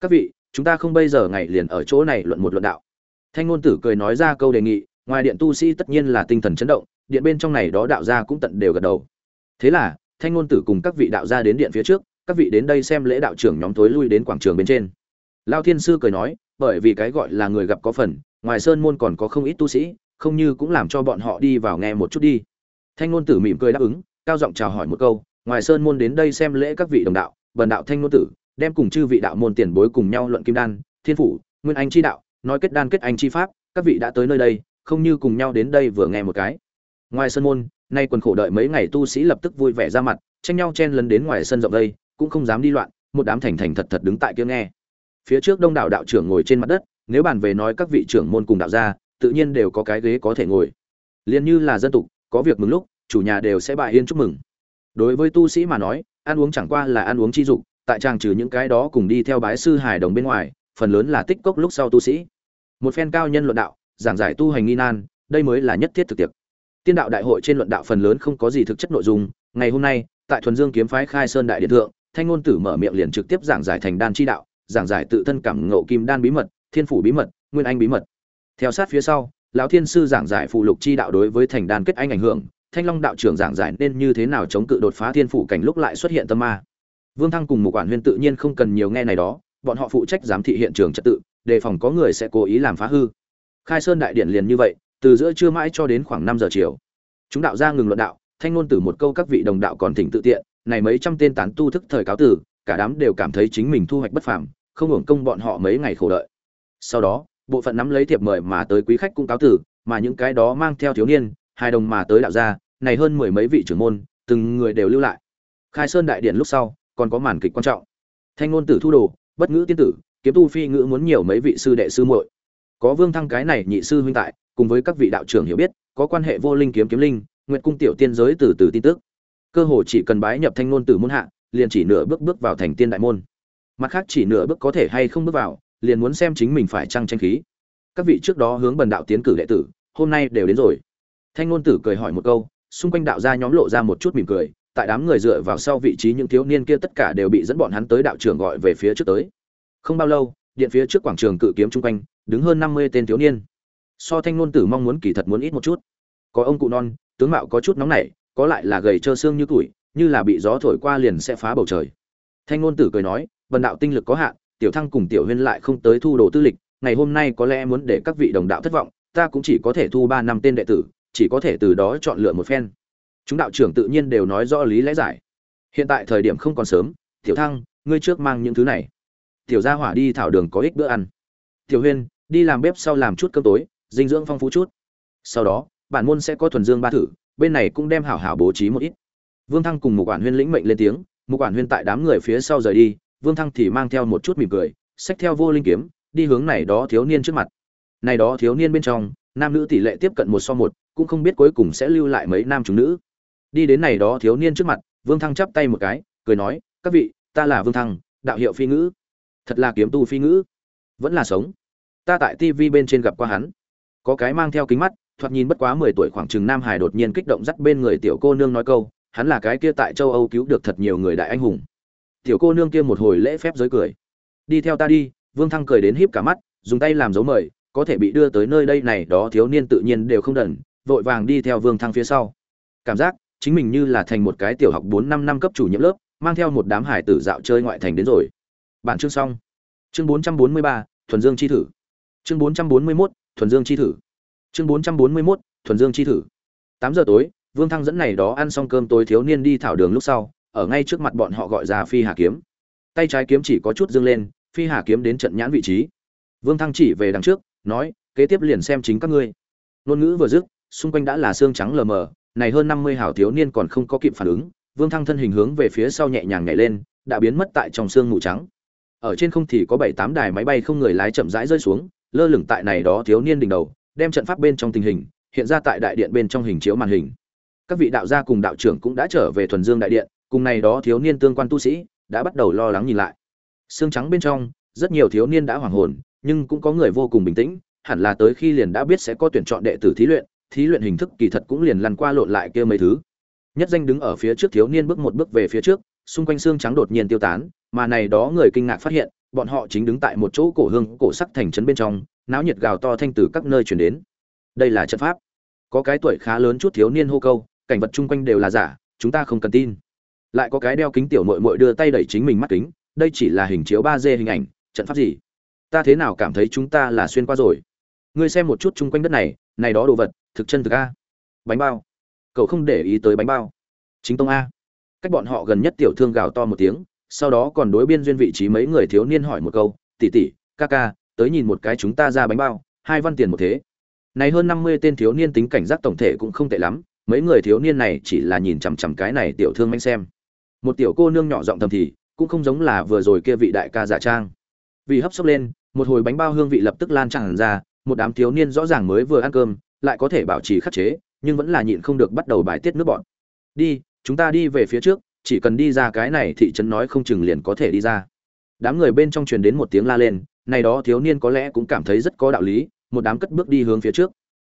các vị, chúng ta không bây giờ ngày liền ở chỗ này luận một luận đạo. Thanh ngôn tử cười nói ra câu đề nghị, ngoài điện tu sĩ tất nhiên là tinh thần chấn động, điện bên trong này đó đạo gia cũng tận đều gật đầu. Thế là, thanh ngôn tử cùng các vị đạo gia đến điện phía trước, các vị đến đây xem lễ đạo trưởng nhóm tối lui đến quảng trường bên trên. Lao thiên sư cười nói, bởi vì cái gọi là người gặp có phần, ngoài sơn môn còn có không ít tu sĩ, không như cũng làm cho bọn họ đi vào nghe một chút đi. Thanh ngôn tử mỉm cười đáp ứng, cao giọng chào hỏi một câu, ngoài sơn môn đến đây xem lễ các vị đồng đạo, bần đạo thanh ngôn tử đem cùng chư vị đạo môn tiền bối cùng nhau luận kim đan, thiên phủ, nguyên anh chi đạo, nói kết đan kết anh chi pháp, các vị đã tới nơi đây, không như cùng nhau đến đây vừa nghe một cái. Ngoài sân môn, nay quần khổ đợi mấy ngày tu sĩ lập tức vui vẻ ra mặt, tranh nhau chen lấn đến ngoài sân rộng đây, cũng không dám đi loạn, một đám thành thành thật thật đứng tại kia nghe. Phía trước đông đảo đạo trưởng ngồi trên mặt đất, nếu bàn về nói các vị trưởng môn cùng đạo gia, tự nhiên đều có cái ghế có thể ngồi. Liền như là dân tục, có việc mừng lúc, chủ nhà đều sẽ bài yên chúc mừng. Đối với tu sĩ mà nói, ăn uống chẳng qua là ăn uống chi dục tại trang trừ những cái đó cùng đi theo bái sư hải đồng bên ngoài, phần lớn là tích cốc lúc sau tu sĩ. Một phen cao nhân luận đạo, giảng giải tu hành nghi nan, đây mới là nhất thiết thực tiệc tiên đạo đại hội trên luận đạo phần lớn không có gì thực chất nội dung. Ngày hôm nay, tại thuần dương kiếm phái khai sơn đại điện thượng, thanh ngôn tử mở miệng liền trực tiếp giảng giải thành đan chi đạo, giảng giải tự thân cảm ngộ kim đan bí mật, thiên phủ bí mật, nguyên anh bí mật. Theo sát phía sau, lão thiên sư giảng giải phụ lục chi đạo đối với thành đan kết anh ảnh hưởng, thanh long đạo trưởng giảng giải nên như thế nào chống cự đột phá thiên phủ cảnh lúc lại xuất hiện tâm ma vương thăng cùng một quản huyên tự nhiên không cần nhiều nghe này đó, bọn họ phụ trách giám thị hiện trường trật tự, đề phòng có người sẽ cố ý làm phá hư. Khai sơn đại điện liền như vậy, từ giữa trưa mãi cho đến khoảng năm giờ chiều. Chúng đạo gia ngừng luận đạo, thanh ngôn tử một câu các vị đồng đạo còn thỉnh tự tiện, này mấy trăm tên tán tu thức thời cáo tử, cả đám đều cảm thấy chính mình thu hoạch bất phàm, không hưởng công bọn họ mấy ngày khổ đợi. Sau đó, bộ phận nắm lấy thiệp mời mà tới quý khách cũng cáo tử, mà những cái đó mang theo thiếu niên, hai đồng mà tới đạo gia, này hơn mười mấy vị trưởng môn, từng người đều lưu lại. Khai sơn đại điện lúc sau còn có màn kịch quan trọng. Thanh ngôn tử thu đồ, bất ngữ tiên tử, kiếm tu phi ngữ muốn nhiều mấy vị sư đệ sư muội. Có vương thăng cái này nhị sư huynh tại, cùng với các vị đạo trưởng hiểu biết, có quan hệ vô linh kiếm kiếm linh nguyện cung tiểu tiên giới từ từ tin tức. Cơ hồ chỉ cần bái nhập thanh ngôn tử môn hạ, liền chỉ nửa bước bước vào thành tiên đại môn. Mặt khác chỉ nửa bước có thể hay không bước vào, liền muốn xem chính mình phải trăng tranh khí. Các vị trước đó hướng bần đạo tiến cử đệ tử, hôm nay đều đến rồi. Thanh ngôn tử cười hỏi một câu, xung quanh đạo gia nhóm lộ ra một chút mỉm cười tại đám người dựa vào sau vị trí những thiếu niên kia tất cả đều bị dẫn bọn hắn tới đạo trưởng gọi về phía trước tới. Không bao lâu, điện phía trước quảng trường cự kiếm trung quanh, đứng hơn năm mươi tên thiếu niên. So thanh ngôn tử mong muốn kỳ thật muốn ít một chút. Có ông cụ non, tướng mạo có chút nóng nảy, có lại là gầy trơ xương như tuổi, như là bị gió thổi qua liền sẽ phá bầu trời. Thanh ngôn tử cười nói, vân đạo tinh lực có hạn, tiểu thăng cùng tiểu huyên lại không tới thu đồ tư lịch, ngày hôm nay có lẽ muốn để các vị đồng đạo thất vọng, ta cũng chỉ có thể thu ba năm tên đệ tử, chỉ có thể từ đó chọn lựa một phen chúng đạo trưởng tự nhiên đều nói rõ lý lẽ giải. Hiện tại thời điểm không còn sớm, tiểu thăng, ngươi trước mang những thứ này. Tiểu gia hỏa đi thảo đường có ích bữa ăn. Tiểu huyên, đi làm bếp sau làm chút cơm tối, dinh dưỡng phong phú chút. Sau đó, bản môn sẽ có thuần dương ba thử, bên này cũng đem hảo hảo bố trí một ít. Vương thăng cùng một quản huyên lĩnh mệnh lên tiếng một quản huyên tại đám người phía sau rời đi, vương thăng thì mang theo một chút mỉm cười, xách theo vô linh kiếm, đi hướng này đó thiếu niên trước mặt. Này đó thiếu niên bên trong, nam nữ tỷ lệ tiếp cận một so một, cũng không biết cuối cùng sẽ lưu lại mấy nam chúng nữ đi đến này đó thiếu niên trước mặt, vương thăng chắp tay một cái, cười nói, các vị, ta là vương thăng, đạo hiệu phi ngữ. Thật là kiếm tu phi ngữ. Vẫn là sống. Ta tại tv bên trên gặp qua hắn. Có cái mang theo kính mắt, thoạt nhìn bất quá mười tuổi khoảng chừng nam hải đột nhiên kích động dắt bên người tiểu cô nương nói câu, hắn là cái kia tại châu âu cứu được thật nhiều người đại anh hùng. Tiểu cô nương kia một hồi lễ phép giới cười. Đi theo ta đi. Vương thăng cười đến híp cả mắt, dùng tay làm dấu mời, có thể bị đưa tới nơi đây này, đó thiếu niên tự nhiên đều không đần, vội vàng đi theo vương thăng phía sau. Cảm giác chính mình như là thành một cái tiểu học bốn năm năm cấp chủ nhiệm lớp, mang theo một đám hải tử dạo chơi ngoại thành đến rồi. Bạn chương xong. Chương bốn trăm bốn mươi ba, thuần dương chi thử. Chương bốn trăm bốn mươi mốt, thuần dương chi thử. Chương bốn trăm bốn mươi mốt, thuần dương chi thử. Tám giờ tối, vương thăng dẫn này đó ăn xong cơm tối thiếu niên đi thảo đường lúc sau, ở ngay trước mặt bọn họ gọi ra phi hà kiếm. Tay trái kiếm chỉ có chút dương lên, phi hà kiếm đến trận nhãn vị trí. Vương thăng chỉ về đằng trước, nói, kế tiếp liền xem chính các ngươi. Nôn ngữ vừa dứt, xung quanh đã là xương trắng lờ mờ này hơn năm mươi hảo thiếu niên còn không có kịp phản ứng, vương thăng thân hình hướng về phía sau nhẹ nhàng nhảy lên, đã biến mất tại trong xương mù trắng. Ở trên không thì có bảy tám đài máy bay không người lái chậm rãi rơi xuống, lơ lửng tại này đó thiếu niên đỉnh đầu, đem trận pháp bên trong tình hình, hiện ra tại đại điện bên trong hình chiếu màn hình. Các vị đạo gia cùng đạo trưởng cũng đã trở về thuần dương đại điện, cùng này đó thiếu niên tương quan tu sĩ đã bắt đầu lo lắng nhìn lại. Xương trắng bên trong, rất nhiều thiếu niên đã hoảng hồn, nhưng cũng có người vô cùng bình tĩnh, hẳn là tới khi liền đã biết sẽ có tuyển chọn đệ tử thí luyện thí luyện hình thức kỳ thật cũng liền lăn qua lộn lại kia mấy thứ. Nhất danh đứng ở phía trước thiếu niên bước một bước về phía trước, xung quanh xương trắng đột nhiên tiêu tán, mà này đó người kinh ngạc phát hiện, bọn họ chính đứng tại một chỗ cổ hương, cổ sắc thành trấn bên trong, náo nhiệt gào to thanh từ các nơi chuyển đến. Đây là trận pháp. Có cái tuổi khá lớn chút thiếu niên hô câu, cảnh vật chung quanh đều là giả, chúng ta không cần tin. Lại có cái đeo kính tiểu mội mội đưa tay đẩy chính mình mắt kính, đây chỉ là hình chiếu ba d hình ảnh, trận pháp gì? Ta thế nào cảm thấy chúng ta là xuyên qua rồi? Ngươi xem một chút chung quanh đất này này đó đồ vật, thực chân thực a. Bánh bao. Cậu không để ý tới bánh bao. Chính tông a. Cách bọn họ gần nhất tiểu thương gào to một tiếng, sau đó còn đối biên duyên vị trí mấy người thiếu niên hỏi một câu tỉ tỉ ca ca, tới nhìn một cái chúng ta ra bánh bao, hai văn tiền một thế. Này hơn năm mươi tên thiếu niên tính cảnh giác tổng thể cũng không tệ lắm, mấy người thiếu niên này chỉ là nhìn chằm chằm cái này tiểu thương manh xem. Một tiểu cô nương nhỏ giọng thầm thì, cũng không giống là vừa rồi kia vị đại ca giả trang. Vì hấp sốc lên, một hồi bánh bao hương vị lập tức lan tràn ra một đám thiếu niên rõ ràng mới vừa ăn cơm, lại có thể bảo trì khắc chế, nhưng vẫn là nhịn không được bắt đầu bài tiết nước bọn đi, chúng ta đi về phía trước, chỉ cần đi ra cái này thị trấn nói không chừng liền có thể đi ra. Đám người bên trong truyền đến một tiếng la lên, này đó thiếu niên có lẽ cũng cảm thấy rất có đạo lý, một đám cất bước đi hướng phía trước.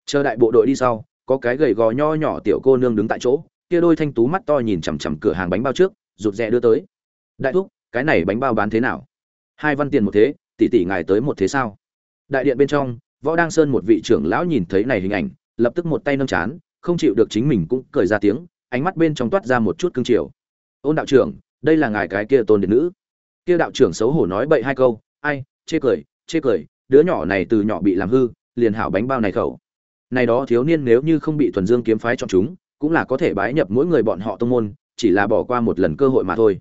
Chờ đại bộ đội đi sau, có cái gầy gò nho nhỏ tiểu cô nương đứng tại chỗ, kia đôi thanh tú mắt to nhìn chằm chằm cửa hàng bánh bao trước, rụt rè đưa tới. Đại thúc, cái này bánh bao bán thế nào? Hai văn tiền một thế, tỷ tỷ ngài tới một thế sao? Đại điện bên trong võ đăng sơn một vị trưởng lão nhìn thấy này hình ảnh, lập tức một tay nâng chán, không chịu được chính mình cũng cười ra tiếng, ánh mắt bên trong toát ra một chút cương triều. Ôn đạo trưởng, đây là ngài cái kia tôn điện nữ. Kia đạo trưởng xấu hổ nói bậy hai câu, ai, chê cười chê cười, đứa nhỏ này từ nhỏ bị làm hư, liền hảo bánh bao này khẩu. Này đó thiếu niên nếu như không bị thuần dương kiếm phái chọn chúng, cũng là có thể bái nhập mỗi người bọn họ tông môn, chỉ là bỏ qua một lần cơ hội mà thôi.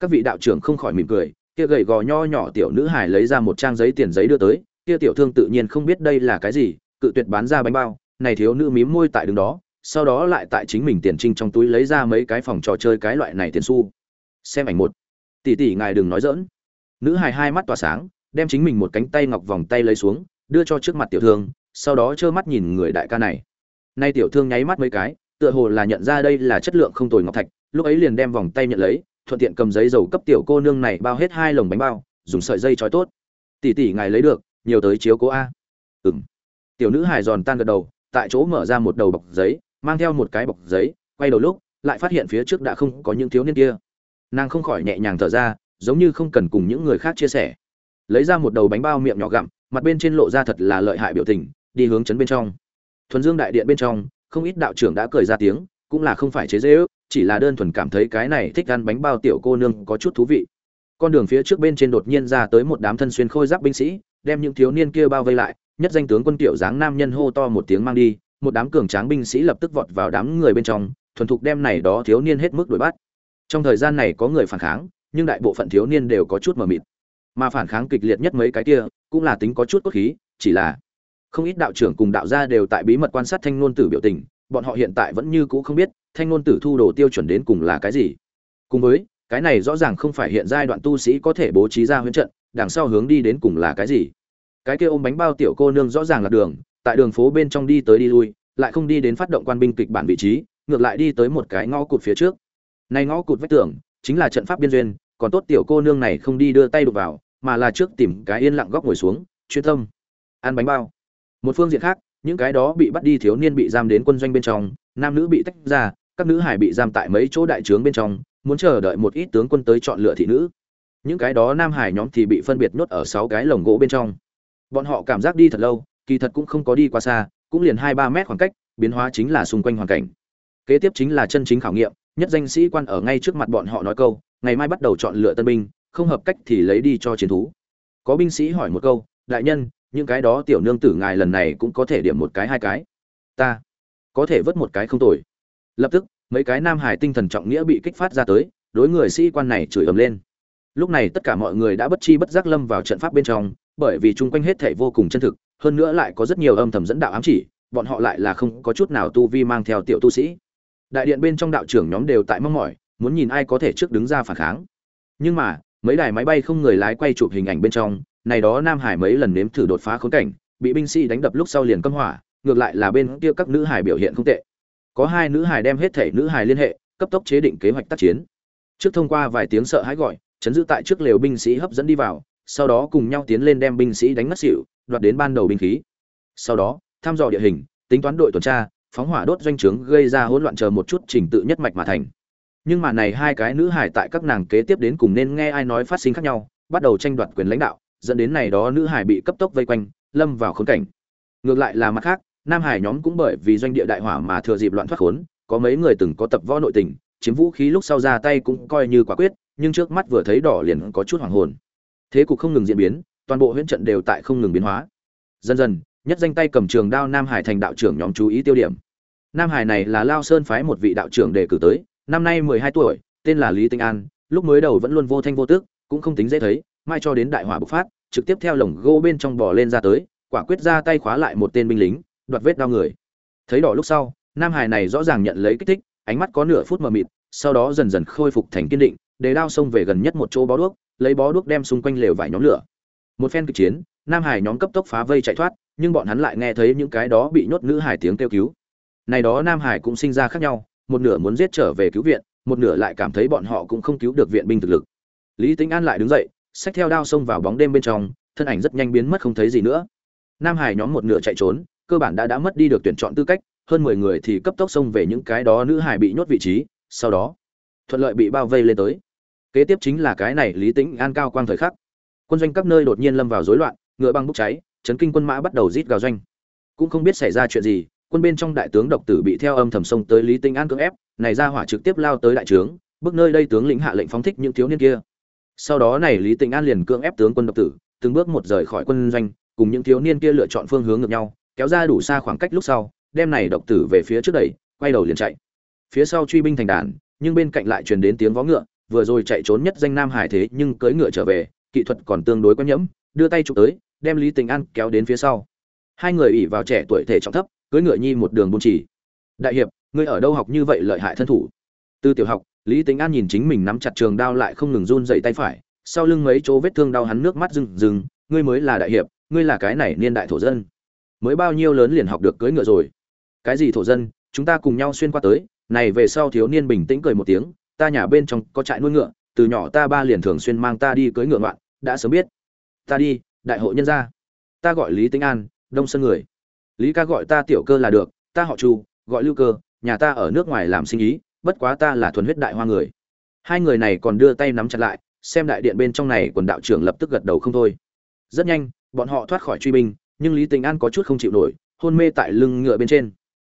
Các vị đạo trưởng không khỏi mỉm cười, kia gầy gò nho nhỏ tiểu nữ hải lấy ra một trang giấy tiền giấy đưa tới kia tiểu thương tự nhiên không biết đây là cái gì, cự tuyệt bán ra bánh bao, này thiếu nữ mím môi tại đứng đó, sau đó lại tại chính mình tiền trinh trong túi lấy ra mấy cái phòng trò chơi cái loại này tiền xu. Xem ảnh một. Tỷ tỷ ngài đừng nói dỡn nữ hài hai mắt tỏa sáng, đem chính mình một cánh tay ngọc vòng tay lấy xuống, đưa cho trước mặt tiểu thương, sau đó trơ mắt nhìn người đại ca này. Nay tiểu thương nháy mắt mấy cái, tựa hồ là nhận ra đây là chất lượng không tồi ngọc thạch, lúc ấy liền đem vòng tay nhận lấy, thuận tiện cầm giấy dầu cấp tiểu cô nương này bao hết hai lồng bánh bao, dùng sợi dây trói tốt. Tỷ tỷ ngài lấy được nhiều tới chiếu cố a. Ừng tiểu nữ hài giòn tan gật đầu, tại chỗ mở ra một đầu bọc giấy, mang theo một cái bọc giấy, quay đầu lúc, lại phát hiện phía trước đã không có những thiếu niên kia. Nàng không khỏi nhẹ nhàng thở ra, giống như không cần cùng những người khác chia sẻ. Lấy ra một đầu bánh bao miệng nhỏ gặm, mặt bên trên lộ ra thật là lợi hại biểu tình, đi hướng chấn bên trong. Thuần dương đại điện bên trong, không ít đạo trưởng đã cười ra tiếng, cũng là không phải chế dễ ước chỉ là đơn thuần cảm thấy cái này thích ăn bánh bao tiểu cô nương có chút thú vị. Con đường phía trước bên trên đột nhiên ra tới một đám thân xuyên khôi giáp binh sĩ đem những thiếu niên kia bao vây lại, nhất danh tướng quân tiểu dáng nam nhân hô to một tiếng mang đi, một đám cường tráng binh sĩ lập tức vọt vào đám người bên trong, thuần thục đem này đó thiếu niên hết mức đuổi bắt. Trong thời gian này có người phản kháng, nhưng đại bộ phận thiếu niên đều có chút mờ mịt. Mà phản kháng kịch liệt nhất mấy cái kia, cũng là tính có chút cốt khí, chỉ là không ít đạo trưởng cùng đạo gia đều tại bí mật quan sát thanh ngôn tử biểu tình, bọn họ hiện tại vẫn như cũ không biết, thanh ngôn tử thu đồ tiêu chuẩn đến cùng là cái gì. Cùng với, cái này rõ ràng không phải hiện giai đoạn tu sĩ có thể bố trí ra huyễn trận, đằng sau hướng đi đến cùng là cái gì cái kia ôm bánh bao tiểu cô nương rõ ràng là đường, tại đường phố bên trong đi tới đi lui, lại không đi đến phát động quan binh kịch bản vị trí, ngược lại đi tới một cái ngõ cụt phía trước. Này ngõ cụt vách tường, chính là trận pháp biên duyên, còn tốt tiểu cô nương này không đi đưa tay đục vào, mà là trước tìm cái yên lặng góc ngồi xuống, chuyên tâm ăn bánh bao. Một phương diện khác, những cái đó bị bắt đi thiếu niên bị giam đến quân doanh bên trong, nam nữ bị tách ra, các nữ hải bị giam tại mấy chỗ đại trướng bên trong, muốn chờ đợi một ít tướng quân tới chọn lựa thị nữ. Những cái đó nam hải nhóm thì bị phân biệt nhốt ở sáu cái lồng gỗ bên trong bọn họ cảm giác đi thật lâu, kỳ thật cũng không có đi qua xa, cũng liền hai ba mét khoảng cách, biến hóa chính là xung quanh hoàn cảnh. Kế tiếp chính là chân chính khảo nghiệm, nhất danh sĩ quan ở ngay trước mặt bọn họ nói câu, ngày mai bắt đầu chọn lựa tân binh, không hợp cách thì lấy đi cho chiến thú. Có binh sĩ hỏi một câu, đại nhân, những cái đó tiểu nương tử ngài lần này cũng có thể điểm một cái hai cái? Ta, có thể vớt một cái không tồi. Lập tức, mấy cái nam hải tinh thần trọng nghĩa bị kích phát ra tới, đối người sĩ quan này chửi ầm lên. Lúc này tất cả mọi người đã bất chi bất giác lâm vào trận pháp bên trong bởi vì chung quanh hết thảy vô cùng chân thực, hơn nữa lại có rất nhiều âm thầm dẫn đạo ám chỉ, bọn họ lại là không có chút nào tu vi mang theo tiểu tu sĩ. Đại điện bên trong đạo trưởng nhóm đều tại mong mỏi, muốn nhìn ai có thể trước đứng ra phản kháng. Nhưng mà, mấy đài máy bay không người lái quay chụp hình ảnh bên trong, này đó nam hải mấy lần nếm thử đột phá khốn cảnh, bị binh sĩ đánh đập lúc sau liền cấm hỏa, ngược lại là bên kia các nữ hải biểu hiện không tệ. Có hai nữ hải đem hết thể nữ hải liên hệ, cấp tốc chế định kế hoạch tác chiến. Trước thông qua vài tiếng sợ hãi gọi, chấn giữ tại trước lều binh sĩ hấp dẫn đi vào sau đó cùng nhau tiến lên đem binh sĩ đánh ngất xỉu, đoạt đến ban đầu binh khí. Sau đó, thăm dò địa hình, tính toán đội tuần tra, phóng hỏa đốt doanh trướng gây ra hỗn loạn chờ một chút trình tự nhất mạch mà thành. Nhưng mà này hai cái nữ hải tại các nàng kế tiếp đến cùng nên nghe ai nói phát sinh khác nhau, bắt đầu tranh đoạt quyền lãnh đạo, dẫn đến này đó nữ hải bị cấp tốc vây quanh, lâm vào khốn cảnh. Ngược lại là mặt khác, nam hải nhóm cũng bởi vì doanh địa đại hỏa mà thừa dịp loạn thoát khốn, có mấy người từng có tập võ nội tình, chiếm vũ khí lúc sau ra tay cũng coi như quả quyết, nhưng trước mắt vừa thấy đỏ liền có chút hoàng hồn thế cục không ngừng diễn biến, toàn bộ huyễn trận đều tại không ngừng biến hóa. Dần dần, nhất danh tay cầm trường đao nam hải thành đạo trưởng nhóm chú ý tiêu điểm. Nam hải này là lao sơn phái một vị đạo trưởng đề cử tới, năm nay mười hai tuổi, tên là lý tinh an, lúc mới đầu vẫn luôn vô thanh vô tước cũng không tính dễ thấy, mai cho đến đại hỏa bộc phát, trực tiếp theo lồng gô bên trong bò lên ra tới, quả quyết ra tay khóa lại một tên binh lính, đoạt vết đao người. Thấy đỏ lúc sau, nam hải này rõ ràng nhận lấy kích thích, ánh mắt có nửa phút mờ mịt, sau đó dần dần khôi phục thành kiên định, để đao xông về gần nhất một chỗ bó đuốc lấy bó đuốc đem xung quanh lều vải nhóm lửa. Một phen kịch chiến, nam hải nhóm cấp tốc phá vây chạy thoát, nhưng bọn hắn lại nghe thấy những cái đó bị nhốt nữ hải tiếng kêu cứu. Này đó nam hải cũng sinh ra khác nhau, một nửa muốn giết trở về cứu viện, một nửa lại cảm thấy bọn họ cũng không cứu được viện binh thực lực. Lý tính an lại đứng dậy, xách theo đao xông vào bóng đêm bên trong, thân ảnh rất nhanh biến mất không thấy gì nữa. Nam hải nhóm một nửa chạy trốn, cơ bản đã đã mất đi được tuyển chọn tư cách, hơn mười người thì cấp tốc xông về những cái đó nữ hải bị nhốt vị trí, sau đó, thuận lợi bị bao vây lên tới kế tiếp chính là cái này lý Tĩnh an cao quang thời khắc. Quân doanh các nơi đột nhiên lâm vào rối loạn, ngựa băng bốc cháy, chấn kinh quân mã bắt đầu rít gào doanh. Cũng không biết xảy ra chuyện gì, quân bên trong đại tướng độc tử bị theo âm thầm sông tới lý Tĩnh an cưỡng ép, này ra hỏa trực tiếp lao tới đại trướng, bước nơi đây tướng lĩnh hạ lệnh phóng thích những thiếu niên kia. Sau đó này lý Tĩnh an liền cưỡng ép tướng quân độc tử, từng bước một rời khỏi quân doanh, cùng những thiếu niên kia lựa chọn phương hướng ngược nhau, kéo ra đủ xa khoảng cách lúc sau, đem này độc tử về phía trước đẩy, quay đầu liền chạy. Phía sau truy binh thành đàn, nhưng bên cạnh lại truyền đến tiếng vó ngựa vừa rồi chạy trốn nhất danh nam hải thế nhưng cưỡi ngựa trở về, kỹ thuật còn tương đối quen nhẫm, đưa tay chụp tới, đem lý tình an kéo đến phía sau. Hai người ỉ vào trẻ tuổi thể trọng thấp, cưỡi ngựa nhi một đường buôn chỉ. Đại hiệp, ngươi ở đâu học như vậy lợi hại thân thủ? Từ tiểu học, lý tính an nhìn chính mình nắm chặt trường đao lại không ngừng run dậy tay phải, sau lưng mấy chỗ vết thương đau hắn nước mắt rừng rừng, ngươi mới là đại hiệp, ngươi là cái này niên đại thổ dân. Mới bao nhiêu lớn liền học được cưỡi ngựa rồi? Cái gì thổ dân? Chúng ta cùng nhau xuyên qua tới, này về sau thiếu niên bình tĩnh cười một tiếng ta nhà bên trong có trại nuôi ngựa, từ nhỏ ta ba liền thường xuyên mang ta đi cưỡi ngựa ngoạn, đã sớm biết. Ta đi, đại hội nhân gia. Ta gọi lý Tĩnh an, đông sơn người. Lý ca gọi ta tiểu cơ là được, ta họ chu, gọi lưu cơ, nhà ta ở nước ngoài làm sinh ý, bất quá ta là thuần huyết đại hoa người. Hai người này còn đưa tay nắm chặt lại, xem đại điện bên trong này quần đạo trưởng lập tức gật đầu không thôi. Rất nhanh, bọn họ thoát khỏi truy binh, nhưng lý Tĩnh an có chút không chịu nổi, hôn mê tại lưng ngựa bên trên.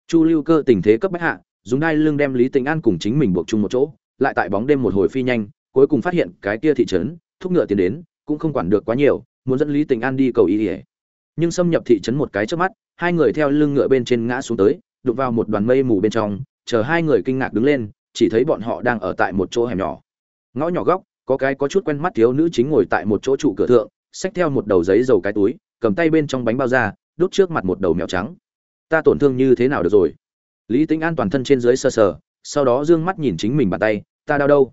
Chu lưu cơ tình thế cấp bách hạ, dùng đai lưng đem lý Tĩnh an cùng chính mình buộc chung một chỗ lại tại bóng đêm một hồi phi nhanh cuối cùng phát hiện cái kia thị trấn thúc ngựa tiến đến cũng không quản được quá nhiều muốn dẫn lý tình an đi cầu y y. nhưng xâm nhập thị trấn một cái trước mắt hai người theo lưng ngựa bên trên ngã xuống tới đụng vào một đoàn mây mù bên trong chờ hai người kinh ngạc đứng lên chỉ thấy bọn họ đang ở tại một chỗ hẻm nhỏ. Ngõ nhỏ góc có cái có chút quen mắt thiếu nữ chính ngồi tại một chỗ trụ cửa thượng xách theo một đầu giấy dầu cái túi cầm tay bên trong bánh bao ra, đút trước mặt một đầu mèo trắng. Ta tổn thương như thế nào được rồi? Lý Tĩnh an toàn thân trên dưới sờ sờ sau đó dương mắt nhìn chính mình bàn tay ta đau đâu?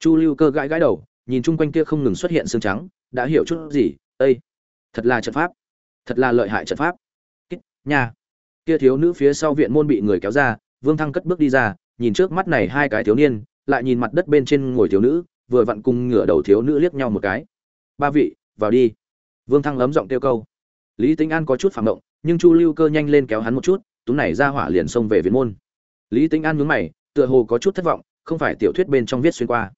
Chu lưu cơ gãi gãi đầu nhìn chung quanh kia không ngừng xuất hiện xương trắng đã hiểu chút gì ây thật là trận pháp thật là lợi hại trận pháp. Kích, kia thiếu nữ phía sau viện môn bị người kéo ra vương thăng cất bước đi ra nhìn trước mắt này hai cái thiếu niên lại nhìn mặt đất bên trên ngồi thiếu nữ vừa vặn cùng ngửa đầu thiếu nữ liếc nhau một cái. Ba vị vào đi. Vương thăng lấm giọng kêu câu. Lý tính an có chút phản động nhưng chu lưu cơ nhanh lên kéo hắn một chút tú này ra hỏa liền xông về viện môn. Lý tính an nhướng mày tựa hồ có chút thất vọng, không phải tiểu thuyết bên trong viết xuyên qua.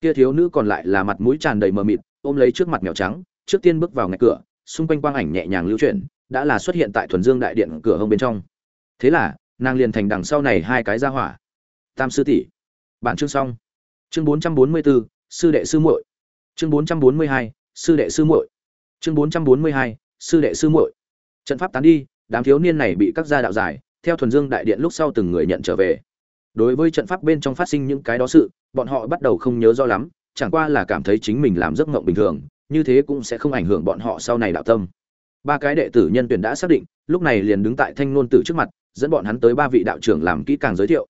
Kia thiếu nữ còn lại là mặt mũi tràn đầy mờ mịt, ôm lấy trước mặt mèo trắng, trước tiên bước vào ngạch cửa, xung quanh quang ảnh nhẹ nhàng lưu chuyển, đã là xuất hiện tại thuần dương đại điện cửa hông bên trong. Thế là, nàng liền thành đằng sau này hai cái ra hỏa. Tam sư tỷ bản chương xong. Chương bốn trăm bốn mươi bốn sư đệ sư muội. Chương bốn trăm bốn mươi hai, sư đệ sư muội. Chương bốn trăm bốn mươi hai, sư đệ sư muội. Trận pháp tán đi, đám thiếu niên này bị các gia đạo giải, theo thuần dương đại điện lúc sau từng người nhận trở về đối với trận pháp bên trong phát sinh những cái đó sự, bọn họ bắt đầu không nhớ rõ lắm, chẳng qua là cảm thấy chính mình làm giấc mộng bình thường, như thế cũng sẽ không ảnh hưởng bọn họ sau này đạo tâm. Ba cái đệ tử nhân tuyển đã xác định, lúc này liền đứng tại thanh nôn tử trước mặt, dẫn bọn hắn tới ba vị đạo trưởng làm kỹ càng giới thiệu.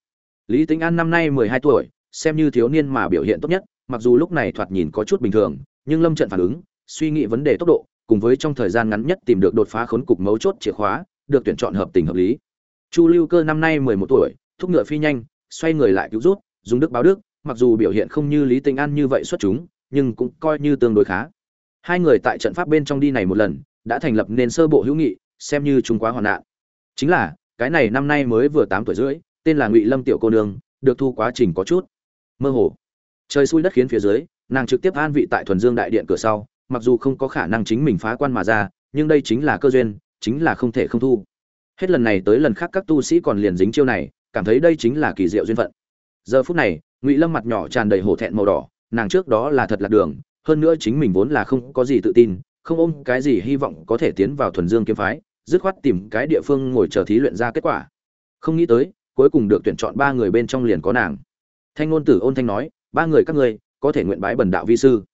Lý tính an năm nay mười hai tuổi, xem như thiếu niên mà biểu hiện tốt nhất, mặc dù lúc này thoạt nhìn có chút bình thường, nhưng lâm trận phản ứng, suy nghĩ vấn đề tốc độ, cùng với trong thời gian ngắn nhất tìm được đột phá khốn cục mấu chốt chìa khóa, được tuyển chọn hợp tình hợp lý. Chu lưu cơ năm nay mười một tuổi, thúc ngựa phi nhanh xoay người lại cứu rút, dùng đức báo đức, mặc dù biểu hiện không như lý tinh an như vậy xuất chúng, nhưng cũng coi như tương đối khá. Hai người tại trận pháp bên trong đi này một lần, đã thành lập nên sơ bộ hữu nghị, xem như chúng quá hoạn nạn. Chính là, cái này năm nay mới vừa tám tuổi rưỡi, tên là ngụy lâm tiểu cô nương, được thu quá trình có chút mơ hồ. Trời xui đất khiến phía dưới, nàng trực tiếp an vị tại thuần dương đại điện cửa sau, mặc dù không có khả năng chính mình phá quan mà ra, nhưng đây chính là cơ duyên, chính là không thể không thu. Hết lần này tới lần khác các tu sĩ còn liền dính chiêu này cảm thấy đây chính là kỳ diệu duyên phận. Giờ phút này, ngụy lâm mặt nhỏ tràn đầy hổ thẹn màu đỏ, nàng trước đó là thật lạc đường, hơn nữa chính mình vốn là không có gì tự tin, không ôm cái gì hy vọng có thể tiến vào thuần dương kiếm phái, dứt khoát tìm cái địa phương ngồi chờ thí luyện ra kết quả. Không nghĩ tới, cuối cùng được tuyển chọn ba người bên trong liền có nàng. Thanh ngôn tử ôn thanh nói, ba người các ngươi, có thể nguyện bái bần đạo vi sư.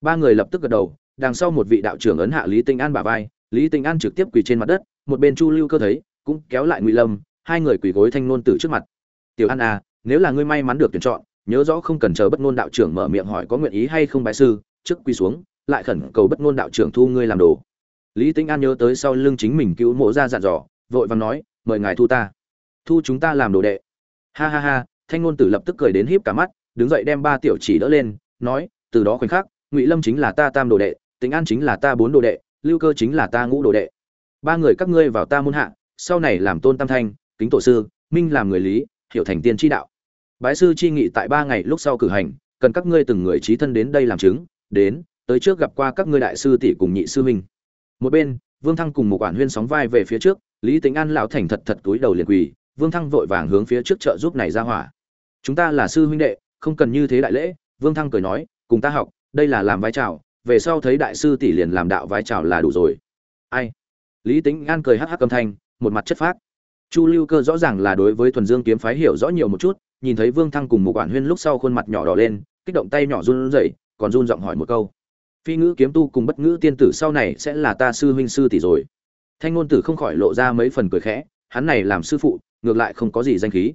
Ba người lập tức gật đầu, đằng sau một vị đạo trưởng ấn hạ lý tinh an bả vai, lý tinh an trực tiếp quỳ trên mặt đất, một bên chu lưu cơ thấy, cũng kéo lại ngụy lâm hai người quỳ gối thanh nôn tử trước mặt. Tiểu an à nếu là ngươi may mắn được tuyển chọn, nhớ rõ không cần chờ bất ngôn đạo trưởng mở miệng hỏi có nguyện ý hay không bái sư, trước quỳ xuống, lại khẩn cầu bất ngôn đạo trưởng thu ngươi làm đồ. Lý tĩnh an nhớ tới sau lưng chính mình cứu mộ ra dặn dò, vội vàng nói, mời ngài thu ta. Thu chúng ta làm đồ đệ. Ha ha ha, thanh ngôn tử lập tức cười đến híp cả mắt, đứng dậy đem ba tiểu chỉ đỡ lên, nói, từ đó khoảnh khắc, ngụy lâm chính là ta tam đồ đệ, tĩnh an chính là ta bốn đồ đệ, lưu cơ chính là ta ngũ đồ đệ. Ba người các ngươi vào ta môn hạ, sau này làm tôn tam thanh kính tổ sư, minh làm người lý, hiểu thành tiên tri đạo. Bái sư chi nghị tại ba ngày lúc sau cử hành, cần các ngươi từng người trí thân đến đây làm chứng, đến, tới trước gặp qua các ngươi đại sư tỷ cùng nhị sư minh một bên, vương thăng cùng một quản huyên sóng vai về phía trước, lý tính an lão thành thật thật túi đầu liền quỳ, vương thăng vội vàng hướng phía trước trợ giúp này ra hỏa. Chúng ta là sư huynh đệ, không cần như thế đại lễ, vương thăng cười nói, cùng ta học, đây là làm vai trào, về sau thấy đại sư tỷ liền làm đạo vai trào là đủ rồi. Ai? Lý tính an cười hắc hắc âm thanh, một mặt chất phác chu lưu cơ rõ ràng là đối với thuần dương kiếm phái hiểu rõ nhiều một chút, nhìn thấy vương thăng cùng một quản huyên lúc sau khuôn mặt nhỏ đỏ lên, kích động tay nhỏ run rẩy, còn run giọng hỏi một câu. Phi ngữ kiếm tu cùng bất ngữ tiên tử sau này sẽ là ta sư huynh sư tỷ rồi. Thanh ngôn tử không khỏi lộ ra mấy phần cười khẽ, hắn này làm sư phụ, ngược lại không có gì danh khí.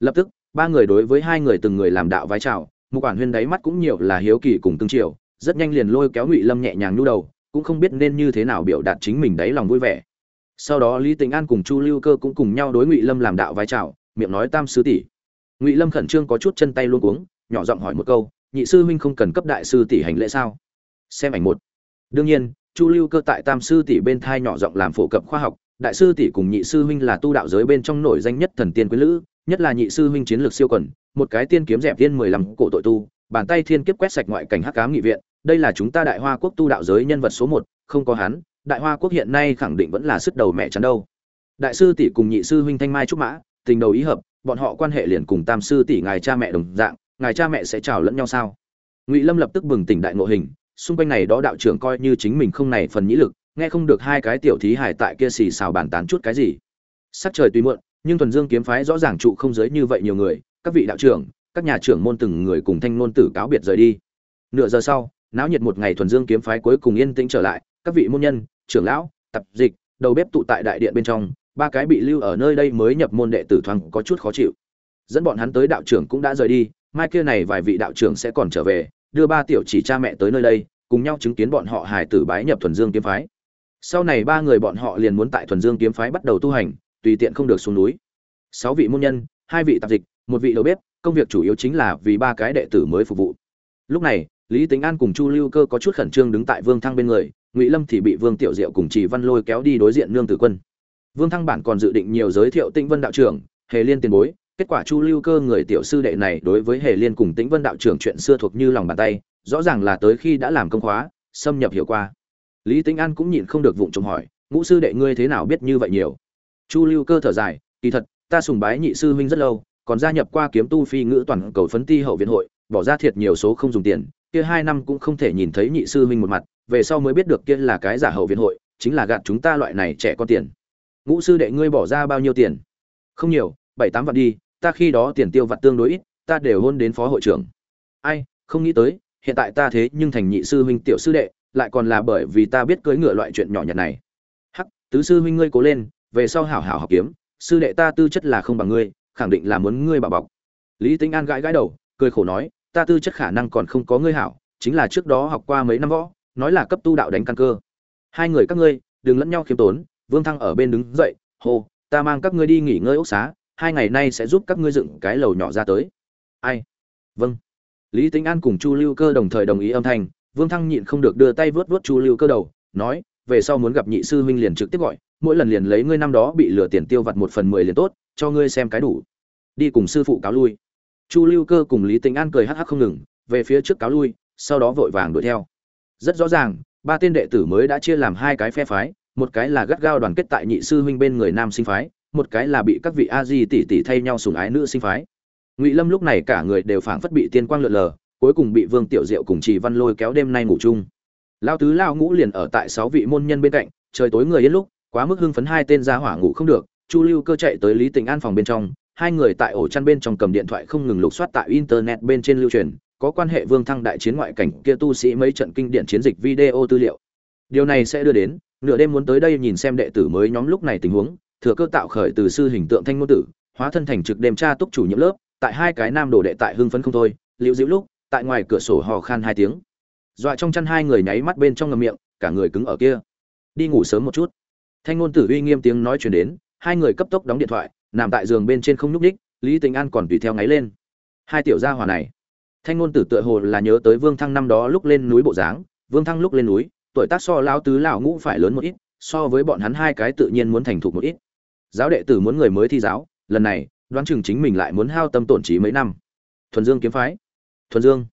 Lập tức, ba người đối với hai người từng người làm đạo vái chào một quản huyên đáy mắt cũng nhiều là hiếu kỳ cùng tương triều, rất nhanh liền lôi kéo ngụy lâm nhẹ nhàng nhu đầu, cũng không biết nên như thế nào biểu đạt chính mình đáy lòng vui vẻ sau đó lý tình an cùng chu lưu cơ cũng cùng nhau đối ngụy lâm làm đạo vai chào miệng nói tam sư tỷ. Ngụy lâm khẩn trương có chút chân tay luôn cuống, nhỏ giọng hỏi một câu, nhị sư huynh không cần cấp đại sư tỷ hành lễ sao? Xem ảnh một. Đương nhiên, chu lưu cơ tại tam sư tỷ bên thai nhỏ giọng làm phổ cập khoa học, đại sư tỷ cùng nhị sư huynh là tu đạo giới bên trong nổi danh nhất thần tiên quý lữ, nhất là nhị sư huynh chiến lược siêu quần, một cái tiên kiếm dẹp tiên mười lăm cổ tội tu, bàn tay thiên kiếp quét sạch ngoại cảnh hắc ám nghị viện, đây là chúng ta đại hoa quốc tu đạo giới nhân vật số một, không có hắn đại hoa quốc hiện nay khẳng định vẫn là sức đầu mẹ chắn đâu. Đại sư tỷ cùng nhị sư huynh thanh mai trúc mã, tình đầu ý hợp, bọn họ quan hệ liền cùng tam sư tỷ ngài cha mẹ đồng dạng, ngài cha mẹ sẽ chào lẫn nhau sao? Ngụy lâm lập tức bừng tỉnh đại ngộ hình, xung quanh này đó đạo trưởng coi như chính mình không này phần nhĩ lực, nghe không được hai cái tiểu thí hải tại kia xì xào bàn tán chút cái gì. Sắc trời tùy muộn, nhưng thuần dương kiếm phái rõ ràng trụ không giới như vậy nhiều người, các vị đạo trưởng, các nhà trưởng môn từng người cùng thanh ngôn tử cáo biệt rời đi. Nửa giờ sau, náo nhiệt một ngày thuần dương kiếm phái cuối cùng yên tĩnh trở lại, các vị môn nhân trưởng lão, tập dịch, đầu bếp tụ tại đại điện bên trong, ba cái bị lưu ở nơi đây mới nhập môn đệ tử thoáng có chút khó chịu. Dẫn bọn hắn tới đạo trưởng cũng đã rời đi, mai kia này vài vị đạo trưởng sẽ còn trở về, đưa ba tiểu chỉ cha mẹ tới nơi đây, cùng nhau chứng kiến bọn họ hài tử bái nhập thuần dương kiếm phái. Sau này ba người bọn họ liền muốn tại thuần dương kiếm phái bắt đầu tu hành, tùy tiện không được xuống núi. Sáu vị môn nhân, hai vị tạp dịch, một vị đầu bếp, công việc chủ yếu chính là vì ba cái đệ tử mới phục vụ. Lúc này, lý tính an cùng chu lưu cơ có chút khẩn trương đứng tại vương thăng bên người ngụy lâm thì bị vương tiểu diệu cùng chỉ văn lôi kéo đi đối diện nương tử quân. Vương thăng bản còn dự định nhiều giới thiệu tĩnh vân đạo trưởng, hề liên tiền bối. Kết quả chu lưu cơ người tiểu sư đệ này đối với hề liên cùng tĩnh vân đạo trưởng chuyện xưa thuộc như lòng bàn tay, rõ ràng là tới khi đã làm công khóa, xâm nhập hiệu qua. Lý tĩnh an cũng nhịn không được vụng trộm hỏi, ngũ sư đệ ngươi thế nào biết như vậy nhiều? Chu lưu cơ thở dài, kỳ thật, ta sùng bái nhị sư huynh rất lâu, còn gia nhập qua kiếm tu phi ngữ toàn cầu phấn ti hậu viện hội, bỏ ra thiệt nhiều số không dùng tiền, kia hai năm cũng không thể nhìn thấy nhị sư huynh một mặt về sau mới biết được kia là cái giả hậu viện hội, chính là gạt chúng ta loại này trẻ con tiền. Ngũ sư đệ ngươi bỏ ra bao nhiêu tiền? Không nhiều, bảy tám vạn đi, ta khi đó tiền tiêu vặt tương đối ít, ta đều hôn đến phó hội trưởng. Ai, không nghĩ tới, hiện tại ta thế nhưng thành nhị sư huynh tiểu sư đệ, lại còn là bởi vì ta biết cưỡi ngựa loại chuyện nhỏ nhặt này. Hắc, tứ sư huynh ngươi cố lên, về sau hảo hảo học kiếm, sư đệ ta tư chất là không bằng ngươi, khẳng định là muốn ngươi bảo bọc. Lý tính an gãi gãi đầu, cười khổ nói, ta tư chất khả năng còn không có ngươi hảo, chính là trước đó học qua mấy năm võ nói là cấp tu đạo đánh căn cơ. Hai người các ngươi, đừng lẫn nhau khiêm tốn, vương thăng ở bên đứng dậy, hô, ta mang các ngươi đi nghỉ ngơi ốc xá, hai ngày nay sẽ giúp các ngươi dựng cái lầu nhỏ ra tới. Ai? Vâng. Lý tính an cùng chu lưu cơ đồng thời đồng ý âm thanh, vương thăng nhịn không được đưa tay vớt vớt chu lưu cơ đầu, nói, về sau muốn gặp nhị sư huynh liền trực tiếp gọi, mỗi lần liền lấy ngươi năm đó bị lừa tiền tiêu vặt một phần mười liền tốt, cho ngươi xem cái đủ. Đi cùng sư phụ cáo lui. Chu lưu cơ cùng lý tính an cười hắc hắc không ngừng, về phía trước cáo lui, sau đó vội vàng đuổi theo rất rõ ràng, ba tên đệ tử mới đã chia làm hai cái phe phái, một cái là gắt gao đoàn kết tại nhị sư huynh bên người nam sinh phái, một cái là bị các vị a di tỷ tỷ thay nhau sùng ái nữ sinh phái. Ngụy lâm lúc này cả người đều phảng phất bị tiên quang lượn lờ, cuối cùng bị vương tiểu diệu cùng trì văn lôi kéo đêm nay ngủ chung. Lao tứ lao ngũ liền ở tại sáu vị môn nhân bên cạnh, trời tối người yên lúc, quá mức hưng phấn hai tên ra hỏa ngủ không được, chu lưu cơ chạy tới lý tình an phòng bên trong, hai người tại ổ chăn bên trong cầm điện thoại không ngừng lục soát tại internet bên trên lưu truyền có quan hệ vương thăng đại chiến ngoại cảnh kia tu sĩ mấy trận kinh điển chiến dịch video tư liệu. Điều này sẽ đưa đến, nửa đêm muốn tới đây nhìn xem đệ tử mới nhóm lúc này tình huống, thừa cơ tạo khởi từ sư hình tượng thanh ngôn tử, hóa thân thành trực đêm tra túc chủ nhiệm lớp, tại hai cái nam đồ đệ tại hưng phấn không thôi, liễu dịu lúc, tại ngoài cửa sổ hò khan hai tiếng. Dọa trong chăn hai người nháy mắt bên trong ngậm miệng, cả người cứng ở kia. Đi ngủ sớm một chút. Thanh ngôn tử uy nghiêm tiếng nói truyền đến, hai người cấp tốc đóng điện thoại, nằm tại giường bên trên không nhúc ních lý tình an còn tùy theo ngáy lên. Hai tiểu gia hỏa này thanh ngôn tử tựa hồ là nhớ tới vương thăng năm đó lúc lên núi bộ dáng. Vương thăng lúc lên núi, tuổi tác so lão tứ lão ngũ phải lớn một ít, so với bọn hắn hai cái tự nhiên muốn thành thục một ít. Giáo đệ tử muốn người mới thi giáo, lần này, đoán chừng chính mình lại muốn hao tâm tổn trí mấy năm. Thuần dương kiếm phái. Thuần dương.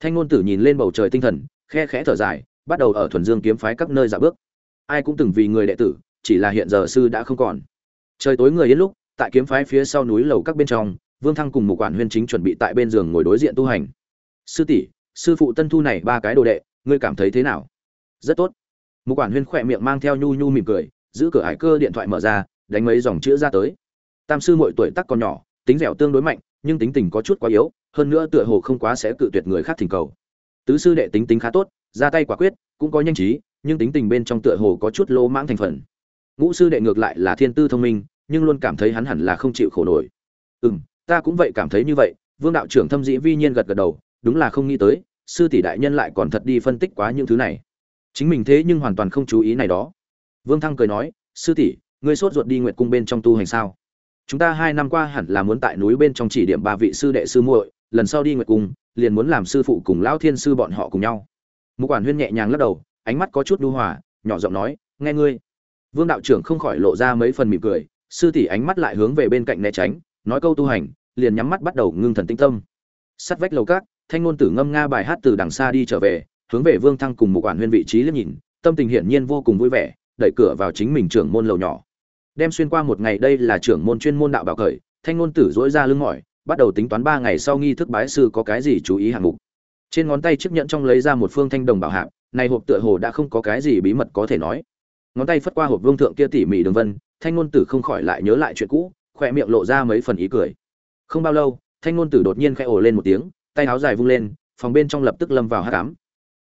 Thanh ngôn tử nhìn lên bầu trời tinh thần, khe khẽ thở dài, bắt đầu ở thuần dương kiếm phái các nơi dạo bước. Ai cũng từng vì người đệ tử, chỉ là hiện giờ sư đã không còn. Trời tối người yên lúc, tại kiếm phái phía sau núi lầu các bên trong vương thăng cùng một quản huyên chính chuẩn bị tại bên giường ngồi đối diện tu hành. Sư tỷ, sư phụ tân thu này ba cái đồ đệ, ngươi cảm thấy thế nào? Rất tốt. Một quản huyên khỏe miệng mang theo nhu nhu mỉm cười, giữ cửa hải cơ điện thoại mở ra, đánh mấy dòng chữ ra tới. Tam sư mỗi tuổi tác còn nhỏ, tính dẻo tương đối mạnh, nhưng tính tình có chút quá yếu, hơn nữa tựa hồ không quá sẽ cự tuyệt người khác thỉnh cầu. Tứ sư đệ tính tính khá tốt, ra tay quả quyết, cũng có nhanh trí, nhưng tính tình bên trong tựa hồ có chút lô mãng thành phần. Ngũ sư đệ ngược lại là thiên tư thông minh, nhưng luôn cảm thấy hắn hẳn là không chịu khổ nổi. Ừ m ta cũng vậy cảm thấy như vậy, vương đạo trưởng thâm dĩ vi nhiên gật gật đầu, đúng là không nghĩ tới, sư tỷ đại nhân lại còn thật đi phân tích quá những thứ này. Chính mình thế nhưng hoàn toàn không chú ý này đó. Vương thăng cười nói, sư tỷ, ngươi sốt ruột đi nguyệt cung bên trong tu hành sao? Chúng ta hai năm qua hẳn là muốn tại núi bên trong chỉ điểm ba vị sư đệ sư muội, lần sau đi nguyệt cung, liền muốn làm sư phụ cùng lão thiên sư bọn họ cùng nhau. Mục quản huyên nhẹ nhàng lắc đầu, ánh mắt có chút đu hòa, nhỏ giọng nói, nghe ngươi. Vương đạo trưởng không khỏi lộ ra mấy phần mỉm cười, sư tỷ ánh mắt lại hướng về bên cạnh né tránh nói câu tu hành, liền nhắm mắt bắt đầu ngưng thần tinh tâm. Sắt vách lầu cát thanh ngôn tử ngâm nga bài hát từ đằng xa đi trở về, hướng về vương thăng cùng một quản huyên vị trí liếc nhìn, tâm tình hiển nhiên vô cùng vui vẻ, đẩy cửa vào chính mình trưởng môn lầu nhỏ. Đem xuyên qua một ngày đây là trưởng môn chuyên môn đạo bảo cởi thanh ngôn tử dỗi ra lưng mỏi, bắt đầu tính toán ba ngày sau nghi thức bái sư có cái gì chú ý hạng mục. Trên ngón tay chiếc nhẫn trong lấy ra một phương thanh đồng bảo hạng này hộp tựa hồ đã không có cái gì bí mật có thể nói. Ngón tay phất qua hộp vương thượng kia tỉ mỉ đường vân, thanh ngôn tử không khỏi lại nhớ lại chuyện cũ khỏe miệng lộ ra mấy phần ý cười. Không bao lâu thanh ngôn tử đột nhiên khẽ ổ lên một tiếng tay áo dài vung lên phòng bên trong lập tức lâm vào hát cám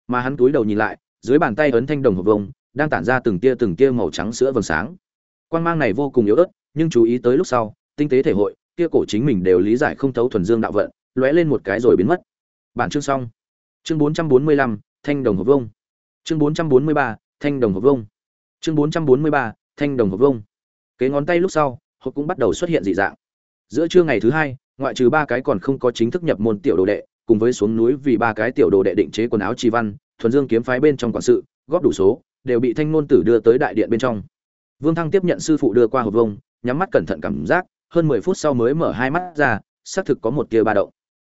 mà hắn túi đầu nhìn lại dưới bàn tay ấn thanh đồng hộp vông đang tản ra từng tia từng tia màu trắng sữa vầng sáng. Quan mang này vô cùng yếu ớt nhưng chú ý tới lúc sau tinh tế thể hội kia cổ chính mình đều lý giải không thấu thuần dương đạo vận lóe lên một cái rồi biến mất. Bản chương xong. Chương 445, thanh đồng hộp vông chương 443, thanh đồng hộp vông chương 443, thanh đồng hộp vông kế ngón tay lúc sau hộp cũng bắt đầu xuất hiện dị dạng. Giữa trưa ngày thứ hai, ngoại trừ ba cái còn không có chính thức nhập môn tiểu đồ đệ, cùng với xuống núi vì ba cái tiểu đồ đệ định chế quần áo trì văn, thuần dương kiếm phái bên trong quản sự, góp đủ số, đều bị thanh ngôn tử đưa tới đại điện bên trong. Vương thăng tiếp nhận sư phụ đưa qua hộp vông nhắm mắt cẩn thận cảm giác, hơn mười phút sau mới mở hai mắt ra, xác thực có một tia ba động.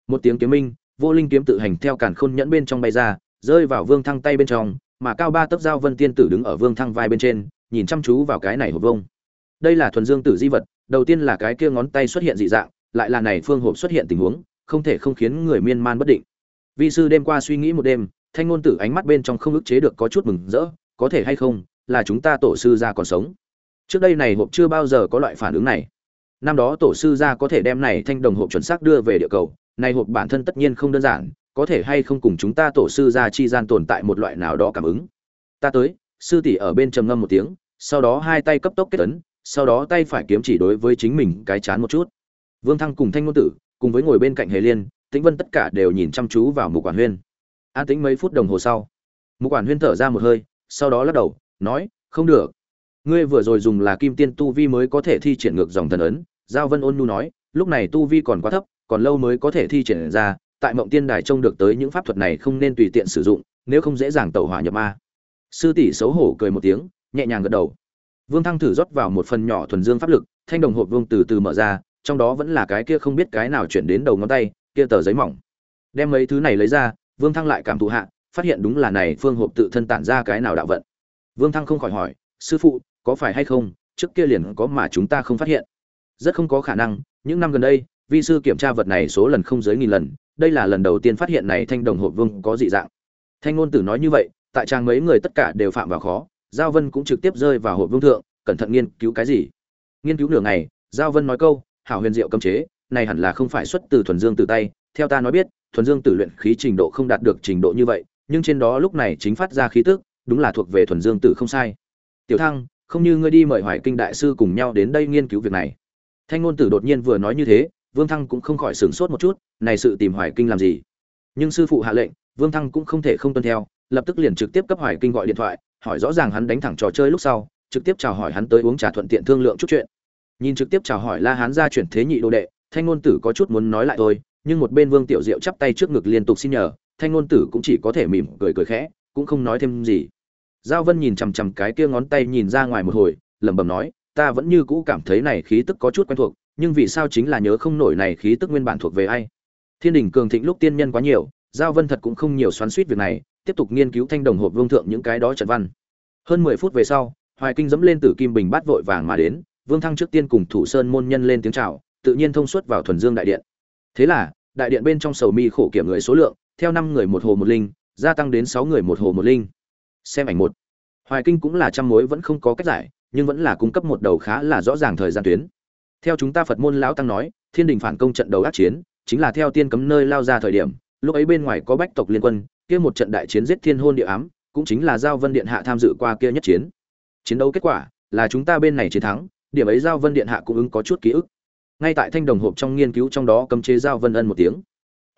Một tiếng kiếm minh, vô linh kiếm tự hành theo cản khôn nhẫn bên trong bay ra, rơi vào vương thăng tay bên trong, mà cao ba tấc dao vân tiên tử đứng ở vương thăng vai bên trên, nhìn chăm chú vào cái này hộp vông đây là thuần dương tử di vật, đầu tiên là cái kia ngón tay xuất hiện dị dạng, lại là này phương hộp xuất hiện tình huống, không thể không khiến người miên man bất định. Vi sư đêm qua suy nghĩ một đêm, thanh ngôn tử ánh mắt bên trong không ức chế được có chút mừng rỡ, có thể hay không, là chúng ta tổ sư gia còn sống. Trước đây này hộp chưa bao giờ có loại phản ứng này. Năm đó tổ sư gia có thể đem này thanh đồng hộp chuẩn xác đưa về địa cầu, này hộp bản thân tất nhiên không đơn giản, có thể hay không cùng chúng ta tổ sư gia chi gian tồn tại một loại nào đó cảm ứng. Ta tới, sư tỷ ở bên trầm ngâm một tiếng, sau đó hai tay cấp tốc kết ấn sau đó tay phải kiếm chỉ đối với chính mình cái chán một chút. Vương thăng cùng thanh ngôn tử, cùng với ngồi bên cạnh hề liên, tĩnh vân tất cả đều nhìn chăm chú vào mục quản huyên. An tĩnh mấy phút đồng hồ sau, mục quản huyên thở ra một hơi, sau đó lắc đầu, nói, không được. Ngươi vừa rồi dùng là kim tiên tu vi mới có thể thi triển ngược dòng thần ấn. Giao vân ôn nu nói, lúc này tu vi còn quá thấp, còn lâu mới có thể thi triển ra, tại mộng tiên đài trông được tới những pháp thuật này không nên tùy tiện sử dụng, nếu không dễ dàng tẩu hỏa nhập ma. Sư tỷ xấu hổ cười một tiếng, nhẹ nhàng gật đầu vương thăng thử rót vào một phần nhỏ thuần dương pháp lực, thanh đồng hộp vương từ từ mở ra, trong đó vẫn là cái kia không biết cái nào chuyển đến đầu ngón tay, kia tờ giấy mỏng. Đem mấy thứ này lấy ra, vương thăng lại cảm thụ hạ, phát hiện đúng là này phương hộp tự thân tản ra cái nào đạo vận. Vương thăng không khỏi hỏi, sư phụ, có phải hay không, trước kia liền có mà chúng ta không phát hiện? Rất không có khả năng, những năm gần đây, vi sư kiểm tra vật này số lần không dưới nghìn lần, đây là lần đầu tiên phát hiện này thanh đồng hộp vương có dị dạng. Thanh ngôn tử nói như vậy, tại trang mấy người tất cả đều phạm vào khó giao vân cũng trực tiếp rơi vào hộp vương thượng, cẩn thận nghiên cứu cái gì? Nghiên cứu nửa ngày, giao vân nói câu, hảo huyền diệu cấm chế, này hẳn là không phải xuất từ thuần dương từ tay. Theo ta nói biết, thuần dương tử luyện khí trình độ không đạt được trình độ như vậy, nhưng trên đó lúc này chính phát ra khí tức, đúng là thuộc về thuần dương tử không sai. Tiểu thăng, không như ngươi đi mời hoài kinh đại sư cùng nhau đến đây nghiên cứu việc này. Thanh ngôn tử đột nhiên vừa nói như thế, vương thăng cũng không khỏi sửng sốt một chút, này sự tìm hoài kinh làm gì? Nhưng sư phụ hạ lệnh, vương thăng cũng không thể không tuân theo, lập tức liền trực tiếp cấp hoài kinh gọi điện thoại hỏi rõ ràng hắn đánh thẳng trò chơi lúc sau, trực tiếp chào hỏi hắn tới uống trà thuận tiện thương lượng chút chuyện. Nhìn trực tiếp chào hỏi la hán ra chuyển thế nhị đồ đệ, thanh ngôn tử có chút muốn nói lại thôi, nhưng một bên vương tiểu diệu chắp tay trước ngực liên tục xin nhờ, thanh ngôn tử cũng chỉ có thể mỉm cười cười khẽ, cũng không nói thêm gì. Giao vân nhìn chằm chằm cái kia ngón tay nhìn ra ngoài một hồi, lẩm bẩm nói, ta vẫn như cũ cảm thấy này khí tức có chút quen thuộc, nhưng vì sao chính là nhớ không nổi này khí tức nguyên bản thuộc về ai? Thiên đình cường thịnh lúc tiên nhân quá nhiều, giao vân thật cũng không nhiều xoắn suýt việc này tiếp tục nghiên cứu thanh đồng hộp vương thượng những cái đó trận văn. Hơn mười phút về sau, hoài kinh dẫm lên tử kim bình bát vội vàng mà đến, vương thăng trước tiên cùng thủ sơn môn nhân lên tiếng chào, tự nhiên thông suốt vào thuần dương đại điện. Thế là, đại điện bên trong sầu mi khổ kiểm người số lượng, theo năm người một hồ một linh, gia tăng đến sáu người một hồ một linh. Xem ảnh một. Hoài kinh cũng là trăm mối vẫn không có cách giải, nhưng vẫn là cung cấp một đầu khá là rõ ràng thời gian tuyến. Theo chúng ta phật môn lão tăng nói, thiên đình phản công trận đấu ác chiến, chính là theo tiên cấm nơi lao ra thời điểm, lúc ấy bên ngoài có bách tộc liên quân kia một trận đại chiến giết thiên hôn địa ám, cũng chính là giao vân điện hạ tham dự qua kia nhất chiến. Chiến đấu kết quả là chúng ta bên này chiến thắng, điểm ấy giao vân điện hạ cũng ứng có chút ký ức. Ngay tại thanh đồng hộp trong nghiên cứu trong đó cấm chế giao vân ân một tiếng.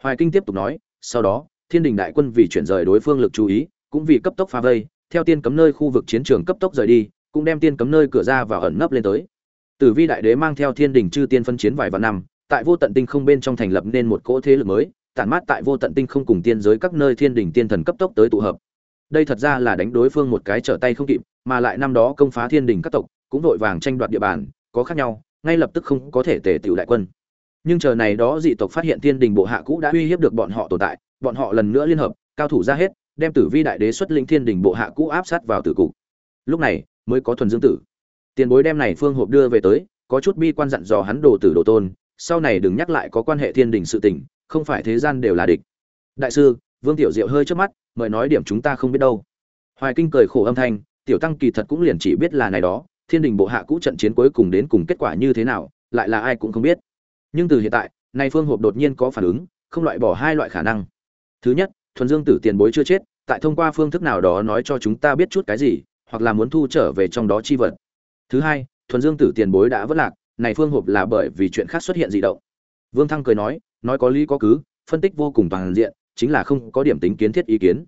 Hoài kinh tiếp tục nói, sau đó, thiên đình đại quân vì chuyển rời đối phương lực chú ý, cũng vì cấp tốc phá vây, theo tiên cấm nơi khu vực chiến trường cấp tốc rời đi, cũng đem tiên cấm nơi cửa ra vào ẩn nấp lên tới. Tử vi đại đế mang theo thiên đình chư tiên phân chiến vài vạn năm, tại vô tận tinh không bên trong thành lập nên một cỗ thế lực mới tản mát tại vô tận tinh không cùng tiên giới các nơi thiên đình tiên thần cấp tốc tới tụ hợp. Đây thật ra là đánh đối phương một cái trở tay không kịp, mà lại năm đó công phá thiên đình các tộc, cũng vội vàng tranh đoạt địa bàn, có khác nhau, ngay lập tức không có thể tề tiểu đại quân. Nhưng chờ này đó dị tộc phát hiện thiên đình bộ hạ cũ đã uy hiếp được bọn họ tồn tại, bọn họ lần nữa liên hợp, cao thủ ra hết, đem tử vi đại đế xuất linh thiên đình bộ hạ cũ áp sát vào tử cục. Lúc này, mới có thuần dương tử. Tiền bối đem này phương hộp đưa về tới, có chút bi quan dặn dò hắn đồ tử đồ tôn, sau này đừng nhắc lại có quan hệ thiên đình sự tình không phải thế gian đều là địch. Đại sư, vương tiểu diệu hơi trước mắt, mời nói điểm chúng ta không biết đâu. Hoài kinh cười khổ âm thanh, tiểu tăng kỳ thật cũng liền chỉ biết là này đó, thiên đình bộ hạ cũ trận chiến cuối cùng đến cùng kết quả như thế nào, lại là ai cũng không biết. Nhưng từ hiện tại, nay phương hộp đột nhiên có phản ứng, không loại bỏ hai loại khả năng. Thứ nhất, thuần dương tử tiền bối chưa chết, tại thông qua phương thức nào đó nói cho chúng ta biết chút cái gì, hoặc là muốn thu trở về trong đó chi vật. Thứ hai, thuần dương tử tiền bối đã vất lạc, này phương hộp là bởi vì chuyện khác xuất hiện dị động vương thăng cười nói nói có lý có cứ, phân tích vô cùng toàn diện, chính là không có điểm tính kiến thiết ý kiến.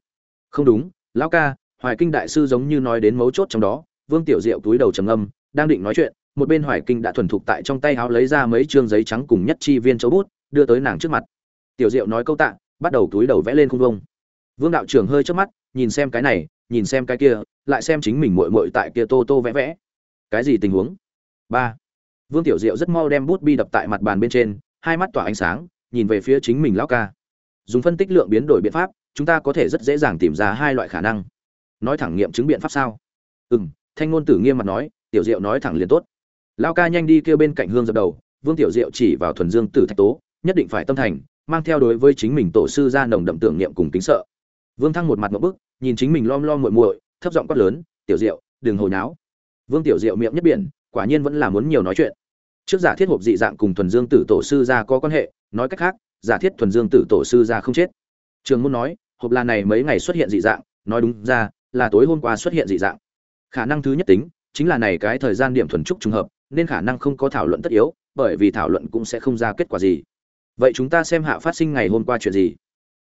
Không đúng, lão ca, hoài kinh đại sư giống như nói đến mấu chốt trong đó, vương tiểu diệu túi đầu trầm âm đang định nói chuyện, một bên hoài kinh đã thuần thục tại trong tay áo lấy ra mấy trương giấy trắng cùng nhất chi viên chấu bút, đưa tới nàng trước mặt. Tiểu diệu nói câu tạ, bắt đầu túi đầu vẽ lên khung vông. Vương đạo trưởng hơi chớp mắt, nhìn xem cái này, nhìn xem cái kia, lại xem chính mình muội muội tại kia tô tô vẽ vẽ. Cái gì tình huống? Ba. Vương tiểu diệu rất mau đem bút bi đập tại mặt bàn bên trên hai mắt tỏa ánh sáng, nhìn về phía chính mình lão ca. Dùng phân tích lượng biến đổi biện pháp, chúng ta có thể rất dễ dàng tìm ra hai loại khả năng. Nói thẳng nghiệm chứng biện pháp sao? Ừ m thanh ngôn tử nghiêm mặt nói, tiểu diệu nói thẳng liền tốt. Lão ca nhanh đi kêu bên cạnh hương dập đầu, vương tiểu diệu chỉ vào thuần dương tử thạch tố, nhất định phải tâm thành, mang theo đối với chính mình tổ sư ra nồng đậm tưởng niệm cùng kính sợ. Vương thăng một mặt một bức, nhìn chính mình lom lom muội muội, thấp giọng quát lớn, tiểu diệu, đừng hồi náo. Vương tiểu diệu miệng nhất biển, quả nhiên vẫn là muốn nhiều nói chuyện trước giả thiết hộp dị dạng cùng thuần dương tử tổ sư gia có quan hệ, nói cách khác, giả thiết thuần dương tử tổ sư gia không chết. Trường muốn nói, hộp là này mấy ngày xuất hiện dị dạng, nói đúng ra, là tối hôm qua xuất hiện dị dạng. Khả năng thứ nhất tính, chính là này cái thời gian điểm thuần trúc trùng hợp, nên khả năng không có thảo luận tất yếu, bởi vì thảo luận cũng sẽ không ra kết quả gì. Vậy chúng ta xem hạ phát sinh ngày hôm qua chuyện gì.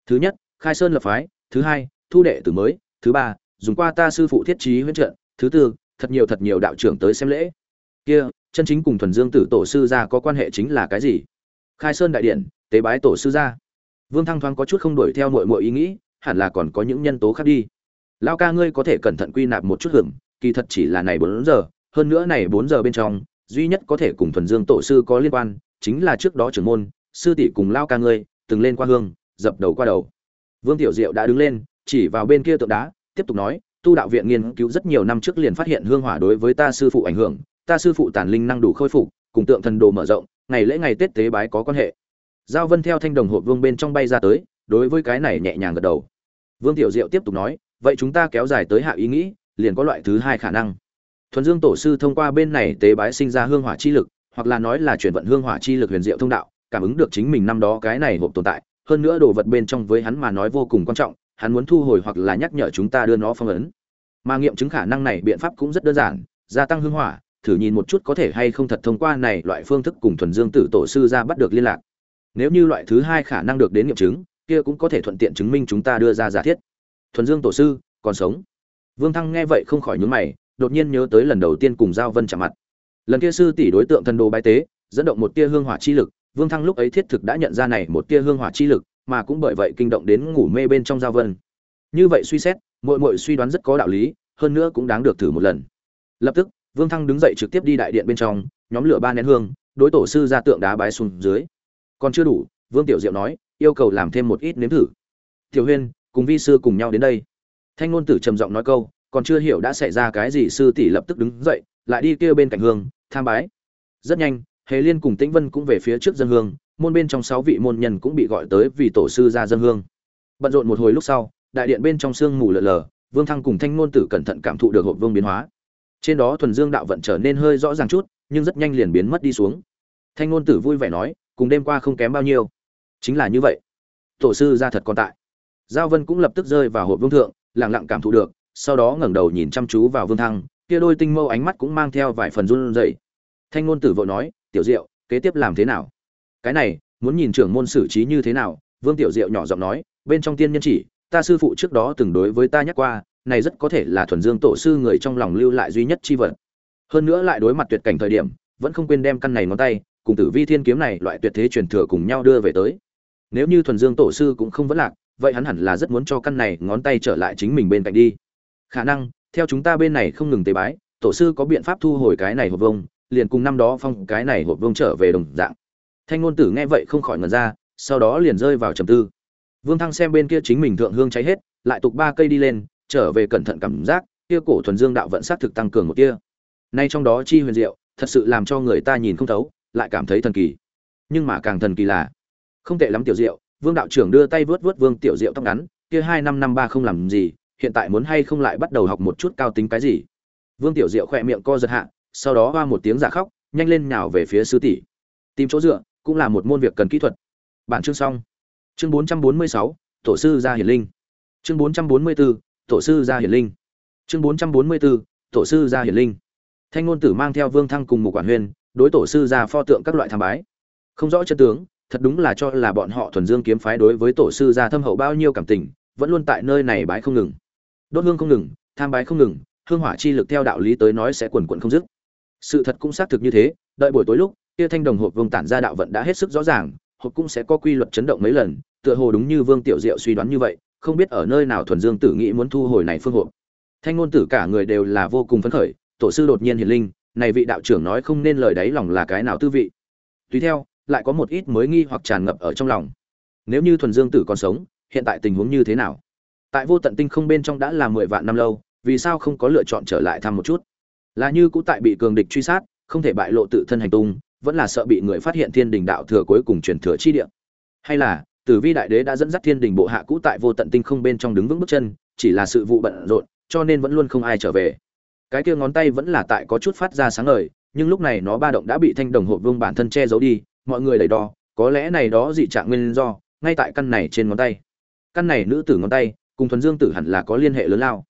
Thứ nhất, khai sơn lập phái, thứ hai, thu đệ tử mới, thứ ba, dùng qua ta sư phụ thiết trí huyễn trận, thứ tư, thật nhiều thật nhiều đạo trưởng tới xem lễ. Kia chân chính cùng thuần dương tử tổ sư gia có quan hệ chính là cái gì? Khai sơn đại điện, tế bái tổ sư gia. Vương thăng thoáng có chút không đuổi theo nội mọi ý nghĩ, hẳn là còn có những nhân tố khác đi. Lao ca ngươi có thể cẩn thận quy nạp một chút hưởng, kỳ thật chỉ là này bốn giờ, hơn nữa này bốn giờ bên trong, duy nhất có thể cùng thuần dương tổ sư có liên quan, chính là trước đó trưởng môn, sư tỷ cùng lao ca ngươi, từng lên qua hương, dập đầu qua đầu. Vương tiểu diệu đã đứng lên, chỉ vào bên kia tượng đá, tiếp tục nói, tu đạo viện nghiên cứu rất nhiều năm trước liền phát hiện hương hỏa đối với ta sư phụ ảnh hưởng ta sư phụ tản linh năng đủ khôi phục, cùng tượng thần đồ mở rộng, ngày lễ ngày tết tế bái có quan hệ. Giao vân theo thanh đồng hộp vương bên trong bay ra tới, đối với cái này nhẹ nhàng gật đầu. Vương tiểu diệu tiếp tục nói, vậy chúng ta kéo dài tới hạ ý nghĩ, liền có loại thứ hai khả năng. Thuần dương tổ sư thông qua bên này tế bái sinh ra hương hỏa chi lực, hoặc là nói là chuyển vận hương hỏa chi lực huyền diệu thông đạo, cảm ứng được chính mình năm đó cái này hộp tồn tại. Hơn nữa đồ vật bên trong với hắn mà nói vô cùng quan trọng, hắn muốn thu hồi hoặc là nhắc nhở chúng ta đưa nó phong ấn. Mà nghiệm chứng khả năng này biện pháp cũng rất đơn giản, gia tăng hương hỏa thử nhìn một chút có thể hay không thật thông qua này loại phương thức cùng thuần dương tử tổ sư ra bắt được liên lạc. Nếu như loại thứ hai khả năng được đến nghiệm chứng, kia cũng có thể thuận tiện chứng minh chúng ta đưa ra giả thiết. Thuần dương tổ sư, còn sống. Vương thăng nghe vậy không khỏi nhúng mày, đột nhiên nhớ tới lần đầu tiên cùng giao vân chạm mặt. Lần kia sư tỷ đối tượng thần đồ bái tế, dẫn động một tia hương hỏa chi lực, vương thăng lúc ấy thiết thực đã nhận ra này một tia hương hỏa chi lực, mà cũng bởi vậy kinh động đến ngủ mê bên trong giao vân. Như vậy suy xét, muội muội suy đoán rất có đạo lý, hơn nữa cũng đáng được thử một lần. Lập tức vương thăng đứng dậy trực tiếp đi đại điện bên trong, nhóm lửa ba nén hương, đối tổ sư ra tượng đá bái xuống dưới. Còn chưa đủ, vương tiểu diệu nói, yêu cầu làm thêm một ít nếm thử. Tiểu huyên, cùng vi sư cùng nhau đến đây. Thanh ngôn tử trầm giọng nói câu, còn chưa hiểu đã xảy ra cái gì, sư tỷ lập tức đứng dậy, lại đi kêu bên cạnh hương, tham bái. Rất nhanh, hề liên cùng tĩnh vân cũng về phía trước dân hương, môn bên trong sáu vị môn nhân cũng bị gọi tới vì tổ sư ra dân hương. Bận rộn một hồi lúc sau, đại điện bên trong sương mù lờ lờ vương thăng cùng thanh ngôn tử cẩn thận cảm thụ được hộp vương biến hóa trên đó thuần dương đạo vận trở nên hơi rõ ràng chút, nhưng rất nhanh liền biến mất đi xuống. Thanh ngôn tử vui vẻ nói, cùng đêm qua không kém bao nhiêu. Chính là như vậy. Tổ sư ra thật còn tại. Giao vân cũng lập tức rơi vào hộp vương thượng, lặng lặng cảm thụ được, sau đó ngẩng đầu nhìn chăm chú vào vương thăng, kia đôi tinh mâu ánh mắt cũng mang theo vài phần run rẩy. Thanh ngôn tử vội nói, tiểu diệu, kế tiếp làm thế nào? Cái này, muốn nhìn trưởng môn xử trí như thế nào? Vương tiểu diệu nhỏ giọng nói, bên trong tiên nhân chỉ, ta sư phụ trước đó từng đối với ta nhắc qua này rất có thể là thuần dương tổ sư người trong lòng lưu lại duy nhất chi vật. Hơn nữa lại đối mặt tuyệt cảnh thời điểm, vẫn không quên đem căn này ngón tay, cùng tử vi thiên kiếm này loại tuyệt thế truyền thừa cùng nhau đưa về tới. Nếu như thuần dương tổ sư cũng không vẫn lạc, vậy hắn hẳn là rất muốn cho căn này ngón tay trở lại chính mình bên cạnh đi. Khả năng, theo chúng ta bên này không ngừng tế bái, tổ sư có biện pháp thu hồi cái này hộp vông liền cùng năm đó phong cái này hộp vông trở về đồng dạng. Thanh ngôn tử nghe vậy không khỏi ngẩn ra, sau đó liền rơi vào trầm tư. Vương thăng xem bên kia chính mình thượng hương cháy hết, lại tục ba cây đi lên trở về cẩn thận cảm giác kia cổ thuần dương đạo vận sát thực tăng cường một kia nay trong đó chi huyền diệu thật sự làm cho người ta nhìn không thấu lại cảm thấy thần kỳ. Nhưng mà càng thần kỳ là không tệ lắm tiểu diệu vương đạo trưởng đưa tay vớt vớt vương tiểu diệu tóc ngắn kia hai năm năm ba không làm gì hiện tại muốn hay không lại bắt đầu học một chút cao tính cái gì. Vương tiểu diệu khỏe miệng co giật hạ sau đó hoa một tiếng giả khóc nhanh lên nhào về phía sư tỷ. Tìm chỗ dựa cũng là một môn việc cần kỹ thuật. Bản chương xong. Chương 446, tổ sư gia hiển linh. Chương 444, tổ sư gia hiển linh. Chương 444, tổ sư gia hiển linh. Thanh ngôn tử mang theo vương thăng cùng một quản huyên đối tổ sư gia pho tượng các loại tham bái. Không rõ chân tướng thật đúng là cho là bọn họ thuần dương kiếm phái đối với tổ sư gia thâm hậu bao nhiêu cảm tình vẫn luôn tại nơi này bái không ngừng. Đốt hương không ngừng tham bái không ngừng hương hỏa chi lực theo đạo lý tới nói sẽ quần quần không dứt. Sự thật cũng xác thực như thế đợi buổi tối lúc kia thanh đồng hộp vương tản ra đạo vận đã hết sức rõ ràng hộp cũng sẽ có quy luật chấn động mấy lần tựa hồ đúng như vương tiểu diệu suy đoán như vậy không biết ở nơi nào thuần dương tử nghĩ muốn thu hồi này phương hộ thanh ngôn tử cả người đều là vô cùng phấn khởi, tổ sư đột nhiên hiền linh, này vị đạo trưởng nói không nên lời đấy lòng là cái nào tư vị. Tùy theo, lại có một ít mới nghi hoặc tràn ngập ở trong lòng. Nếu như thuần dương tử còn sống, hiện tại tình huống như thế nào? Tại vô tận tinh không bên trong đã là mười vạn năm lâu, vì sao không có lựa chọn trở lại thăm một chút? Là như cũ tại bị cường địch truy sát, không thể bại lộ tự thân hành tung, vẫn là sợ bị người phát hiện thiên đình đạo thừa cuối cùng truyền thừa chi địa. Hay là tử vi đại đế đã dẫn dắt thiên đình bộ hạ cũ tại vô tận tinh không bên trong đứng vững bước chân, chỉ là sự vụ bận rộn, cho nên vẫn luôn không ai trở về. Cái kia ngón tay vẫn là tại có chút phát ra sáng ngời, nhưng lúc này nó ba động đã bị thanh đồng hộp vương bản thân che giấu đi, mọi người đẩy đo, có lẽ này đó dị trạng nguyên do, ngay tại căn này trên ngón tay. Căn này nữ tử ngón tay, cùng thuần dương tử hẳn là có liên hệ lớn lao.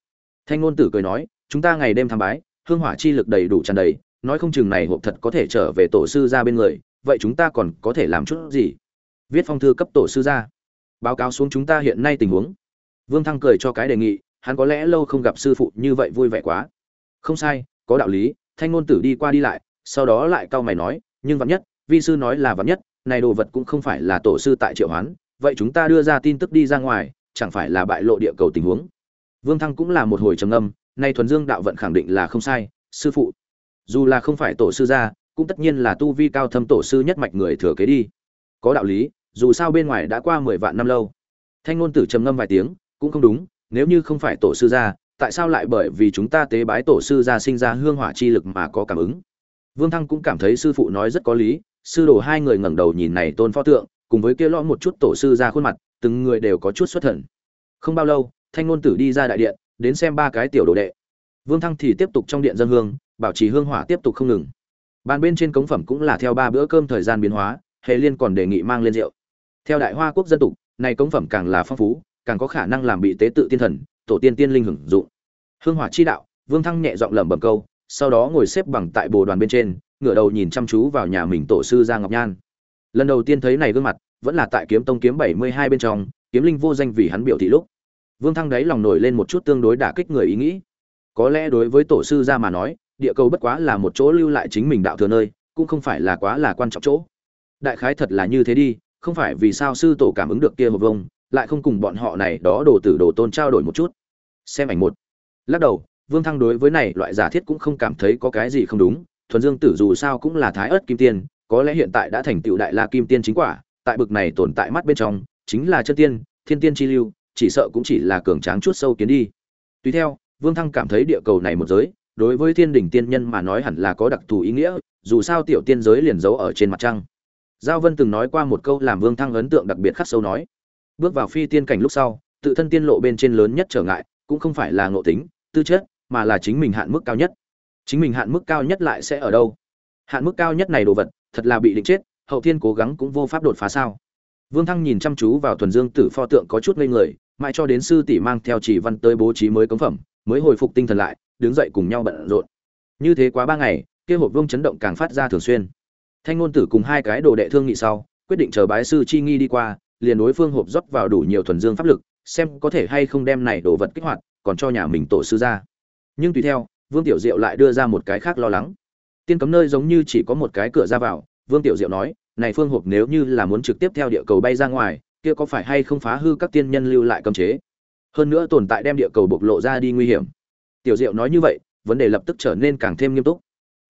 Thanh ngôn tử cười nói, chúng ta ngày đêm tham bái, hương hỏa chi lực đầy đủ tràn đầy, nói không chừng này hộp thật có thể trở về tổ sư ra bên người, vậy chúng ta còn có thể làm chút gì? Viết phong thư cấp tổ sư ra. Báo cáo xuống chúng ta hiện nay tình huống. Vương thăng cười cho cái đề nghị, hắn có lẽ lâu không gặp sư phụ như vậy vui vẻ quá. Không sai, có đạo lý, thanh ngôn tử đi qua đi lại, sau đó lại cau mày nói, nhưng vắn nhất, vi sư nói là vắn nhất, này đồ vật cũng không phải là tổ sư tại triệu hoán, vậy chúng ta đưa ra tin tức đi ra ngoài, chẳng phải là bại lộ địa cầu tình huống. Vương thăng cũng là một hồi trầm âm nay thuần dương đạo vận khẳng định là không sai, sư phụ. Dù là không phải tổ sư gia, cũng tất nhiên là tu vi cao thâm tổ sư nhất mạch người thừa kế đi. Có đạo lý dù sao bên ngoài đã qua mười vạn năm lâu. Thanh ngôn tử trầm ngâm vài tiếng, cũng không đúng, nếu như không phải tổ sư gia, tại sao lại bởi vì chúng ta tế bái tổ sư gia sinh ra hương hỏa chi lực mà có cảm ứng? Vương thăng cũng cảm thấy sư phụ nói rất có lý, sư đồ hai người ngẩng đầu nhìn này tôn pho tượng, cùng với kia lõ một chút tổ sư ra khuôn mặt, từng người đều có chút xuất thần. Không bao lâu, thanh ngôn tử đi ra đại điện, đến xem ba cái tiểu đồ đệ. Vương thăng thì tiếp tục trong điện dân hương, bảo trì hương hỏa tiếp tục không ngừng. Bàn bên trên cống phẩm cũng là theo ba bữa cơm thời gian biến hóa, hệ liên còn đề nghị mang lên rượu theo đại hoa quốc dân tục này công phẩm càng là phong phú càng có khả năng làm bị tế tự tiên thần tổ tiên tiên linh hưởng dụng hương hỏa chi đạo vương thăng nhẹ giọng lẩm bẩm câu sau đó ngồi xếp bằng tại bồ đoàn bên trên ngửa đầu nhìn chăm chú vào nhà mình tổ sư Giang Ngọc Nhan. Lần đầu tiên thấy này gương mặt, vẫn là tại Kiếm Tông kiếm 72 bên trong, kiếm linh vô danh vì hắn biểu thị lúc. Vương Thăng đấy lòng nổi lên một chút tương đối đả kích người ý nghĩ. Có lẽ đối với tổ sư gia mà nói, địa cầu bất quá là một chỗ lưu lại chính mình đạo thừa nơi, cũng không phải là quá là quan trọng chỗ. Đại khái thật là như thế đi, không phải vì sao sư tổ cảm ứng được kia một vông, lại không cùng bọn họ này đó đồ tử đồ tôn trao đổi một chút. Xem ảnh một. Lắc đầu, Vương Thăng đối với này loại giả thiết cũng không cảm thấy có cái gì không đúng, thuần dương tử dù sao cũng là thái ớt kim tiên có lẽ hiện tại đã thành tựu đại la kim tiên chính quả tại bực này tồn tại mắt bên trong chính là chân tiên thiên tiên chi lưu chỉ sợ cũng chỉ là cường tráng chút sâu kiến đi tùy theo vương thăng cảm thấy địa cầu này một giới đối với thiên đình tiên nhân mà nói hẳn là có đặc thù ý nghĩa dù sao tiểu tiên giới liền giấu ở trên mặt trăng giao vân từng nói qua một câu làm vương thăng ấn tượng đặc biệt khắc sâu nói. Bước vào phi tiên cảnh lúc sau, tự thân tiên lộ bên trên lớn nhất trở ngại, cũng không phải là ngộ tính, tư chất, mà là chính mình hạn mức cao nhất. Chính mình hạn mức cao nhất lại sẽ ở đâu? Hạn mức cao nhất này đồ vật, thật là bị định chết, hậu thiên cố gắng cũng vô pháp đột phá sao? Vương thăng nhìn chăm chú vào thuần dương tử pho tượng có chút ngây người, mãi cho đến sư tỷ mang theo chỉ văn tới bố trí mới cống phẩm, mới hồi phục tinh thần lại, đứng dậy cùng nhau bận rộn. Như thế quá ba ngày, kia hộp vương chấn động càng phát ra thường xuyên thanh ngôn tử cùng hai cái đồ đệ thương nghị sau quyết định chờ bái sư chi nghi đi qua liền đối phương hộp rót vào đủ nhiều thuần dương pháp lực xem có thể hay không đem này đồ vật kích hoạt còn cho nhà mình tổ sư ra nhưng tùy theo Vương Tiểu Diệu lại đưa ra một cái khác lo lắng. Tiên cấm nơi giống như chỉ có một cái cửa ra vào, Vương Tiểu Diệu nói, này phương hộp nếu như là muốn trực tiếp theo địa cầu bay ra ngoài, kia có phải hay không phá hư các tiên nhân lưu lại cấm chế? Hơn nữa tồn tại đem địa cầu bộc lộ ra đi nguy hiểm. Tiểu Diệu nói như vậy, vấn đề lập tức trở nên càng thêm nghiêm túc.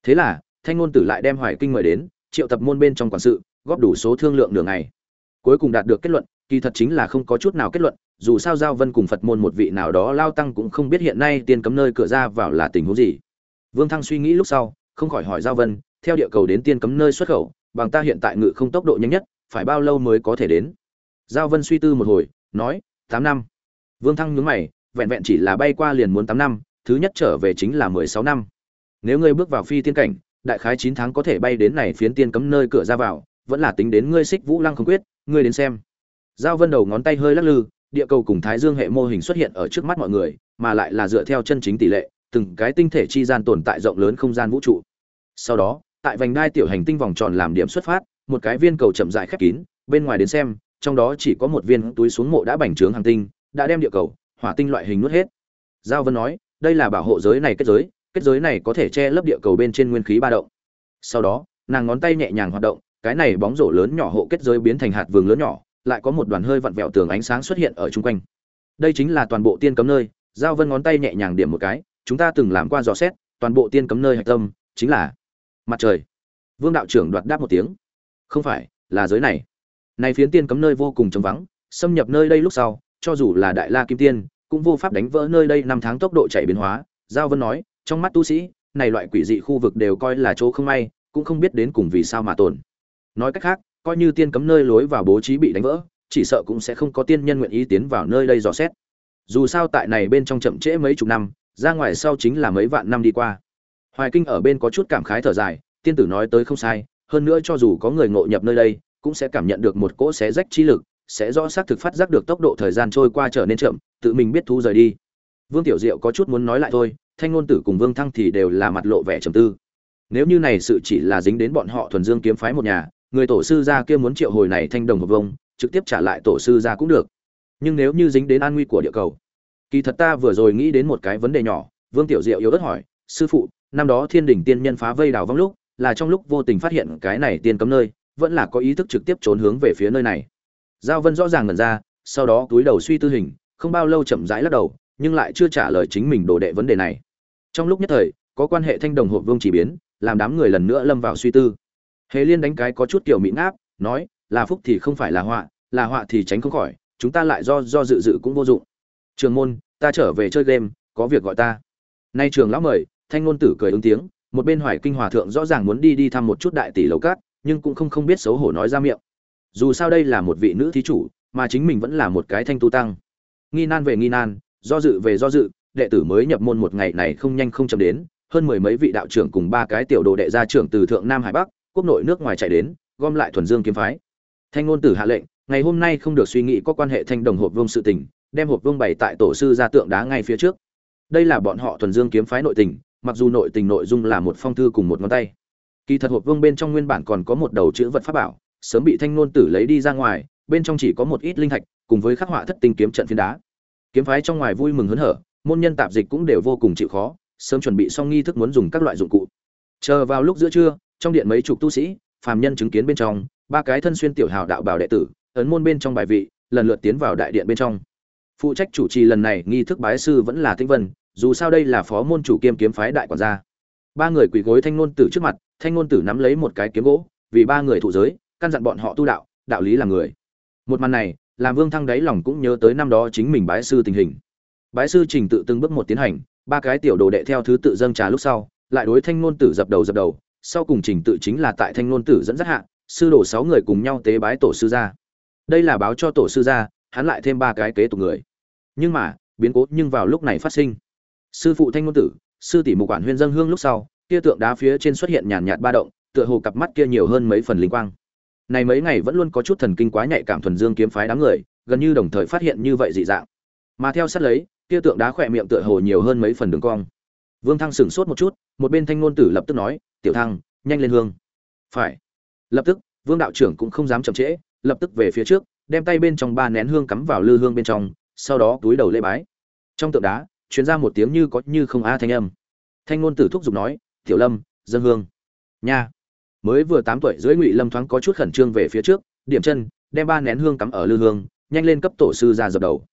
Thế là, Thanh ngôn tử lại đem Hoài Kinh mời đến, triệu tập môn bên trong quản sự, góp đủ số thương lượng nửa ngày. Cuối cùng đạt được kết luận, kỳ thật chính là không có chút nào kết luận, dù sao giao vân cùng phật môn một vị nào đó lao tăng cũng không biết hiện nay tiên cấm nơi cửa ra vào là tình huống gì. Vương thăng suy nghĩ lúc sau không khỏi hỏi giao vân theo địa cầu đến tiên cấm nơi xuất khẩu bằng ta hiện tại ngự không tốc độ nhanh nhất phải bao lâu mới có thể đến? Giao vân suy tư một hồi nói tám năm. Vương thăng nhướng mày vẹn vẹn chỉ là bay qua liền muốn tám năm thứ nhất trở về chính là mười sáu năm. Nếu ngươi bước vào phi tiên cảnh đại khái chín tháng có thể bay đến này phiến tiên cấm nơi cửa ra vào, vẫn là tính đến ngươi xích vũ lăng không quyết, ngươi đến xem. Giao vân đầu ngón tay hơi lắc lư, địa cầu cùng thái dương hệ mô hình xuất hiện ở trước mắt mọi người, mà lại là dựa theo chân chính tỷ lệ, từng cái tinh thể chi gian tồn tại rộng lớn không gian vũ trụ. Sau đó, tại vành đai tiểu hành tinh vòng tròn làm điểm xuất phát, một cái viên cầu chậm rãi khép kín, bên ngoài đến xem, trong đó chỉ có một viên túi xuống mộ đã bành trướng hành tinh, đã đem địa cầu, hỏa tinh loại hình nuốt hết. Giao vân nói, đây là bảo hộ giới này kết giới kết giới này có thể che lấp địa cầu bên trên nguyên khí ba động. Sau đó, nàng ngón tay nhẹ nhàng hoạt động, cái này bóng rổ lớn nhỏ hộ kết giới biến thành hạt vườn lớn nhỏ, lại có một đoàn hơi vặn vẹo tường ánh sáng xuất hiện ở chung quanh. Đây chính là toàn bộ tiên cấm nơi, giao vân ngón tay nhẹ nhàng điểm một cái, chúng ta từng làm qua dò xét, toàn bộ tiên cấm nơi hạch tâm chính là mặt trời. Vương đạo trưởng đoạt đáp một tiếng. Không phải, là giới này. Này phiến tiên cấm nơi vô cùng trống vắng, xâm nhập nơi đây lúc sau, cho dù là đại la kim tiên, cũng vô pháp đánh vỡ nơi đây năm tháng tốc độ chạy biến hóa, giao vân nói trong mắt tu sĩ, này loại quỷ dị khu vực đều coi là chỗ không may, cũng không biết đến cùng vì sao mà tồn. Nói cách khác, coi như tiên cấm nơi lối vào bố trí bị đánh vỡ, chỉ sợ cũng sẽ không có tiên nhân nguyện ý tiến vào nơi đây dò xét. Dù sao tại này bên trong chậm trễ mấy chục năm, ra ngoài sau chính là mấy vạn năm đi qua. Hoài kinh ở bên có chút cảm khái thở dài, tiên tử nói tới không sai, hơn nữa cho dù có người ngộ nhập nơi đây, cũng sẽ cảm nhận được một cỗ xé rách chi lực, sẽ rõ xác thực phát giác được tốc độ thời gian trôi qua trở nên chậm, tự mình biết thu rời đi. Vương tiểu diệu có chút muốn nói lại thôi thanh ngôn tử cùng vương thăng thì đều là mặt lộ vẻ trầm tư. Nếu như này sự chỉ là dính đến bọn họ thuần dương kiếm phái một nhà, người tổ sư gia kia muốn triệu hồi này thanh đồng hợp vông, trực tiếp trả lại tổ sư gia cũng được. Nhưng nếu như dính đến an nguy của địa cầu, kỳ thật ta vừa rồi nghĩ đến một cái vấn đề nhỏ, vương tiểu diệu yếu ớt hỏi, sư phụ, năm đó thiên đình tiên nhân phá vây đào vong lúc, là trong lúc vô tình phát hiện cái này tiên cấm nơi, vẫn là có ý thức trực tiếp trốn hướng về phía nơi này? Giao vân rõ ràng ngần ra, sau đó túi đầu suy tư hình, không bao lâu chậm rãi lắc đầu, nhưng lại chưa trả lời chính mình đồ đệ vấn đề này trong lúc nhất thời, có quan hệ thanh đồng hộp vương chỉ biến, làm đám người lần nữa lâm vào suy tư. Hề liên đánh cái có chút kiểu mỹ ngáp, nói, là phúc thì không phải là họa là họa thì tránh không khỏi, chúng ta lại do do dự dự cũng vô dụng. Trường môn, ta trở về chơi game, có việc gọi ta. Nay trường lão mời, thanh ngôn tử cười ứng tiếng, một bên hoài kinh hòa thượng rõ ràng muốn đi đi thăm một chút đại tỷ lầu cát, nhưng cũng không không biết xấu hổ nói ra miệng. Dù sao đây là một vị nữ thí chủ, mà chính mình vẫn là một cái thanh tu tăng. Nghi nan về nghi nan, do dự về do dự đệ tử mới nhập môn một ngày này không nhanh không chậm đến, hơn mười mấy vị đạo trưởng cùng ba cái tiểu đồ đệ gia trưởng từ thượng nam hải bắc, quốc nội nước ngoài chạy đến, gom lại thuần dương kiếm phái. Thanh ngôn tử hạ lệnh, ngày hôm nay không được suy nghĩ có quan hệ thanh đồng hộp vương sự tình, đem hộp vương bày tại tổ sư ra tượng đá ngay phía trước. Đây là bọn họ thuần dương kiếm phái nội tình, mặc dù nội tình nội dung là một phong thư cùng một ngón tay. Kỳ thật hộp vương bên trong nguyên bản còn có một đầu chữ vật pháp bảo, sớm bị thanh ngôn tử lấy đi ra ngoài, bên trong chỉ có một ít linh thạch, cùng với khắc họa thất tinh kiếm trận phiến đá. Kiếm phái trong ngoài vui mừng hớn hở môn nhân tạp dịch cũng đều vô cùng chịu khó, sớm chuẩn bị xong nghi thức muốn dùng các loại dụng cụ. Chờ vào lúc giữa trưa, trong điện mấy chục tu sĩ, phàm nhân chứng kiến bên trong, ba cái thân xuyên tiểu hào đạo bảo đệ tử, ấn môn bên trong bài vị, lần lượt tiến vào đại điện bên trong. Phụ trách chủ trì lần này nghi thức bái sư vẫn là tĩnh vân, dù sao đây là phó môn chủ kiêm kiếm phái đại quản gia. Ba người quỳ gối thanh ngôn tử trước mặt, thanh ngôn tử nắm lấy một cái kiếm gỗ, vì ba người thụ giới, căn dặn bọn họ tu đạo đạo lý là người. Một màn này, làm vương thăng đáy lòng cũng nhớ tới năm đó chính mình bái sư tình hình bái sư trình tự từng bước một tiến hành, ba cái tiểu đồ đệ theo thứ tự dâng trà lúc sau, lại đối thanh ngôn tử dập đầu dập đầu, sau cùng trình tự chính là tại thanh ngôn tử dẫn dắt hạ, sư đồ sáu người cùng nhau tế bái tổ sư gia. Đây là báo cho tổ sư gia, hắn lại thêm ba cái kế tục người. Nhưng mà, biến cố nhưng vào lúc này phát sinh. Sư phụ thanh ngôn tử, sư tỷ mục quản huyên dân hương lúc sau kia tượng đá phía trên xuất hiện nhàn nhạt ba động, tựa hồ cặp mắt kia nhiều hơn mấy phần linh quang. Này mấy ngày vẫn luôn có chút thần kinh quá nhạy cảm thuần dương kiếm phái đám người, gần như đồng thời phát hiện như vậy dị dạng. Mà theo sát lấy kia tượng đá khỏe miệng tựa hồ nhiều hơn mấy phần đường cong. Vương thăng sửng sốt một chút, một bên thanh ngôn tử lập tức nói, tiểu thăng, nhanh lên hương. Phải. Lập tức, vương đạo trưởng cũng không dám chậm trễ, lập tức về phía trước, đem tay bên trong ba nén hương cắm vào lư hương bên trong, sau đó túi đầu lễ bái. Trong tượng đá chuyến ra một tiếng như có như không a thanh âm. Thanh ngôn tử thúc giục nói, tiểu lâm, dân hương. Nha. Mới vừa tám tuổi dưới ngụy lâm thoáng có chút khẩn trương về phía trước, điểm chân, đem ba nén hương cắm ở lư hương, nhanh lên cấp tổ sư ra dập đầu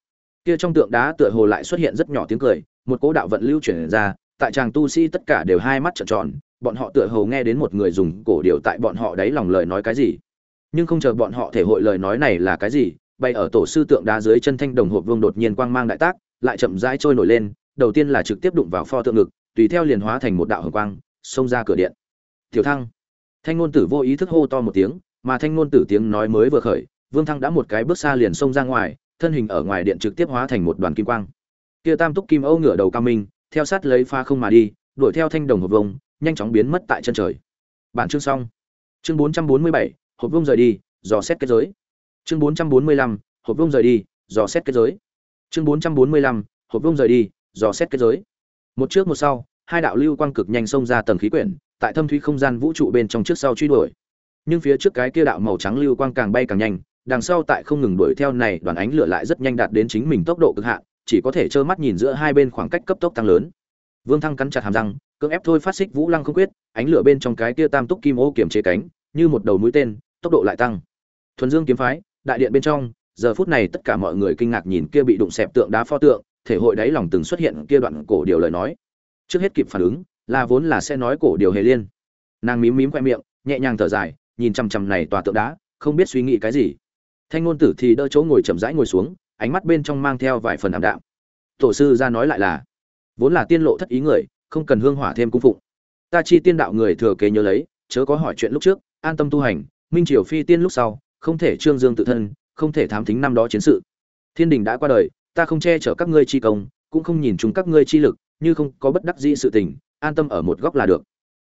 kia trong tượng đá tựa hồ lại xuất hiện rất nhỏ tiếng cười, một cỗ đạo vận lưu chuyển ra, tại chàng tu sĩ tất cả đều hai mắt trợn tròn, bọn họ tựa hồ nghe đến một người dùng cổ điệu tại bọn họ đáy lòng lời nói cái gì. Nhưng không chờ bọn họ thể hội lời nói này là cái gì bay ở tổ sư tượng đá dưới chân thanh đồng hộp vương đột nhiên quang mang đại tác, lại chậm rãi trôi nổi lên, đầu tiên là trực tiếp đụng vào pho tượng ngực, tùy theo liền hóa thành một đạo hồng quang, xông ra cửa điện. Tiểu thăng. Thanh ngôn tử vô ý thức hô to một tiếng, mà thanh ngôn tử tiếng nói mới vừa khởi, vương thăng đã một cái bước xa liền xông ra ngoài thân hình ở ngoài điện trực tiếp hóa thành một đoàn kim quang. Kia tam túc kim âu ngửa đầu cao minh theo sát lấy pha không mà đi đuổi theo thanh đồng hộp vông nhanh chóng biến mất tại chân trời. Bản chương xong. Chương 447, hộp vông rời đi dò xét kết giới. Chương 445, hộp vông rời đi dò xét kết giới. Chương 445, hộp vông rời đi dò xét kết giới. Một trước một sau hai đạo lưu quang cực nhanh xông ra tầng khí quyển tại thâm thúy không gian vũ trụ bên trong trước sau truy đuổi. Nhưng phía trước cái kia đạo màu trắng lưu quang càng bay càng nhanh đằng sau tại không ngừng đuổi theo này, đoàn ánh lửa lại rất nhanh đạt đến chính mình tốc độ cực hạn, chỉ có thể trơ mắt nhìn giữa hai bên khoảng cách cấp tốc tăng lớn. Vương thăng cắn chặt hàm răng, cưỡng ép thôi phát xích vũ lăng không quyết, ánh lửa bên trong cái kia tam túc kim ô kiểm chế cánh, như một đầu mũi tên, tốc độ lại tăng. Thuần dương kiếm phái, đại điện bên trong, giờ phút này tất cả mọi người kinh ngạc nhìn kia bị đụng xẹp tượng đá pho tượng, thể hội đáy lòng từng xuất hiện kia đoạn cổ điều lời nói. Trước hết kịp phản ứng, là vốn là sẽ nói cổ điều hề liên. Nàng mím mím khoe miệng, nhẹ nhàng thở dài, nhìn chằm chằm này tòa tượng đá, không biết suy nghĩ cái gì thanh ngôn tử thì đỡ chỗ ngồi chậm rãi ngồi xuống, ánh mắt bên trong mang theo vài phần ảm đạm. Tổ sư ra nói lại là, vốn là tiên lộ thất ý người, không cần hương hỏa thêm cung phụng. Ta chi tiên đạo người thừa kế nhớ lấy, chớ có hỏi chuyện lúc trước, an tâm tu hành, minh triều phi tiên lúc sau, không thể trương dương tự thân, không thể thám thính năm đó chiến sự. Thiên đình đã qua đời, ta không che chở các ngươi chi công, cũng không nhìn chúng các ngươi chi lực, như không có bất đắc dĩ sự tình, an tâm ở một góc là được.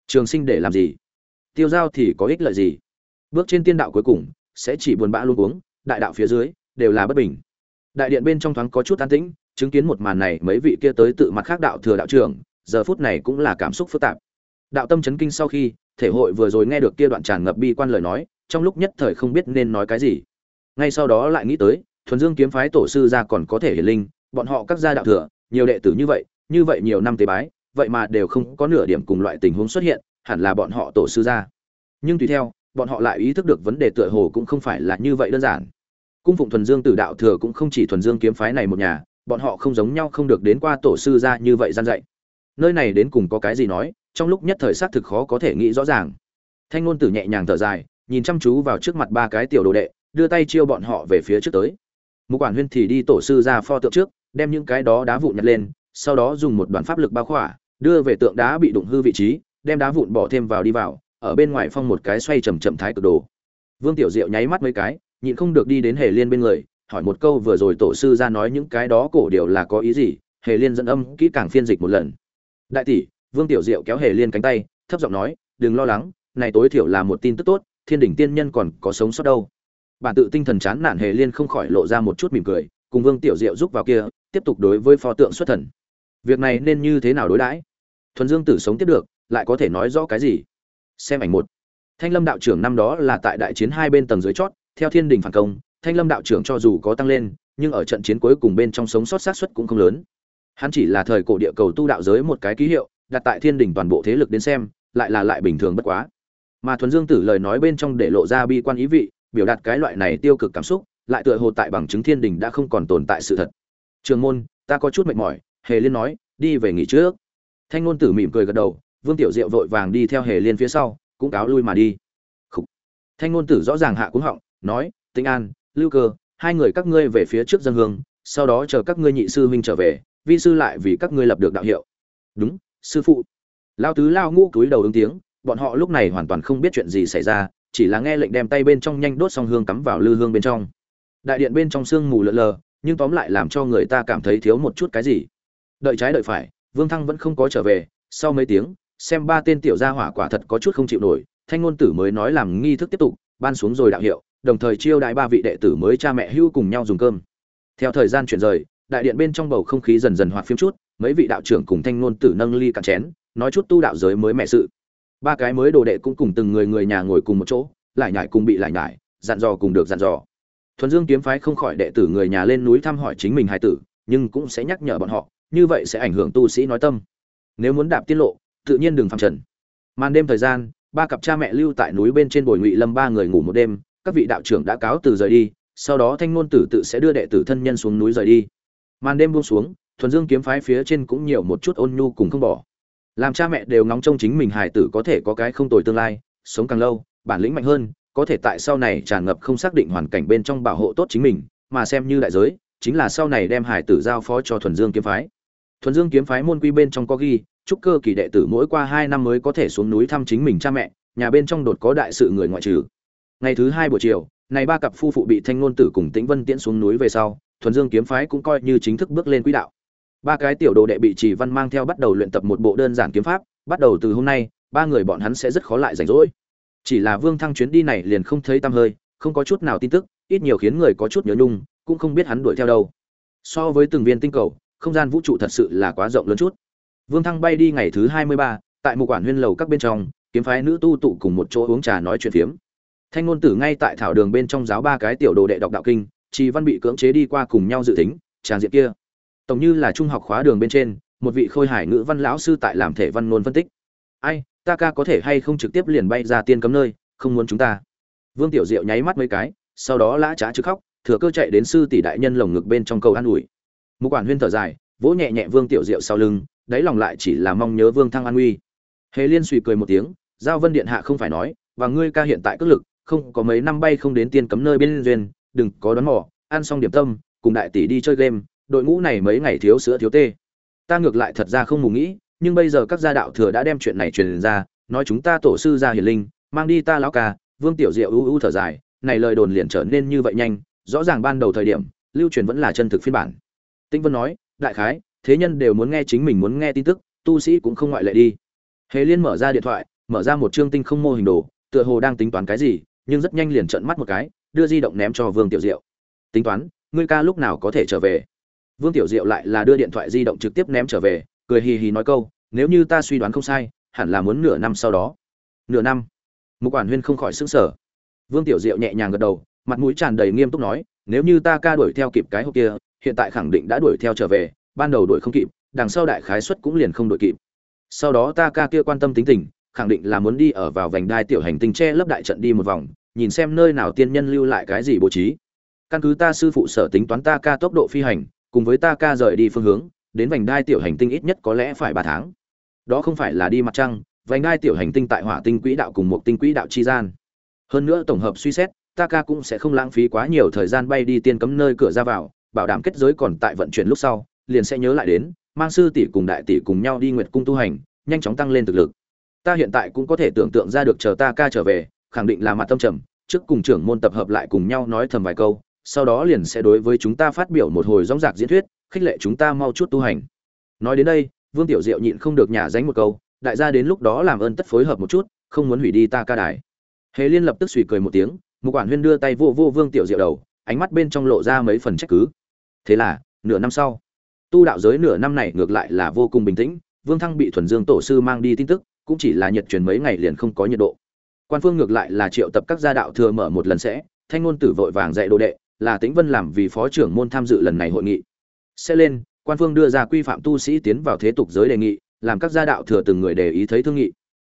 Trường sinh để làm gì? Tiêu giao thì có ích lợi gì? Bước trên tiên đạo cuối cùng, sẽ chỉ buồn bã luôn uống đại đạo phía dưới, đều là bất bình. Đại điện bên trong thoáng có chút an tĩnh, chứng kiến một màn này, mấy vị kia tới tự mặt khác đạo thừa đạo trưởng, giờ phút này cũng là cảm xúc phức tạp. Đạo tâm chấn kinh sau khi, thể hội vừa rồi nghe được kia đoạn tràn ngập bi quan lời nói, trong lúc nhất thời không biết nên nói cái gì. Ngay sau đó lại nghĩ tới, thuần dương kiếm phái tổ sư ra còn có thể hiển linh, bọn họ các gia đạo thừa, nhiều đệ tử như vậy như vậy nhiều năm tế bái, vậy mà đều không có nửa điểm cùng loại tình huống xuất hiện, hẳn là bọn họ tổ sư ra nhưng tùy theo, bọn họ lại ý thức được vấn đề tựa hồ cũng không phải là như vậy đơn giản cung phụng thuần dương tử đạo thừa cũng không chỉ thuần dương kiếm phái này một nhà, bọn họ không giống nhau không được đến qua tổ sư ra như vậy gian dạy. Nơi này đến cùng có cái gì nói, trong lúc nhất thời xác thực khó có thể nghĩ rõ ràng. Thanh ngôn tử nhẹ nhàng thở dài, nhìn chăm chú vào trước mặt ba cái tiểu đồ đệ, đưa tay chiêu bọn họ về phía trước tới. Một quản huyên thì đi tổ sư ra pho tượng trước, đem những cái đó đá vụn nhặt lên, sau đó dùng một đoàn pháp lực bao khỏa, đưa về tượng đá bị đụng hư vị trí, đem đá vụn bỏ thêm vào đi vào, ở bên ngoài phong một cái xoay chầm chậm thái cực đồ. Vương tiểu diệu nháy mắt mấy cái nhịn không được đi đến hề liên bên người, hỏi một câu vừa rồi tổ sư ra nói những cái đó cổ điều là có ý gì? Hề liên dẫn âm kỹ càng phiên dịch một lần. Đại tỷ, vương tiểu diệu kéo hề liên cánh tay, thấp giọng nói, đừng lo lắng, này tối thiểu là một tin tức tốt, thiên đỉnh tiên nhân còn có sống sót đâu. Bản tự tinh thần chán nản hề liên không khỏi lộ ra một chút mỉm cười, cùng vương tiểu diệu giúp vào kia, tiếp tục đối với pho tượng xuất thần. Việc này nên như thế nào đối đãi? Thuần dương tử sống tiếp được, lại có thể nói rõ cái gì? Xem ảnh một. Thanh lâm đạo trưởng năm đó là tại đại chiến hai bên tầng dưới chót theo thiên đình phản công, thanh lâm đạo trưởng cho dù có tăng lên, nhưng ở trận chiến cuối cùng bên trong sống sót sát suất cũng không lớn. Hắn chỉ là thời cổ địa cầu tu đạo giới một cái ký hiệu, đặt tại thiên đình toàn bộ thế lực đến xem, lại là lại bình thường bất quá. Mà thuần dương tử lời nói bên trong để lộ ra bi quan ý vị, biểu đạt cái loại này tiêu cực cảm xúc, lại tựa hồ tại bằng chứng thiên đình đã không còn tồn tại sự thật. Trường môn, ta có chút mệt mỏi, hề liên nói, đi về nghỉ trước. Thanh ngôn tử mỉm cười gật đầu, vương tiểu diệu vội vàng đi theo hề liên phía sau, cũng cáo lui mà đi. Khủ. thanh ngôn tử rõ ràng hạ cúng họng nói, tĩnh an, lưu cơ, hai người các ngươi về phía trước dân hương, sau đó chờ các ngươi nhị sư huynh trở về, vi sư lại vì các ngươi lập được đạo hiệu. Đúng, sư phụ. Lao tứ lao ngũ cúi đầu ứng tiếng, bọn họ lúc này hoàn toàn không biết chuyện gì xảy ra, chỉ là nghe lệnh đem tay bên trong nhanh đốt xong hương cắm vào lư hương bên trong. Đại điện bên trong sương mù lờ lờ, nhưng tóm lại làm cho người ta cảm thấy thiếu một chút cái gì. Đợi trái đợi phải, vương thăng vẫn không có trở về, sau mấy tiếng, xem ba tên tiểu gia hỏa quả thật có chút không chịu nổi, thanh ngôn tử mới nói làm nghi thức tiếp tục, ban xuống rồi đạo hiệu đồng thời chiêu đại ba vị đệ tử mới cha mẹ hưu cùng nhau dùng cơm. Theo thời gian chuyển rời, đại điện bên trong bầu không khí dần dần hoạt phiếm chút, mấy vị đạo trưởng cùng thanh ngôn tử nâng ly cạn chén, nói chút tu đạo giới mới mẹ sự. Ba cái mới đồ đệ cũng cùng từng người người nhà ngồi cùng một chỗ, lại nhải cùng bị lại nhải, dặn dò cùng được dặn dò. Thuần dương kiếm phái không khỏi đệ tử người nhà lên núi thăm hỏi chính mình hài tử, nhưng cũng sẽ nhắc nhở bọn họ, như vậy sẽ ảnh hưởng tu sĩ nói tâm. Nếu muốn đạp tiết lộ, tự nhiên đừng phạm trần. Màn đêm thời gian, ba cặp cha mẹ lưu tại núi bên trên bồi ngụy lâm ba người ngủ một đêm các vị đạo trưởng đã cáo từ rời đi, sau đó thanh ngôn tử tự sẽ đưa đệ tử thân nhân xuống núi rời đi. Màn đêm buông xuống, thuần dương kiếm phái phía trên cũng nhiều một chút ôn nhu cùng không bỏ. Làm cha mẹ đều ngóng trông chính mình hải tử có thể có cái không tồi tương lai, sống càng lâu, bản lĩnh mạnh hơn, có thể tại sau này tràn ngập không xác định hoàn cảnh bên trong bảo hộ tốt chính mình, mà xem như đại giới, chính là sau này đem hải tử giao phó cho thuần dương kiếm phái. Thuần dương kiếm phái môn quy bên trong có ghi, chúc cơ kỳ đệ tử mỗi qua hai năm mới có thể xuống núi thăm chính mình cha mẹ, nhà bên trong đột có đại sự người ngoại trừ ngày thứ hai buổi chiều, này ba cặp phu phụ bị thanh ngôn tử cùng tĩnh vân tiễn xuống núi về sau, thuần dương kiếm phái cũng coi như chính thức bước lên quỹ đạo. Ba cái tiểu đồ đệ bị chỉ văn mang theo bắt đầu luyện tập một bộ đơn giản kiếm pháp, bắt đầu từ hôm nay, ba người bọn hắn sẽ rất khó lại rảnh rỗi. Chỉ là vương thăng chuyến đi này liền không thấy tăm hơi, không có chút nào tin tức, ít nhiều khiến người có chút nhớ nhung, cũng không biết hắn đuổi theo đâu. So với từng viên tinh cầu, không gian vũ trụ thật sự là quá rộng lớn chút. Vương thăng bay đi ngày thứ hai mươi ba, tại một quản huyên lầu các bên trong, kiếm phái nữ tu tụ cùng một chỗ uống trà nói chuyện phiếm thanh ngôn tử ngay tại thảo đường bên trong giáo ba cái tiểu đồ đệ đọc đạo kinh, trì văn bị cưỡng chế đi qua cùng nhau dự tính tràng diện kia. Tổng như là trung học khóa đường bên trên, một vị khôi hải ngữ văn lão sư tại làm thể văn ngôn phân tích. Ai, ta ca có thể hay không trực tiếp liền bay ra tiên cấm nơi, không muốn chúng ta? Vương tiểu diệu nháy mắt mấy cái, sau đó lã trá chứ khóc, thừa cơ chạy đến sư tỷ đại nhân lồng ngực bên trong cầu an ủi. Một quản huyên thở dài, vỗ nhẹ nhẹ vương tiểu diệu sau lưng, đáy lòng lại chỉ là mong nhớ vương thăng an uy hề liên suy cười một tiếng, giao vân điện hạ không phải nói, và ngươi ca hiện tại cất lực không có mấy năm bay không đến tiên cấm nơi bên duyên, đừng có đón mỏ ăn xong điểm tâm, cùng đại tỷ đi chơi game, đội ngũ này mấy ngày thiếu sữa thiếu tê. Ta ngược lại thật ra không mù nghĩ, nhưng bây giờ các gia đạo thừa đã đem chuyện này truyền ra, nói chúng ta tổ sư gia hiền linh, mang đi ta lão ca, vương tiểu diệu ưu ưu thở dài, này lời đồn liền trở nên như vậy nhanh, rõ ràng ban đầu thời điểm, lưu truyền vẫn là chân thực phiên bản. Tinh vân nói, đại khái, thế nhân đều muốn nghe chính mình muốn nghe tin tức, tu sĩ cũng không ngoại lệ đi. Hề liên mở ra điện thoại, mở ra một chương tinh không mô hình đồ, tựa hồ đang tính toán cái gì nhưng rất nhanh liền trợn mắt một cái, đưa di động ném cho vương tiểu diệu. Tính toán, ngươi ca lúc nào có thể trở về? Vương tiểu diệu lại là đưa điện thoại di động trực tiếp ném trở về, cười hì hì nói câu, nếu như ta suy đoán không sai, hẳn là muốn nửa năm sau đó. Nửa năm? Mục quản huyên không khỏi xứng sở vương tiểu diệu nhẹ nhàng gật đầu, mặt mũi tràn đầy nghiêm túc nói, nếu như ta ca đuổi theo kịp cái hộp kia, hiện tại khẳng định đã đuổi theo trở về, ban đầu đuổi không kịp, đằng sau đại khái suất cũng liền không đuổi kịp. Sau đó ta ca kia quan tâm tính tình khẳng định là muốn đi ở vào vành đai tiểu hành tinh che lấp đại trận đi một vòng, nhìn xem nơi nào tiên nhân lưu lại cái gì bố trí. Căn cứ ta sư phụ sở tính toán ta ca tốc độ phi hành, cùng với ta ca rời đi phương hướng, đến vành đai tiểu hành tinh ít nhất có lẽ phải ba tháng. Đó không phải là đi mặt trăng, vành đai tiểu hành tinh tại hỏa tinh quỹ đạo cùng một tinh quỹ đạo chi gian. Hơn nữa tổng hợp suy xét, ta ca cũng sẽ không lãng phí quá nhiều thời gian bay đi tiên cấm nơi cửa ra vào, bảo đảm kết giới còn tại vận chuyển lúc sau, liền sẽ nhớ lại đến, mang sư tỷ cùng đại tỷ cùng nhau đi nguyệt cung tu hành, nhanh chóng tăng lên thực lực ta hiện tại cũng có thể tưởng tượng ra được chờ ta ca trở về, khẳng định là mặt tâm trầm, trước cùng trưởng môn tập hợp lại cùng nhau nói thầm vài câu, sau đó liền sẽ đối với chúng ta phát biểu một hồi rong rạc diễn thuyết, khích lệ chúng ta mau chút tu hành. Nói đến đây, vương tiểu diệu nhịn không được nhả dánh một câu, đại gia đến lúc đó làm ơn tất phối hợp một chút, không muốn hủy đi ta ca đài. Hề liên lập tức suy cười một tiếng một quản huyên đưa tay vô vô vương tiểu diệu đầu, ánh mắt bên trong lộ ra mấy phần trách cứ. Thế là, nửa năm sau, tu đạo giới nửa năm này ngược lại là vô cùng bình tĩnh, vương thăng bị thuần dương tổ sư mang đi tin tức cũng chỉ là nhiệt truyền mấy ngày liền không có nhiệt độ. Quan phương ngược lại là triệu tập các gia đạo thừa mở một lần sẽ, thanh ngôn tử vội vàng dạy đồ đệ, là tĩnh vân làm vì phó trưởng môn tham dự lần này hội nghị. Sẽ lên, quan phương đưa ra quy phạm tu sĩ tiến vào thế tục giới đề nghị, làm các gia đạo thừa từng người để ý thấy thương nghị.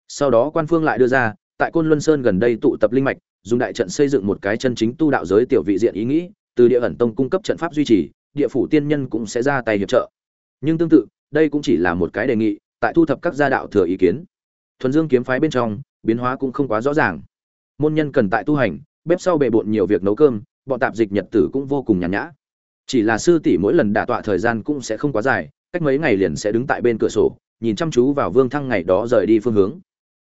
Sau đó quan phương lại đưa ra, tại côn luân sơn gần đây tụ tập linh mạch, dùng đại trận xây dựng một cái chân chính tu đạo giới tiểu vị diện ý nghĩ, từ địa ẩn tông cung cấp trận pháp duy trì, địa phủ tiên nhân cũng sẽ ra tay hiệp trợ. Nhưng tương tự, đây cũng chỉ là một cái đề nghị, tại thu thập các gia đạo thừa ý kiến thuần dương kiếm phái bên trong, biến hóa cũng không quá rõ ràng. Môn nhân cần tại tu hành, bếp sau bề bộn nhiều việc nấu cơm, bọn tạp dịch nhật tử cũng vô cùng nhàn nhã. Chỉ là sư tỷ mỗi lần đả tọa thời gian cũng sẽ không quá dài, cách mấy ngày liền sẽ đứng tại bên cửa sổ, nhìn chăm chú vào vương thăng ngày đó rời đi phương hướng.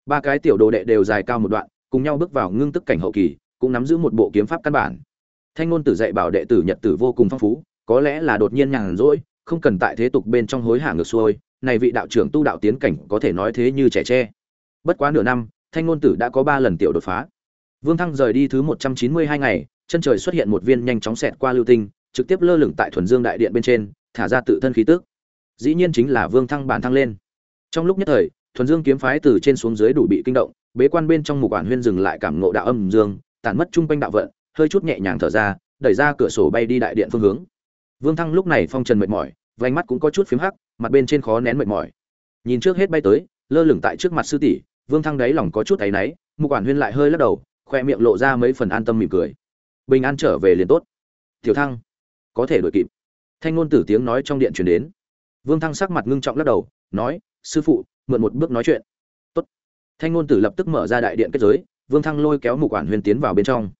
Ba cái tiểu đồ đệ đều dài cao một đoạn, cùng nhau bước vào ngưng tức cảnh hậu kỳ, cũng nắm giữ một bộ kiếm pháp căn bản. Thanh ngôn tử dạy bảo đệ tử nhật tử vô cùng phong phú, có lẽ là đột nhiên nhàn rỗi, không cần tại thế tục bên trong hối hả ngược xuôi, này vị đạo trưởng tu đạo tiến cảnh có thể nói thế như trẻ tre bất quá nửa năm, thanh ngôn tử đã có ba lần tiểu đột phá. Vương thăng rời đi thứ một trăm chín mươi hai ngày, chân trời xuất hiện một viên nhanh chóng xẹt qua lưu tinh, trực tiếp lơ lửng tại thuần dương đại điện bên trên, thả ra tự thân khí tức. Dĩ nhiên chính là vương thăng bản thăng lên. Trong lúc nhất thời, thuần dương kiếm phái từ trên xuống dưới đủ bị kinh động, bế quan bên trong một quản huyên dừng lại cảm ngộ đạo âm dương, tản mất trung quanh đạo vận, hơi chút nhẹ nhàng thở ra, đẩy ra cửa sổ bay đi đại điện phương hướng. Vương thăng lúc này phong trần mệt mỏi, vành mắt cũng có chút phím hắc, mặt bên trên khó nén mệt mỏi. Nhìn trước hết bay tới, lơ lửng tại trước mặt sư tỷ vương thăng đáy lòng có chút áy náy một quản huyên lại hơi lắc đầu, khoe miệng lộ ra mấy phần an tâm mỉm cười. Bình an trở về liền tốt. Tiểu thăng, có thể đuổi kịp. Thanh ngôn tử tiếng nói trong điện truyền đến. Vương thăng sắc mặt ngưng trọng lắc đầu, nói, sư phụ, mượn một bước nói chuyện. Tốt. Thanh ngôn tử lập tức mở ra đại điện kết giới, vương thăng lôi kéo mục quản Huyên tiến vào bên trong.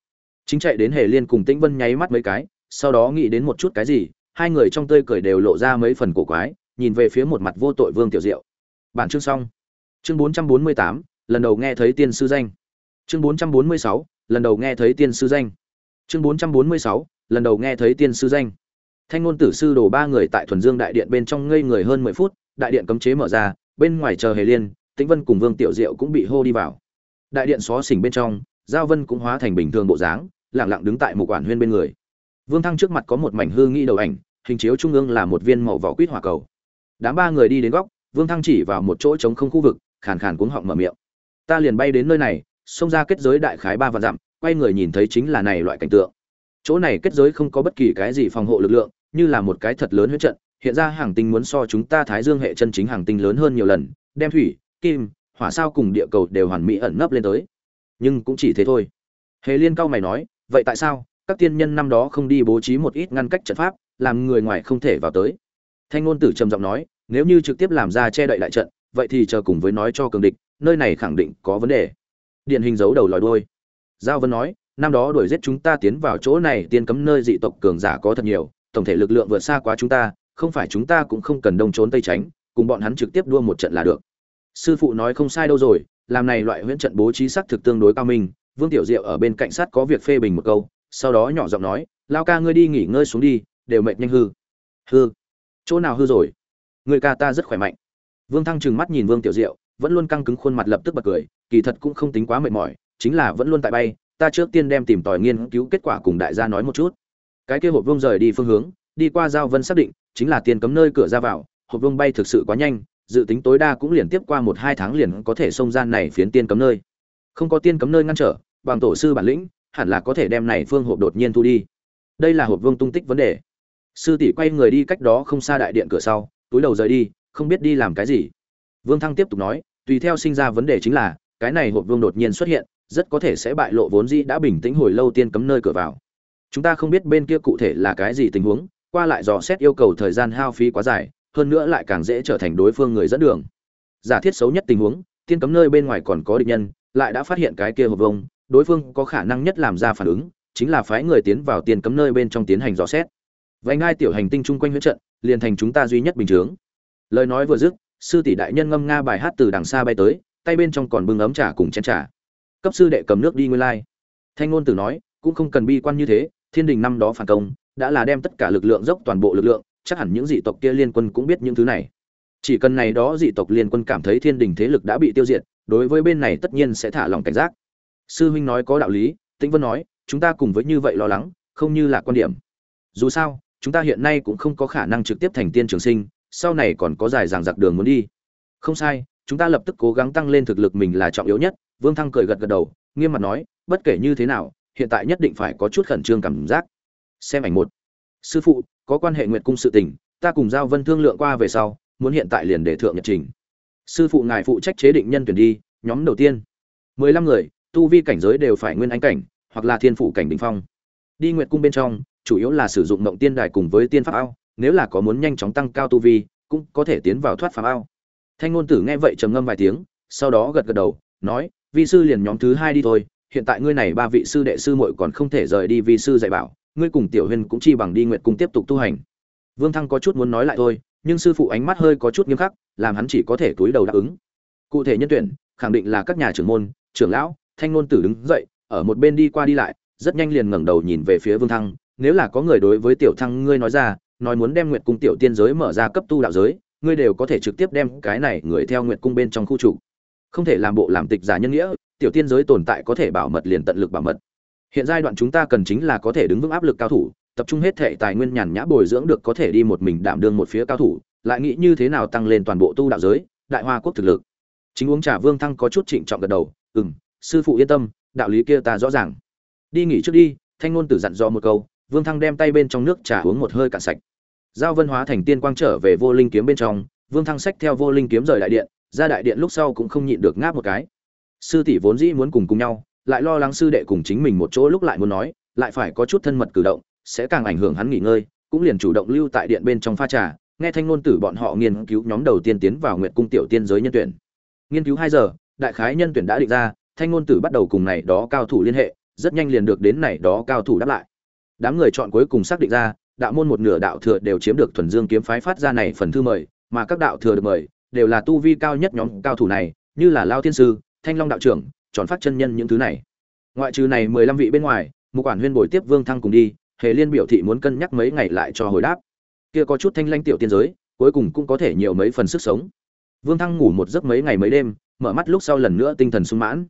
Chính chạy đến hề liên cùng tĩnh vân nháy mắt mấy cái, sau đó nghĩ đến một chút cái gì, hai người trong tơi cười đều lộ ra mấy phần cổ quái, nhìn về phía một mặt vô tội vương tiểu diệu. Bản chương xong chương bốn trăm bốn mươi tám, lần đầu nghe thấy tiên sư danh. Chương bốn trăm bốn mươi sáu, lần đầu nghe thấy tiên sư danh. Chương bốn trăm bốn mươi sáu, lần đầu nghe thấy tiên sư danh. Thanh ngôn tử sư đồ ba người tại thuần dương đại điện bên trong ngây người hơn mười phút, đại điện cấm chế mở ra, bên ngoài chờ hề liên, tĩnh vân cùng vương tiểu diệu cũng bị hô đi vào. Đại điện xó xỉnh bên trong, giao vân cũng hóa thành bình thường bộ dáng lẳng lặng đứng tại một quản huyên bên người. Vương thăng trước mặt có một mảnh hư nghi đầu ảnh, hình chiếu trung ương là một viên màu vỏ quýt hỏa cầu. Đám ba người đi đến góc, vương thăng chỉ vào một chỗ trống không khu vực khàn khàn cuống họng mở miệng. Ta liền bay đến nơi này, xông ra kết giới đại khái ba vạn dặm, quay người nhìn thấy chính là này loại cảnh tượng. Chỗ này kết giới không có bất kỳ cái gì phòng hộ lực lượng, như là một cái thật lớn huyết trận, hiện ra hàng tinh muốn so chúng ta thái dương hệ chân chính hàng tinh lớn hơn nhiều lần, đem thủy, kim, hỏa sao cùng địa cầu đều hoàn mỹ ẩn nấp lên tới. Nhưng cũng chỉ thế thôi. Hề liên cao mày nói, vậy tại sao, các tiên nhân năm đó không đi bố trí một ít ngăn cách trận pháp, làm người ngoài không thể vào tới? Thanh ngôn tử trầm giọng nói, nếu như trực tiếp làm ra che đậy đại trận vậy thì chờ cùng với nói cho cường địch, nơi này khẳng định có vấn đề. Điển hình giấu đầu lòi đuôi. Giao vân nói, năm đó đuổi giết chúng ta tiến vào chỗ này tiên cấm nơi dị tộc cường giả có thật nhiều, tổng thể lực lượng vượt xa quá chúng ta, không phải chúng ta cũng không cần đông trốn tây tránh, cùng bọn hắn trực tiếp đua một trận là được. Sư phụ nói không sai đâu rồi, làm này loại huyễn trận bố trí sắc thực tương đối cao minh, vương tiểu diệu ở bên cạnh sát có việc phê bình một câu, sau đó nhỏ giọng nói, lao ca ngươi đi nghỉ ngơi xuống đi, đều mệt nhanh hư. Hư? Chỗ nào hư rồi? Người ca ta rất khỏe mạnh vương thăng trừng mắt nhìn vương tiểu diệu, vẫn luôn căng cứng khuôn mặt lập tức bật cười, kỳ thật cũng không tính quá mệt mỏi, chính là vẫn luôn tại bay, ta trước tiên đem tìm tòi nghiên cứu kết quả cùng đại gia nói một chút. Cái kia hộp vương rời đi phương hướng, đi qua giao vân xác định, chính là tiền cấm nơi cửa ra vào, hộp vương bay thực sự quá nhanh, dự tính tối đa cũng liền tiếp qua một hai tháng liền có thể xông gian này phiến tiên cấm nơi. Không có tiên cấm nơi ngăn trở, bằng tổ sư bản lĩnh, hẳn là có thể đem này phương hộp đột nhiên thu đi. Đây là hộp vương tung tích vấn đề. Sư tỷ quay người đi cách đó không xa đại điện cửa sau, túi đầu rời đi không biết đi làm cái gì. Vương thăng tiếp tục nói, tùy theo sinh ra vấn đề chính là, cái này hộp vương đột nhiên xuất hiện, rất có thể sẽ bại lộ vốn dĩ đã bình tĩnh hồi lâu tiên cấm nơi cửa vào. Chúng ta không biết bên kia cụ thể là cái gì tình huống, qua lại dò xét yêu cầu thời gian hao phí quá dài, hơn nữa lại càng dễ trở thành đối phương người dẫn đường. Giả thiết xấu nhất tình huống, tiên cấm nơi bên ngoài còn có địch nhân, lại đã phát hiện cái kia hộp vông đối phương có khả năng nhất làm ra phản ứng, chính là phái người tiến vào tiên cấm nơi bên trong tiến hành dò xét. Vành ngai tiểu hành tinh chung quanh huyết trận, liền thành chúng ta duy nhất bình chướng lời nói vừa dứt, sư tỷ đại nhân ngâm nga bài hát từ đằng xa bay tới, tay bên trong còn bưng ấm trà cùng chén trà. Cấp sư đệ cầm nước đi nguyên lai. Thanh ngôn tử nói, cũng không cần bi quan như thế, thiên đình năm đó phản công, đã là đem tất cả lực lượng dốc toàn bộ lực lượng, chắc hẳn những dị tộc kia liên quân cũng biết những thứ này. Chỉ cần này đó dị tộc liên quân cảm thấy thiên đình thế lực đã bị tiêu diệt, đối với bên này tất nhiên sẽ thả lòng cảnh giác. Sư huynh nói có đạo lý, tĩnh vân nói, chúng ta cùng với như vậy lo lắng, không như là quan điểm. Dù sao, chúng ta hiện nay cũng không có khả năng trực tiếp thành tiên trường sinh sau này còn có dài dàng giặc đường muốn đi. Không sai, chúng ta lập tức cố gắng tăng lên thực lực mình là trọng yếu nhất, vương thăng cười gật gật đầu, nghiêm mặt nói, bất kể như thế nào, hiện tại nhất định phải có chút khẩn trương cảm giác. Xem ảnh một. Sư phụ, có quan hệ nguyện cung sự tình, ta cùng giao vân thương lượng qua về sau, muốn hiện tại liền để thượng nhật trình. Sư phụ ngài phụ trách chế định nhân tuyển đi, nhóm đầu tiên. Mười lăm người, tu vi cảnh giới đều phải nguyên ánh cảnh, hoặc là thiên phụ cảnh đ ỉ n h phong. Đi nguyện cung bên trong, chủ yếu là sử dụng mộng tiên đài cùng với tiên pháp ao nếu là có muốn nhanh chóng tăng cao tu vi, cũng có thể tiến vào thoát phàm ao. Thanh ngôn tử nghe vậy trầm ngâm vài tiếng, sau đó gật gật đầu, nói, vi sư liền nhóm thứ hai đi thôi, hiện tại ngươi này ba vị sư đệ sư muội còn không thể rời đi vi sư dạy bảo, ngươi cùng tiểu huyền cũng chi bằng đi nguyện cung tiếp tục tu hành. Vương thăng có chút muốn nói lại thôi, nhưng sư phụ ánh mắt hơi có chút nghiêm khắc, làm hắn chỉ có thể túi đầu đáp ứng. Cụ thể nhân tuyển, khẳng định là các nhà trưởng môn, trưởng lão, thanh ngôn tử đứng dậy, ở một bên đi qua đi lại, rất nhanh liền ngẩng đầu nhìn về phía vương thăng, nếu là có người đối với tiểu thăng ngươi nói ra nói muốn đem nguyện cung tiểu tiên giới mở ra cấp tu đạo giới ngươi đều có thể trực tiếp đem cái này người theo nguyện cung bên trong khu trụ không thể làm bộ làm tịch giả nhân nghĩa tiểu tiên giới tồn tại có thể bảo mật liền tận lực bảo mật. Hiện giai đoạn chúng ta cần chính là có thể đứng vững áp lực cao thủ tập trung hết thể tài nguyên nhàn nhã bồi dưỡng được có thể đi một mình đảm đương một phía cao thủ lại nghĩ như thế nào tăng lên toàn bộ tu đạo giới đại hoa quốc thực lực. Chính uống trà vương thăng có chút trịnh trọng gật đầu ừm, sư phụ yên tâm đạo lý kia ta rõ ràng. Đi nghỉ trước đi thanh ngôn tử dặn dò một câu vương thăng đem tay bên trong nước trà uống một hơi cạn sạch giao vân hóa thành tiên quang trở về vô linh kiếm bên trong, vương thăng sách theo vô linh kiếm rời đại điện, ra đại điện lúc sau cũng không nhịn được ngáp một cái. Sư tỷ vốn dĩ muốn cùng cùng nhau, lại lo lắng sư đệ cùng chính mình một chỗ lúc lại muốn nói, lại phải có chút thân mật cử động, sẽ càng ảnh hưởng hắn nghỉ ngơi, cũng liền chủ động lưu tại điện bên trong pha trà, nghe thanh ngôn tử bọn họ nghiên cứu nhóm đầu tiên tiến vào nguyện cung tiểu tiên giới nhân tuyển. Nghiên cứu hai giờ, đại khái nhân tuyển đã định ra, thanh ngôn tử bắt đầu cùng này đó cao thủ liên hệ, rất nhanh liền được đến này đó cao thủ đáp lại. Đám người chọn cuối cùng xác định ra đạo môn một nửa đạo thừa đều chiếm được thuần dương kiếm phái phát ra này phần thư mời, mà các đạo thừa được mời, đều là tu vi cao nhất nhóm cao thủ này, như là lao thiên sư, thanh long đạo trưởng, tròn phát chân nhân những thứ này. Ngoại trừ này mười lăm vị bên ngoài một quản huyên bồi tiếp vương thăng cùng đi, hề liên biểu thị muốn cân nhắc mấy ngày lại cho hồi đáp. Kia có chút thanh lanh tiểu tiên giới, cuối cùng cũng có thể nhiều mấy phần sức sống. Vương thăng ngủ một giấc mấy ngày mấy đêm, mở mắt lúc sau lần nữa tinh thần sung mãn.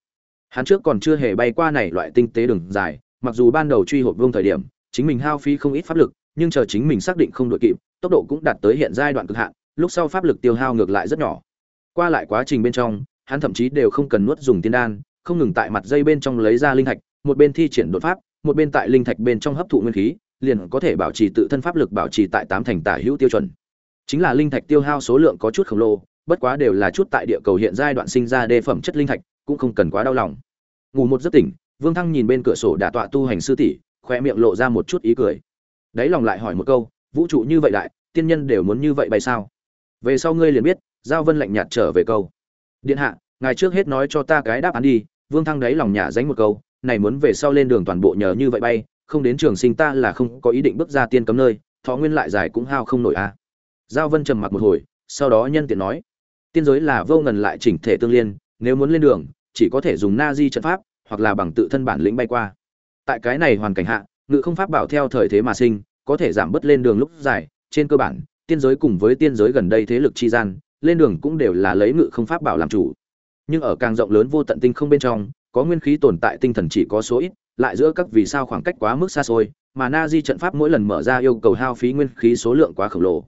Hắn trước còn chưa hề bay qua này loại tinh tế đường dài, mặc dù ban đầu truy hộp vương thời điểm, chính mình hao phí không ít pháp lực nhưng chờ chính mình xác định không đội kịp, tốc độ cũng đạt tới hiện giai đoạn cực hạn, lúc sau pháp lực tiêu hao ngược lại rất nhỏ. Qua lại quá trình bên trong, hắn thậm chí đều không cần nuốt dùng tiên đan, không ngừng tại mặt dây bên trong lấy ra linh thạch, một bên thi triển đột pháp, một bên tại linh thạch bên trong hấp thụ nguyên khí, liền có thể bảo trì tự thân pháp lực bảo trì tại tám thành tả hữu tiêu chuẩn. Chính là linh thạch tiêu hao số lượng có chút khổng lồ, bất quá đều là chút tại địa cầu hiện giai đoạn sinh ra đề phẩm chất linh thạch, cũng không cần quá đau lòng. Ngủ một giấc tỉnh, vương thăng nhìn bên cửa sổ đả tọa tu hành sư tỷ khoe miệng lộ ra một chút ý cười đáy lòng lại hỏi một câu, vũ trụ như vậy đại, tiên nhân đều muốn như vậy bay sao? Về sau ngươi liền biết, giao vân lạnh nhạt trở về câu. Điện hạ, ngài trước hết nói cho ta cái đáp án đi. Vương thăng đáy lòng nhả dánh một câu, này muốn về sau lên đường toàn bộ nhờ như vậy bay, không đến trường sinh ta là không có ý định bước ra tiên cấm nơi, thọ nguyên lại dài cũng hao không nổi a à. giao vân trầm mặc một hồi, sau đó nhân tiện nói, tiên giới là vô ngần lại chỉnh thể tương liên, nếu muốn lên đường, chỉ có thể dùng na di trận pháp, hoặc là bằng tự thân bản lĩnh bay qua. Tại cái này hoàn cảnh hạ ngự không pháp bảo theo thời thế mà sinh, có thể giảm bớt lên đường lúc dài. Trên cơ bản, tiên giới cùng với tiên giới gần đây thế lực chi gian, lên đường cũng đều là lấy ngự không pháp bảo làm chủ. Nhưng ở càng rộng lớn vô tận tinh không bên trong, có nguyên khí tồn tại tinh thần chỉ có số ít, lại giữa các vì sao khoảng cách quá mức xa xôi, mà na di trận pháp mỗi lần mở ra yêu cầu hao phí nguyên khí số lượng quá khổng lồ.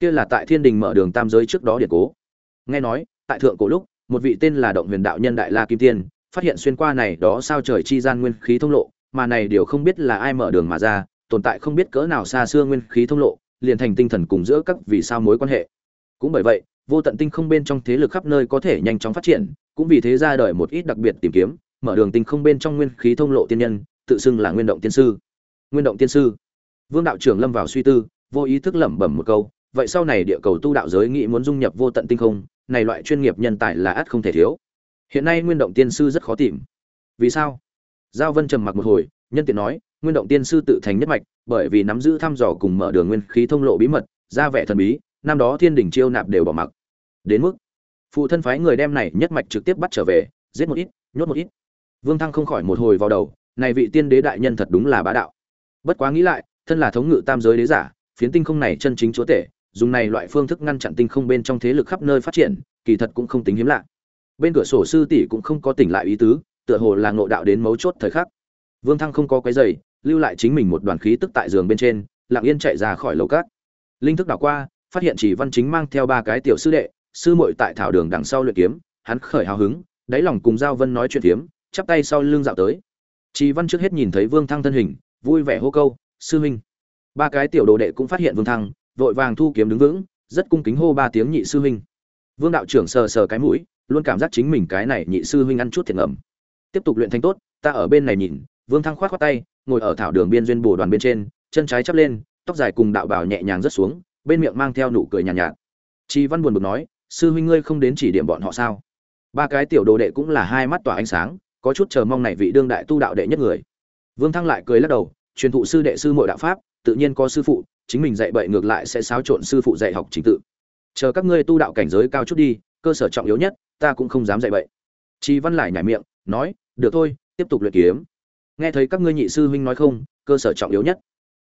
Kia là tại thiên đình mở đường tam giới trước đó điện cố. Nghe nói, tại thượng cổ lúc, một vị tên là động huyền đạo nhân đại la kim tiên, phát hiện xuyên qua này đó sao trời chi gian nguyên khí thông lộ mà này điều không biết là ai mở đường mà ra, tồn tại không biết cỡ nào xa xưa nguyên khí thông lộ, liền thành tinh thần cùng giữa các vì sao mối quan hệ. Cũng bởi vậy, vô tận tinh không bên trong thế lực khắp nơi có thể nhanh chóng phát triển, cũng vì thế ra đời một ít đặc biệt tìm kiếm, mở đường tinh không bên trong nguyên khí thông lộ tiên nhân, tự xưng là nguyên động tiên sư. Nguyên động tiên sư. Vương đạo trưởng lâm vào suy tư, vô ý thức lẩm bẩm một câu, vậy sau này địa cầu tu đạo giới nghĩ muốn dung nhập vô tận tinh không, này loại chuyên nghiệp nhân tài là ắt không thể thiếu. Hiện nay nguyên động tiên sư rất khó tìm. Vì sao? Giao vân trầm mặc một hồi, nhân tiện nói, nguyên động tiên sư tự thành nhất mạch, bởi vì nắm giữ thăm dò cùng mở đường nguyên khí thông lộ bí mật, ra vẻ thần bí, năm đó thiên đỉnh chiêu nạp đều bỏ mặc. Đến mức, phụ thân phái người đem này nhất mạch trực tiếp bắt trở về, giết một ít, nhốt một ít. Vương thăng không khỏi một hồi vào đầu, này vị tiên đế đại nhân thật đúng là bá đạo. Bất quá nghĩ lại, thân là thống ngự tam giới đế giả, phiến tinh không này chân chính chúa tể, dùng này loại phương thức ngăn chặn tinh không bên trong thế lực khắp nơi phát triển, kỳ thật cũng không tính hiếm lạ. Bên cửa sổ sư tỷ cũng không có tỉnh lại ý tứ tựa hồ là ngộ đạo đến mấu chốt thời khắc. Vương thăng không có quấy rầy, lưu lại chính mình một đoàn khí tức tại giường bên trên lặng yên chạy ra khỏi lầu cát. Linh thức đảo qua phát hiện chỉ văn chính mang theo ba cái tiểu sư đệ sư muội tại thảo đường đằng sau luyện kiếm hắn khởi hào hứng đáy lòng cùng giao vân nói chuyện phiếm chắp tay sau lưng dạo tới. Chỉ văn trước hết nhìn thấy vương thăng thân hình vui vẻ hô câu sư huynh. Ba cái tiểu đồ đệ cũng phát hiện vương thăng vội vàng thu kiếm đứng vững rất cung kính hô ba tiếng nhị sư huynh. Vương đạo trưởng sờ sờ cái mũi luôn cảm giác chính mình cái này nhị sư huynh ăn chút thiệt ngầm tiếp tục luyện thanh tốt ta ở bên này nhìn vương thăng khoát khoát tay ngồi ở thảo đường biên duyên bồ đoàn bên trên chân trái chắp lên tóc dài cùng đạo bào nhẹ nhàng rớt xuống bên miệng mang theo nụ cười nhàn nhạt, nhạt. Chi văn buồn bực nói sư huynh ngươi không đến chỉ điểm bọn họ sao? Ba cái tiểu đồ đệ cũng là hai mắt tỏa ánh sáng có chút chờ mong này vị đương đại tu đạo đệ nhất người. Vương thăng lại cười lắc đầu truyền thụ sư đệ sư muội đạo pháp tự nhiên có sư phụ chính mình dạy bậy ngược lại sẽ xáo trộn sư phụ dạy học chính tự. Chờ các ngươi tu đạo cảnh giới cao chút đi cơ sở trọng yếu nhất ta cũng không dám dạy bậy. Chi văn lại nhảy miệng nói được thôi, tiếp tục luyện kiếm. Nghe thấy các ngươi nhị sư huynh nói không, cơ sở trọng yếu nhất.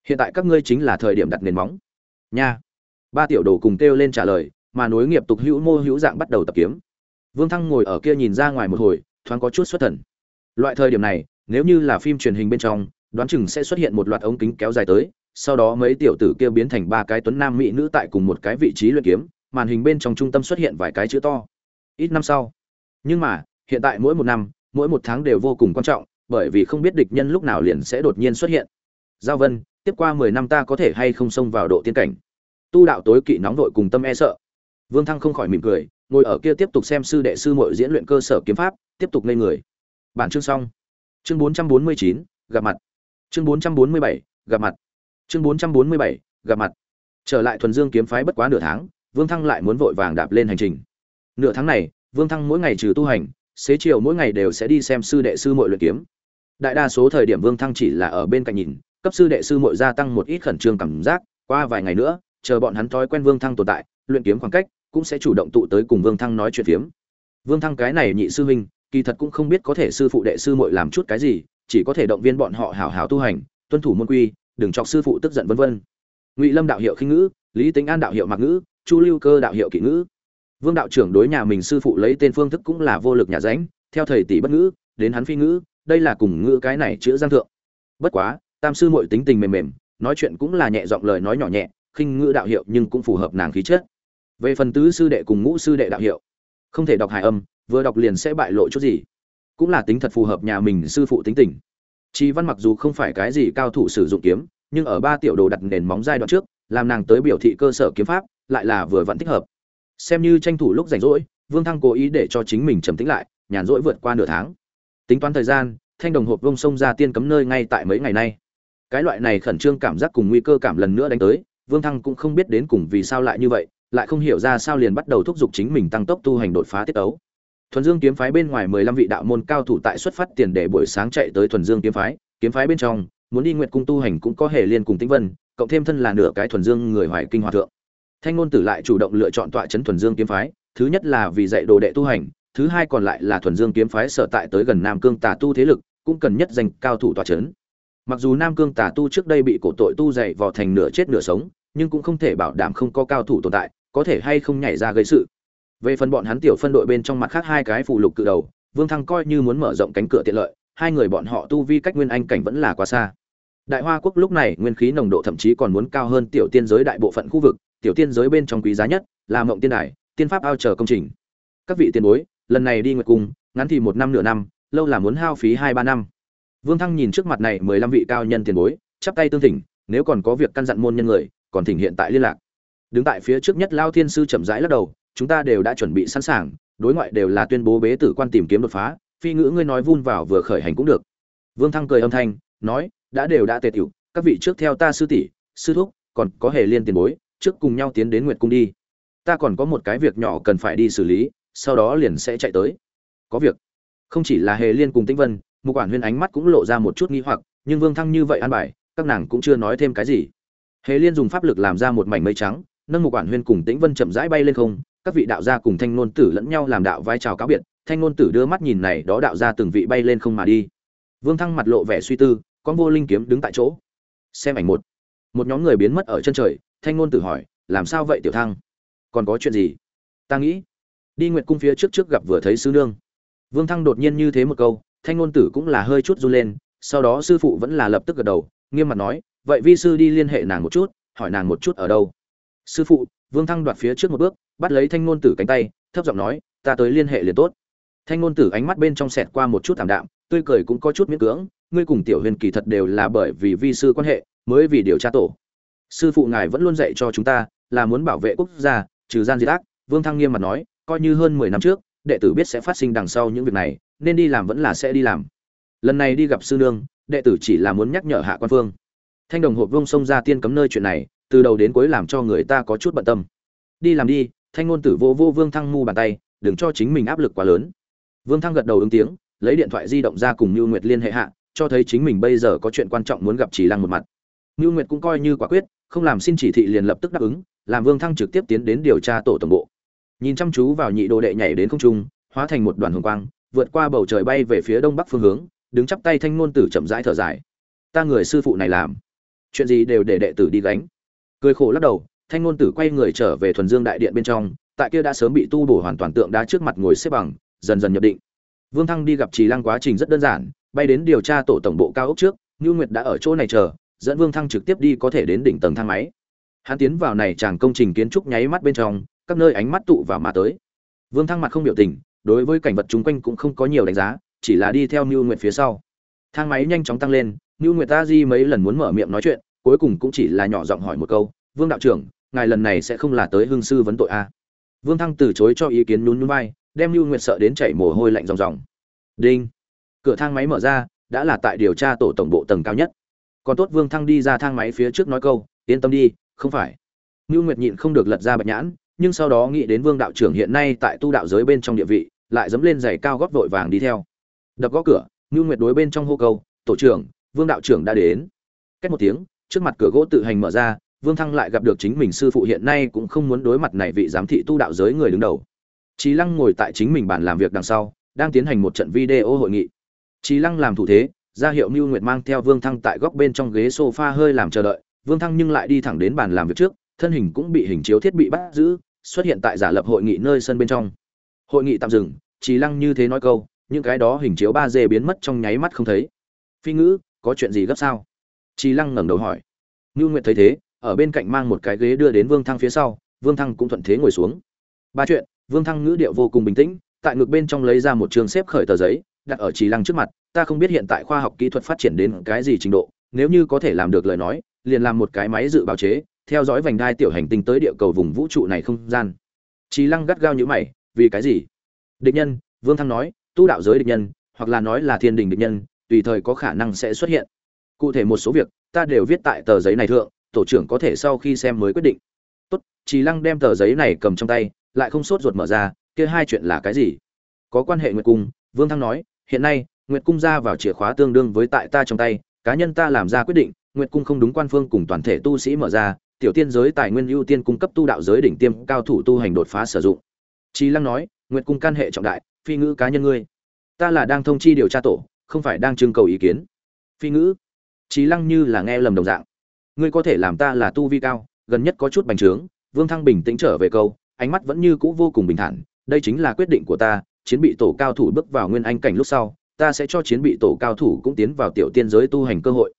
Hiện tại các ngươi chính là thời điểm đặt nền móng. Nha. Ba tiểu đồ cùng kêu lên trả lời, mà nối nghiệp tục hữu mô hữu dạng bắt đầu tập kiếm. Vương thăng ngồi ở kia nhìn ra ngoài một hồi, thoáng có chút xuất thần. Loại thời điểm này, nếu như là phim truyền hình bên trong, đoán chừng sẽ xuất hiện một loạt ống kính kéo dài tới, sau đó mấy tiểu tử kia biến thành ba cái tuấn nam mỹ nữ tại cùng một cái vị trí luyện kiếm, màn hình bên trong trung tâm xuất hiện vài cái chữ to. Ít năm sau. Nhưng mà, hiện tại mỗi một năm mỗi một tháng đều vô cùng quan trọng, bởi vì không biết địch nhân lúc nào liền sẽ đột nhiên xuất hiện. Giao vân, tiếp qua mười năm ta có thể hay không xông vào độ tiên cảnh? Tu đạo tối kỵ nóng vội cùng tâm e sợ. Vương thăng không khỏi mỉm cười, ngồi ở kia tiếp tục xem sư đệ sư mội diễn luyện cơ sở kiếm pháp, tiếp tục ngây người. Bản chương xong. Chương bốn trăm bốn mươi chín, gặp mặt. Chương bốn trăm bốn mươi bảy, gặp mặt. Chương bốn trăm bốn mươi bảy, gặp mặt. Trở lại thuần dương kiếm phái bất quá nửa tháng, vương thăng lại muốn vội vàng đạp lên hành trình. Nửa tháng này, vương thăng mỗi ngày trừ tu hành xế chiều mỗi ngày đều sẽ đi xem sư đệ sư muội luyện kiếm. Đại đa số thời điểm vương thăng chỉ là ở bên cạnh nhìn, cấp sư đệ sư muội gia tăng một ít khẩn trương cảm giác, qua vài ngày nữa, chờ bọn hắn thói quen vương thăng tồn tại, luyện kiếm khoảng cách cũng sẽ chủ động tụ tới cùng vương thăng nói chuyện phiếm. Vương thăng cái này nhị sư huynh, kỳ thật cũng không biết có thể sư phụ đệ sư muội làm chút cái gì, chỉ có thể động viên bọn họ hảo hảo tu hành, tuân thủ môn quy, đừng chọc sư phụ tức giận vân vân. Ngụy lâm đạo hiệu khinh ngữ, lý tính an đạo hiệu mặc ngữ, chu lưu cơ đạo hiệu kỵ ngữ vương đạo trưởng đối nhà mình sư phụ lấy tên phương thức cũng là vô lực nhà ránh theo thầy tỷ bất ngữ đến hắn phi ngữ đây là cùng ngữ cái này chữa giang thượng. Bất quá tam sư muội tính tình mềm mềm nói chuyện cũng là nhẹ giọng lời nói nhỏ nhẹ khinh ngữ đạo hiệu nhưng cũng phù hợp nàng khí chất. Về phần tứ sư đệ cùng ngũ sư đệ đạo hiệu không thể đọc hài âm vừa đọc liền sẽ bại lộ chút gì. Cũng là tính thật phù hợp nhà mình sư phụ tính tình. Chi Văn mặc dù không phải cái gì cao thủ sử dụng kiếm, nhưng ở ba tiểu đồ đặt nền móng giai đoạn trước, làm nàng tới biểu thị cơ sở kiếm pháp, lại là vừa vặn thích hợp. Xem như tranh thủ lúc rảnh rỗi, Vương Thăng cố ý để cho chính mình trầm tĩnh lại, nhàn rỗi vượt qua nửa tháng. Tính toán thời gian, thanh đồng hộp vông sông ra tiên cấm nơi ngay tại mấy ngày nay. Cái loại này khẩn trương cảm giác cùng nguy cơ cảm lần nữa đánh tới, Vương Thăng cũng không biết đến cùng vì sao lại như vậy, lại không hiểu ra sao liền bắt đầu thúc giục chính mình tăng tốc tu hành đột phá tiết ấu. Thuần Dương kiếm phái bên ngoài 15 vị đạo môn cao thủ tại xuất phát tiền để buổi sáng chạy tới Thuần Dương kiếm phái, kiếm phái bên trong, muốn đi Nguyệt cung tu hành cũng có hề liên cùng Tĩnh Vân, cộng thêm thân là nửa cái Thuần Dương người Hoài Kinh Hòa thượng. Thanh ngôn tử lại chủ động lựa chọn tọa chấn Thuần Dương kiếm phái, thứ nhất là vì dạy đồ đệ tu hành, thứ hai còn lại là Thuần Dương kiếm phái sở tại tới gần Nam Cương Tà tu thế lực, cũng cần nhất danh cao thủ tọa chấn. Mặc dù Nam Cương Tà tu trước đây bị cổ tội tu dạy vò thành nửa chết nửa sống, nhưng cũng không thể bảo đảm không có cao thủ tồn tại, có thể hay không nhảy ra gây sự về phần bọn hắn tiểu phân đội bên trong mặt khác hai cái phụ lục cự đầu vương thăng coi như muốn mở rộng cánh cửa tiện lợi hai người bọn họ tu vi cách nguyên anh cảnh vẫn là quá xa đại hoa quốc lúc này nguyên khí nồng độ thậm chí còn muốn cao hơn tiểu tiên giới đại bộ phận khu vực tiểu tiên giới bên trong quý giá nhất là mộng tiên đài, tiên pháp ao chờ công trình. Các vị tiền bối, lần này đi nguyệt cung, ngắn thì một năm nửa năm, lâu là muốn hao phí hai ba năm. Vương thăng nhìn trước mặt này mười lăm vị cao nhân tiền bối, chắp tay tương thỉnh, nếu còn có việc căn dặn môn nhân người, còn thỉnh hiện tại liên lạc. Đứng tại phía trước nhất lao thiên sư chậm rãi lắc đầu, chúng ta đều đã chuẩn bị sẵn sàng, đối ngoại đều là tuyên bố bế tử quan tìm kiếm đột phá, phi ngữ ngươi nói vun vào vừa khởi hành cũng được. Vương thăng cười âm thanh, nói, đã đều đã tề tiểu, các vị trước theo ta sư tỷ, sư thúc, còn có hề liên tiền bối trước cùng nhau tiến đến nguyệt cung đi. Ta còn có một cái việc nhỏ cần phải đi xử lý, sau đó liền sẽ chạy tới. Có việc. Không chỉ là hề liên cùng tĩnh vân một quản huyên ánh mắt cũng lộ ra một chút nghi hoặc, nhưng vương thăng như vậy an bài, các nàng cũng chưa nói thêm cái gì. Hề liên dùng pháp lực làm ra một mảnh mây trắng, nâng một quản huyên cùng tĩnh vân chậm rãi bay lên không, các vị đạo gia cùng thanh ngôn tử lẫn nhau làm đạo vai trào cáo biệt, thanh ngôn tử đưa mắt nhìn này đó đạo gia từng vị bay lên không mà đi. Vương thăng mặt lộ vẻ suy tư, con vô linh kiếm đứng tại chỗ. Xem ảnh một. Một nhóm người biến mất ở chân trời thanh ngôn tử hỏi, làm sao vậy, tiểu thăng? Còn có chuyện gì? Ta nghĩ, đi nguyệt cung phía trước trước gặp vừa thấy sư nương. Vương thăng đột nhiên như thế một câu, thanh ngôn tử cũng là hơi chút run lên, sau đó sư phụ vẫn là lập tức gật đầu, nghiêm mặt nói, vậy vi sư đi liên hệ nàng một chút, hỏi nàng một chút ở đâu? Sư phụ, vương thăng đoạt phía trước một bước, bắt lấy thanh ngôn tử cánh tay, thấp giọng nói, ta tới liên hệ liền tốt. Thanh ngôn tử ánh mắt bên trong sẹt qua một chút thảm đạm, tươi cười cũng có chút miễn cưỡng, ngươi cùng tiểu huyền kỳ thật đều là bởi vì vi sư quan hệ, mới vì điều tra tổ sư phụ ngài vẫn luôn dạy cho chúng ta, là muốn bảo vệ quốc gia, trừ gian diệt ác. Vương thăng nghiêm mặt nói, coi như hơn mười năm trước, đệ tử biết sẽ phát sinh đằng sau những việc này, nên đi làm vẫn là sẽ đi làm. Lần này đi gặp sư nương, đệ tử chỉ là muốn nhắc nhở hạ quan phương thanh đồng hộp vương xông ra tiên cấm nơi chuyện này, từ đầu đến cuối làm cho người ta có chút bận tâm. Đi làm đi, thanh ngôn tử vô vô vương thăng mu bàn tay, đừng cho chính mình áp lực quá lớn. Vương thăng gật đầu ứng tiếng, lấy điện thoại di động ra cùng như nguyệt liên hệ hạ, cho thấy chính mình bây giờ có chuyện quan trọng muốn gặp chỉ lăng một mặt. Như nguyệt cũng coi như quả quyết không làm xin chỉ thị liền lập tức đáp ứng, làm vương thăng trực tiếp tiến đến điều tra tổ tổng bộ. Nhìn chăm chú vào nhị đồ đệ nhảy đến không trung, hóa thành một đoàn hồng quang, vượt qua bầu trời bay về phía đông bắc phương hướng, đứng chắp tay thanh ngôn tử chậm rãi thở dài. Ta người sư phụ này làm, chuyện gì đều để đệ tử đi gánh. Cười khổ lắc đầu, thanh ngôn tử quay người trở về thuần dương đại điện bên trong, tại kia đã sớm bị tu bổ hoàn toàn tượng đá trước mặt ngồi xếp bằng, dần dần nhập định. Vương thăng đi gặp trì lăng quá trình rất đơn giản, bay đến điều tra tổ tổng bộ cao ốc trước như nguyệt đã ở chỗ này chờ dẫn vương thăng trực tiếp đi có thể đến đỉnh tầng thang máy hắn tiến vào này chàng công trình kiến trúc nháy mắt bên trong các nơi ánh mắt tụ vào mà tới vương thăng mặt không biểu tình đối với cảnh vật chung quanh cũng không có nhiều đánh giá chỉ là đi theo Nưu Nguyệt phía sau. Thang máy nhanh chóng tăng lên, Nưu Nguyệt ta di mấy lần muốn mở miệng nói chuyện, cuối cùng cũng chỉ là nhỏ giọng hỏi một câu, "Vương đạo trưởng, ngài lần này sẽ không là tới hương sư vấn tội a?" À? Vương Thăng từ chối cho ý kiến nhún nhún vai, đem Nưu Nguyệt sợ đến chảy mồ hôi lạnh ròng ròng. Đinh. Cửa thang máy mở ra, đã là tại điều tra tổ tổng bộ tầng cao nhất. Còn tốt Vương Thăng đi ra thang máy phía trước nói câu, "Yên tâm đi, không phải." Ngưu Nguyệt nhịn không được lật ra bạch nhãn, nhưng sau đó nghĩ đến Vương đạo trưởng hiện nay tại tu đạo giới bên trong địa vị, lại dấm lên giày cao gót vội vàng đi theo. Đập gõ cửa ngưu nguyệt đối bên trong hô câu tổ trưởng vương đạo trưởng đã đến. Cách một tiếng trước mặt cửa gỗ tự hành mở ra vương thăng lại gặp được chính mình sư phụ hiện nay cũng không muốn đối mặt này vị giám thị tu đạo giới người đứng đầu. Trí lăng ngồi tại chính mình bàn làm việc đằng sau đang tiến hành một trận video hội nghị. Trí lăng làm thủ thế ra hiệu mưu nguyệt mang theo vương thăng tại góc bên trong ghế sofa hơi làm chờ đợi. Vương thăng nhưng lại đi thẳng đến bàn làm việc trước, thân hình cũng bị hình chiếu thiết bị bắt giữ, xuất hiện tại giả lập hội nghị nơi sân bên trong. Hội nghị tạm dừng trí lăng như thế nói câu, những cái đó hình chiếu ba d biến mất trong nháy mắt không thấy. Phi ngữ, có chuyện gì gấp sao? Trí lăng ngẩng đầu hỏi. Nưu nguyệt thấy thế, ở bên cạnh mang một cái ghế đưa đến vương thăng phía sau, vương thăng cũng thuận thế ngồi xuống. Ba chuyện, vương thăng ngữ điệu vô cùng bình tĩnh, tại ngực bên trong lấy ra một trường xếp khởi tờ giấy, đặt ở trì lăng trước mặt ta không biết hiện tại khoa học kỹ thuật phát triển đến cái gì trình độ, nếu như có thể làm được lời nói, liền làm một cái máy dự báo chế, theo dõi vành đai tiểu hành tinh tới địa cầu vùng vũ trụ này không gian. Trí lăng gắt gao như mày, vì cái gì? Địch nhân, vương thăng nói, tu đạo giới địch nhân, hoặc là nói là thiên đình địch nhân, tùy thời có khả năng sẽ xuất hiện. Cụ thể một số việc, ta đều viết tại tờ giấy này thượng, tổ trưởng có thể sau khi xem mới quyết định. Tốt trí lăng đem tờ giấy này cầm trong tay, lại không sốt ruột mở ra, kia hai chuyện là cái gì? Có quan hệ nguyệt cung vương thăng nói, hiện nay nguyệt cung ra vào chìa khóa tương đương với tại ta trong tay cá nhân ta làm ra quyết định nguyệt cung không đúng quan phương cùng toàn thể tu sĩ mở ra tiểu tiên giới tài nguyên ưu tiên cung cấp tu đạo giới đỉnh tiêm cao thủ tu hành đột phá sử dụng. Chí Lăng nói, Nguyệt cung can hệ trọng đại, phi ngữ cá nhân ngươi. Ta là đang thông chi điều tra tổ không phải đang trưng cầu ý kiến. Phi ngữ. Trí lăng như là nghe lầm đồng dạng. Ngươi có thể làm ta là tu vi cao gần nhất có chút bành trướng vương thăng bình tĩnh trở về câu ánh mắt vẫn như cũ vô cùng bình thản đây chính là quyết định của ta chiến bị tổ cao thủ bước vào nguyên anh cảnh lúc sau ta sẽ cho chiến bị tổ cao thủ cũng tiến vào tiểu tiên giới tu hành cơ hội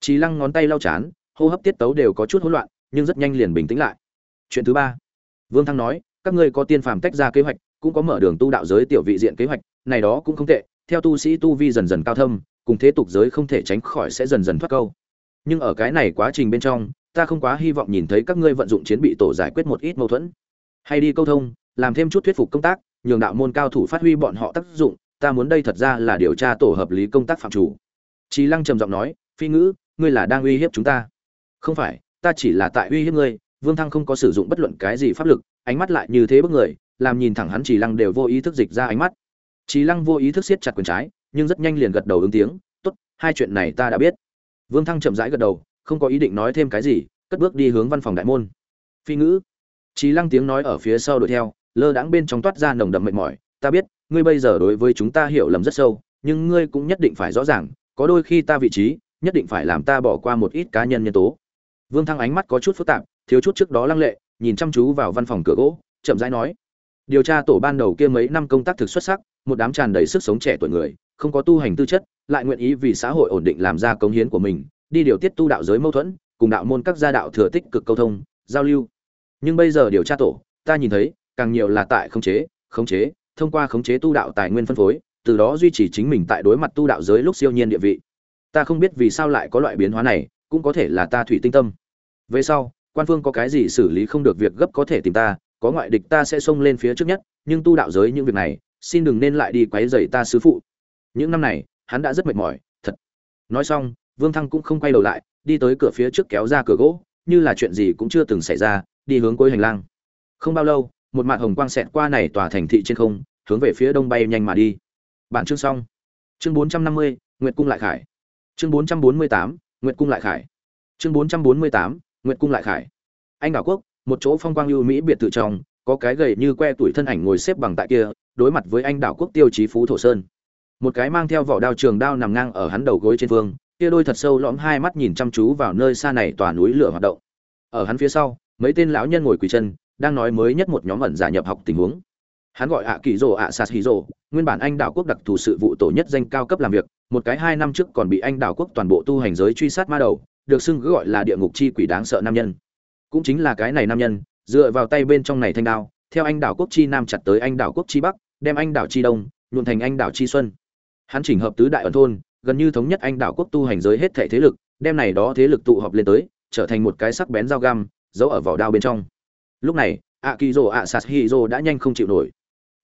trí lăng ngón tay lau chán hô hấp tiết tấu đều có chút hỗn loạn nhưng rất nhanh liền bình tĩnh lại chuyện thứ ba vương thăng nói các ngươi có tiên phàm tách ra kế hoạch cũng có mở đường tu đạo giới tiểu vị diện kế hoạch, này đó cũng không tệ, theo tu sĩ tu vi dần dần cao thâm, cùng thế tục giới không thể tránh khỏi sẽ dần dần thoát câu. Nhưng ở cái này quá trình bên trong, ta không quá hy vọng nhìn thấy các ngươi vận dụng chiến bị tổ giải quyết một ít mâu thuẫn. Hay đi câu thông, làm thêm chút thuyết phục công tác, nhường đạo môn cao thủ phát huy bọn họ tác dụng, ta muốn đây thật ra là điều tra tổ hợp lý công tác phạm chủ. Chí Lăng trầm giọng nói, "Phi ngữ, ngươi là đang uy hiếp chúng ta?" "Không phải, ta chỉ là tại uy hiếp ngươi." Vương Thăng không có sử dụng bất luận cái gì pháp lực, ánh mắt lại như thế bức người, làm nhìn thẳng hắn trí lăng đều vô ý thức dịch ra ánh mắt trí lăng vô ý thức siết chặt quyền trái nhưng rất nhanh liền gật đầu ứng tiếng tốt hai chuyện này ta đã biết vương thăng chậm rãi gật đầu không có ý định nói thêm cái gì cất bước đi hướng văn phòng đại môn phi ngữ trí lăng tiếng nói ở phía sau đuổi theo lơ đãng bên trong toát ra nồng đậm mệt mỏi ta biết ngươi bây giờ đối với chúng ta hiểu lầm rất sâu, nhưng ngươi cũng nhất định phải rõ ràng, có đôi khi ta vị trí, nhất định phải làm ta bỏ qua một ít cá nhân nhân tố. Vương thăng ánh mắt có chút phức tạp, thiếu chút trước đó lăng lệ, nhìn chăm chú vào văn phòng cửa gỗ, chậm rãi nói, điều tra tổ ban đầu kia mấy năm công tác thực xuất sắc, một đám tràn đầy sức sống trẻ tuổi người, không có tu hành tư chất, lại nguyện ý vì xã hội ổn định làm ra công hiến của mình, đi điều tiết tu đạo giới mâu thuẫn, cùng đạo môn các gia đạo thừa tích cực câu thông, giao lưu. Nhưng bây giờ điều tra tổ, ta nhìn thấy, càng nhiều là tại khống chế khống chế thông qua khống chế tu đạo tài nguyên phân phối, từ đó duy trì chính mình tại đối mặt tu đạo giới lúc siêu nhiên địa vị. Ta không biết vì sao lại có loại biến hóa này, cũng có thể là ta thủy tinh tâm. Về sau, quan phương có cái gì xử lý không được việc gấp có thể tìm ta, có ngoại địch ta sẽ xông lên phía trước nhất, nhưng tu đạo giới những việc này, xin đừng nên lại đi quấy rầy ta sư phụ. Những năm này, hắn đã rất mệt mỏi, thật. Nói xong, vương thăng cũng không quay đầu lại, đi tới cửa phía trước kéo ra cửa gỗ, như là chuyện gì cũng chưa từng xảy ra, đi hướng cuối hành lang. Không bao lâu, một màn hồng quang xẹt qua này tòa thành thị trên không hướng về phía đông bay nhanh mà đi. Bản chương xong. Chương bốn trăm năm mươi, nguyệt cung lại khải. Chương bốn trăm bốn mươi tám, nguyệt cung lại khải. Chương bốn trăm bốn mươi tám, nguyệt cung lại khải. Anh đảo quốc, một chỗ phong quang ưu mỹ biệt tự trong, có cái gầy như que tuổi thân ảnh ngồi xếp bằng tại kia, đối mặt với anh đảo quốc tiêu chí phú thổ sơn. Một cái mang theo vỏ đao trường đao nằm ngang ở hắn đầu gối trên vương. kia đôi thật sâu lõm hai mắt nhìn chăm chú vào nơi xa này tòa núi lửa hoạt động. Ở hắn phía sau, mấy tên lão nhân ngồi quỳ chân, đang nói mới nhất một nhóm ẩn giả nhập học tình huống hắn gọi ạ kỳ rồ ạ sạt hì rồ, nguyên bản anh đảo quốc đặc thù sự vụ tổ nhất danh cao cấp làm việc, một cái hai năm trước còn bị anh đảo quốc toàn bộ tu hành giới truy sát ma đầu, được xưng gọi là địa ngục chi quỷ đáng sợ nam nhân. Cũng chính là cái này nam nhân, dựa vào tay bên trong này thanh đao, theo anh đảo quốc chi nam chặt tới anh đảo quốc chi bắc, đem anh đảo chi đông, nhuộn thành anh đảo chi xuân. Hắn chỉnh hợp tứ đại ẩn thôn, gần như thống nhất anh đảo quốc tu hành giới hết thể thế lực, đem này đó thế lực tụ họp lên tới, trở thành một cái sắc bén dao găm, giấu ở vỏ đao bên trong. Lúc này, ạ kỳ rồ ạ sạt hi rồ đã nhanh không chịu nổi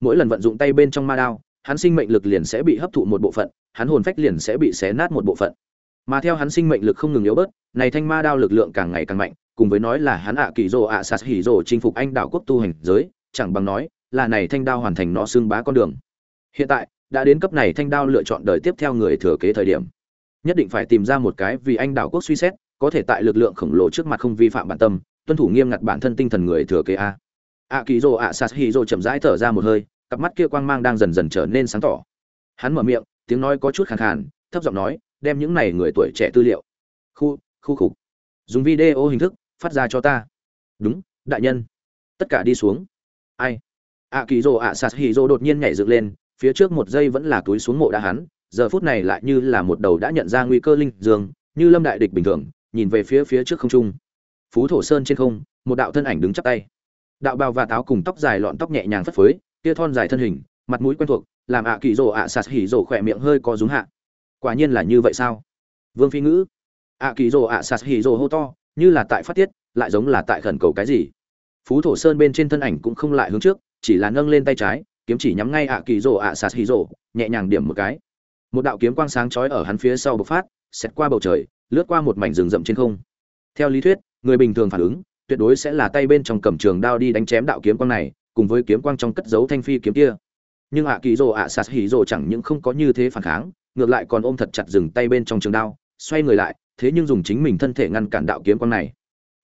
mỗi lần vận dụng tay bên trong ma đao, hắn sinh mệnh lực liền sẽ bị hấp thụ một bộ phận, hắn hồn phách liền sẽ bị xé nát một bộ phận. Mà theo hắn sinh mệnh lực không ngừng yếu bớt, này thanh ma đao lực lượng càng ngày càng mạnh, cùng với nói là hắn ạ kỳ rồ ạ sạt hỉ rồ chinh phục anh đảo quốc tu hành giới, chẳng bằng nói là này thanh đao hoàn thành nó xương bá con đường. Hiện tại, đã đến cấp này thanh đao lựa chọn đời tiếp theo người thừa kế thời điểm. Nhất định phải tìm ra một cái vì anh đảo quốc suy xét, có thể tại lực lượng khổng lồ trước mặt không vi phạm bản tâm, tuân thủ nghiêm ngặt bản thân tinh thần người thừa kế a ạ kỳ rồ ạ sạt hỉ rồ chậm rãi thở ra một hơi, cặp mắt kia quang mang đang dần dần trở nên sáng tỏ. Hắn mở miệng, tiếng nói có chút khàn khàn, thấp giọng nói, đem những này người tuổi trẻ tư liệu. Khu khu khục. Dùng video hình thức, phát ra cho ta. Đúng, đại nhân. Tất cả đi xuống. Ai? Ạ kỳ rồ ạ sạt hì rồ đột nhiên nhảy dựng lên, phía trước một giây vẫn là túi xuống mộ đã hắn, giờ phút này lại như là một đầu đã nhận ra nguy cơ linh dương, như lâm đại địch bình thường, nhìn về phía phía trước không trung. Phú thổ sơn trên không, một đạo thân ảnh đứng chắp tay đạo bào và táo cùng tóc dài lọn tóc nhẹ nhàng phất phới kia thon dài thân hình, mặt mũi quen thuộc, làm ạ kỳ rồ ạ sạt hỉ rồ khỏe miệng hơi có rúng hạ. Quả nhiên là như vậy sao? Vương phi ngữ. ạ kỳ rồ ạ sạt hỉ rồ hô to, như là tại phát tiết, lại giống là tại khẩn cầu cái gì? Phú thổ sơn bên trên thân ảnh cũng không lại hướng trước, chỉ là nâng lên tay trái, kiếm chỉ nhắm ngay ạ kỳ rồ ạ sạt hỉ rồ, nhẹ nhàng điểm một cái. Một đạo kiếm quang sáng chói ở hắn phía sau bộc phát, xẹt qua bầu trời, lướt qua một mảnh rừng rậm trên không. Theo lý thuyết, người bình thường phản ứng tuyệt đối sẽ là tay bên trong cầm trường đao đi đánh chém đạo kiếm quang này cùng với kiếm quang trong cất giấu thanh phi kiếm kia. Nhưng ạ kỳ rồ ạ sạt hỉ rồ chẳng những không có như thế phản kháng ngược lại còn ôm thật chặt dừng tay bên trong trường đao xoay người lại thế nhưng dùng chính mình thân thể ngăn cản đạo kiếm quang này.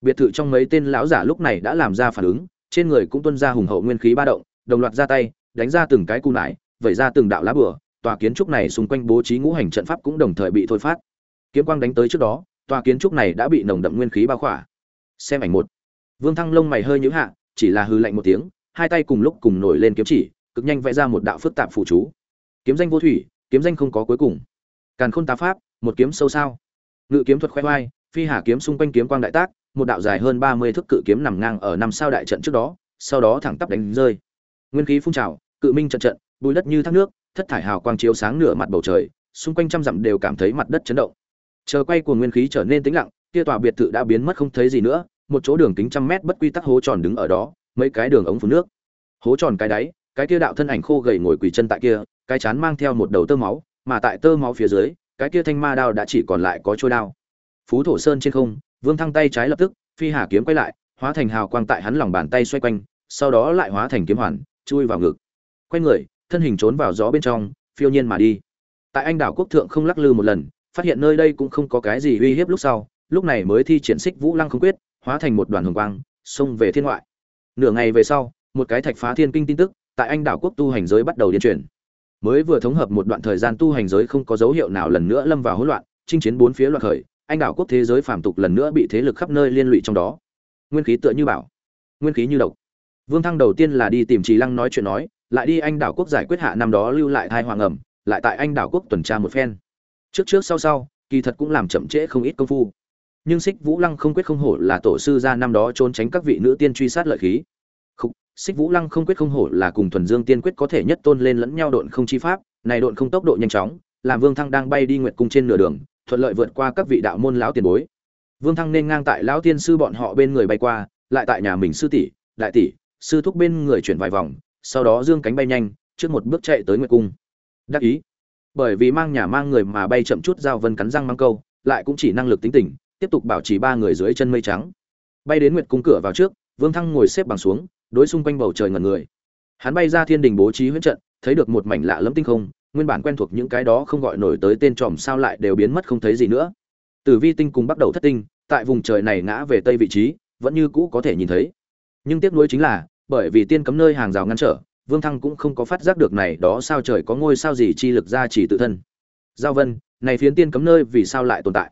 Biệt thự trong mấy tên lão giả lúc này đã làm ra phản ứng trên người cũng tuôn ra hùng hậu nguyên khí ba động đồng loạt ra tay đánh ra từng cái cung nải vẩy ra từng đạo lá bừa, tòa kiến trúc này xung quanh bố trí ngũ hành trận pháp cũng đồng thời bị thôi phát. Kiếm quang đánh tới trước đó tòa kiến trúc này đã bị nồng đậm nguyên khí bao khỏa xem ảnh một. Vương thăng lông mày hơi nhữ hạ, chỉ là hư lạnh một tiếng, hai tay cùng lúc cùng nổi lên kiếm chỉ, cực nhanh vẽ ra một đạo phức tạp phụ chú. Kiếm danh vô thủy, kiếm danh không có cuối cùng. Càn khôn tá pháp, một kiếm sâu sao. Ngự kiếm thuật khoe vai, phi hà kiếm xung quanh kiếm quang đại tác, một đạo dài hơn ba mươi thước cự kiếm nằm ngang ở năm sao đại trận trước đó, sau đó thẳng tắp đánh rơi. Nguyên khí phun trào, cự minh trận trận, bùi đất như thác nước, thất thải hào quang chiếu sáng nửa mặt bầu trời, xung quanh trăm dặm đều cảm thấy mặt đất chấn động. Chờ quay của nguyên khí trở nên tĩnh lặng, kia tòa biệt thự đã biến mất không thấy gì nữa một chỗ đường kính trăm mét bất quy tắc hố tròn đứng ở đó, mấy cái đường ống phun nước. Hố tròn cái đáy, cái kia đạo thân ảnh khô gầy ngồi quỳ chân tại kia, cái chán mang theo một đầu tơ máu, mà tại tơ máu phía dưới, cái kia thanh ma đao đã chỉ còn lại có trôi đao. Phú thổ sơn trên không, vương thăng tay trái lập tức, phi hà kiếm quay lại, hóa thành hào quang tại hắn lòng bàn tay xoay quanh, sau đó lại hóa thành kiếm hoàn, chui vào ngực. Quay người, thân hình trốn vào gió bên trong, phiêu nhiên mà đi. Tại anh đảo quốc thượng không lắc lư một lần, phát hiện nơi đây cũng không có cái gì uy hiếp lúc sau, lúc này mới thi triển xích vũ lăng không quyết hóa thành một đoàn hồng quang, xông về thiên ngoại. Nửa ngày về sau, một cái thạch phá thiên kinh tin tức tại anh đảo quốc tu hành giới bắt đầu điên truyền. Mới vừa thống hợp một đoạn thời gian tu hành giới không có dấu hiệu nào lần nữa lâm vào hỗn loạn, chinh chiến bốn phía loạn khởi, anh đảo quốc thế giới phàm tục lần nữa bị thế lực khắp nơi liên lụy trong đó. Nguyên khí tựa như bảo, nguyên khí như độc. Vương thăng đầu tiên là đi tìm trì lăng nói chuyện nói, lại đi anh đảo quốc giải quyết hạ năm đó lưu lại thai hoàng ẩm, lại tại anh đảo quốc tuần tra một phen. Trước trước sau sau, kỳ thật cũng làm chậm trễ không ít công phu nhưng xích vũ lăng không quyết không hổ là tổ sư ra năm đó trốn tránh các vị nữ tiên truy sát lợi khí. Khúc, xích vũ lăng không quyết không hổ là cùng thuần dương tiên quyết có thể nhất tôn lên lẫn nhau độn không chi pháp này độn không tốc độ nhanh chóng làm vương thăng đang bay đi nguyệt cung trên nửa đường thuận lợi vượt qua các vị đạo môn lão tiền bối. Vương thăng nên ngang tại lão tiên sư bọn họ bên người bay qua lại tại nhà mình sư tỷ đại tỷ sư thúc bên người chuyển vài vòng sau đó dương cánh bay nhanh trước một bước chạy tới nguyệt cung. Đắc ý. Bởi vì mang nhà mang người mà bay chậm chút giao vân cắn răng mang câu lại cũng chỉ năng lực tính tình tiếp tục bảo trì ba người dưới chân mây trắng. Bay đến nguyệt cung cửa vào trước, vương thăng ngồi xếp bằng xuống, đối xung quanh bầu trời ngẩn người. Hắn bay ra thiên đình bố trí huyết trận, thấy được một mảnh lạ lẫm tinh không, nguyên bản quen thuộc những cái đó không gọi nổi tới tên tròm sao lại đều biến mất không thấy gì nữa. Tử vi tinh cùng bắt đầu thất tinh, tại vùng trời này ngã về tây vị trí, vẫn như cũ có thể nhìn thấy. Nhưng tiếc nuối chính là, bởi vì tiên cấm nơi hàng rào ngăn trở, vương thăng cũng không có phát giác được này đó sao trời có ngôi sao gì chi lực ra chỉ tự thân. Giao vân, này phiến tiên cấm nơi vì sao lại tồn tại?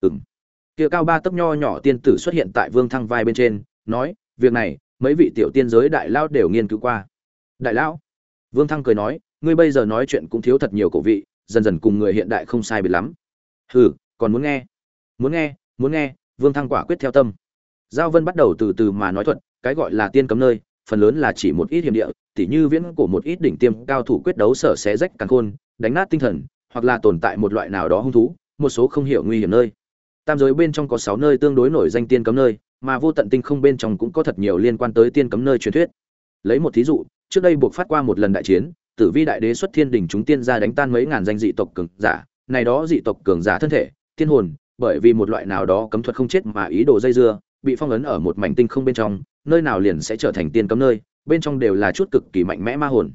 Ừng kia cao ba tấc nho nhỏ tiên tử xuất hiện tại vương thăng vai bên trên, nói, việc này, mấy vị tiểu tiên giới đại lão đều nghiên cứu qua. Đại lão? Vương thăng cười nói, ngươi bây giờ nói chuyện cũng thiếu thật nhiều cổ vị, dần dần cùng người hiện đại không sai biệt lắm. Hừ, còn muốn nghe? Muốn nghe muốn nghe, vương thăng quả quyết theo tâm. Giao vân bắt đầu từ từ mà nói thuật, cái gọi là tiên cấm nơi, phần lớn là chỉ một ít hiểm địa, tỉ như viễn của một ít đỉnh tiêm cao thủ quyết đấu sở xé rách càng khôn, đánh nát tinh thần, hoặc là tồn tại một loại nào đó hung thú, một số không hiểu nguy hiểm nơi tam giới bên trong có sáu nơi tương đối nổi danh tiên cấm nơi, mà vô tận tinh không bên trong cũng có thật nhiều liên quan tới tiên cấm nơi truyền thuyết. Lấy một thí dụ, trước đây buộc phát qua một lần đại chiến, tử vi đại đế xuất thiên đình chúng tiên ra đánh tan mấy ngàn danh dị tộc cường giả, này đó dị tộc cường giả thân thể, tiên hồn, bởi vì một loại nào đó cấm thuật không chết mà ý đồ dây dưa, bị phong ấn ở một mảnh tinh không bên trong, nơi nào liền sẽ trở thành tiên cấm nơi, bên trong đều là chút cực kỳ mạnh mẽ ma hồn.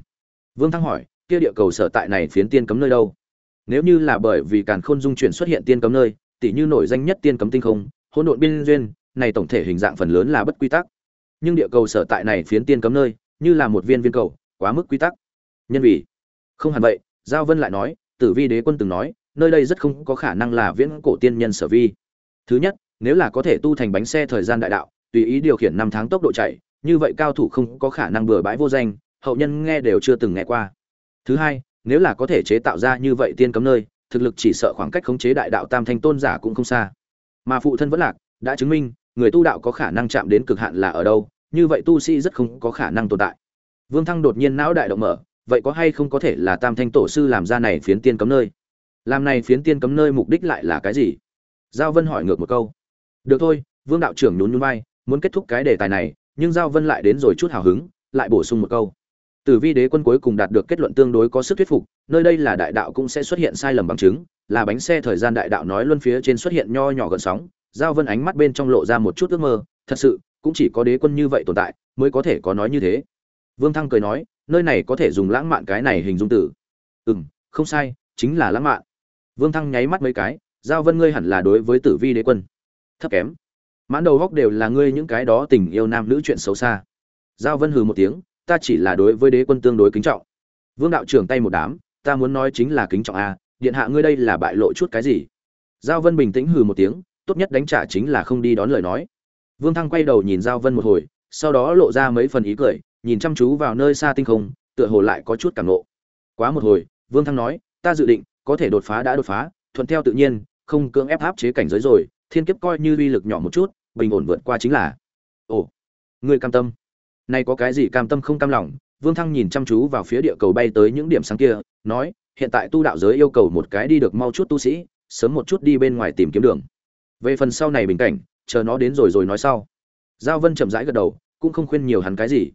Vương thăng hỏi, kia địa cầu sở tại này phiến tiên cấm nơi đâu? Nếu như là bởi vì càn khôn dung chuyển xuất hiện tiên cấm nơi tỉ như nổi danh nhất tiên cấm tinh không, hỗn độn biên duyên, này tổng thể hình dạng phần lớn là bất quy tắc. Nhưng địa cầu sở tại này phiến tiên cấm nơi, như là một viên viên cầu, quá mức quy tắc. Nhân vì, không hẳn vậy, giao vân lại nói, tử vi đế quân từng nói, nơi đây rất không có khả năng là viễn cổ tiên nhân sở vi. Thứ nhất, nếu là có thể tu thành bánh xe thời gian đại đạo, tùy ý điều khiển năm tháng tốc độ chạy, như vậy cao thủ không có khả năng bừa bãi vô danh, hậu nhân nghe đều chưa từng nghe qua. Thứ hai, nếu là có thể chế tạo ra như vậy tiên cấm nơi thực lực chỉ sợ khoảng cách khống chế đại đạo tam thanh tôn giả cũng không xa. Mà phụ thân vẫn lạc, đã chứng minh, người tu đạo có khả năng chạm đến cực hạn là ở đâu, như vậy tu sĩ rất không có khả năng tồn tại. Vương thăng đột nhiên não đại động mở, vậy có hay không có thể là tam thanh tổ sư làm ra này phiến tiên cấm nơi? Làm này phiến tiên cấm nơi mục đích lại là cái gì? Giao vân hỏi ngược một câu. Được thôi, vương đạo trưởng nhún nhún vai, muốn kết thúc cái đề tài này, nhưng giao vân lại đến rồi chút hào hứng, lại bổ sung một câu tử vi đế quân cuối cùng đạt được kết luận tương đối có sức thuyết phục, nơi đây là đại đạo cũng sẽ xuất hiện sai lầm bằng chứng, là bánh xe thời gian đại đạo nói luân phía trên xuất hiện nho nhỏ gần sóng, giao vân ánh mắt bên trong lộ ra một chút ước mơ, thật sự, cũng chỉ có đế quân như vậy tồn tại, mới có thể có nói như thế. Vương thăng cười nói, nơi này có thể dùng lãng mạn cái này hình dung tử ừ không sai, chính là lãng mạn. Vương thăng nháy mắt mấy cái, giao vân ngươi hẳn là đối với tử vi đế quân. Thấp kém. Mãn đầu góc đều là ngươi những cái đó tình yêu nam nữ chuyện xấu xa. Giao vân hừ một tiếng ta chỉ là đối với đế quân tương đối kính trọng. Vương đạo trưởng tay một đám, ta muốn nói chính là kính trọng a, điện hạ ngươi đây là bại lộ chút cái gì? Giao vân bình tĩnh hừ một tiếng, tốt nhất đánh trả chính là không đi đón lời nói. Vương thăng quay đầu nhìn giao vân một hồi, sau đó lộ ra mấy phần ý cười, nhìn chăm chú vào nơi xa tinh không, tựa hồ lại có chút cảm nộ quá một hồi, vương thăng nói, ta dự định, có thể đột phá đã đột phá, thuận theo tự nhiên, không cưỡng ép áp chế cảnh giới rồi, thiên kiếp coi như uy lực nhỏ một chút, bình ổn vượt qua chính là. Ồ, ngươi cam tâm nay có cái gì cam tâm không cam lòng, vương thăng nhìn chăm chú vào phía địa cầu bay tới những điểm sáng kia, nói, hiện tại tu đạo giới yêu cầu một cái đi được mau chút tu sĩ, sớm một chút đi bên ngoài tìm kiếm đường. Về phần sau này bình cảnh, chờ nó đến rồi rồi nói sau. Giao vân chậm rãi gật đầu, cũng không khuyên nhiều hắn cái gì.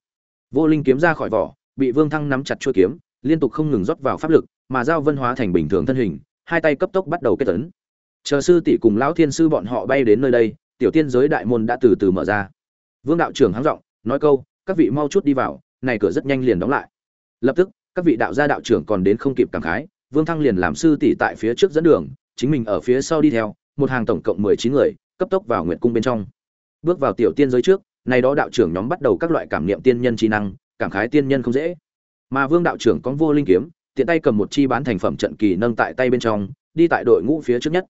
Vô linh kiếm ra khỏi vỏ, bị vương thăng nắm chặt chuôi kiếm, liên tục không ngừng rót vào pháp lực, mà giao vân hóa thành bình thường thân hình, hai tay cấp tốc bắt đầu kết tấn. Chờ sư tỷ cùng lão thiên sư bọn họ bay đến nơi đây, tiểu tiên giới đại môn đã từ từ mở ra. Vương đạo trưởng hắng giọng, nói câu các vị mau chút đi vào, này cửa rất nhanh liền đóng lại. Lập tức, các vị đạo gia đạo trưởng còn đến không kịp cảm khái, vương thăng liền làm sư tỷ tại phía trước dẫn đường, chính mình ở phía sau đi theo, một hàng tổng cộng mười chín người, cấp tốc vào nguyện cung bên trong. Bước vào tiểu tiên giới trước nay đó đạo trưởng nhóm bắt đầu các loại cảm niệm tiên nhân trí năng, cảm khái tiên nhân không dễ. Mà vương đạo trưởng có vô linh kiếm, tiện tay cầm một chi bán thành phẩm trận kỳ nâng tại tay bên trong, đi tại đội ngũ phía trước nhất.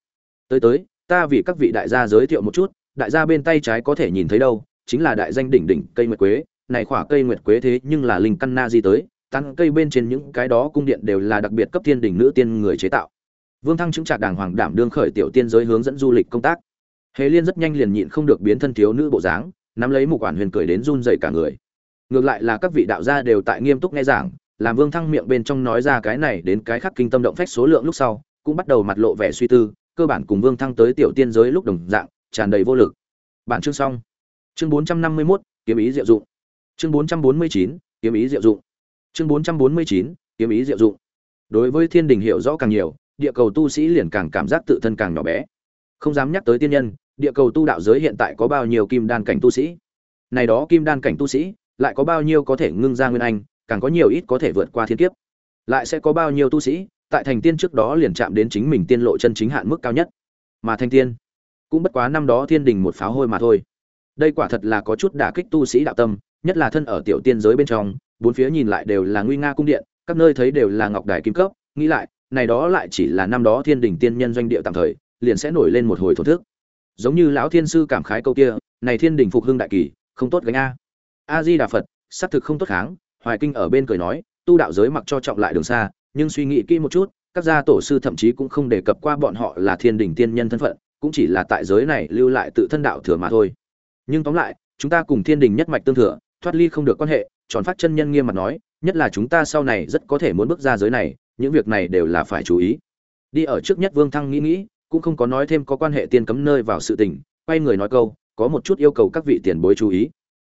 Tới tới, ta vì các vị đại gia giới thiệu một chút, đại gia bên tay trái có thể nhìn thấy đâu, chính là đại danh đỉnh đỉnh cây nguyệt quế này khỏa cây nguyệt quế thế nhưng là linh căn na di tới tăng cây bên trên những cái đó cung điện đều là đặc biệt cấp thiên đỉnh nữ tiên người chế tạo. Vương thăng chứng trạc đàng hoàng đảm đương khởi tiểu tiên giới hướng dẫn du lịch công tác. Hề liên rất nhanh liền nhịn không được biến thân thiếu nữ bộ dáng, nắm lấy một quản huyền cười đến run dậy cả người. Ngược lại là các vị đạo gia đều tại nghiêm túc nghe giảng, làm vương thăng miệng bên trong nói ra cái này đến cái khác kinh tâm động phách số lượng lúc sau, cũng bắt đầu mặt lộ vẻ suy tư, cơ bản cùng vương thăng tới tiểu tiên giới lúc đồng dạng, tràn đầy vô lực. Bản chương xong. Chương bốn trăm năm mươi mốt, kiếm ý diệu dụng chương bốn trăm bốn mươi chín, kiếm ý diệu dụng. Chương bốn trăm bốn mươi chín, kiếm ý diệu dụng. Đối với thiên đình hiểu rõ càng nhiều, địa cầu tu sĩ liền càng cảm giác tự thân càng nhỏ bé. Không dám nhắc tới tiên nhân, địa cầu tu đạo giới hiện tại có bao nhiêu kim đan cảnh tu sĩ? Này đó kim đan cảnh tu sĩ, lại có bao nhiêu có thể ngưng ra nguyên anh, càng có nhiều ít có thể vượt qua thiên kiếp. Lại sẽ có bao nhiêu tu sĩ, tại thành tiên trước đó liền chạm đến chính mình tiên lộ chân chính hạn mức cao nhất. Mà thành tiên, cũng bất quá năm đó thiên đình một pháo hôi mà thôi. Đây quả thật là có chút đả kích tu sĩ đạo tâm nhất là thân ở tiểu tiên giới bên trong, bốn phía nhìn lại đều là nguy nga cung điện, các nơi thấy đều là ngọc đài kim cấp, nghĩ lại, này đó lại chỉ là năm đó thiên đỉnh tiên nhân doanh địa tạm thời, liền sẽ nổi lên một hồi thổ thức. Giống như lão thiên sư cảm khái câu kia, này thiên đỉnh phục hưng đại kỳ, không tốt gánh a. A di đà phật sát thực không tốt kháng, hoài kinh ở bên cười nói, tu đạo giới mặc cho trọng lại đường xa, nhưng suy nghĩ kỹ một chút, các gia tổ sư thậm chí cũng không đề cập qua bọn họ là thiên đỉnh tiên nhân thân phận, cũng chỉ là tại giới này lưu lại tự thân đạo thừa mà thôi. Nhưng tóm lại, chúng ta cùng thiên đình nhất mạch tương thừa thoát ly không được quan hệ, tròn phát chân nhân nghiêm mặt nói, nhất là chúng ta sau này rất có thể muốn bước ra giới này, những việc này đều là phải chú ý. Đi ở trước nhất vương thăng nghĩ nghĩ, cũng không có nói thêm có quan hệ tiên cấm nơi vào sự tình, quay người nói câu, có một chút yêu cầu các vị tiền bối chú ý.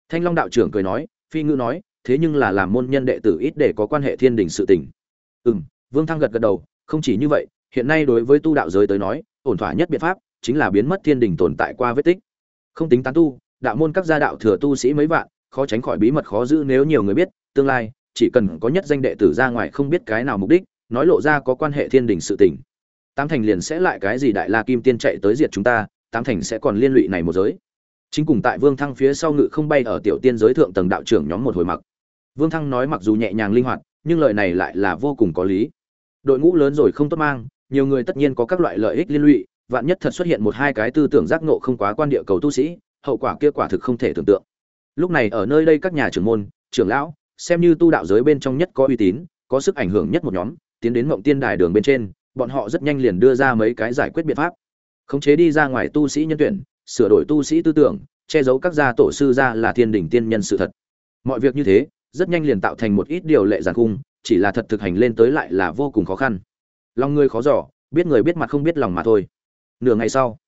Thanh long đạo trưởng cười nói, phi ngữ nói, thế nhưng là làm môn nhân đệ tử ít để có quan hệ thiên đình sự tình. Ừ vương thăng gật gật đầu, không chỉ như vậy, hiện nay đối với tu đạo giới tới nói, ổn thỏa nhất biện pháp chính là biến mất thiên đình tồn tại qua vết tích. Không tính tán tu, đạo môn các gia đạo thừa tu sĩ mấy vạn khó tránh khỏi bí mật khó giữ nếu nhiều người biết, tương lai, chỉ cần có nhất danh đệ tử ra ngoài không biết cái nào mục đích, nói lộ ra có quan hệ thiên đình sự tình. Tám thành liền sẽ lại cái gì đại la kim tiên chạy tới diệt chúng ta, tám thành sẽ còn liên lụy này một giới. Chính cùng tại vương thăng phía sau ngự không bay ở tiểu tiên giới thượng tầng đạo trưởng nhóm một hồi mặc. Vương thăng nói mặc dù nhẹ nhàng linh hoạt, nhưng lời này lại là vô cùng có lý. Đội ngũ lớn rồi không tốt mang, nhiều người tất nhiên có các loại lợi ích liên lụy, vạn nhất thật xuất hiện một hai cái tư tưởng giác ngộ không quá quan địa cầu tu sĩ, hậu quả kia quả thực không thể tưởng tượng lúc này ở nơi đây các nhà trưởng môn, trưởng lão, xem như tu đạo giới bên trong nhất có uy tín, có sức ảnh hưởng nhất một nhóm, tiến đến mộng tiên đài đường bên trên, bọn họ rất nhanh liền đưa ra mấy cái giải quyết biện pháp. Khống chế đi ra ngoài tu sĩ nhân tuyển, sửa đổi tu sĩ tư tưởng, che giấu các gia tổ sư ra là thiên đỉnh tiên nhân sự thật. Mọi việc như thế, rất nhanh liền tạo thành một ít điều lệ giàn cung chỉ là thật thực hành lên tới lại là vô cùng khó khăn. Lòng người khó giỏ biết người biết mặt không biết lòng mà thôi. Nửa ngày sau,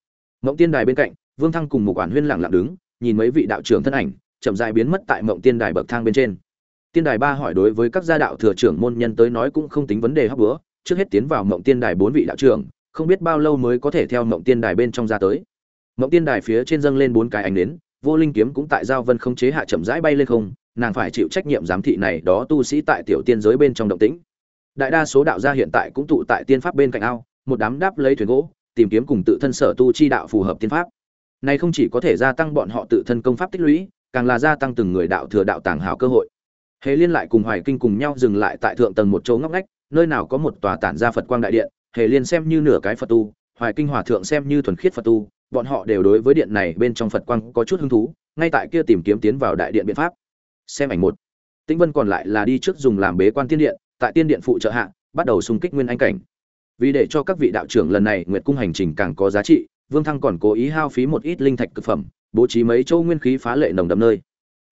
mộng tiên đài bên cạnh, vương thăng cùng một quản huyên lặng lặng đứng, nhìn mấy vị đạo trưởng thân ảnh chậm rãi biến mất tại mộng tiên đài bậc thang bên trên. Tiên đài ba hỏi đối với các gia đạo thừa trưởng môn nhân tới nói cũng không tính vấn đề hấp bữa trước hết tiến vào mộng tiên đài bốn vị đạo trưởng, không biết bao lâu mới có thể theo mộng tiên đài bên trong ra tới. Mộng tiên đài phía trên dâng lên bốn cái ánh nến, vô linh kiếm cũng tại giao vân không chế hạ chậm rãi bay lên không, nàng phải chịu trách nhiệm giám thị này đó tu sĩ tại tiểu tiên giới bên trong động tĩnh. Đại đa số đạo gia hiện tại cũng tụ tại tiên pháp bên cạnh ao, một đám đáp lấy thuyền gỗ, tìm kiếm cùng tự thân sở tu chi đạo phù hợp tiên pháp. Này không chỉ có thể gia tăng bọn họ tự thân công pháp tích lũy càng là gia tăng từng người đạo thừa đạo tàng hảo cơ hội. Hề liên lại cùng hoài kinh cùng nhau dừng lại tại thượng tầng một chỗ ngóc ngách, nơi nào có một tòa tản ra phật quang đại điện, hề liên xem như nửa cái phật tu, hoài kinh hòa thượng xem như thuần khiết phật tu, bọn họ đều đối với điện này bên trong phật quang có chút hứng thú, ngay tại kia tìm kiếm tiến vào đại điện biện pháp. Xem ảnh một. Tĩnh vân còn lại là đi trước dùng làm bế quan tiên điện, tại tiên điện phụ trợ hạ, bắt đầu xung kích nguyên anh cảnh. Vì để cho các vị đạo trưởng lần này nguyệt cung hành trình càng có giá trị, vương thăng còn cố ý hao phí một ít linh thạch cực phẩm bố trí mấy châu nguyên khí phá lệ nồng đậm nơi.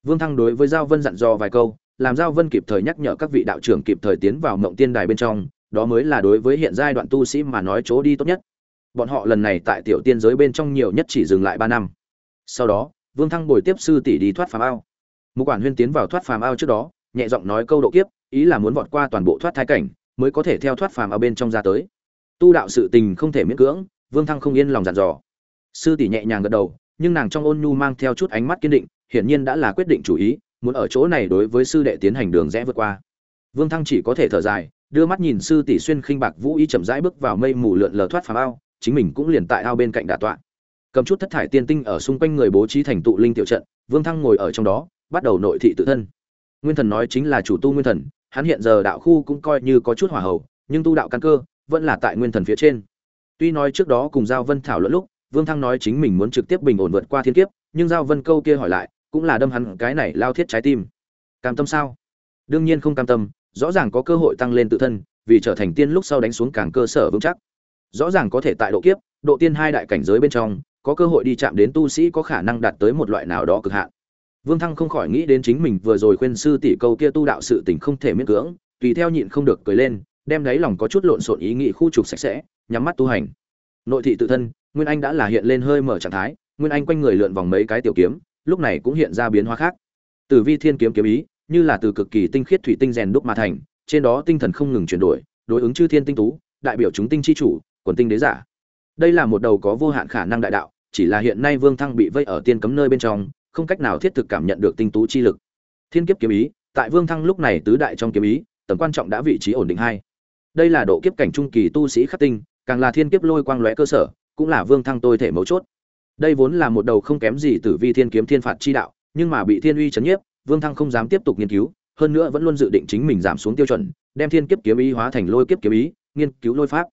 Vương thăng đối với giao vân dặn dò vài câu, làm giao vân kịp thời nhắc nhở các vị đạo trưởng kịp thời tiến vào mộng tiên đài bên trong, đó mới là đối với hiện giai đoạn tu sĩ mà nói chỗ đi tốt nhất. Bọn họ lần này tại tiểu tiên giới bên trong nhiều nhất chỉ dừng lại ba năm. Sau đó, vương thăng bồi tiếp sư tỷ đi thoát phàm ao. Mục quản huyên tiến vào thoát phàm ao trước đó, nhẹ giọng nói câu độ kiếp, ý là muốn vọt qua toàn bộ thoát thai cảnh, mới có thể theo thoát phàm ao bên trong ra tới. Tu đạo sự tình không thể miễn cưỡng, vương thăng không yên lòng dặn dò. Sư tỷ nhẹ nhàng gật đầu nhưng nàng trong ôn nhu mang theo chút ánh mắt kiên định hiển nhiên đã là quyết định chủ ý muốn ở chỗ này đối với sư đệ tiến hành đường rẽ vượt qua. Vương thăng chỉ có thể thở dài đưa mắt nhìn sư tỷ xuyên khinh bạc vũ y chậm rãi bước vào mây mù lượn lờ thoát phàm ao chính mình cũng liền tại ao bên cạnh đà tọa. Cầm chút thất thải tiên tinh ở xung quanh người bố trí thành tụ linh tiểu trận vương thăng ngồi ở trong đó bắt đầu nội thị tự thân. Nguyên thần nói chính là chủ tu nguyên thần hắn hiện giờ đạo khu cũng coi như có chút hỏa hầu, nhưng tu đạo căn cơ vẫn là tại nguyên thần phía trên. Tuy nói trước đó cùng giao vân thảo luận lúc vương thăng nói chính mình muốn trực tiếp bình ổn vượt qua thiên kiếp, nhưng giao vân câu kia hỏi lại, cũng là đâm hắn cái này lao thiết trái tim. Cam tâm sao? Đương nhiên không cam tâm, rõ ràng có cơ hội tăng lên tự thân, vì trở thành tiên lúc sau đánh xuống càng cơ sở vững chắc. Rõ ràng có thể tại độ kiếp, độ tiên hai đại cảnh giới bên trong, có cơ hội đi chạm đến tu sĩ có khả năng đạt tới một loại nào đó cực hạn. Vương thăng không khỏi nghĩ đến chính mình vừa rồi khuyên sư tỷ câu kia tu đạo sự tình không thể miễn cưỡng, tùy theo nhịn không được cười lên, đem đáy lòng có chút lộn xộn ý nghĩ khu trục sạch sẽ, nhắm mắt tu hành. Nội thị tự thân nguyên anh đã là hiện lên hơi mở trạng thái, nguyên anh quanh người lượn vòng mấy cái tiểu kiếm, lúc này cũng hiện ra biến hóa khác. Từ vi thiên kiếm kiếm ý, như là từ cực kỳ tinh khiết thủy tinh rèn đúc mà thành, trên đó tinh thần không ngừng chuyển đổi, đối ứng chư thiên tinh tú, đại biểu chúng tinh chi chủ, quần tinh đế giả. Đây là một đầu có vô hạn khả năng đại đạo, chỉ là hiện nay vương thăng bị vây ở tiên cấm nơi bên trong, không cách nào thiết thực cảm nhận được tinh tú chi lực. Thiên kiếp kiếm ý, tại vương thăng lúc này tứ đại trong kiếm ý, tầm quan trọng đã vị trí ổn định hai. Đây là độ kiếp cảnh trung kỳ tu sĩ khắc tinh, càng là thiên kiếp lôi quang lóe cơ sở cũng là vương thăng tôi thể mấu chốt. Đây vốn là một đầu không kém gì tử vi thiên kiếm thiên phạt chi đạo, nhưng mà bị thiên uy chấn nhiếp, vương thăng không dám tiếp tục nghiên cứu, hơn nữa vẫn luôn dự định chính mình giảm xuống tiêu chuẩn, đem thiên kiếp kiếm ý hóa thành lôi kiếp kiếm ý, nghiên cứu lôi pháp.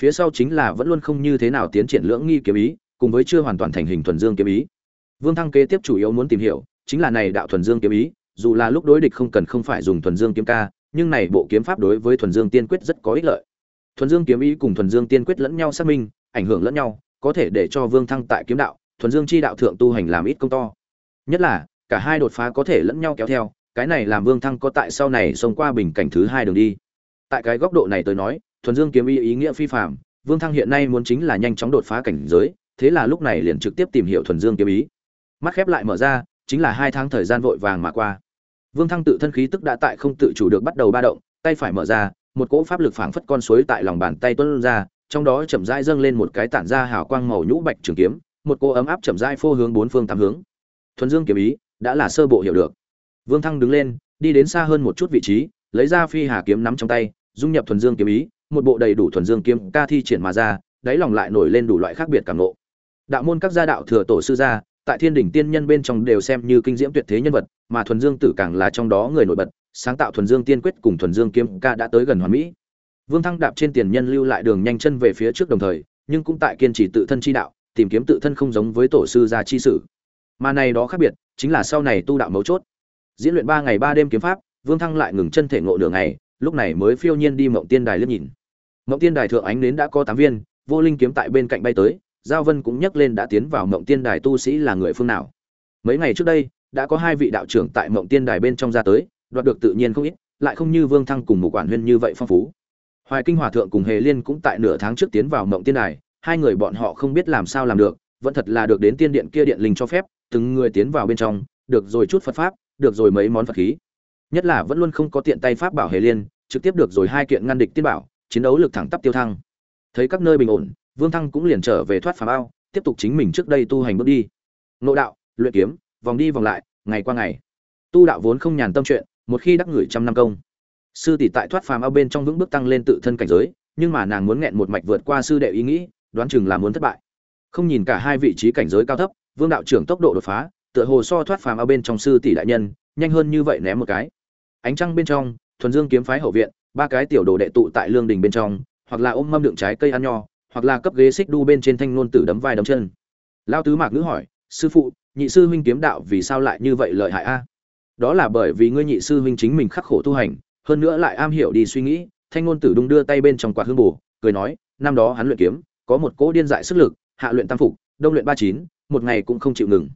Phía sau chính là vẫn luôn không như thế nào tiến triển lưỡng nghi kiếm ý, cùng với chưa hoàn toàn thành hình thuần dương kiếm ý. Vương thăng kế tiếp chủ yếu muốn tìm hiểu, chính là này đạo thuần dương kiếm ý, dù là lúc đối địch không cần không phải dùng thuần dương kiếm ca, nhưng này bộ kiếm pháp đối với thuần dương tiên quyết rất có ích lợi. Thuần dương kiếm ý cùng thuần dương tiên quyết lẫn nhau xác minh ảnh hưởng lẫn nhau có thể để cho vương thăng tại kiếm đạo thuần dương chi đạo thượng tu hành làm ít công to. Nhất là cả hai đột phá có thể lẫn nhau kéo theo cái này làm vương thăng có tại sau này xông qua bình cảnh thứ hai đường đi. Tại cái góc độ này tới nói thuần dương kiếm ý ý nghĩa phi phàm, vương thăng hiện nay muốn chính là nhanh chóng đột phá cảnh giới thế là lúc này liền trực tiếp tìm hiểu thuần dương kiếm ý. Mắt khép lại mở ra chính là hai tháng thời gian vội vàng mà qua. Vương thăng tự thân khí tức đã tại không tự chủ được bắt đầu ba động tay phải mở ra một cỗ pháp lực phảng phất con suối tại lòng bàn tay tuôn ra trong đó chậm rãi dâng lên một cái tản ra hào quang màu nhũ bạch trường kiếm, một cô ấm áp chậm rãi phô hướng bốn phương tám hướng. Thuần dương kiếm ý đã là sơ bộ hiểu được. Vương thăng đứng lên, đi đến xa hơn một chút vị trí, lấy ra phi hà kiếm nắm trong tay, dung nhập thuần dương kiếm ý, một bộ đầy đủ thuần dương kiếm ca thi triển mà ra, đáy lòng lại nổi lên đủ loại khác biệt cảm ngộ. Đạo môn các gia đạo thừa tổ sư gia, tại thiên đỉnh tiên nhân bên trong đều xem như kinh diễm tuyệt thế nhân vật, mà thuần dương tử càng là trong đó người nổi bật, sáng tạo thuần dương tiên quyết cùng thuần dương kiếm ca đã tới gần hoàn mỹ vương thăng đạp trên tiền nhân lưu lại đường nhanh chân về phía trước đồng thời, nhưng cũng tại kiên trì tự thân chi đạo, tìm kiếm tự thân không giống với tổ sư gia chi sử. Mà này đó khác biệt, chính là sau này tu đạo mấu chốt. Diễn luyện ba ngày ba đêm kiếm pháp, vương thăng lại ngừng chân thể ngộ nửa ngày, lúc này mới phiêu nhiên đi mộng tiên đài liếc nhìn. Mộng tiên đài thượng ánh đến đã có tám viên, vô linh kiếm tại bên cạnh bay tới, giao vân cũng nhắc lên đã tiến vào mộng tiên đài tu sĩ là người phương nào. Mấy ngày trước đây, đã có hai vị đạo trưởng tại mộng tiên đài bên trong ra tới, đoạt được tự nhiên không ít, lại không như vương thăng cùng Mục quản huyên như vậy phong phú hoài kinh hòa thượng cùng hề liên cũng tại nửa tháng trước tiến vào mộng tiên đài, hai người bọn họ không biết làm sao làm được, vẫn thật là được đến tiên điện kia điện linh cho phép, từng người tiến vào bên trong, được rồi chút phật pháp, được rồi mấy món phật khí. Nhất là vẫn luôn không có tiện tay pháp bảo hề liên, trực tiếp được rồi hai kiện ngăn địch tiên bảo, chiến đấu lực thẳng tắp tiêu thăng. Thấy các nơi bình ổn, vương thăng cũng liền trở về thoát phàm ao, tiếp tục chính mình trước đây tu hành bước đi. Ngộ đạo, luyện kiếm, vòng đi vòng lại, ngày qua ngày. Tu đạo vốn không nhàn tâm chuyện, một khi đắc người trăm năm công sư tỷ tại thoát phàm ao bên trong vững bước tăng lên tự thân cảnh giới, nhưng mà nàng muốn nghẹn một mạch vượt qua sư đệ ý nghĩ, đoán chừng là muốn thất bại. Không nhìn cả hai vị trí cảnh giới cao thấp, vương đạo trưởng tốc độ đột phá, tựa hồ so thoát phàm ao bên trong sư tỷ đại nhân, nhanh hơn như vậy ném một cái. Ánh trăng bên trong, thuần dương kiếm phái hậu viện, ba cái tiểu đồ đệ tụ tại lương đình bên trong, hoặc là ôm mâm đựng trái cây ăn nho, hoặc là cấp ghế xích đu bên trên thanh nôn tử đấm vai đấm chân. Lao tứ mạc ngữ hỏi, sư phụ, nhị sư huynh kiếm đạo vì sao lại như vậy lợi hại a? Đó là bởi vì ngươi nhị sư huynh chính mình khắc khổ tu hành hơn nữa lại am hiểu đi suy nghĩ, thanh ngôn tử đung đưa tay bên trong quạt hương bù, cười nói, năm đó hắn luyện kiếm, có một cỗ điên dại sức lực, hạ luyện tam phục, đông luyện ba chín, một ngày cũng không chịu ngừng.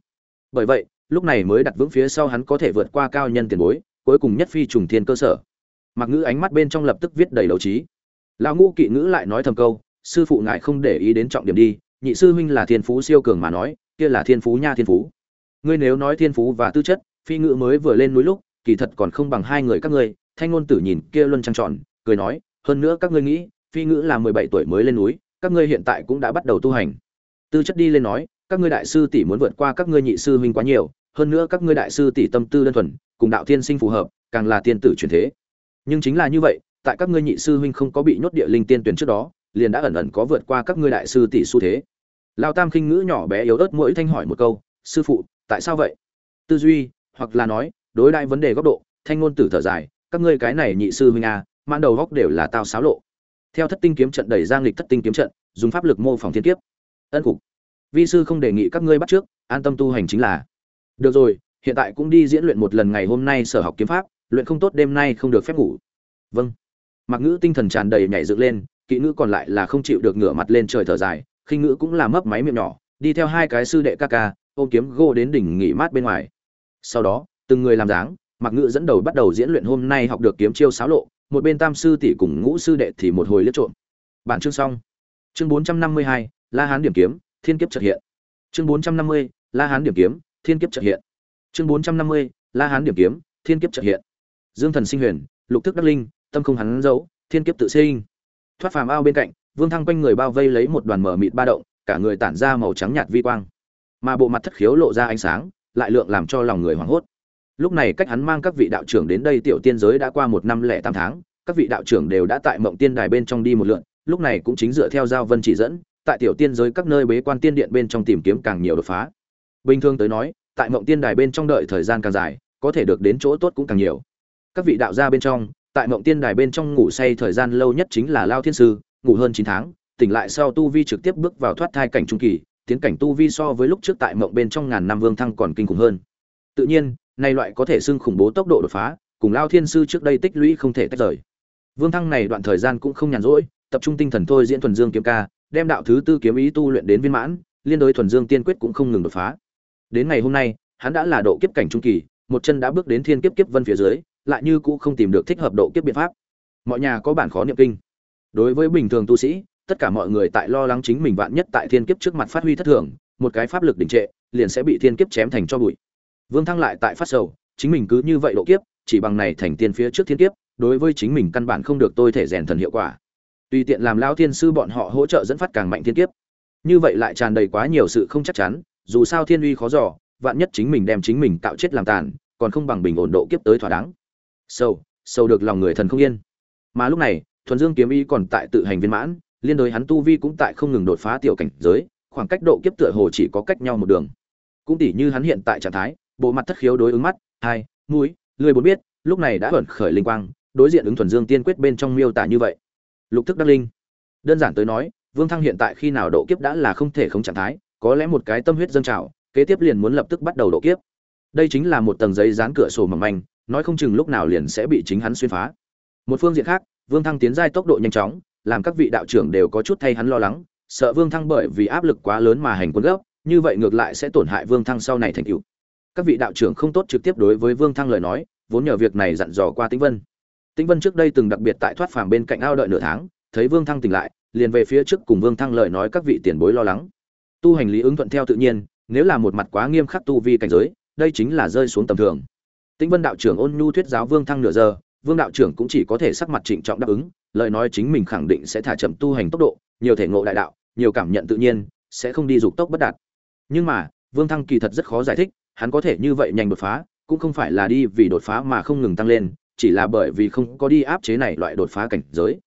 Bởi vậy, lúc này mới đặt vững phía sau hắn có thể vượt qua cao nhân tiền bối, cuối cùng nhất phi trùng thiên cơ sở. Mặc ngữ ánh mắt bên trong lập tức viết đầy đấu trí. Lão ngũ kỵ ngữ lại nói thầm câu, sư phụ ngại không để ý đến trọng điểm đi, nhị sư huynh là thiên phú siêu cường mà nói, kia là thiên phú nha thiên phú. Ngươi nếu nói thiên phú và tư chất, phi ngữ mới vừa lên núi lúc, kỳ thật còn không bằng hai người các ngươi thanh ngôn tử nhìn kia luân trăng tròn, cười nói, hơn nữa các ngươi nghĩ, phi ngữ là mười bảy tuổi mới lên núi, các ngươi hiện tại cũng đã bắt đầu tu hành. Tư chất đi lên nói, các ngươi đại sư tỷ muốn vượt qua các ngươi nhị sư huynh quá nhiều, hơn nữa các ngươi đại sư tỷ tâm tư đơn thuần, cùng đạo thiên sinh phù hợp, càng là tiên tử truyền thế. Nhưng chính là như vậy, tại các ngươi nhị sư huynh không có bị nhốt địa linh tiên tuyển trước đó, liền đã ẩn ẩn có vượt qua các ngươi đại sư tỷ xu thế. Lao tam khinh ngữ nhỏ bé yếu ớt mỗi thanh hỏi một câu, sư phụ, tại sao vậy? Tư duy hoặc là nói, đối đại vấn đề góc độ. Thanh ngôn tử thở dài các ngươi cái này nhị sư huynh a, mãn đầu góc đều là tao xáo lộ. Theo thất tinh kiếm trận đẩy giang lịch thất tinh kiếm trận, dùng pháp lực mô phỏng thiên kiếp. Ân cục. Vi sư không đề nghị các ngươi bắt trước, an tâm tu hành chính là. Được rồi, hiện tại cũng đi diễn luyện một lần ngày hôm nay sở học kiếm pháp, luyện không tốt đêm nay không được phép ngủ. Vâng. Mặc ngữ tinh thần tràn đầy nhảy dựng lên kỹ ngữ còn lại là không chịu được ngửa mặt lên trời thở dài, khinh ngữ cũng là mấp máy miệng nhỏ, đi theo hai cái sư đệ ca ca, ôm kiếm gô đến đỉnh nghỉ mát bên ngoài. Sau đó, từng người làm dáng mặc Ngự dẫn đầu bắt đầu diễn luyện hôm nay học được kiếm chiêu xáo lộ, một bên tam sư tỷ cùng ngũ sư đệ thì một hồi liếc trộm. Bản chương xong. Chương bốn trăm năm mươi hai, la hán điểm kiếm, thiên kiếp trật hiện. Chương bốn trăm năm mươi, la hán điểm kiếm, thiên kiếp trật hiện. Chương bốn trăm năm mươi, la hán điểm kiếm, thiên kiếp trật hiện. Dương thần sinh huyền, lục thức đắc linh, tâm không hắn giấu, thiên kiếp tự sinh. Thoát phàm ao bên cạnh, vương thăng quanh người bao vây lấy một đoàn mở mịt ba động, cả người tản ra màu trắng nhạt vi quang. Mà bộ mặt thất khiếu lộ ra ánh sáng, lại lượng làm cho lòng người hoảng hốt lúc này cách hắn mang các vị đạo trưởng đến đây tiểu tiên giới đã qua một năm lẻ tám tháng, các vị đạo trưởng đều đã tại mộng tiên đài bên trong đi một lượn, lúc này cũng chính dựa theo giao vân chỉ dẫn, tại tiểu tiên giới các nơi bế quan tiên điện bên trong tìm kiếm càng nhiều đột phá. Bình thường tới nói, tại mộng tiên đài bên trong đợi thời gian càng dài, có thể được đến chỗ tốt cũng càng nhiều. Các vị đạo gia bên trong, tại mộng tiên đài bên trong ngủ say thời gian lâu nhất chính là lao thiên sư, ngủ hơn chín tháng, tỉnh lại sau tu vi trực tiếp bước vào thoát thai cảnh trung kỳ, tiến cảnh tu vi so với lúc trước tại mộng bên trong ngàn năm vương thăng còn kinh khủng hơn. Tự nhiên nay loại có thể xưng khủng bố tốc độ đột phá, cùng lao thiên sư trước đây tích lũy không thể tách rời. Vương thăng này đoạn thời gian cũng không nhàn rỗi, tập trung tinh thần thôi diễn thuần dương kiếm ca, đem đạo thứ tư kiếm ý tu luyện đến viên mãn, liên đối thuần dương tiên quyết cũng không ngừng đột phá. Đến ngày hôm nay, hắn đã là độ kiếp cảnh trung kỳ, một chân đã bước đến thiên kiếp kiếp vân phía dưới, lại như cũ không tìm được thích hợp độ kiếp biện pháp. Mọi nhà có bản khó niệm kinh. Đối với bình thường tu sĩ, tất cả mọi người tại lo lắng chính mình vạn nhất tại thiên kiếp trước mặt phát huy thất thường, một cái pháp lực đình trệ, liền sẽ bị thiên kiếp chém thành cho bụi vương thăng lại tại phát sầu, chính mình cứ như vậy độ kiếp, chỉ bằng này thành tiên phía trước thiên kiếp, đối với chính mình căn bản không được tôi thể rèn thần hiệu quả. Tùy tiện làm lão thiên sư bọn họ hỗ trợ dẫn phát càng mạnh thiên kiếp. Như vậy lại tràn đầy quá nhiều sự không chắc chắn, dù sao thiên uy khó dò, vạn nhất chính mình đem chính mình tạo chết làm tàn, còn không bằng bình ổn độ kiếp tới thỏa đáng. Sâu sâu được lòng người thần không yên. Mà lúc này, thuần dương kiếm ý còn tại tự hành viên mãn, liên đối hắn tu vi cũng tại không ngừng đột phá tiểu cảnh giới, khoảng cách độ kiếp tựa hồ chỉ có cách nhau một đường. Cũng tỉ như hắn hiện tại trạng thái bộ mặt thất khiếu đối ứng mắt, hai, mũi, lười bốn biết, lúc này đã ẩn khởi linh quang, đối diện ứng thuần dương tiên quyết bên trong miêu tả như vậy. Lục thức đắc linh. Đơn giản tới nói, vương thăng hiện tại khi nào độ kiếp đã là không thể không trạng thái, có lẽ một cái tâm huyết dâng trào, kế tiếp liền muốn lập tức bắt đầu độ kiếp. Đây chính là một tầng giấy dán cửa sổ mỏng manh, nói không chừng lúc nào liền sẽ bị chính hắn xuyên phá. Một phương diện khác, vương thăng tiến giai tốc độ nhanh chóng, làm các vị đạo trưởng đều có chút thay hắn lo lắng, sợ vương thăng bởi vì áp lực quá lớn mà hành quân gấp, như vậy ngược lại sẽ tổn hại vương thăng sau này thành cựu các vị đạo trưởng không tốt trực tiếp đối với vương thăng lời nói, vốn nhờ việc này dặn dò qua tĩnh vân. Tĩnh vân trước đây từng đặc biệt tại thoát phàm bên cạnh ao đợi nửa tháng, thấy vương thăng tỉnh lại, liền về phía trước cùng vương thăng lời nói các vị tiền bối lo lắng. Tu hành lý ứng thuận theo tự nhiên, nếu là một mặt quá nghiêm khắc tu vi cảnh giới, đây chính là rơi xuống tầm thường. Tĩnh vân đạo trưởng ôn nhu thuyết giáo vương thăng nửa giờ, vương đạo trưởng cũng chỉ có thể sắc mặt trịnh trọng đáp ứng, lời nói chính mình khẳng định sẽ thả chậm tu hành tốc độ, nhiều thể ngộ đại đạo, nhiều cảm nhận tự nhiên, sẽ không đi dục tốc bất đạt. Nhưng mà, vương thăng kỳ thật rất khó giải thích hắn có thể như vậy nhanh đột phá, cũng không phải là đi vì đột phá mà không ngừng tăng lên, chỉ là bởi vì không có đi áp chế này loại đột phá cảnh giới.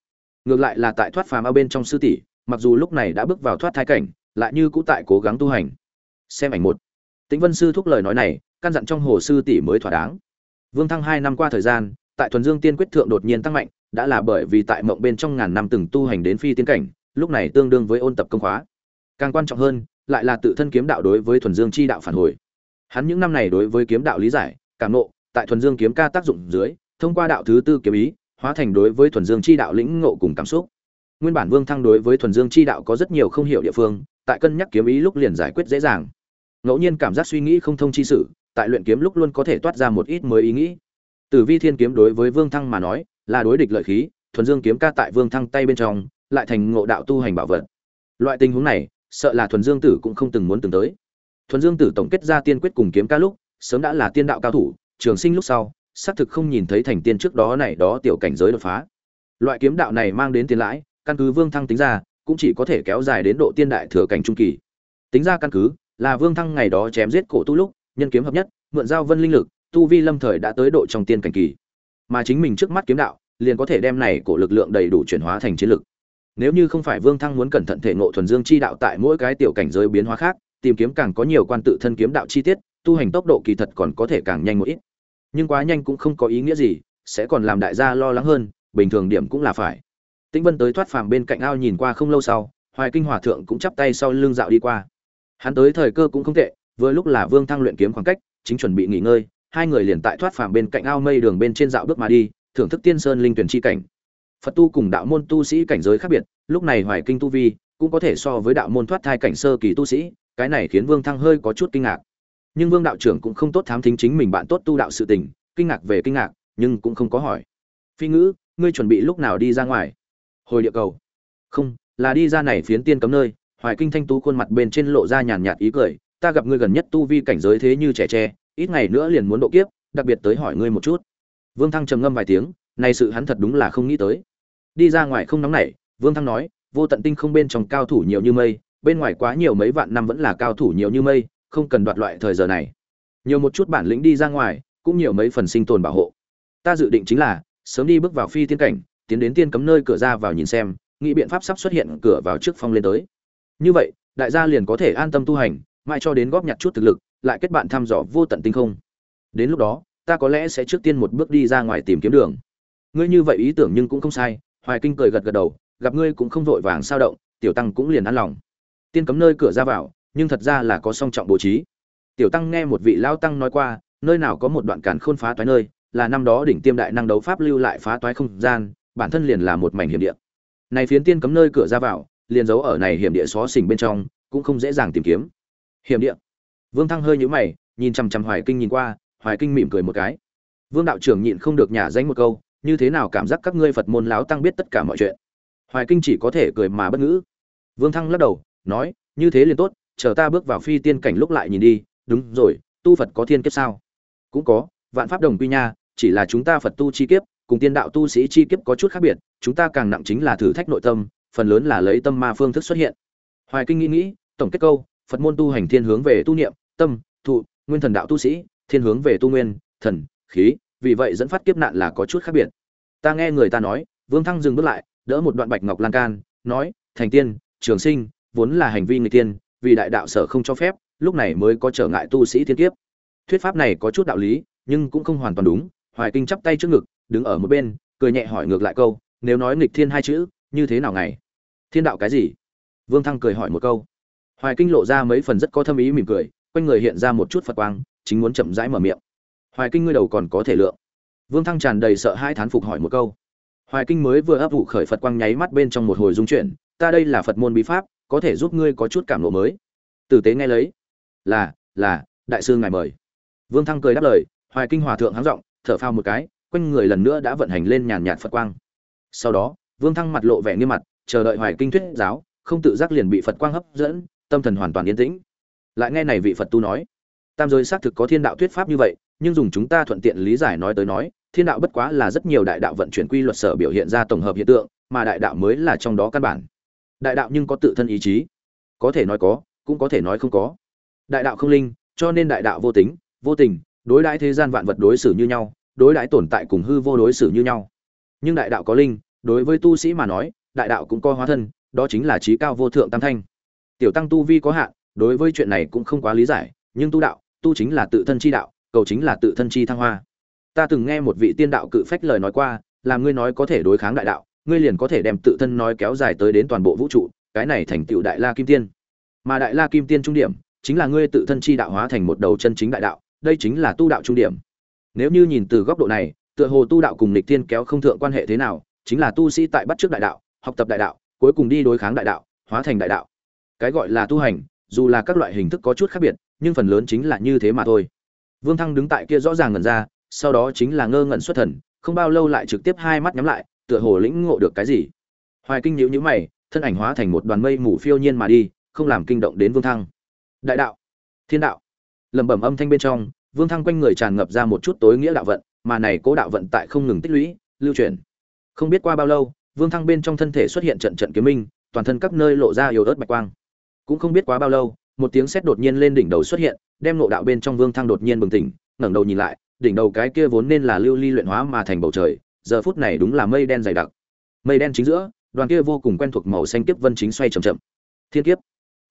Ngược lại là tại thoát phàm ao bên trong sư tỷ, mặc dù lúc này đã bước vào thoát thai cảnh, lại như cũ tại cố gắng tu hành. Xem ảnh một. Tĩnh vân sư thúc lời nói này, căn dặn trong hồ sư tỷ mới thỏa đáng. Vương thăng hai năm qua thời gian, tại thuần dương tiên quyết thượng đột nhiên tăng mạnh, đã là bởi vì tại mộng bên trong ngàn năm từng tu hành đến phi tiến cảnh, lúc này tương đương với ôn tập công khóa. Càng quan trọng hơn, lại là tự thân kiếm đạo đối với thuần dương chi đạo phản hồi hắn những năm này đối với kiếm đạo lý giải cảm ngộ, tại thuần dương kiếm ca tác dụng dưới thông qua đạo thứ tư kiếm ý hóa thành đối với thuần dương chi đạo lĩnh ngộ cùng cảm xúc. Nguyên bản vương thăng đối với thuần dương chi đạo có rất nhiều không hiểu địa phương tại cân nhắc kiếm ý lúc liền giải quyết dễ dàng. Ngẫu nhiên cảm giác suy nghĩ không thông chi sự tại luyện kiếm lúc luôn có thể toát ra một ít mới ý nghĩ. Tử vi thiên kiếm đối với vương thăng mà nói là đối địch lợi khí thuần dương kiếm ca tại vương thăng tay bên trong lại thành ngộ đạo tu hành bảo vật. Loại tình huống này sợ là thuần dương tử cũng không từng muốn từng tới thuần dương tử tổng kết ra tiên quyết cùng kiếm ca lúc sớm đã là tiên đạo cao thủ trường sinh lúc sau xác thực không nhìn thấy thành tiên trước đó này đó tiểu cảnh giới đột phá. Loại kiếm đạo này mang đến tiền lãi căn cứ vương thăng tính ra cũng chỉ có thể kéo dài đến độ tiên đại thừa cảnh trung kỳ. Tính ra căn cứ là vương thăng ngày đó chém giết cổ tu lúc nhân kiếm hợp nhất mượn giao vân linh lực tu vi lâm thời đã tới độ trong tiên cảnh kỳ. Mà chính mình trước mắt kiếm đạo liền có thể đem này cổ lực lượng đầy đủ chuyển hóa thành chiến lực. Nếu như không phải Vương Thăng muốn cẩn thận thể ngộ thuần dương chi đạo tại mỗi cái tiểu cảnh giới biến hóa khác, tìm kiếm càng có nhiều quan tự thân kiếm đạo chi tiết, tu hành tốc độ kỳ thật còn có thể càng nhanh một ít. Nhưng quá nhanh cũng không có ý nghĩa gì, sẽ còn làm đại gia lo lắng hơn, bình thường điểm cũng là phải. Tĩnh Vân tới thoát phàm bên cạnh ao nhìn qua không lâu sau, Hoài Kinh Hòa thượng cũng chắp tay sau lưng dạo đi qua. Hắn tới thời cơ cũng không tệ, vừa lúc là Vương Thăng luyện kiếm khoảng cách, chính chuẩn bị nghỉ ngơi, hai người liền tại thoát phàm bên cạnh ao mây đường bên trên dạo bước mà đi, thưởng thức tiên sơn linh tuyển chi cảnh. Phật tu cùng đạo môn tu sĩ cảnh giới khác biệt, lúc này Hoài Kinh tu vi cũng có thể so với đạo môn thoát thai cảnh sơ kỳ tu sĩ, cái này khiến Vương Thăng hơi có chút kinh ngạc. Nhưng Vương đạo trưởng cũng không tốt thám thính chính mình bạn tốt tu đạo sự tình, kinh ngạc về kinh ngạc, nhưng cũng không có hỏi. Phi ngữ, ngươi chuẩn bị lúc nào đi ra ngoài? Hồi địa cầu. Không, là đi ra này phiến tiên cấm nơi. Hoài Kinh thanh tú khuôn mặt bên trên lộ ra nhàn nhạt ý cười, ta gặp ngươi gần nhất tu vi cảnh giới thế như trẻ tre, ít ngày nữa liền muốn độ kiếp, đặc biệt tới hỏi ngươi một chút. Vương Thăng trầm ngâm vài tiếng, này sự hắn thật đúng là không nghĩ tới. Đi ra ngoài không nóng nảy, Vương Thăng nói, vô tận tinh không bên trong cao thủ nhiều như mây, bên ngoài quá nhiều mấy vạn năm vẫn là cao thủ nhiều như mây, không cần đoạt loại thời giờ này. Nhiều một chút bản lĩnh đi ra ngoài, cũng nhiều mấy phần sinh tồn bảo hộ. Ta dự định chính là sớm đi bước vào phi tiên cảnh, tiến đến tiên cấm nơi cửa ra vào nhìn xem, nghĩ biện pháp sắp xuất hiện cửa vào trước phong lên tới. Như vậy, đại gia liền có thể an tâm tu hành, mãi cho đến góp nhặt chút thực lực, lại kết bạn thăm dò vô tận tinh không. Đến lúc đó, ta có lẽ sẽ trước tiên một bước đi ra ngoài tìm kiếm đường. Ngươi như vậy ý tưởng nhưng cũng không sai, Hoài Kinh cười gật gật đầu, gặp ngươi cũng không vội vàng sao động, tiểu tăng cũng liền an lòng. Tiên cấm nơi cửa ra vào, nhưng thật ra là có song trọng bố trí. Tiểu tăng nghe một vị lão tăng nói qua, nơi nào có một đoạn cản khôn phá toái nơi, là năm đó đỉnh tiêm đại năng đấu pháp lưu lại phá toái không gian, bản thân liền là một mảnh hiểm địa. Này phiến tiên cấm nơi cửa ra vào, liền giấu ở này hiểm địa xó xỉnh bên trong, cũng không dễ dàng tìm kiếm. Hiểm địa. Vương Thăng hơi nhíu mày, nhìn chằm chằm Hoài Kinh nhìn qua, Hoài Kinh mỉm cười một cái. Vương đạo trưởng nhịn không được nhả danh một câu, như thế nào cảm giác các ngươi Phật môn lão tăng biết tất cả mọi chuyện. Hoài Kinh chỉ có thể cười mà bất ngữ. Vương Thăng lắc đầu, nói, như thế liền tốt, chờ ta bước vào phi tiên cảnh lúc lại nhìn đi, đúng rồi, tu Phật có thiên kiếp sao? Cũng có, vạn pháp đồng quy nha, chỉ là chúng ta Phật tu chi kiếp, cùng tiên đạo tu sĩ chi kiếp có chút khác biệt, chúng ta càng nặng chính là thử thách nội tâm, phần lớn là lấy tâm ma phương thức xuất hiện. Hoài Kinh nghĩ nghĩ, tổng kết câu, Phật môn tu hành thiên hướng về tu niệm, tâm, thụ, nguyên thần đạo tu sĩ, thiên hướng về tu nguyên, thần, khí, vì vậy dẫn phát kiếp nạn là có chút khác biệt. Ta nghe người ta nói, Vương Thăng dừng bước lại, đỡ một đoạn bạch ngọc lan can, nói, thành tiên, trường sinh, vốn là hành vi người tiên, vì đại đạo sở không cho phép, lúc này mới có trở ngại tu sĩ thiên kiếp. Thuyết pháp này có chút đạo lý, nhưng cũng không hoàn toàn đúng. Hoài Kinh chắp tay trước ngực, đứng ở một bên, cười nhẹ hỏi ngược lại câu, nếu nói nghịch thiên hai chữ, như thế nào ngày? Thiên đạo cái gì? Vương Thăng cười hỏi một câu. Hoài Kinh lộ ra mấy phần rất có thâm ý mỉm cười, quanh người hiện ra một chút Phật quang, chính muốn chậm rãi mở miệng. Hoài Kinh ngươi đầu còn có thể lượng. Vương Thăng tràn đầy sợ hãi thán phục hỏi một câu. Hoài Kinh mới vừa ấp ủ khởi Phật quang nháy mắt bên trong một hồi dung chuyển, ta đây là Phật môn bí pháp, có thể giúp ngươi có chút cảm ngộ mới. Tử tế nghe lấy. Là, là, đại sư ngài mời. Vương Thăng cười đáp lời, Hoài Kinh hòa thượng háng giọng, thở phào một cái, quanh người lần nữa đã vận hành lên nhàn nhạt Phật quang. Sau đó, Vương Thăng mặt lộ vẻ nghiêm mặt, chờ đợi Hoài Kinh thuyết giáo, không tự giác liền bị Phật quang hấp dẫn, tâm thần hoàn toàn yên tĩnh. Lại nghe này vị Phật tu nói, tam giới xác thực có thiên đạo thuyết pháp như vậy, nhưng dùng chúng ta thuận tiện lý giải nói tới nói, thiên đạo bất quá là rất nhiều đại đạo vận chuyển quy luật sở biểu hiện ra tổng hợp hiện tượng, mà đại đạo mới là trong đó căn bản. Đại đạo nhưng có tự thân ý chí, có thể nói có, cũng có thể nói không có. Đại đạo không linh, cho nên đại đạo vô tính, vô tình, đối đãi thế gian vạn vật đối xử như nhau, đối đãi tồn tại cùng hư vô đối xử như nhau. Nhưng đại đạo có linh, đối với tu sĩ mà nói, đại đạo cũng có hóa thân, đó chính là trí cao vô thượng tam thanh. Tiểu tăng tu vi có hạn, đối với chuyện này cũng không quá lý giải, nhưng tu đạo, tu chính là tự thân chi đạo, cầu chính là tự thân chi thăng hoa. Ta từng nghe một vị tiên đạo cự phách lời nói qua, là ngươi nói có thể đối kháng đại đạo, ngươi liền có thể đem tự thân nói kéo dài tới đến toàn bộ vũ trụ, cái này thành tựu đại la kim tiên. Mà đại la kim tiên trung điểm, chính là ngươi tự thân chi đạo hóa thành một đầu chân chính đại đạo, đây chính là tu đạo trung điểm. Nếu như nhìn từ góc độ này, tựa hồ tu đạo cùng lịch tiên kéo không thượng quan hệ thế nào, chính là tu sĩ tại bắt trước đại đạo, học tập đại đạo, cuối cùng đi đối kháng đại đạo, hóa thành đại đạo. Cái gọi là tu hành, dù là các loại hình thức có chút khác biệt, nhưng phần lớn chính là như thế mà thôi. Vương Thăng đứng tại kia rõ ràng ngẩn ra, sau đó chính là ngơ ngẩn xuất thần, không bao lâu lại trực tiếp hai mắt nhắm lại, tựa hồ lĩnh ngộ được cái gì. Hoài Kinh nhíu nhíu mày, thân ảnh hóa thành một đoàn mây mù phiêu nhiên mà đi, không làm kinh động đến Vương Thăng. Đại đạo, Thiên đạo. Lẩm bẩm âm thanh bên trong, Vương Thăng quanh người tràn ngập ra một chút tối nghĩa đạo vận, mà này cố đạo vận tại không ngừng tích lũy, lưu truyền. Không biết qua bao lâu, Vương Thăng bên trong thân thể xuất hiện trận trận kiếm minh, toàn thân các nơi lộ ra yếu ớt bạch quang. Cũng không biết quá bao lâu, một tiếng sét đột nhiên lên đỉnh đầu xuất hiện, đem nộ đạo bên trong Vương Thăng đột nhiên bừng tỉnh, ngẩng đầu nhìn lại, đỉnh đầu cái kia vốn nên là lưu ly luyện hóa mà thành bầu trời, giờ phút này đúng là mây đen dày đặc. Mây đen chính giữa đoàn kia vô cùng quen thuộc màu xanh kiếp vân chính xoay chậm chậm. Thiên kiếp.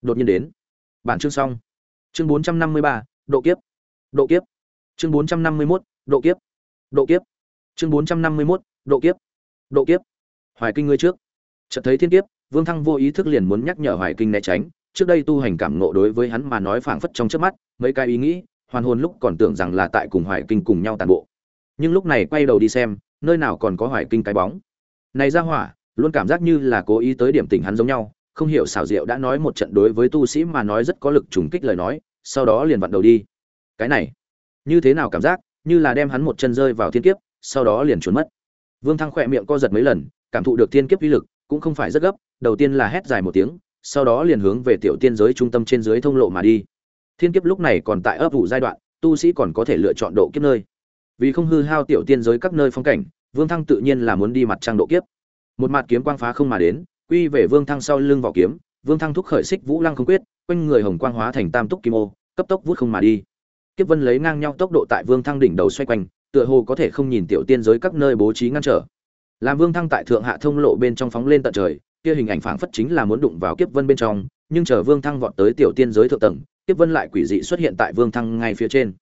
Đột nhiên đến. Bản chương xong. Chương bốn trăm năm mươi ba độ kiếp. Độ kiếp. Chương bốn trăm năm mươi 451, độ kiếp. Độ kiếp. Chương bốn trăm năm mươi 451, độ kiếp. Độ kiếp. Hoài kinh ngươi trước. Chợt thấy thiên kiếp vương thăng vô ý thức liền muốn nhắc nhở hoài kinh né tránh. Trước đây tu hành cảm ngộ đối với hắn mà nói phảng phất trong trước mắt mấy cái ý nghĩ hoàn hồn lúc còn tưởng rằng là tại cùng hoài kinh cùng nhau tàn bộ. Nhưng lúc này quay đầu đi xem nơi nào còn có hoài kinh cái bóng. Này ra hỏa, luôn cảm giác như là cố ý tới điểm tình hắn giống nhau, không hiểu xảo diệu đã nói một trận đối với tu sĩ mà nói rất có lực trùng kích lời nói, sau đó liền vặn đầu đi. Cái này, như thế nào cảm giác, như là đem hắn một chân rơi vào thiên kiếp, sau đó liền trốn mất. Vương thăng khỏe miệng co giật mấy lần, cảm thụ được thiên kiếp uy lực, cũng không phải rất gấp, đầu tiên là hét dài một tiếng, sau đó liền hướng về tiểu tiên giới trung tâm trên dưới thông lộ mà đi. Thiên kiếp lúc này còn tại ấp ủ giai đoạn, tu sĩ còn có thể lựa chọn độ kiếp nơi. Vì không hư hao tiểu tiên giới các nơi phong cảnh vương thăng tự nhiên là muốn đi mặt trăng độ kiếp. Một mặt kiếm quang phá không mà đến, quy về vương thăng sau lưng vỏ kiếm, vương thăng thúc khởi xích vũ lăng không quyết, quanh người hồng quang hóa thành tam túc kim ô, cấp tốc vút không mà đi. Kiếp vân lấy ngang nhau tốc độ tại vương thăng đỉnh đầu xoay quanh, tựa hồ có thể không nhìn tiểu tiên giới các nơi bố trí ngăn trở. Làm vương thăng tại thượng hạ thông lộ bên trong phóng lên tận trời, kia hình ảnh phảng phất chính là muốn đụng vào kiếp vân bên trong, nhưng chờ vương thăng vọt tới tiểu tiên giới thượng tầng, kiếp vân lại quỷ dị xuất hiện tại vương thăng ngay phía trên.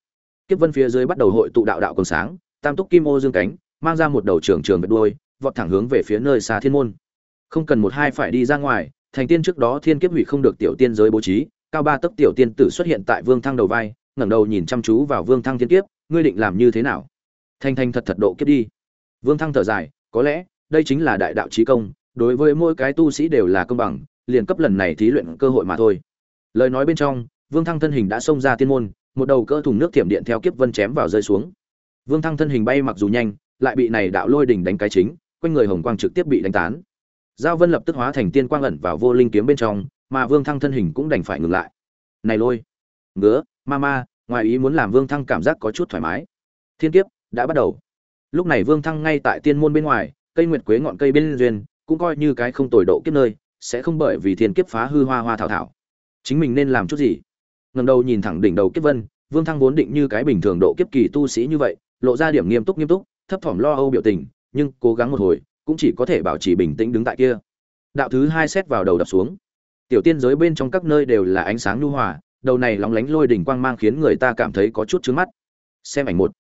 Kiếp vân phía dưới bắt đầu hội tụ đạo đạo cường sáng, tam túc kim ô dương cánh mang ra một đầu trường trường vệt đuôi, vọt thẳng hướng về phía nơi xa thiên môn. Không cần một hai phải đi ra ngoài, thành tiên trước đó thiên kiếp hủy không được tiểu tiên giới bố trí, cao ba tấc tiểu tiên tử xuất hiện tại vương thăng đầu vai, ngẩng đầu nhìn chăm chú vào vương thăng thiên kiếp, ngươi định làm như thế nào? Thanh thanh thật thật độ kiếp đi. Vương thăng thở dài, có lẽ, đây chính là đại đạo chí công, đối với mỗi cái tu sĩ đều là công bằng, liền cấp lần này thí luyện cơ hội mà thôi. Lời nói bên trong, vương thăng thân hình đã xông ra tiên môn, một đầu cỡ thùng nước thiểm điện theo kiếp vân chém vào rơi xuống. Vương thăng thân hình bay mặc dù nhanh lại bị này đạo lôi đỉnh đánh cái chính, quanh người hồng quang trực tiếp bị đánh tán. Giao vân lập tức hóa thành tiên quang ẩn vào vô linh kiếm bên trong, mà vương thăng thân hình cũng đành phải ngừng lại. Này lôi! Ngứa! Ma ma! Ngoài ý muốn làm vương thăng cảm giác có chút thoải mái. Thiên kiếp, đã bắt đầu. Lúc này vương thăng ngay tại tiên môn bên ngoài, cây nguyệt quế ngọn cây bên duyên, cũng coi như cái không tồi độ kiếp nơi, sẽ không bởi vì thiên kiếp phá hư hoa hoa thảo thảo. Chính mình nên làm chút gì? Ngẩng đầu nhìn thẳng đỉnh đầu kiếp vân, vương thăng vốn định như cái bình thường độ kiếp kỳ tu sĩ như vậy, lộ ra điểm nghiêm túc nghiêm túc thấp thỏm lo âu biểu tình, nhưng cố gắng một hồi, cũng chỉ có thể bảo trì bình tĩnh đứng tại kia. Đạo thứ hai xét vào đầu đập xuống. Tiểu tiên giới bên trong các nơi đều là ánh sáng nhu hòa, đầu này lóng lánh lôi đỉnh quang mang khiến người ta cảm thấy có chút trướng mắt. Xem ảnh một.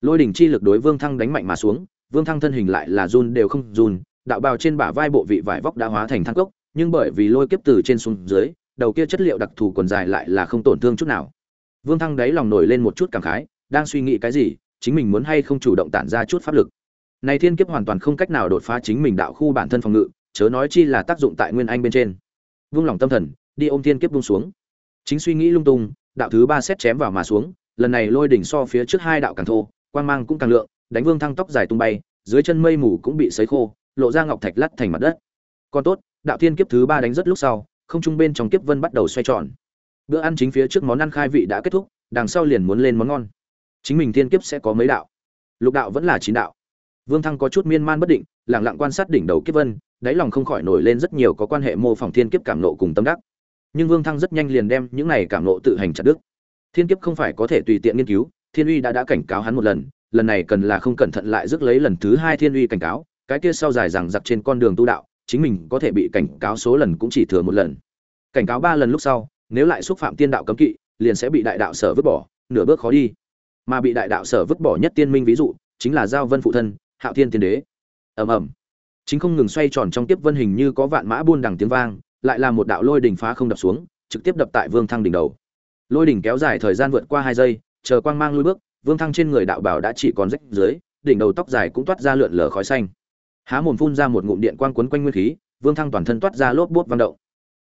Lôi đỉnh chi lực đối vương thăng đánh mạnh mà xuống, vương thăng thân hình lại là run đều không run, đạo bào trên bả vai bộ vị vải vóc đã hóa thành thang cốc, nhưng bởi vì lôi kiếp từ trên xuống dưới, đầu kia chất liệu đặc thù còn dài lại là không tổn thương chút nào. Vương thăng đáy lòng nổi lên một chút cảm khái, đang suy nghĩ cái gì chính mình muốn hay không chủ động tản ra chút pháp lực. Này thiên kiếp hoàn toàn không cách nào đột phá chính mình đạo khu bản thân phòng ngự, chớ nói chi là tác dụng tại nguyên anh bên trên. Vung lòng tâm thần, đi ôm thiên kiếp buông xuống. Chính suy nghĩ lung tung, đạo thứ ba xét chém vào mà xuống, lần này lôi đỉnh so phía trước hai đạo càng thô, quang mang cũng càng lượng, đánh vương thăng tóc dài tung bay, dưới chân mây mù cũng bị sấy khô, lộ ra ngọc thạch lắt thành mặt đất. Còn tốt, đạo thiên kiếp thứ ba đánh rất lúc sau, không trung bên trong kiếp vân bắt đầu xoay tròn. Bữa ăn chính phía trước món ăn khai vị đã kết thúc, đằng sau liền muốn lên món ngon chính mình thiên kiếp sẽ có mấy đạo? Lục đạo vẫn là chín đạo. Vương thăng có chút miên man bất định, lẳng lặng quan sát đỉnh đầu kiếp vân, đáy lòng không khỏi nổi lên rất nhiều có quan hệ mô phỏng thiên kiếp cảm nộ cùng tâm đắc. Nhưng vương thăng rất nhanh liền đem những này cảm nộ tự hành chặt đức thiên kiếp không phải có thể tùy tiện nghiên cứu, thiên uy đã đã cảnh cáo hắn một lần lần này cần là không cẩn thận lại rước lấy lần thứ hai thiên uy cảnh cáo, cái kia sau dài rằng giặc trên con đường tu đạo, chính mình có thể bị cảnh cáo số lần cũng chỉ thừa một lần. Cảnh cáo ba lần lúc sau, nếu lại xúc phạm tiên đạo cấm kỵ, liền sẽ bị đại đạo sở vứt bỏ, nửa bước khó đi mà bị đại đạo sở vứt bỏ nhất tiên minh ví dụ, chính là giao vân phụ thân, hạo thiên tiên đế. Ầm ầm. Chính không ngừng xoay tròn trong tiếp vân hình như có vạn mã buôn đằng tiếng vang, lại là một đạo lôi đỉnh phá không đập xuống, trực tiếp đập tại vương thăng đỉnh đầu. Lôi đỉnh kéo dài thời gian vượt qua hai giây, chờ quang mang lui bước, vương thăng trên người đạo bảo đã chỉ còn rách dưới, đỉnh đầu tóc dài cũng toát ra lượn lờ khói xanh. Há mồm phun ra một ngụm điện quang quấn quanh nguyên khí, vương thăng toàn thân toát ra lốp bốt vang động.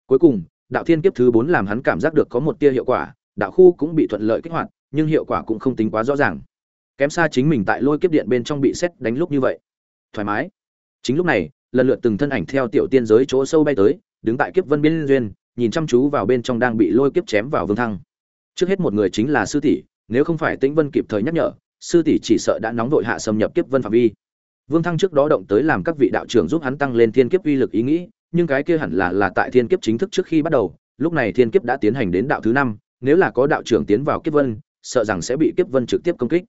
Cuối cùng, đạo thiên kiếp thứ bốn làm hắn cảm giác được có một tia hiệu quả, đạo khu cũng bị thuận lợi kích hoạt nhưng hiệu quả cũng không tính quá rõ ràng. Kém xa chính mình tại lôi kiếp điện bên trong bị xét đánh lúc như vậy. Thoải mái. Chính lúc này, lần lượt từng thân ảnh theo tiểu tiên giới chỗ sâu bay tới, đứng tại kiếp vân biên duyên, nhìn chăm chú vào bên trong đang bị lôi kiếp chém vào vương thăng. Trước hết một người chính là sư tỷ, nếu không phải tĩnh vân kịp thời nhắc nhở, sư tỷ chỉ sợ đã nóng vội hạ xâm nhập kiếp vân phạm vi. Vương thăng trước đó động tới làm các vị đạo trưởng giúp hắn tăng lên thiên kiếp uy lực ý nghĩ, nhưng cái kia hẳn là là tại thiên kiếp chính thức trước khi bắt đầu, lúc này thiên kiếp đã tiến hành đến đạo thứ năm, nếu là có đạo trưởng tiến vào kiếp vân sợ rằng sẽ bị kiếp vân trực tiếp công kích.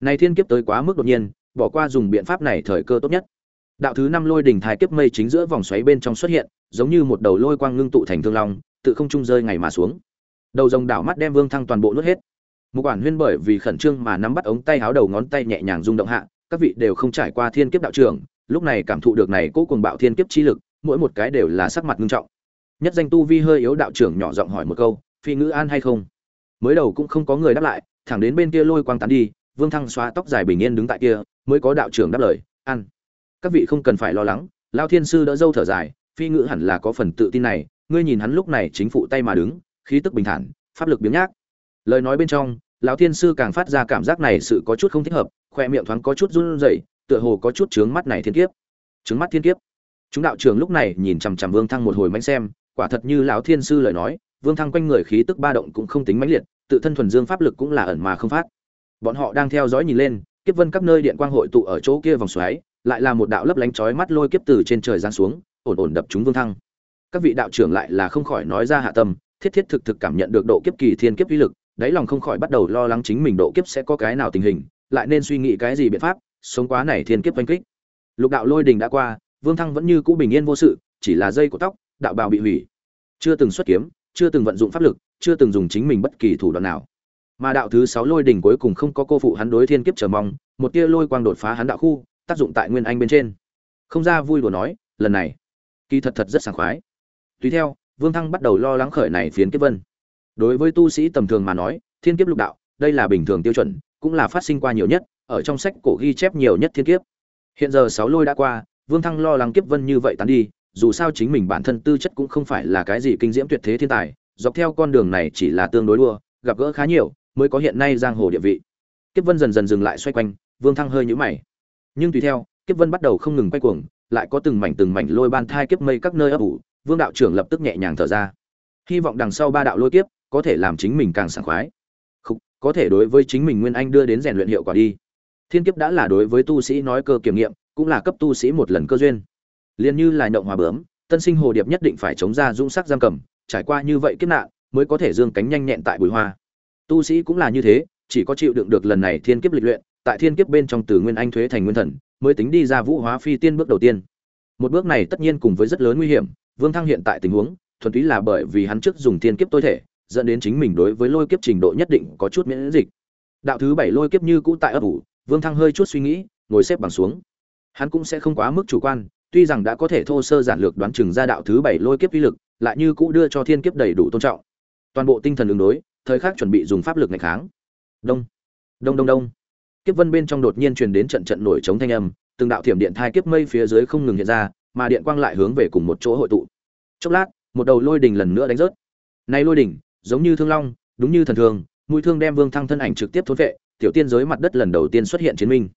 Này thiên kiếp tới quá mức đột nhiên, bỏ qua dùng biện pháp này thời cơ tốt nhất. Đạo thứ năm lôi đỉnh thái kiếp mây chính giữa vòng xoáy bên trong xuất hiện, giống như một đầu lôi quang ngưng tụ thành thương long, tự không trung rơi ngày mà xuống. Đầu rồng đảo mắt đem vương thăng toàn bộ nuốt hết. Một quản huyên bởi vì khẩn trương mà nắm bắt ống tay háo đầu ngón tay nhẹ nhàng rung động hạ, các vị đều không trải qua thiên kiếp đạo trưởng. lúc này cảm thụ được này cố cùng bạo thiên kiếp chi lực, mỗi một cái đều là sắc mặt nghiêm trọng. Nhất danh tu vi hơi yếu đạo trưởng nhỏ giọng hỏi một câu, phi ngữ an hay không? Mới đầu cũng không có người đáp lại, thẳng đến bên kia lôi quang tán đi, vương thăng xóa tóc dài bình yên đứng tại kia, mới có đạo trưởng đáp lời ăn các vị không cần phải lo lắng, lao thiên sư đỡ dâu thở dài, phi ngữ hẳn là có phần tự tin này, ngươi nhìn hắn lúc này chính phụ tay mà đứng, khí tức bình thản, pháp lực biếng nhác. Lời nói bên trong lão thiên sư càng phát ra cảm giác này sự có chút không thích hợp, khoe miệng thoáng có chút run rẩy, tựa hồ có chút trướng mắt này thiên kiếp. Trướng mắt thiên kiếp. Chúng đạo trưởng lúc này nhìn chằm chằm vương thăng một hồi mánh xem, quả thật như lão thiên sư lời nói vương thăng quanh người khí tức ba động cũng không tính mãnh liệt, tự thân thuần dương pháp lực cũng là ẩn mà không phát. Bọn họ đang theo dõi nhìn lên, kiếp vân các nơi điện quang hội tụ ở chỗ kia vòng xoáy, lại là một đạo lấp lánh chói mắt lôi kiếp từ trên trời giáng xuống, ổn ổn đập chúng vương thăng. Các vị đạo trưởng lại là không khỏi nói ra hạ tâm, thiết thiết thực thực cảm nhận được độ kiếp kỳ thiên kiếp uy lực, đáy lòng không khỏi bắt đầu lo lắng chính mình độ kiếp sẽ có cái nào tình hình, lại nên suy nghĩ cái gì biện pháp, sống quá này thiên kiếp oanh kích. Lục đạo lôi đình đã qua, vương thăng vẫn như cũ bình yên vô sự, chỉ là dây của tóc, đạo bào bị hủy. Chưa từng xuất kiếm chưa từng vận dụng pháp lực, chưa từng dùng chính mình bất kỳ thủ đoạn nào. Mà đạo thứ sáu lôi đỉnh cuối cùng không có cô phụ hắn đối thiên kiếp chờ mong, một tia lôi quang đột phá hắn đạo khu, tác dụng tại nguyên anh bên trên. Không ra vui đùa nói, lần này, kỳ thật thật rất sảng khoái. Tùy theo, vương thăng bắt đầu lo lắng khởi này phiến kiếp vân. Đối với tu sĩ tầm thường mà nói, thiên kiếp lục đạo, đây là bình thường tiêu chuẩn, cũng là phát sinh qua nhiều nhất, ở trong sách cổ ghi chép nhiều nhất thiên kiếp. Hiện giờ sáu lôi đã qua, vương thăng lo lắng kiếp vân như vậy tán đi dù sao chính mình bản thân tư chất cũng không phải là cái gì kinh diễm tuyệt thế thiên tài dọc theo con đường này chỉ là tương đối đua gặp gỡ khá nhiều mới có hiện nay giang hồ địa vị. Kiếp vân dần dần dừng lại xoay quanh vương thăng hơi nhũ mày. Nhưng tùy theo kiếp vân bắt đầu không ngừng quay cuồng lại có từng mảnh từng mảnh lôi ban thai kiếp mây các nơi ấp ủ vương đạo trưởng lập tức nhẹ nhàng thở ra. Hy vọng đằng sau ba đạo lôi kiếp có thể làm chính mình càng sảng khoái. Không, có thể đối với chính mình nguyên anh đưa đến rèn luyện hiệu quả đi. Thiên kiếp đã là đối với tu sĩ nói cơ kiểm nghiệm cũng là cấp tu sĩ một lần cơ duyên liền như là nhộng hòa bướm, tân sinh hồ điệp nhất định phải chống ra dũng sắc giam cầm, trải qua như vậy kiếp nạn, mới có thể dương cánh nhanh nhẹn tại bụi hoa. Tu sĩ cũng là như thế, chỉ có chịu đựng được lần này thiên kiếp lịch luyện, tại thiên kiếp bên trong từ nguyên anh thuế thành nguyên thần, mới tính đi ra vũ hóa phi tiên bước đầu tiên. Một bước này tất nhiên cùng với rất lớn nguy hiểm, vương thăng hiện tại tình huống, thuần túy là bởi vì hắn trước dùng thiên kiếp tối thể, dẫn đến chính mình đối với lôi kiếp trình độ nhất định có chút miễn dịch. Đạo thứ bảy lôi kiếp như cũ tại ấp ủ, vương thăng hơi chút suy nghĩ, ngồi xếp bằng xuống. Hắn cũng sẽ không quá mức chủ quan tuy rằng đã có thể thô sơ giản lược đoán chừng ra đạo thứ bảy lôi kiếp uy lực, lại như cũ đưa cho thiên kiếp đầy đủ tôn trọng. Toàn bộ tinh thần ứng đối, thời khắc chuẩn bị dùng pháp lực ngày kháng. Đông đông đông đông. Kiếp vân bên trong đột nhiên truyền đến trận trận nổi chống thanh âm, từng đạo thiểm điện thai kiếp mây phía dưới không ngừng hiện ra, mà điện quang lại hướng về cùng một chỗ hội tụ. Chốc lát, một đầu lôi đỉnh lần nữa đánh rớt. Nay lôi đỉnh giống như thương long, đúng như thần thường, mũi thương đem vương thăng thân ảnh trực tiếp thốn vệ, tiểu tiên giới mặt đất lần đầu tiên xuất hiện chiến minh.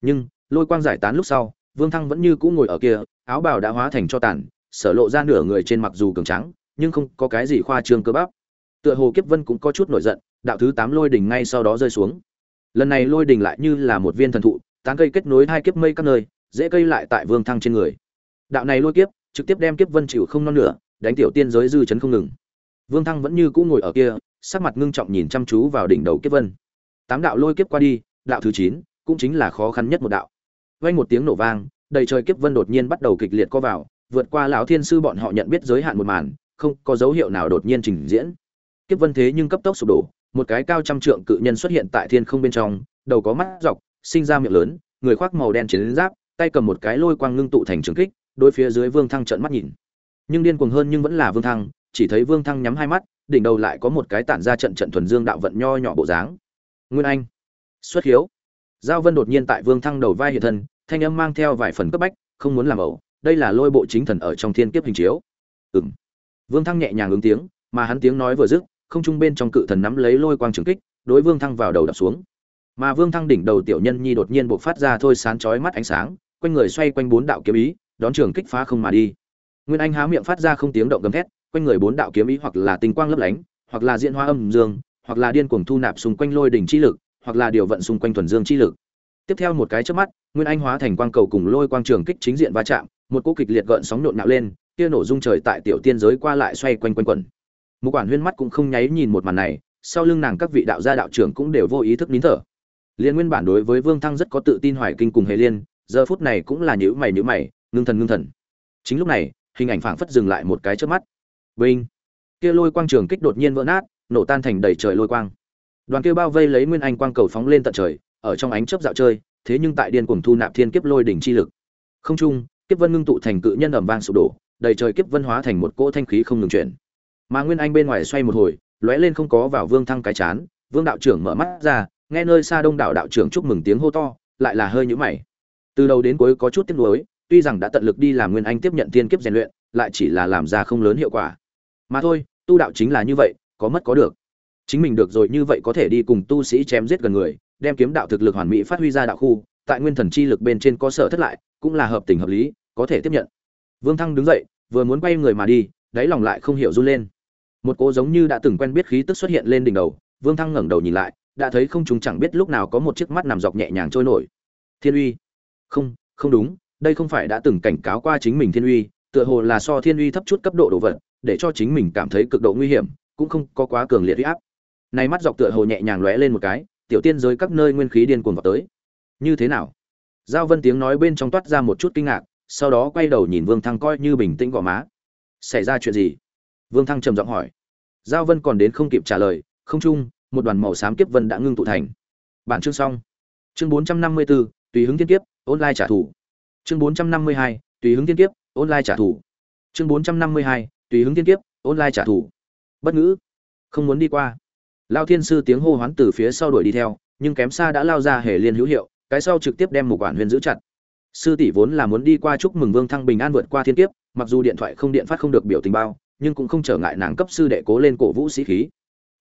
Nhưng, lôi quang giải tán lúc sau vương thăng vẫn như cũ ngồi ở kia áo bào đã hóa thành cho tàn sở lộ ra nửa người trên mặc dù cường trắng nhưng không có cái gì khoa trương cơ bắp. Tựa hồ kiếp vân cũng có chút nổi giận đạo thứ tám lôi đỉnh ngay sau đó rơi xuống. Lần này lôi đỉnh lại như là một viên thần thụ tán cây kết nối hai kiếp mây các nơi dễ cây lại tại vương thăng trên người. Đạo này lôi kiếp trực tiếp đem kiếp vân chịu không non nữa, đánh tiểu tiên giới dư chấn không ngừng. Vương thăng vẫn như cũ ngồi ở kia sắc mặt ngưng trọng nhìn chăm chú vào đỉnh đầu kiếp vân. Tám đạo lôi kiếp qua đi đạo thứ chín cũng chính là khó khăn nhất một đạo vang một tiếng nổ vang, đầy trời kiếp vân đột nhiên bắt đầu kịch liệt co vào, vượt qua lão thiên sư bọn họ nhận biết giới hạn một màn, không có dấu hiệu nào đột nhiên trình diễn. Kiếp vân thế nhưng cấp tốc sụp đổ, một cái cao trăm trượng cự nhân xuất hiện tại thiên không bên trong, đầu có mắt dọc, sinh ra miệng lớn, người khoác màu đen chiến giáp, tay cầm một cái lôi quang ngưng tụ thành trường kích, đối phía dưới vương thăng trợn mắt nhìn. Nhưng điên cuồng hơn nhưng vẫn là vương thăng, chỉ thấy vương thăng nhắm hai mắt, đỉnh đầu lại có một cái tản ra trận trận thuần dương đạo vận nho nhỏ bộ dáng. Nguyên anh, xuất hiếu giao vân đột nhiên tại vương thăng đầu vai hiện thân, thanh âm mang theo vài phần cấp bách, không muốn làm ẩu, đây là lôi bộ chính thần ở trong thiên kiếp hình chiếu. Ừng vương thăng nhẹ nhàng ứng tiếng, mà hắn tiếng nói vừa dứt, không trung bên trong cự thần nắm lấy lôi quang trường kích, đối vương thăng vào đầu đập xuống. Mà vương thăng đỉnh đầu tiểu nhân nhi đột nhiên buộc phát ra thôi sán chói mắt ánh sáng, quanh người xoay quanh bốn đạo kiếm ý, đón trường kích phá không mà đi. Nguyên anh há miệng phát ra không tiếng động gầm thét, quanh người bốn đạo kiếm ý hoặc là tinh quang lấp lánh, hoặc là diễn hoa âm dương, hoặc là điên cuồng thu nạp xung quanh lôi đỉnh chi lực hoặc là điều vận xung quanh thuần dương chi lực. Tiếp theo một cái chớp mắt, nguyên anh hóa thành quang cầu cùng lôi quang trường kích chính diện va chạm, một cỗ kịch liệt gợn sóng nhộn nhạo lên, kia nổ rung trời tại tiểu tiên giới qua lại xoay quanh quanh quẩn. Một quản huyên mắt cũng không nháy nhìn một màn này, sau lưng nàng các vị đạo gia đạo trưởng cũng đều vô ý thức nín thở. Liên nguyên bản đối với vương thăng rất có tự tin hoài kinh cùng hề liên, giờ phút này cũng là nhữ mày nhữ mày, ngưng thần ngưng thần. Chính lúc này, hình ảnh phảng phất dừng lại một cái trước mắt. Vinh! Kia lôi quang trường kích đột nhiên vỡ nát, nổ tan thành đầy trời lôi quang đoàn kia bao vây lấy nguyên anh quang cầu phóng lên tận trời, ở trong ánh chớp dạo chơi, thế nhưng tại điên cuồng thu nạp thiên kiếp lôi đỉnh chi lực. Không trung, kiếp vân ngưng tụ thành cự nhân ầm vang sụp đổ, đầy trời kiếp vân hóa thành một cỗ thanh khí không ngừng chuyển. Mà nguyên anh bên ngoài xoay một hồi, lóe lên không có vào vương thăng cái chán, vương đạo trưởng mở mắt ra, nghe nơi xa đông đảo đạo trưởng chúc mừng tiếng hô to, lại là hơi nhũ mày. Từ đầu đến cuối có chút tiếc nuối, tuy rằng đã tận lực đi làm nguyên anh tiếp nhận thiên kiếp rèn luyện, lại chỉ là làm ra không lớn hiệu quả. Mà thôi, tu đạo chính là như vậy, có mất có được chính mình được rồi như vậy có thể đi cùng tu sĩ chém giết gần người, đem kiếm đạo thực lực hoàn mỹ phát huy ra đạo khu, tại nguyên thần chi lực bên trên có sở thất lại, cũng là hợp tình hợp lý, có thể tiếp nhận. Vương thăng đứng dậy, vừa muốn quay người mà đi, đáy lòng lại không hiểu run lên. Một cô giống như đã từng quen biết khí tức xuất hiện lên đỉnh đầu, vương thăng ngẩng đầu nhìn lại, đã thấy không chúng chẳng biết lúc nào có một chiếc mắt nằm dọc nhẹ nhàng trôi nổi. Thiên uy. Không không đúng, đây không phải đã từng cảnh cáo qua chính mình thiên uy, tựa hồ là so thiên uy thấp chút cấp độ đồ vật, để cho chính mình cảm thấy cực độ nguy hiểm, cũng không có quá cường liệt huy áp này mắt dọc tựa hồ nhẹ nhàng lóe lên một cái tiểu tiên giới các nơi nguyên khí điên cuồng vào tới. Như thế nào? Giao vân tiếng nói bên trong toát ra một chút kinh ngạc sau đó quay đầu nhìn vương thăng coi như bình tĩnh gò má. Xảy ra chuyện gì? Vương thăng trầm giọng hỏi. Giao vân còn đến không kịp trả lời không chung một đoàn màu xám kiếp vân đã ngưng tụ thành. Bản chương xong. Chương bốn trăm năm mươi 454, tùy hứng thiên kiếp online trả thù. Chương bốn trăm năm mươi hai tùy hứng thiên kiếp online trả thù. Chương bốn trăm năm mươi hai tùy hứng thiên kiếp online trả thù. Bất ngữ. Không muốn đi qua lao thiên sư tiếng hô hoán từ phía sau đuổi đi theo, nhưng kém xa đã lao ra hề liên hữu hiệu, cái sau trực tiếp đem một quản huyên giữ chặt. Sư tỷ vốn là muốn đi qua chúc mừng vương thăng bình an vượt qua thiên kiếp, mặc dù điện thoại không điện phát không được biểu tình bao, nhưng cũng không trở ngại nàng cấp sư đệ cố lên cổ vũ sĩ khí.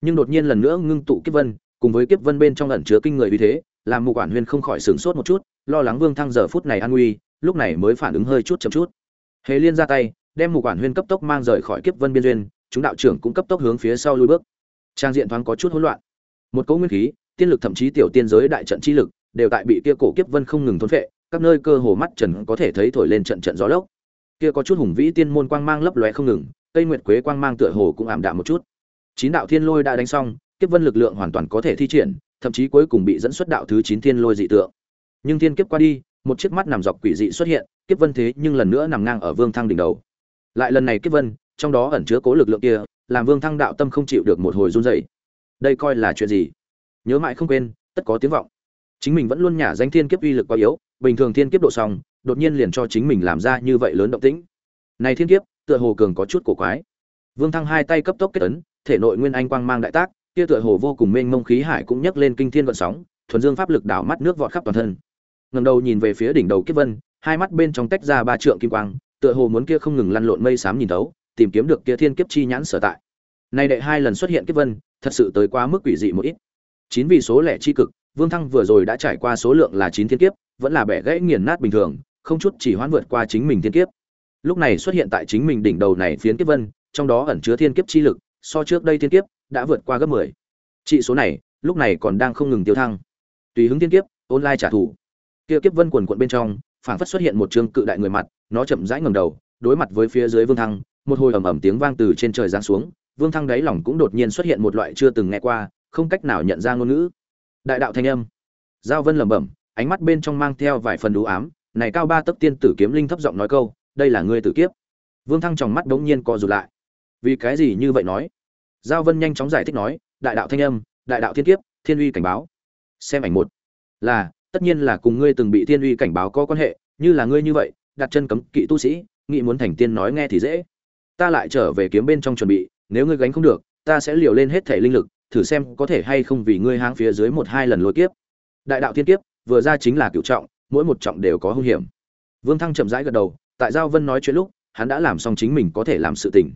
Nhưng đột nhiên lần nữa ngưng tụ kiếp vân, cùng với kiếp vân bên trong ẩn chứa kinh người vì thế, làm một quản huyên không khỏi sửng sốt một chút, lo lắng vương thăng giờ phút này an nguy, lúc này mới phản ứng hơi chút chậm chút. Hề liên ra tay, đem một quản huyên cấp tốc mang rời khỏi kiếp vân biên duyên, chúng đạo trưởng cũng cấp tốc hướng phía sau lui bước trang diện thoáng có chút hỗn loạn. Một cỗ nguyên khí, tiên lực thậm chí tiểu tiên giới đại trận chi lực, đều tại bị kia cổ kiếp vân không ngừng thôn phệ, các nơi cơ hồ mắt trần có thể thấy thổi lên trận trận gió lốc. Kia có chút hùng vĩ tiên môn quang mang lấp lóe không ngừng, cây nguyệt quế quang mang tựa hồ cũng ảm đạm một chút. Chín đạo thiên lôi đã đánh xong, kiếp vân lực lượng hoàn toàn có thể thi triển, thậm chí cuối cùng bị dẫn xuất đạo thứ chín thiên lôi dị tượng. Nhưng thiên kiếp qua đi, một chiếc mắt nằm dọc quỷ dị xuất hiện, kiếp vân thế nhưng lần nữa nằm ngang ở vương thăng đỉnh đầu. Lại lần này kiếp vân, trong đó ẩn chứa cố lực lượng kia làm vương thăng đạo tâm không chịu được một hồi run rẩy. Đây coi là chuyện gì? Nhớ mãi không quên, tất có tiếng vọng. Chính mình vẫn luôn nhả danh thiên kiếp uy lực quá yếu, bình thường thiên kiếp độ xong, đột nhiên liền cho chính mình làm ra như vậy lớn động tĩnh. Này thiên kiếp, tựa hồ cường có chút cổ quái. Vương thăng hai tay cấp tốc kết ấn, thể nội nguyên anh quang mang đại tác, kia tựa hồ vô cùng mênh mông khí hải cũng nhấc lên kinh thiên vận sóng, thuần dương pháp lực đảo mắt nước vọt khắp toàn thân. Ngẩng đầu nhìn về phía đỉnh đầu kiếp vân, hai mắt bên trong tách ra ba trượng kim quang, tựa hồ muốn kia không ngừng lăn lộn mây xám nhìn thấu tìm kiếm được kia thiên kiếp chi nhãn sở tại. Nay đệ hai lần xuất hiện kiếp vân, thật sự tới quá mức quỷ dị một ít. Chín vì số lẻ chi cực, vương thăng vừa rồi đã trải qua số lượng là chín thiên kiếp, vẫn là bẻ gãy nghiền nát bình thường, không chút chỉ hoãn vượt qua chính mình thiên kiếp. Lúc này xuất hiện tại chính mình đỉnh đầu này phiến kiếp vân, trong đó ẩn chứa thiên kiếp chi lực, so trước đây thiên kiếp, đã vượt qua gấp mười. Trị số này, lúc này còn đang không ngừng tiêu thăng. Tùy hứng thiên kiếp, online trả thù. Kia kiếp vân quần quần bên trong, phảng phất xuất hiện một trương cự đại người mặt, nó chậm rãi ngẩng đầu, đối mặt với phía dưới vương thăng một hồi ầm ầm tiếng vang từ trên trời giáng xuống, vương thăng đáy lòng cũng đột nhiên xuất hiện một loại chưa từng nghe qua, không cách nào nhận ra ngôn ngữ. Đại đạo thanh âm. Giao vân lẩm bẩm, ánh mắt bên trong mang theo vài phần u ám, này cao ba tấc tiên tử kiếm linh thấp giọng nói câu, đây là ngươi tử kiếp. Vương thăng trong mắt bỗng nhiên co rụt lại. Vì cái gì như vậy nói? Giao vân nhanh chóng giải thích nói, đại đạo thanh âm, đại đạo thiên kiếp, thiên uy cảnh báo. Xem ảnh một. Là, tất nhiên là cùng ngươi từng bị thiên uy cảnh báo có quan hệ, như là ngươi như vậy, đặt chân cấm kỵ tu sĩ nghĩ muốn thành tiên nói nghe thì dễ ta lại trở về kiếm bên trong chuẩn bị, nếu ngươi gánh không được, ta sẽ liều lên hết thể linh lực, thử xem có thể hay không vì ngươi hang phía dưới một hai lần lôi kiếp. Đại đạo thiên kiếp, vừa ra chính là cựu trọng, mỗi một trọng đều có hung hiểm. Vương thăng chậm rãi gật đầu, tại giao vân nói chuyện lúc, hắn đã làm xong chính mình có thể làm sự tình.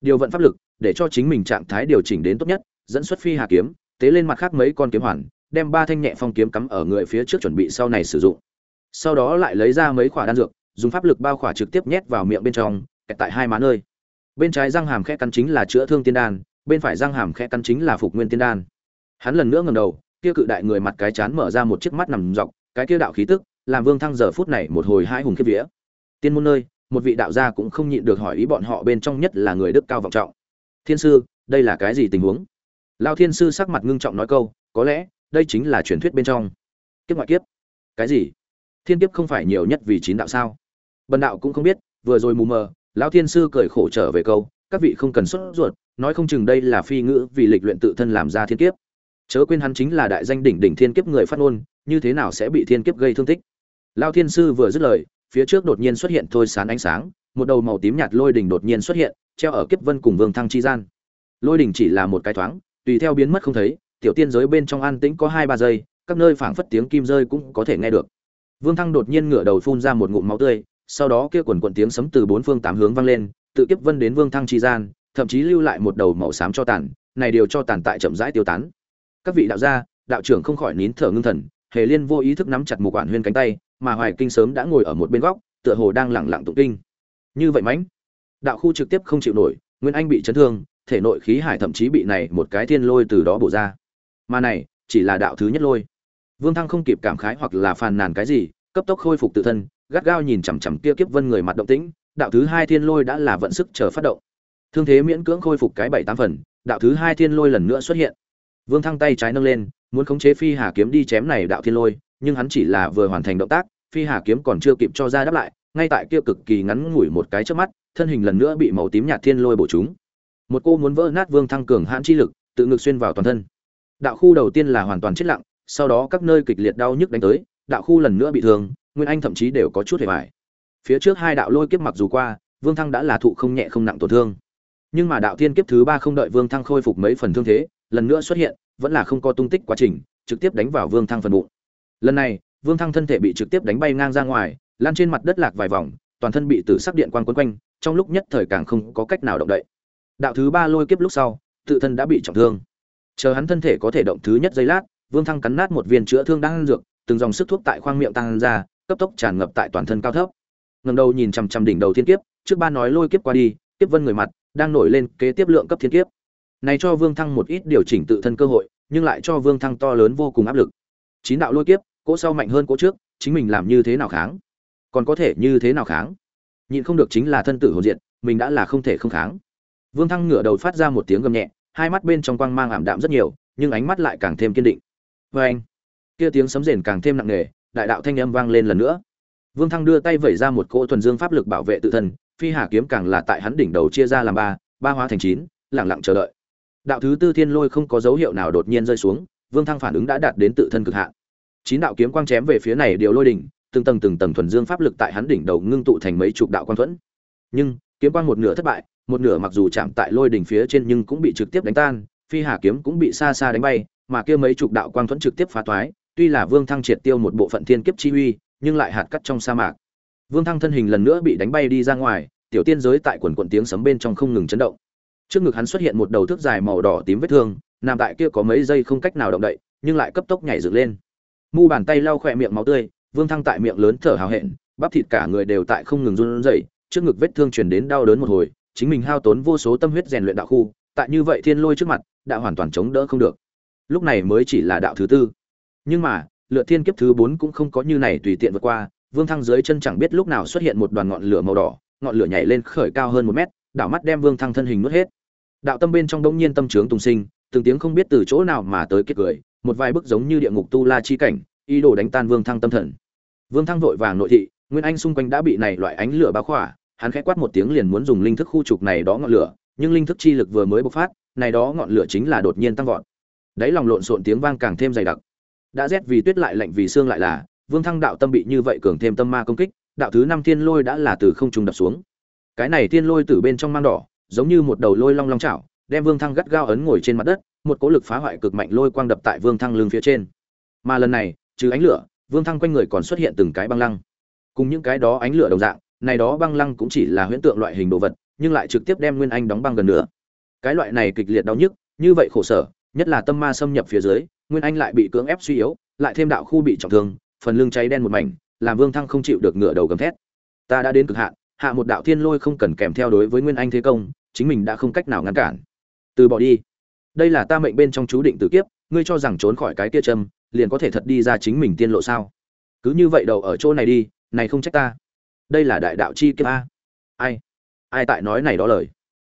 Điều vận pháp lực, để cho chính mình trạng thái điều chỉnh đến tốt nhất, dẫn xuất phi hà kiếm, tế lên mặt khác mấy con kiếm hoàn, đem ba thanh nhẹ phong kiếm cắm ở người phía trước chuẩn bị sau này sử dụng. Sau đó lại lấy ra mấy khỏa đan dược, dùng pháp lực bao khỏa trực tiếp nhét vào miệng bên trong, kẹt tại hai má nơi bên trái răng hàm khẽ cắn chính là chữa thương tiên đan, bên phải răng hàm khẽ cắn chính là phục nguyên tiên đan. Hắn lần nữa ngầm đầu, kia cự đại người mặt cái chán mở ra một chiếc mắt nằm dọc, cái kia đạo khí tức, làm vương thăng giờ phút này một hồi hai hùng kiếp vía. Tiên môn nơi, một vị đạo gia cũng không nhịn được hỏi ý bọn họ bên trong nhất là người đức cao vọng trọng. Thiên sư, đây là cái gì tình huống? Lao thiên sư sắc mặt ngưng trọng nói câu, có lẽ, đây chính là truyền thuyết bên trong. Kiếp ngoại kiếp. Cái gì? Thiên kiếp không phải nhiều nhất vì chín đạo sao? Bần đạo cũng không biết, vừa rồi mù mờ lão thiên sư cười khổ trở về câu, các vị không cần xuất ruột, nói không chừng đây là phi ngữ vì lịch luyện tự thân làm ra thiên kiếp. Chớ quên hắn chính là đại danh đỉnh đỉnh thiên kiếp người phát ngôn, như thế nào sẽ bị thiên kiếp gây thương tích? Lao thiên sư vừa dứt lời, phía trước đột nhiên xuất hiện thôi sán ánh sáng, một đầu màu tím nhạt lôi đỉnh đột nhiên xuất hiện, treo ở kiếp vân cùng vương thăng chi gian. Lôi đỉnh chỉ là một cái thoáng, tùy theo biến mất không thấy, tiểu tiên giới bên trong an tĩnh có hai ba giây, các nơi phảng phất tiếng kim rơi cũng có thể nghe được. Vương thăng đột nhiên ngửa đầu phun ra một ngụm máu tươi sau đó kia quần quần tiếng sấm từ bốn phương tám hướng vang lên, tự kiếp vân đến vương thăng chi gian, thậm chí lưu lại một đầu màu xám cho tàn, này điều cho tàn tại chậm rãi tiêu tán. Các vị đạo gia, đạo trưởng không khỏi nín thở ngưng thần, hề liên vô ý thức nắm chặt một quản huyên cánh tay, mà hoài kinh sớm đã ngồi ở một bên góc, tựa hồ đang lẳng lặng tụng kinh. Như vậy mãnh, đạo khu trực tiếp không chịu nổi, nguyên anh bị chấn thương, thể nội khí hải thậm chí bị này một cái thiên lôi từ đó bổ ra. Mà này, chỉ là đạo thứ nhất lôi. Vương thăng không kịp cảm khái hoặc là phàn nàn cái gì, cấp tốc khôi phục tự thân gắt gao nhìn chằm chằm kia kiếp vân người mặt động tĩnh, đạo thứ hai thiên lôi đã là vận sức chờ phát động. Thương thế miễn cưỡng khôi phục cái bảy tám phần, đạo thứ hai thiên lôi lần nữa xuất hiện. Vương thăng tay trái nâng lên, muốn khống chế phi hà kiếm đi chém này đạo thiên lôi, nhưng hắn chỉ là vừa hoàn thành động tác, phi hà kiếm còn chưa kịp cho ra đáp lại, ngay tại kia cực kỳ ngắn ngủi một cái trước mắt, thân hình lần nữa bị màu tím nhạt thiên lôi bổ chúng một cô muốn vỡ nát vương thăng cường hãn chi lực, tự ngược xuyên vào toàn thân. Đạo khu đầu tiên là hoàn toàn chết lặng, sau đó các nơi kịch liệt đau nhức đánh tới, đạo khu lần nữa bị thương nguyên anh thậm chí đều có chút hề vải phía trước hai đạo lôi kiếp mặc dù qua, vương thăng đã là thụ không nhẹ không nặng tổn thương. Nhưng mà đạo thiên kiếp thứ ba không đợi vương thăng khôi phục mấy phần thương thế, lần nữa xuất hiện, vẫn là không có tung tích quá trình, trực tiếp đánh vào vương thăng phần bụng. Lần này, vương thăng thân thể bị trực tiếp đánh bay ngang ra ngoài lan trên mặt đất lạc vài vòng, toàn thân bị tử sắc điện quang quấn quanh, trong lúc nhất thời càng không có cách nào động đậy. Đạo thứ ba lôi kiếp lúc sau, tự thân đã bị trọng thương. Chờ hắn thân thể có thể động thứ nhất giây lát, vương thăng cắn nát một viên chữa thương đang ăn dược, từng dòng sức thuốc tại khoang miệng tăng ra cấp tốc tràn ngập tại toàn thân cao thấp. Ngầm đầu nhìn chằm chằm đỉnh đầu thiên kiếp, trước ba nói lôi kiếp qua đi tiếp vân người mặt, đang nổi lên kế tiếp lượng cấp thiên kiếp. Này cho vương thăng một ít điều chỉnh tự thân cơ hội, nhưng lại cho vương thăng to lớn vô cùng áp lực. Chín đạo lôi kiếp, cỗ sau mạnh hơn cỗ trước, chính mình làm như thế nào kháng? Còn có thể như thế nào kháng? Nhịn không được chính là thân tử hồn diện mình đã là không thể không kháng. Vương thăng ngửa đầu phát ra một tiếng gầm nhẹ, hai mắt bên trong quang mang ảm đạm rất nhiều, nhưng ánh mắt lại càng thêm kiên định. Vê anh kia tiếng sấm rền càng thêm nặng nề đại đạo thanh âm vang lên lần nữa. Vương thăng đưa tay vẩy ra một cỗ thuần dương pháp lực bảo vệ tự thân, phi hà kiếm càng là tại hắn đỉnh đầu chia ra làm ba ba hóa thành chín lẳng lặng chờ đợi. Đạo thứ tư thiên lôi không có dấu hiệu nào đột nhiên rơi xuống, vương thăng phản ứng đã đạt đến tự thân cực hạn. Chín đạo kiếm quang chém về phía này điều lôi đỉnh, từng tầng từng tầng thuần dương pháp lực tại hắn đỉnh đầu ngưng tụ thành mấy chục đạo quang thuẫn. Nhưng, kiếm quang một nửa thất bại, một nửa mặc dù chạm tại lôi đỉnh phía trên nhưng cũng bị trực tiếp đánh tan, phi hà kiếm cũng bị xa xa đánh bay, mà kia mấy chục đạo quang thuẫn trực tiếp phá toái tuy là vương thăng triệt tiêu một bộ phận thiên kiếp chi uy, nhưng lại hạt cắt trong sa mạc. Vương thăng thân hình lần nữa bị đánh bay đi ra ngoài, tiểu tiên giới tại quần quần tiếng sấm bên trong không ngừng chấn động. Trước ngực hắn xuất hiện một đầu thước dài màu đỏ tím vết thương, nằm tại kia có mấy giây không cách nào động đậy, nhưng lại cấp tốc nhảy dựng lên. Mu bàn tay lau khỏe miệng máu tươi, vương thăng tại miệng lớn thở hào hẹn, bắp thịt cả người đều tại không ngừng run rẩy, trước ngực vết thương truyền đến đau đớn một hồi, chính mình hao tốn vô số tâm huyết rèn luyện đạo khu, tại như vậy thiên lôi trước mặt, đã hoàn toàn chống đỡ không được. Lúc này mới chỉ là đạo thứ tư nhưng mà, lựa thiên kiếp thứ bốn cũng không có như này tùy tiện vượt qua, vương thăng dưới chân chẳng biết lúc nào xuất hiện một đoàn ngọn lửa màu đỏ, ngọn lửa nhảy lên khởi cao hơn một mét, đảo mắt đem vương thăng thân hình nuốt hết. Đạo tâm bên trong đông nhiên tâm trướng tùng sinh, từng tiếng không biết từ chỗ nào mà tới kết cười, một vài bức giống như địa ngục tu la chi cảnh, ý đồ đánh tan vương thăng tâm thần. Vương thăng vội vàng nội thị, nguyên anh xung quanh đã bị này loại ánh lửa bao khỏa, hắn khẽ quát một tiếng liền muốn dùng linh thức khu trục này đó ngọn lửa, nhưng linh thức chi lực vừa mới bộc phát, này đó ngọn lửa chính là đột nhiên tăng vọt. Đáy lòng lộn xộn tiếng vang càng thêm dày đặc đã rét vì tuyết lại lạnh vì xương lại là, vương thăng đạo tâm bị như vậy cường thêm tâm ma công kích, đạo thứ năm thiên lôi đã là từ không trung đập xuống. Cái này thiên lôi từ bên trong mang đỏ, giống như một đầu lôi long long chảo, đem vương thăng gắt gao ấn ngồi trên mặt đất, một cỗ lực phá hoại cực mạnh lôi quang đập tại vương thăng lưng phía trên. Mà lần này, trừ ánh lửa, vương thăng quanh người còn xuất hiện từng cái băng lăng. Cùng những cái đó ánh lửa đồng dạng, này đó băng lăng cũng chỉ là huyễn tượng loại hình đồ vật, nhưng lại trực tiếp đem nguyên anh đóng băng gần nữa cái loại này kịch liệt đau nhức, như vậy khổ sở, nhất là tâm ma xâm nhập phía dưới nguyên anh lại bị cưỡng ép suy yếu, lại thêm đạo khu bị trọng thương, phần lưng cháy đen một mảnh, làm vương thăng không chịu được ngựa đầu gầm thét. Ta đã đến cực hạn, hạ một đạo thiên lôi không cần kèm theo đối với nguyên anh thế công, chính mình đã không cách nào ngăn cản. Từ bỏ đi. Đây là ta mệnh bên trong chú định tử kiếp, ngươi cho rằng trốn khỏi cái kia châm, liền có thể thật đi ra chính mình tiên lộ sao? Cứ như vậy đầu ở chỗ này đi, này không trách ta. Đây là đại đạo chi kiếp a. Ai? Ai tại nói này đó lời?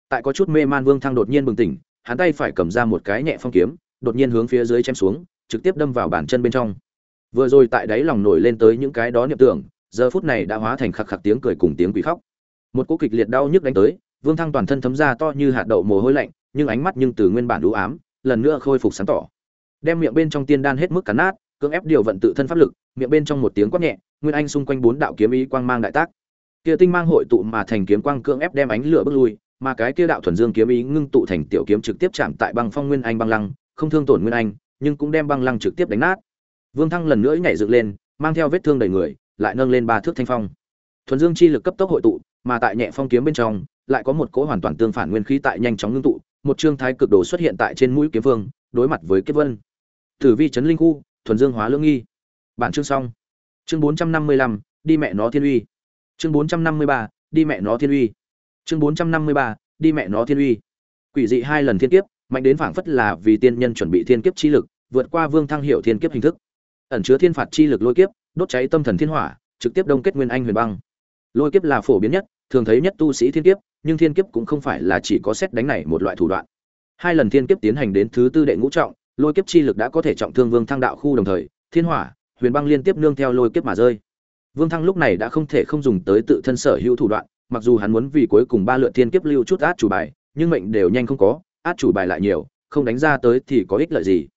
Tại có chút mê man vương thăng đột nhiên bừng tỉnh, hắn tay phải cầm ra một cái nhẹ phong kiếm đột nhiên hướng phía dưới chém xuống, trực tiếp đâm vào bàn chân bên trong. Vừa rồi tại đáy lòng nổi lên tới những cái đó niệm tưởng, giờ phút này đã hóa thành khạc khạc tiếng cười cùng tiếng quỷ khóc. Một cú kịch liệt đau nhức đánh tới, vương thăng toàn thân thấm ra to như hạt đậu mồ hôi lạnh, nhưng ánh mắt nhưng từ nguyên bản đũ ám, lần nữa khôi phục sáng tỏ. Đem miệng bên trong tiên đan hết mức cắn nát, cưỡng ép điều vận tự thân pháp lực, miệng bên trong một tiếng quát nhẹ, nguyên anh xung quanh bốn đạo kiếm ý quang mang đại tác. Kia tinh mang hội tụ mà thành kiếm quang cưỡng ép đem ánh lửa bước lui, mà cái kia đạo thuần dương kiếm ý ngưng tụ thành tiểu kiếm trực tiếp chạm tại băng phong nguyên anh băng lăng không thương tổn nguyên anh, nhưng cũng đem băng lăng trực tiếp đánh nát. Vương thăng lần nữa nhảy dựng lên, mang theo vết thương đầy người, lại nâng lên ba thước thanh phong. Thuần dương chi lực cấp tốc hội tụ, mà tại nhẹ phong kiếm bên trong, lại có một cỗ hoàn toàn tương phản nguyên khí tại nhanh chóng ngưng tụ, một trương thái cực đồ xuất hiện tại trên mũi kiếm vương, đối mặt với kiếp vân. Tử vi chấn linh khu, thuần dương hóa lưỡng nghi. Bản chương xong. Chương bốn trăm năm mươi lăm, đi mẹ nó thiên uy. Chương bốn trăm năm mươi ba, đi mẹ nó thiên uy. Chương bốn trăm năm mươi ba, đi mẹ nó thiên uy. Quỷ dị hai lần thiên kiếp mạnh đến phảng phất là vì tiên nhân chuẩn bị thiên kiếp chi lực, vượt qua vương thăng hiệu thiên kiếp hình thức. Ẩn chứa thiên phạt chi lực lôi kiếp, đốt cháy tâm thần thiên hỏa, trực tiếp đông kết nguyên anh huyền băng. Lôi kiếp là phổ biến nhất, thường thấy nhất tu sĩ thiên kiếp, nhưng thiên kiếp cũng không phải là chỉ có xét đánh này một loại thủ đoạn. Hai lần thiên kiếp tiến hành đến thứ tư đệ ngũ trọng, lôi kiếp chi lực đã có thể trọng thương vương thăng đạo khu đồng thời, thiên hỏa, huyền băng liên tiếp nương theo lôi kiếp mà rơi. Vương thăng lúc này đã không thể không dùng tới tự thân sở hữu thủ đoạn, mặc dù hắn muốn vì cuối cùng ba lượt thiên kiếp lưu chút át chủ bài, nhưng mệnh đều nhanh không có át chủ bài lại nhiều, không đánh ra tới thì có ích lợi gì?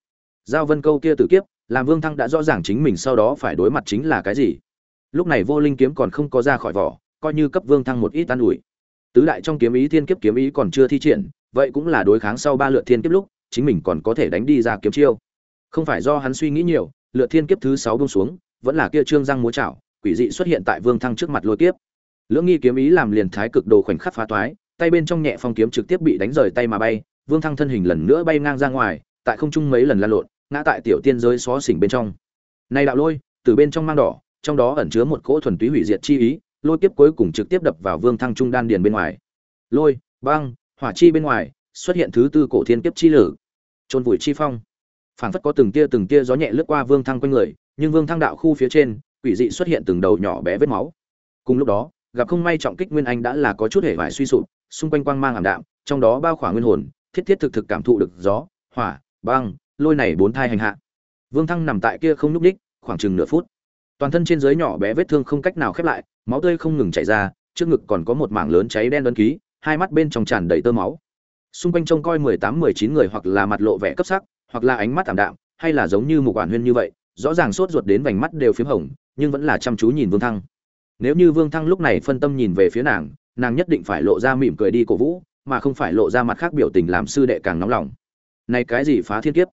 Giao vân câu kia tử kiếp, làm vương thăng đã rõ ràng chính mình sau đó phải đối mặt chính là cái gì. Lúc này vô linh kiếm còn không có ra khỏi vỏ, coi như cấp vương thăng một ít an ủi. Tứ đại trong kiếm ý thiên kiếp kiếm ý còn chưa thi triển, vậy cũng là đối kháng sau ba lượt thiên kiếp lúc, chính mình còn có thể đánh đi ra kiếm chiêu. Không phải do hắn suy nghĩ nhiều, lượt thiên kiếp thứ sáu bông xuống, vẫn là kia trương răng múa chảo, quỷ dị xuất hiện tại vương thăng trước mặt lôi kiếp. Lưỡng nghi kiếm ý làm liền thái cực đồ khoảnh khắc phá toái, tay bên trong nhẹ phong kiếm trực tiếp bị đánh rời tay mà bay vương thăng thân hình lần nữa bay ngang ra ngoài, tại không trung mấy lần lan lộn, ngã tại tiểu tiên giới xó xỉnh bên trong. Này đạo lôi, từ bên trong mang đỏ, trong đó ẩn chứa một cỗ thuần túy hủy diệt chi ý, lôi kiếp cuối cùng trực tiếp đập vào vương thăng trung đan điền bên ngoài. Lôi, băng, hỏa chi bên ngoài, xuất hiện thứ tư cổ thiên kiếp chi lử. Trôn vùi chi phong. Phảng phất có từng tia từng tia gió nhẹ lướt qua vương thăng quanh người, nhưng vương thăng đạo khu phía trên, quỷ dị xuất hiện từng đầu nhỏ bé vết máu. Cùng lúc đó, gặp không may trọng kích nguyên anh đã là có chút hề vải suy sụp, xung quanh quang mang ảm đạm, trong đó bao khỏa nguyên hồn thiết thiết thực thực cảm thụ được gió, hỏa, băng, lôi này bốn thai hành hạ. Vương thăng nằm tại kia không nhúc ních khoảng chừng nửa phút. Toàn thân trên dưới nhỏ bé vết thương không cách nào khép lại, máu tươi không ngừng chảy ra, trước ngực còn có một mảng lớn cháy đen đơn ký, hai mắt bên trong tràn đầy tơ máu. Xung quanh trông coi mười tám, mười chín người hoặc là mặt lộ vẻ cấp sắc, hoặc là ánh mắt thảm đạm, hay là giống như một quản huyên như vậy, rõ ràng sốt ruột đến vành mắt đều p h í m hồng, nhưng vẫn là chăm chú nhìn vương thăng. Nếu như vương thăng lúc này phân tâm nhìn về phía nàng nàng nhất định phải lộ ra mỉm cười đi cổ vũ mà không phải lộ ra mặt khác biểu tình làm sư đệ càng nóng lòng. Này cái gì phá thiên kiếp?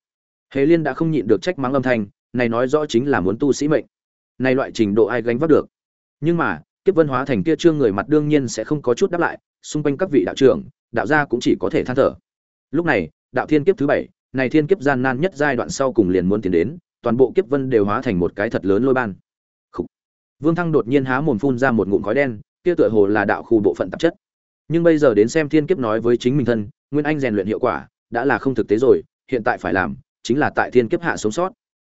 Hề liên đã không nhịn được trách mắng âm thanh, này nói rõ chính là muốn tu sĩ mệnh. Này loại trình độ ai gánh vác được? Nhưng mà, kiếp vân hóa thành kia trương người mặt đương nhiên sẽ không có chút đáp lại, xung quanh các vị đạo trưởng, đạo gia cũng chỉ có thể than thở. Lúc này, đạo thiên kiếp thứ bảy, này thiên kiếp gian nan nhất giai đoạn sau cùng liền muốn tiến đến, toàn bộ kiếp vân đều hóa thành một cái thật lớn lôi ban. Khủ. vương thăng đột nhiên há mồm phun ra một ngụm khói đen, kia tựa hồ là đạo khu bộ phận tạp chất nhưng bây giờ đến xem thiên kiếp nói với chính mình thân, nguyên anh rèn luyện hiệu quả, đã là không thực tế rồi, hiện tại phải làm, chính là tại thiên kiếp hạ sống sót.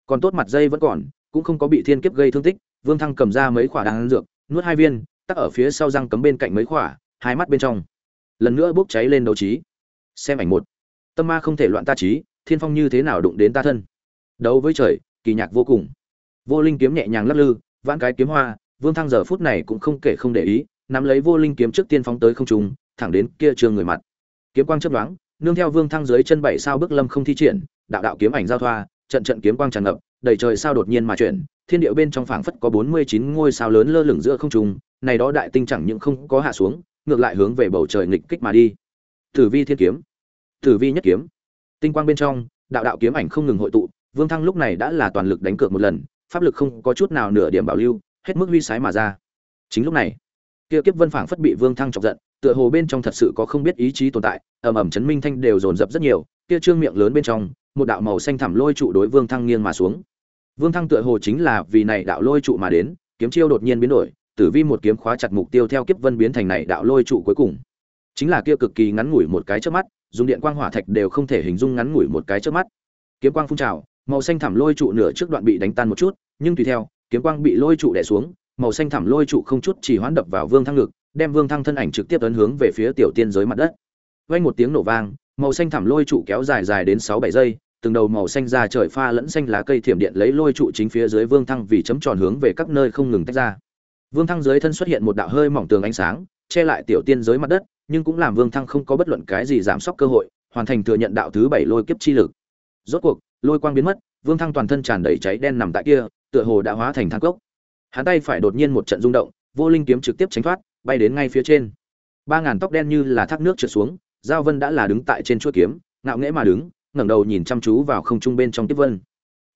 Còn tốt mặt dây vẫn còn, cũng không có bị thiên kiếp gây thương tích, vương thăng cầm ra mấy khoả đan dược, nuốt hai viên, tắc ở phía sau răng cấm bên cạnh mấy khoả hai mắt bên trong. Lần nữa bốc cháy lên đấu trí. Xem ảnh một. Tâm ma không thể loạn ta trí, thiên phong như thế nào đụng đến ta thân? Đấu với trời, kỳ nhạc vô cùng. Vô linh kiếm nhẹ nhàng lắc lư, vãn cái kiếm hoa, vương thăng giờ phút này cũng không kể không để ý nắm lấy vô linh kiếm trước tiên phóng tới không trung thẳng đến kia trường người mặt kiếm quang chớp đoán nương theo vương thăng dưới chân bảy sao bước lâm không thi triển đạo đạo kiếm ảnh giao thoa trận trận kiếm quang tràn ngập đầy trời sao đột nhiên mà chuyển, thiên địa bên trong phảng phất có 49 ngôi sao lớn lơ lửng giữa không trung, này đó đại tinh chẳng những không có hạ xuống, ngược lại hướng về bầu trời nghịch kích mà đi. Tử vi thiên kiếm, Tử vi nhất kiếm. Tinh quang bên trong, đạo đạo kiếm ảnh không ngừng hội tụ, Vương Thăng lúc này đã là toàn lực đánh cược một lần, pháp lực không có chút nào nửa điểm bảo lưu, hết mức huy sái mà ra. Chính lúc này, kia kiếp vân phảng phất bị Vương Thăng chọc giận, tựa hồ bên trong thật sự có không biết ý chí tồn tại, ầm ầm chấn minh thanh đều dồn dập rất nhiều, kia trương miệng lớn bên trong, một đạo màu xanh thẳm lôi trụ đối Vương Thăng nghiêng mà xuống. Vương Thăng tựa hồ chính là vì này đạo lôi trụ mà đến, kiếm chiêu đột nhiên biến đổi, Tử Vi một kiếm khóa chặt mục tiêu theo kiếp vân biến thành này đạo lôi trụ cuối cùng. Chính là kia cực kỳ ngắn ngủi một cái chớp mắt, dùng điện quang hỏa thạch đều không thể hình dung ngắn ngủi một cái chớp mắt. Kiếm quang phun trào, màu xanh thẳm lôi trụ nửa trước đoạn bị đánh tan một chút, nhưng tùy theo, kiếm quang bị lôi trụ đè xuống, màu xanh thẳm lôi trụ không chút chỉ hoãn đập vào Vương Thăng ngực, đem Vương Thăng thân ảnh trực tiếp ấn hướng về phía tiểu tiên giới mặt đất. Vang một tiếng nổ vang, màu xanh thẳm lôi trụ kéo dài dài đến 6 7 giây, từng đầu màu xanh ra trời pha lẫn xanh lá cây thiểm điện lấy lôi trụ chính phía dưới Vương Thăng vì chấm tròn hướng về các nơi không ngừng tách ra. Vương Thăng dưới thân xuất hiện một đạo hơi mỏng tường ánh sáng, che lại tiểu tiên giới mặt đất, nhưng cũng làm Vương Thăng không có bất luận cái gì giảm sốc cơ hội, hoàn thành thừa nhận đạo thứ bảy lôi kiếp chi lực. Rốt cuộc, lôi quang biến mất, Vương Thăng toàn thân tràn đầy cháy đen nằm tại kia, tựa hồ đã hóa thành than cốc. Hắn tay phải đột nhiên một trận rung động, vô linh kiếm trực tiếp tránh thoát, bay đến ngay phía trên. Ba ngàn tóc đen như là thác nước trượt xuống, Giao Vân đã là đứng tại trên chuôi kiếm, ngạo nghễ mà đứng, ngẩng đầu nhìn chăm chú vào không trung bên trong tiếp vân.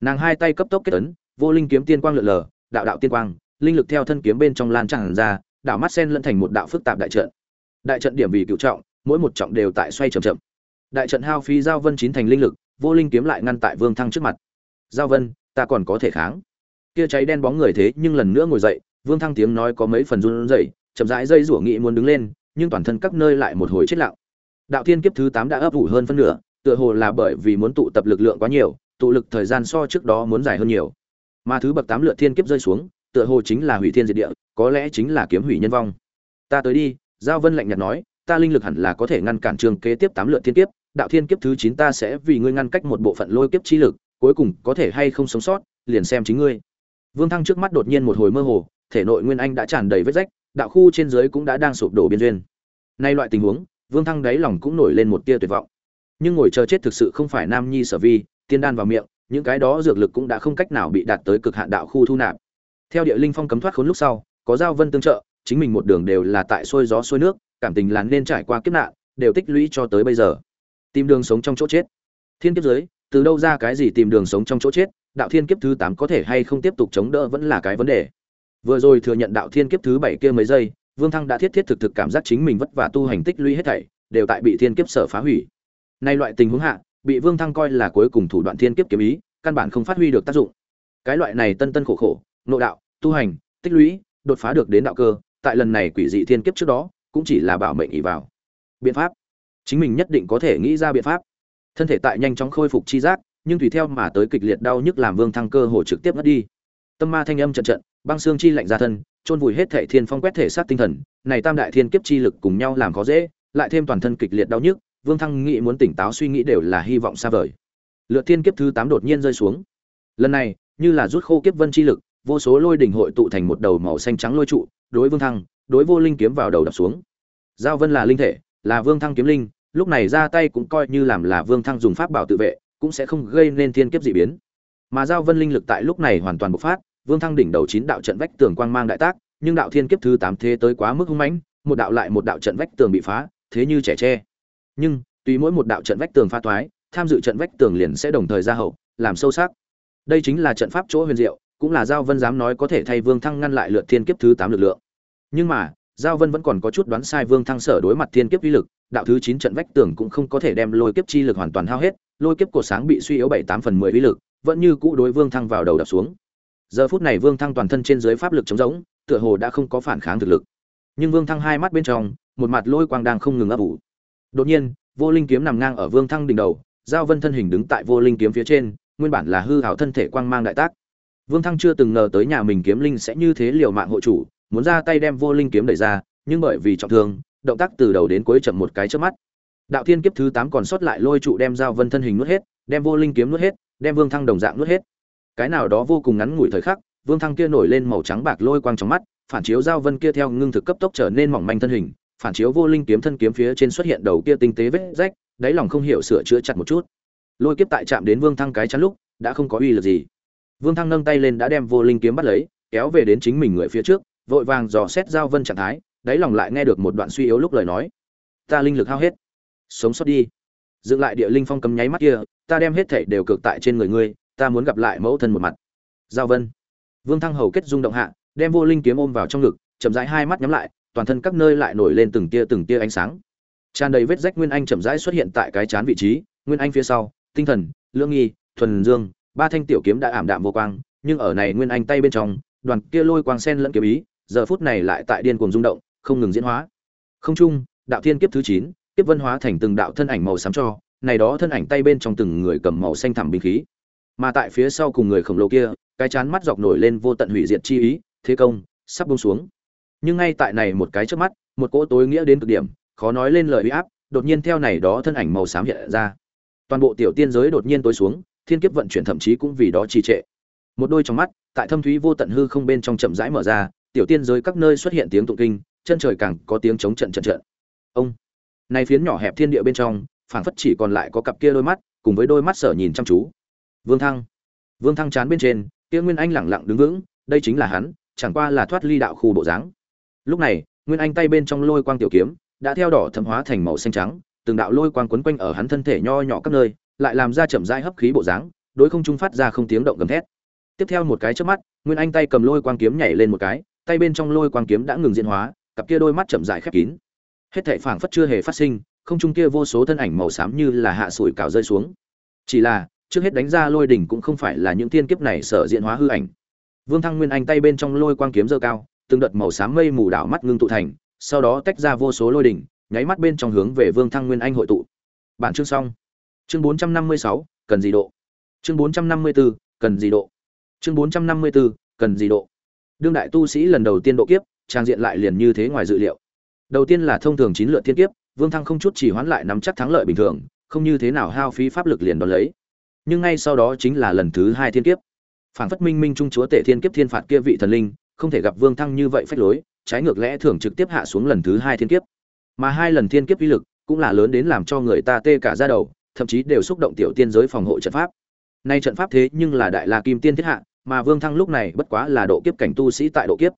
Nàng hai tay cấp tốc kết ấn, vô linh kiếm tiên quang lượn lờ, đạo đạo tiên quang, linh lực theo thân kiếm bên trong lan tràn ra, đạo mắt sen lẫn thành một đạo phức tạp đại trận. Đại trận điểm vì cựu trọng, mỗi một trọng đều tại xoay chậm chậm. Đại trận hao phí giao vân chín thành linh lực, vô linh kiếm lại ngăn tại Vương Thăng trước mặt. "Giao Vân, ta còn có thể kháng." Kia cháy đen bóng người thế nhưng lần nữa ngồi dậy, Vương Thăng tiếng nói có mấy phần run rẩy, chậm rãi dây rủa nghị muốn đứng lên, nhưng toàn thân các nơi lại một hồi chết lặng. Đạo Thiên kiếp thứ tám đã ấp ủ hơn phân nửa, tựa hồ là bởi vì muốn tụ tập lực lượng quá nhiều, tụ lực thời gian so trước đó muốn dài hơn nhiều. Mà thứ bậc tám lượt thiên kiếp rơi xuống, tựa hồ chính là hủy thiên diệt địa, có lẽ chính là kiếm hủy nhân vong. Ta tới đi, Giao Vân lạnh nhạt nói, ta linh lực hẳn là có thể ngăn cản trường kế tiếp tám lượt thiên kiếp, đạo thiên kiếp thứ chín ta sẽ vì ngươi ngăn cách một bộ phận lôi kiếp chi lực, cuối cùng có thể hay không sống sót, liền xem chính ngươi. Vương Thăng trước mắt đột nhiên một hồi mơ hồ, thể nội nguyên anh đã tràn đầy vết rách, đạo khu trên dưới cũng đã đang sụp đổ biên duyên. Nay loại tình huống, Vương Thăng đáy lòng cũng nổi lên một tia tuyệt vọng. Nhưng ngồi chờ chết thực sự không phải nam nhi sở vi, tiên đan vào miệng, những cái đó dược lực cũng đã không cách nào bị đạt tới cực hạn đạo khu thu nạp. Theo địa linh phong cấm thoát khốn lúc sau, có giao vân tương trợ, chính mình một đường đều là tại xuôi gió xuôi nước, cảm tình lán nên trải qua kiếp nạn, đều tích lũy cho tới bây giờ. Tìm đường sống trong chỗ chết. Thiên kiếp dưới, từ đâu ra cái gì tìm đường sống trong chỗ chết, đạo thiên kiếp thứ 8 có thể hay không tiếp tục chống đỡ vẫn là cái vấn đề. Vừa rồi thừa nhận đạo thiên kiếp thứ 7 kia mấy giây, Vương Thăng đã thiết thiết thực thực cảm giác chính mình vất vả tu hành tích lũy hết thảy, đều tại bị thiên kiếp sở phá hủy. Nay loại tình huống hạ, bị Vương Thăng coi là cuối cùng thủ đoạn thiên kiếp kiếm ý, căn bản không phát huy được tác dụng. Cái loại này tân tân khổ khổ, nội đạo, tu hành, tích lũy, đột phá được đến đạo cơ, tại lần này quỷ dị thiên kiếp trước đó, cũng chỉ là bảo mệnh ỷ vào. Biện pháp, chính mình nhất định có thể nghĩ ra biện pháp. Thân thể tại nhanh chóng khôi phục chi giác, nhưng tùy theo mà tới kịch liệt đau nhức làm Vương Thăng cơ hồ trực tiếp ngất đi. Tâm ma thanh âm trận trận, băng xương chi lạnh ra thân, chôn vùi hết thể thiên phong quét thể sát tinh thần, này tam đại thiên kiếp chi lực cùng nhau làm khó dễ, lại thêm toàn thân kịch liệt đau nhức, Vương Thăng nghĩ muốn tỉnh táo suy nghĩ đều là hy vọng xa vời. Lượt thiên kiếp thứ 8 đột nhiên rơi xuống. Lần này, như là rút khô kiếp vân chi lực, vô số lôi đỉnh hội tụ thành một đầu màu xanh trắng lôi trụ, đối Vương Thăng, đối vô linh kiếm vào đầu đập xuống. Giao Vân là linh thể, là Vương Thăng kiếm linh, lúc này ra tay cũng coi như làm là Vương Thăng dùng pháp bảo tự vệ, cũng sẽ không gây nên thiên kiếp dị biến. Mà Giao Vân linh lực tại lúc này hoàn toàn bộc phát, Vương Thăng đỉnh đầu chín đạo trận vách tường quang mang đại tác, nhưng đạo thiên kiếp thứ 8 thế tới quá mức hung mãnh, một đạo lại một đạo trận vách tường bị phá, thế như trẻ tre. Nhưng, tùy mỗi một đạo trận vách tường pha toái, tham dự trận vách tường liền sẽ đồng thời ra hậu, làm sâu sắc. Đây chính là trận pháp chỗ huyền diệu, cũng là Giao Vân dám nói có thể thay Vương Thăng ngăn lại lượt thiên kiếp thứ 8 lực lượng. Nhưng mà, Giao Vân vẫn còn có chút đoán sai Vương Thăng sở đối mặt thiên kiếp uy lực, đạo thứ 9 trận vách tường cũng không có thể đem lôi kiếp chi lực hoàn toàn hao hết, lôi kiếp cổ sáng bị suy yếu 7, 8 phần 10 uy lực, vẫn như cũ đối Vương Thăng vào đầu đập xuống. Giờ phút này Vương Thăng toàn thân trên dưới pháp lực chống rỗng, tựa hồ đã không có phản kháng thực lực. Nhưng Vương Thăng hai mắt bên trong, một mặt lôi quang đang không ngừng ấp ủ. Đột nhiên, vô linh kiếm nằm ngang ở Vương Thăng đỉnh đầu, Giao Vân thân hình đứng tại vô linh kiếm phía trên, nguyên bản là hư hảo thân thể quang mang đại tác. Vương Thăng chưa từng ngờ tới nhà mình kiếm linh sẽ như thế liều mạng hộ chủ, muốn ra tay đem vô linh kiếm đẩy ra, nhưng bởi vì trọng thương, động tác từ đầu đến cuối chậm một cái chớp mắt. Đạo Thiên kiếp thứ 8 còn sót lại lôi trụ đem Giao Vân thân hình nuốt hết, đem vô linh kiếm nuốt hết, đem Vương Thăng đồng dạng nuốt hết. Cái nào đó vô cùng ngắn ngủi thời khắc, Vương Thăng kia nổi lên màu trắng bạc lôi quang trong mắt, phản chiếu Giao Vân kia theo ngưng thực cấp tốc trở nên mỏng manh thân hình, phản chiếu vô linh kiếm thân kiếm phía trên xuất hiện đầu kia tinh tế vết rách, đáy lòng không hiểu sửa chữa chặt một chút. Lôi kiếp tại chạm đến Vương Thăng cái chắn lúc, đã không có uy lực gì. Vương Thăng nâng tay lên đã đem vô linh kiếm bắt lấy, kéo về đến chính mình người phía trước, vội vàng dò xét giao vân trạng thái, đáy lòng lại nghe được một đoạn suy yếu lúc lời nói. Ta linh lực hao hết, sống sót đi. Dựng lại địa linh phong cầm nháy mắt kia, ta đem hết thảy đều cược tại trên người ngươi, ta muốn gặp lại mẫu thân một mặt. Giao Vân. Vương Thăng hầu kết rung động hạ, đem vô linh kiếm ôm vào trong ngực, chậm rãi hai mắt nhắm lại, toàn thân các nơi lại nổi lên từng tia từng tia ánh sáng. Tràn đầy vết rách nguyên anh chậm rãi xuất hiện tại cái chán vị trí, nguyên anh phía sau, tinh thần, lương nghi, thuần dương, ba thanh tiểu kiếm đã ảm đạm vô quang, nhưng ở này nguyên anh tay bên trong, đoàn kia lôi quang sen lẫn kiếm ý, giờ phút này lại tại điên cuồng rung động, không ngừng diễn hóa. Không trung, đạo thiên kiếp thứ chín kiếp vân hóa thành từng đạo thân ảnh màu xám cho, này đó thân ảnh tay bên trong từng người cầm màu xanh thẳm binh khí. Mà tại phía sau cùng người khổng lồ kia, cái chán mắt dọc nổi lên vô tận hủy diệt chi ý, thế công sắp buông xuống. Nhưng ngay tại này một cái chớp mắt, một cỗ tối nghĩa đến cực điểm, khó nói lên lời uy áp, đột nhiên theo này đó thân ảnh màu xám hiện ra. toàn bộ tiểu tiên giới đột nhiên tối xuống thiên kiếp vận chuyển thậm chí cũng vì đó trì trệ một đôi trong mắt tại thâm thúy vô tận hư không bên trong chậm rãi mở ra tiểu tiên giới các nơi xuất hiện tiếng tụng kinh chân trời càng có tiếng chống trận trận trận ông này phiến nhỏ hẹp thiên địa bên trong, phảng phất chỉ còn lại có cặp kia đôi mắt, cùng với đôi mắt sở nhìn chăm chú. Vương thăng. Vương thăng chán bên trên, kia nguyên anh lẳng lặng đứng vững, đây chính là hắn, chẳng qua là thoát ly đạo khu bộ dáng. Lúc này, nguyên anh tay bên trong lôi quang tiểu kiếm, đã theo đỏ thấm hóa thành màu xanh trắng, từng đạo lôi quang quấn quanh ở hắn thân thể nho nhỏ các nơi, lại làm ra chậm rãi hấp khí bộ dáng, đối không trung phát ra không tiếng động gầm thét. Tiếp theo một cái chớp mắt, nguyên anh tay cầm lôi quang kiếm nhảy lên một cái, tay bên trong lôi quang kiếm đã ngừng diễn hóa, cặp kia đôi mắt chậm rãi khép kín hết thảy phảng phất chưa hề phát sinh không trung kia vô số thân ảnh màu xám như là hạ sủi cào rơi xuống. Chỉ là trước hết đánh ra lôi đỉnh cũng không phải là những thiên kiếp này sở diện hóa hư ảnh. Vương thăng nguyên anh tay bên trong lôi quang kiếm dơ cao từng đợt màu xám mây mù đảo mắt ngưng tụ thành sau đó tách ra vô số lôi đỉnh nháy mắt bên trong hướng về vương thăng nguyên anh hội tụ. Bản chương xong. Chương 456, cần gì độ? Chương 454, cần gì độ? Chương 454, cần gì độ? Đương đại tu sĩ lần đầu tiên độ kiếp trang diện lại liền như thế ngoài dự liệu đầu tiên là thông thường chín lượt thiên kiếp, vương thăng không chút chỉ hoãn lại nắm chắc thắng lợi bình thường, không như thế nào hao phí pháp lực liền đón lấy. Nhưng ngay sau đó chính là lần thứ hai thiên kiếp. Phản phất minh minh trung chúa tể thiên kiếp thiên phạt kia vị thần linh, không thể gặp vương thăng như vậy phách lối, trái ngược lẽ thường trực tiếp hạ xuống lần thứ hai thiên kiếp. Mà hai lần thiên kiếp uy lực cũng là lớn đến làm cho người ta tê cả ra đầu, thậm chí đều xúc động tiểu tiên giới phòng hộ trận pháp. Nay trận pháp thế nhưng là đại la kim tiên thiết hạ, mà vương thăng lúc này bất quá là độ kiếp cảnh tu sĩ tại độ kiếp.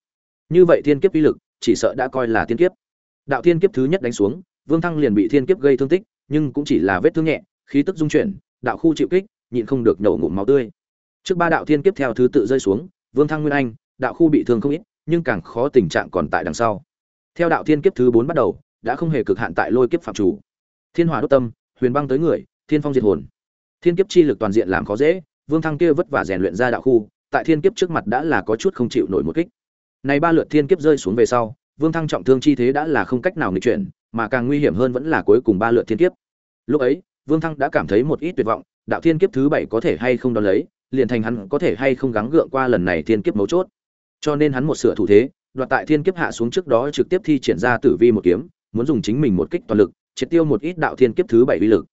Như vậy thiên kiếp uy lực, chỉ sợ đã coi là thiên kiếp đạo thiên kiếp thứ nhất đánh xuống, vương thăng liền bị thiên kiếp gây thương tích, nhưng cũng chỉ là vết thương nhẹ, khí tức dung chuyển, đạo khu chịu kích, nhịn không được nổ ngụm máu tươi. Trước ba đạo thiên kiếp theo thứ tự rơi xuống, vương thăng nguyên anh, đạo khu bị thương không ít, nhưng càng khó tình trạng còn tại đằng sau. Theo đạo thiên kiếp thứ bốn bắt đầu, đã không hề cực hạn tại lôi kiếp phạm chủ. Thiên hòa đốt tâm, huyền băng tới người, thiên phong diệt hồn. Thiên kiếp chi lực toàn diện làm khó dễ, vương thăng kia vất vả rèn luyện ra đạo khu, tại thiên kiếp trước mặt đã là có chút không chịu nổi một kích. Này ba lượt thiên kiếp rơi xuống về sau vương thăng trọng thương chi thế đã là không cách nào nghịch chuyển, mà càng nguy hiểm hơn vẫn là cuối cùng ba lượt thiên kiếp. Lúc ấy, vương thăng đã cảm thấy một ít tuyệt vọng, đạo thiên kiếp thứ bảy có thể hay không đón lấy, liền thành hắn có thể hay không gắng gượng qua lần này thiên kiếp mấu chốt. Cho nên hắn một sửa thủ thế, đoạt tại thiên kiếp hạ xuống trước đó trực tiếp thi triển ra tử vi một kiếm, muốn dùng chính mình một kích toàn lực, triệt tiêu một ít đạo thiên kiếp thứ bảy uy lực.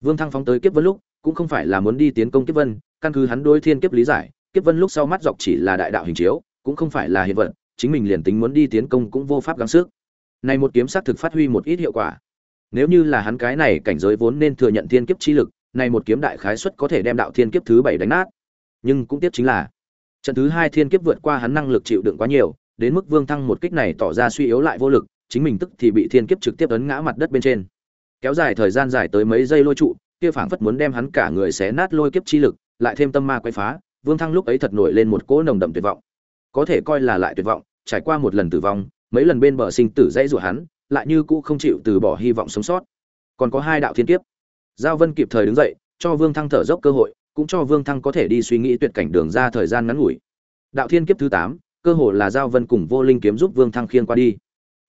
Vương thăng phóng tới kiếp vân lúc, cũng không phải là muốn đi tiến công kiếp vân, căn cứ hắn đối thiên kiếp lý giải, kiếp vân lúc sau mắt dọc chỉ là đại đạo hình chiếu, cũng không phải là hiện vật chính mình liền tính muốn đi tiến công cũng vô pháp gắng sức. Này một kiếm sát thực phát huy một ít hiệu quả. Nếu như là hắn cái này cảnh giới vốn nên thừa nhận thiên kiếp chi lực, này một kiếm đại khái suất có thể đem đạo thiên kiếp thứ bảy đánh nát. Nhưng cũng tiếp chính là, trận thứ hai thiên kiếp vượt qua hắn năng lực chịu đựng quá nhiều, đến mức vương thăng một kích này tỏ ra suy yếu lại vô lực, chính mình tức thì bị thiên kiếp trực tiếp ấn ngã mặt đất bên trên. Kéo dài thời gian dài tới mấy giây lôi trụ, kia phảng phất muốn đem hắn cả người xé nát lôi kiếp chi lực, lại thêm tâm ma quay phá, vương thăng lúc ấy thật nổi lên một cỗ nồng đậm tuyệt vọng. Có thể coi là lại tuyệt vọng trải qua một lần tử vong, mấy lần bên bờ sinh tử dãy rủa hắn, lại như cũ không chịu từ bỏ hy vọng sống sót. Còn có hai đạo thiên kiếp. Giao vân kịp thời đứng dậy, cho vương thăng thở dốc cơ hội, cũng cho vương thăng có thể đi suy nghĩ tuyệt cảnh đường ra thời gian ngắn ngủi. Đạo thiên kiếp thứ tám, cơ hội là giao vân cùng vô linh kiếm giúp vương thăng khiêng qua đi.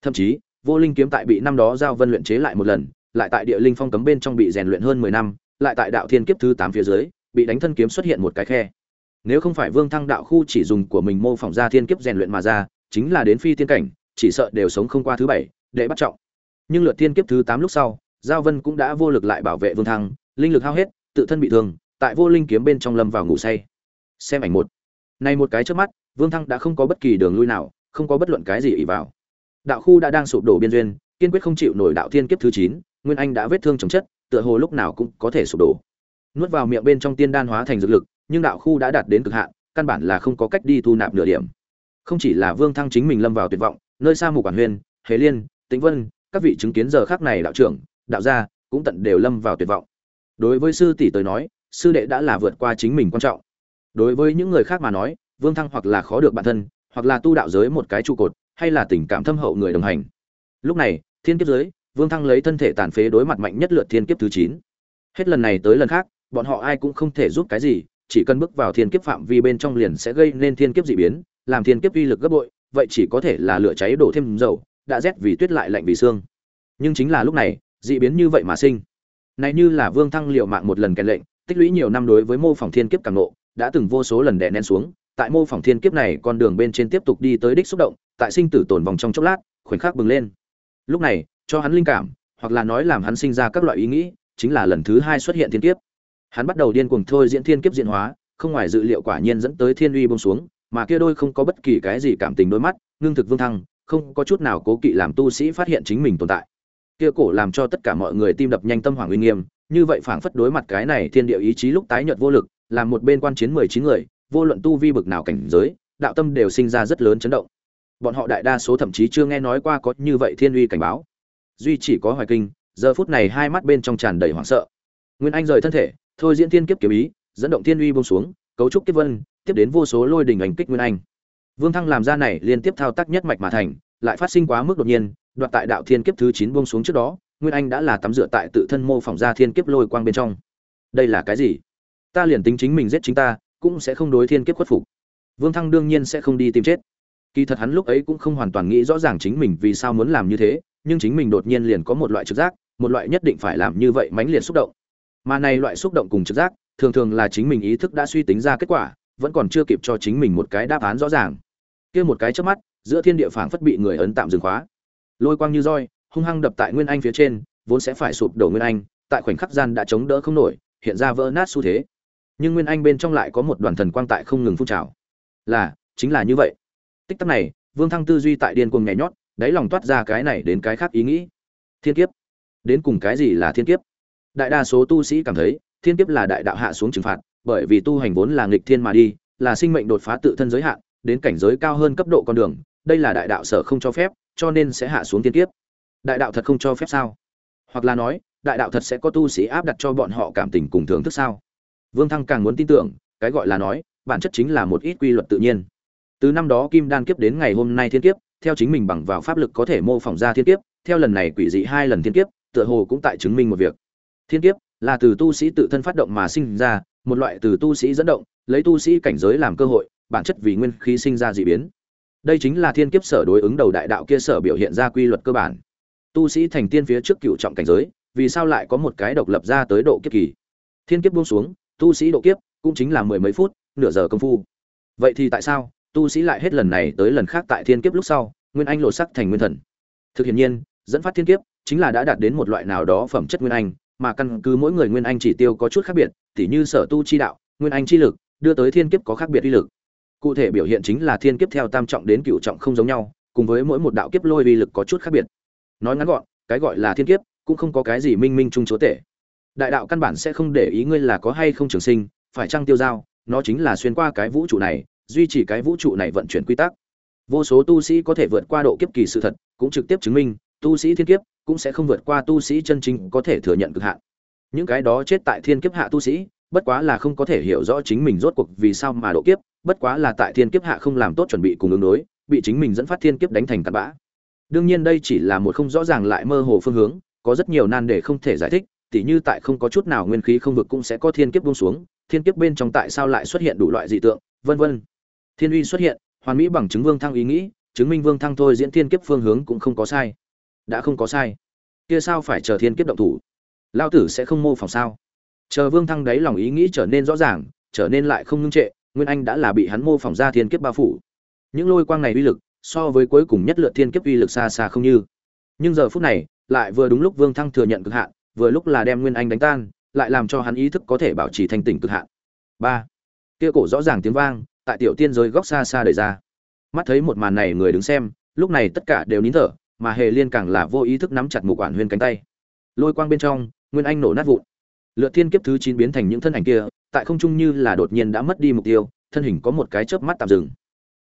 Thậm chí, vô linh kiếm tại bị năm đó giao vân luyện chế lại một lần, lại tại địa linh phong cấm bên trong bị rèn luyện hơn mười năm, lại tại đạo thiên kiếp thứ tám phía dưới, bị đánh thân kiếm xuất hiện một cái khe. Nếu không phải vương thăng đạo khu chỉ dùng của mình mô phỏng ra thiên kiếp rèn luyện mà ra chính là đến phi tiên cảnh, chỉ sợ đều sống không qua thứ bảy để bắt trọng. Nhưng lượt tiên kiếp thứ tám lúc sau, giao vân cũng đã vô lực lại bảo vệ vương thăng, linh lực hao hết, tự thân bị thương, tại vô linh kiếm bên trong lâm vào ngủ say. Xem ảnh một. Này một cái trước mắt, vương thăng đã không có bất kỳ đường lui nào, không có bất luận cái gì ỷ vào. Đạo khu đã đang sụp đổ biên duyên, kiên quyết không chịu nổi đạo tiên kiếp thứ chín, nguyên anh đã vết thương chồng chất, tựa hồ lúc nào cũng có thể sụp đổ. Nuốt vào miệng bên trong tiên đan hóa thành dược lực, nhưng đạo khu đã đạt đến cực hạn, căn bản là không có cách đi thu nạp nửa điểm không chỉ là vương thăng chính mình lâm vào tuyệt vọng, nơi xa mù quản huyền, hề liên, tĩnh vân, các vị chứng kiến giờ khác này đạo trưởng, đạo gia cũng tận đều lâm vào tuyệt vọng. Đối với sư tỷ tới nói, sư đệ đã là vượt qua chính mình quan trọng. Đối với những người khác mà nói, vương thăng hoặc là khó được bản thân, hoặc là tu đạo giới một cái trụ cột, hay là tình cảm thâm hậu người đồng hành. Lúc này, thiên kiếp giới, vương thăng lấy thân thể tàn phế đối mặt mạnh nhất lượt thiên kiếp thứ chín. Hết lần này tới lần khác, bọn họ ai cũng không thể giúp cái gì, chỉ cần bước vào thiên kiếp phạm vi bên trong liền sẽ gây nên thiên kiếp dị biến làm thiên kiếp uy lực gấp bội, vậy chỉ có thể là lửa cháy đổ thêm dầu, đã rét vì tuyết lại lạnh vì xương. Nhưng chính là lúc này, dị biến như vậy mà sinh. Này như là vương thăng liệu mạng một lần kèn lệnh, tích lũy nhiều năm đối với mô phỏng thiên kiếp càng nộ đã từng vô số lần đè nén xuống. Tại mô phỏng thiên kiếp này, con đường bên trên tiếp tục đi tới đích xúc động, tại sinh tử tồn vòng trong chốc lát, khoảnh khắc bừng lên. Lúc này, cho hắn linh cảm, hoặc là nói làm hắn sinh ra các loại ý nghĩ, chính là lần thứ hai xuất hiện thiên kiếp. Hắn bắt đầu điên cuồng thôi diễn thiên kiếp diễn hóa, không ngoài dự liệu quả nhiên dẫn tới thiên uy bông xuống mà kia đôi không có bất kỳ cái gì cảm tình đôi mắt, ngưng thực vương thăng, không có chút nào cố kỵ làm tu sĩ phát hiện chính mình tồn tại. Kia cổ làm cho tất cả mọi người tim đập nhanh tâm hoàng uy nghiêm, như vậy phảng phất đối mặt cái này thiên địa ý chí lúc tái nhợt vô lực, làm một bên quan chiến mười chín người, vô luận tu vi bực nào cảnh giới, đạo tâm đều sinh ra rất lớn chấn động. Bọn họ đại đa số thậm chí chưa nghe nói qua có như vậy thiên uy cảnh báo. Duy chỉ có hoài kinh, giờ phút này hai mắt bên trong tràn đầy hoảng sợ. Nguyên anh rời thân thể, thôi diễn thiên kiếp kiếm ý, dẫn động thiên uy buông xuống, cấu trúc kiếp vân tiếp đến vô số lôi đình ảnh kích nguyên anh. Vương thăng làm ra này liên tiếp thao tác nhất mạch mà thành, lại phát sinh quá mức đột nhiên, đoạt tại đạo thiên kiếp thứ chín buông xuống trước đó, nguyên anh đã là tắm rửa tại tự thân mô phỏng ra thiên kiếp lôi quang bên trong. Đây là cái gì? Ta liền tính chính mình giết chính ta, cũng sẽ không đối thiên kiếp khuất phục. Vương thăng đương nhiên sẽ không đi tìm chết. Kỳ thật hắn lúc ấy cũng không hoàn toàn nghĩ rõ ràng chính mình vì sao muốn làm như thế, nhưng chính mình đột nhiên liền có một loại trực giác, một loại nhất định phải làm như vậy mãnh liệt xúc động. Mà này loại xúc động cùng trực giác, thường thường là chính mình ý thức đã suy tính ra kết quả vẫn còn chưa kịp cho chính mình một cái đáp án rõ ràng. Kia một cái trước mắt, giữa thiên địa phảng phất bị người ấn tạm dừng khóa. Lôi quang như roi, hung hăng đập tại nguyên anh phía trên, vốn sẽ phải sụp đổ nguyên anh, tại khoảnh khắc gian đã chống đỡ không nổi, hiện ra vỡ nát xu thế. Nhưng nguyên anh bên trong lại có một đoàn thần quang tại không ngừng phun trào. Là, chính là như vậy. Tích tắc này, vương thăng tư duy tại điên cuồng nhảy nhót, đáy lòng toát ra cái này đến cái khác ý nghĩ. Thiên kiếp. Đến cùng cái gì là thiên kiếp? Đại đa số tu sĩ cảm thấy, thiên kiếp là đại đạo hạ xuống trừng phạt bởi vì tu hành vốn là nghịch thiên mà đi, là sinh mệnh đột phá tự thân giới hạn, đến cảnh giới cao hơn cấp độ con đường, đây là đại đạo sở không cho phép, cho nên sẽ hạ xuống thiên kiếp. Đại đạo thật không cho phép sao? Hoặc là nói, đại đạo thật sẽ có tu sĩ áp đặt cho bọn họ cảm tình cùng thưởng thức sao? Vương thăng càng muốn tin tưởng, cái gọi là nói, bản chất chính là một ít quy luật tự nhiên. Từ năm đó kim đan kiếp đến ngày hôm nay thiên kiếp, theo chính mình bằng vào pháp lực có thể mô phỏng ra thiên kiếp, theo lần này quỷ dị hai lần thiên kiếp, tựa hồ cũng tại chứng minh một việc. Thiên kiếp là từ tu sĩ tự thân phát động mà sinh ra một loại từ tu sĩ dẫn động, lấy tu sĩ cảnh giới làm cơ hội, bản chất vì nguyên khí sinh ra dị biến. Đây chính là thiên kiếp sở đối ứng đầu đại đạo kia sở biểu hiện ra quy luật cơ bản. Tu sĩ thành tiên phía trước cựu trọng cảnh giới, vì sao lại có một cái độc lập ra tới độ kiếp kỳ? Thiên kiếp buông xuống, tu sĩ độ kiếp cũng chính là mười mấy phút, nửa giờ công phu. Vậy thì tại sao tu sĩ lại hết lần này tới lần khác tại thiên kiếp lúc sau, nguyên anh lộ sắc thành nguyên thần? Thực hiện nhiên, dẫn phát thiên kiếp chính là đã đạt đến một loại nào đó phẩm chất nguyên anh mà căn cứ mỗi người nguyên anh chỉ tiêu có chút khác biệt, tỉ như sở tu chi đạo, nguyên anh chi lực, đưa tới thiên kiếp có khác biệt uy lực. Cụ thể biểu hiện chính là thiên kiếp theo tam trọng đến cửu trọng không giống nhau, cùng với mỗi một đạo kiếp lôi uy lực có chút khác biệt. Nói ngắn gọn, cái gọi là thiên kiếp, cũng không có cái gì minh minh chung chúa tể. Đại đạo căn bản sẽ không để ý ngươi là có hay không trường sinh, phải chăng tiêu giao, nó chính là xuyên qua cái vũ trụ này, duy trì cái vũ trụ này vận chuyển quy tắc. Vô số tu sĩ có thể vượt qua độ kiếp kỳ sự thật, cũng trực tiếp chứng minh, tu sĩ thiên kiếp cũng sẽ không vượt qua tu sĩ chân chính có thể thừa nhận cực hạn. Những cái đó chết tại thiên kiếp hạ tu sĩ, bất quá là không có thể hiểu rõ chính mình rốt cuộc vì sao mà độ kiếp, bất quá là tại thiên kiếp hạ không làm tốt chuẩn bị cùng ứng đối, bị chính mình dẫn phát thiên kiếp đánh thành tàn bã. Đương nhiên đây chỉ là một không rõ ràng lại mơ hồ phương hướng, có rất nhiều nan đề không thể giải thích, tỉ như tại không có chút nào nguyên khí không vực cũng sẽ có thiên kiếp buông xuống, thiên kiếp bên trong tại sao lại xuất hiện đủ loại dị tượng, vân vân. Thiên uy xuất hiện, hoàn mỹ bằng chứng vương thăng ý nghĩ, chứng minh vương thăng thôi diễn thiên kiếp phương hướng cũng không có sai đã không có sai. Kia sao phải chờ thiên kiếp động thủ? Lao tử sẽ không mô phỏng sao? Chờ vương thăng đấy lòng ý nghĩ trở nên rõ ràng, trở nên lại không ngưng trệ, nguyên anh đã là bị hắn mô phỏng ra thiên kiếp bao phủ. Những lôi quang này uy lực, so với cuối cùng nhất lượt thiên kiếp uy lực xa xa không như. Nhưng giờ phút này, lại vừa đúng lúc vương thăng thừa nhận cực hạn, vừa lúc là đem nguyên anh đánh tan, lại làm cho hắn ý thức có thể bảo trì thanh tỉnh cực hạn. Ba. Kia cổ rõ ràng tiếng vang, tại tiểu tiên giới góc xa xa đời ra. Mắt thấy một màn này người đứng xem, lúc này tất cả đều nín thở mà hề liên càng là vô ý thức nắm chặt mục quản huyên cánh tay. Lôi quang bên trong, nguyên anh nổ nát vụn. Lượt thiên kiếp thứ chín biến thành những thân ảnh kia, tại không trung như là đột nhiên đã mất đi mục tiêu, thân hình có một cái chớp mắt tạm dừng.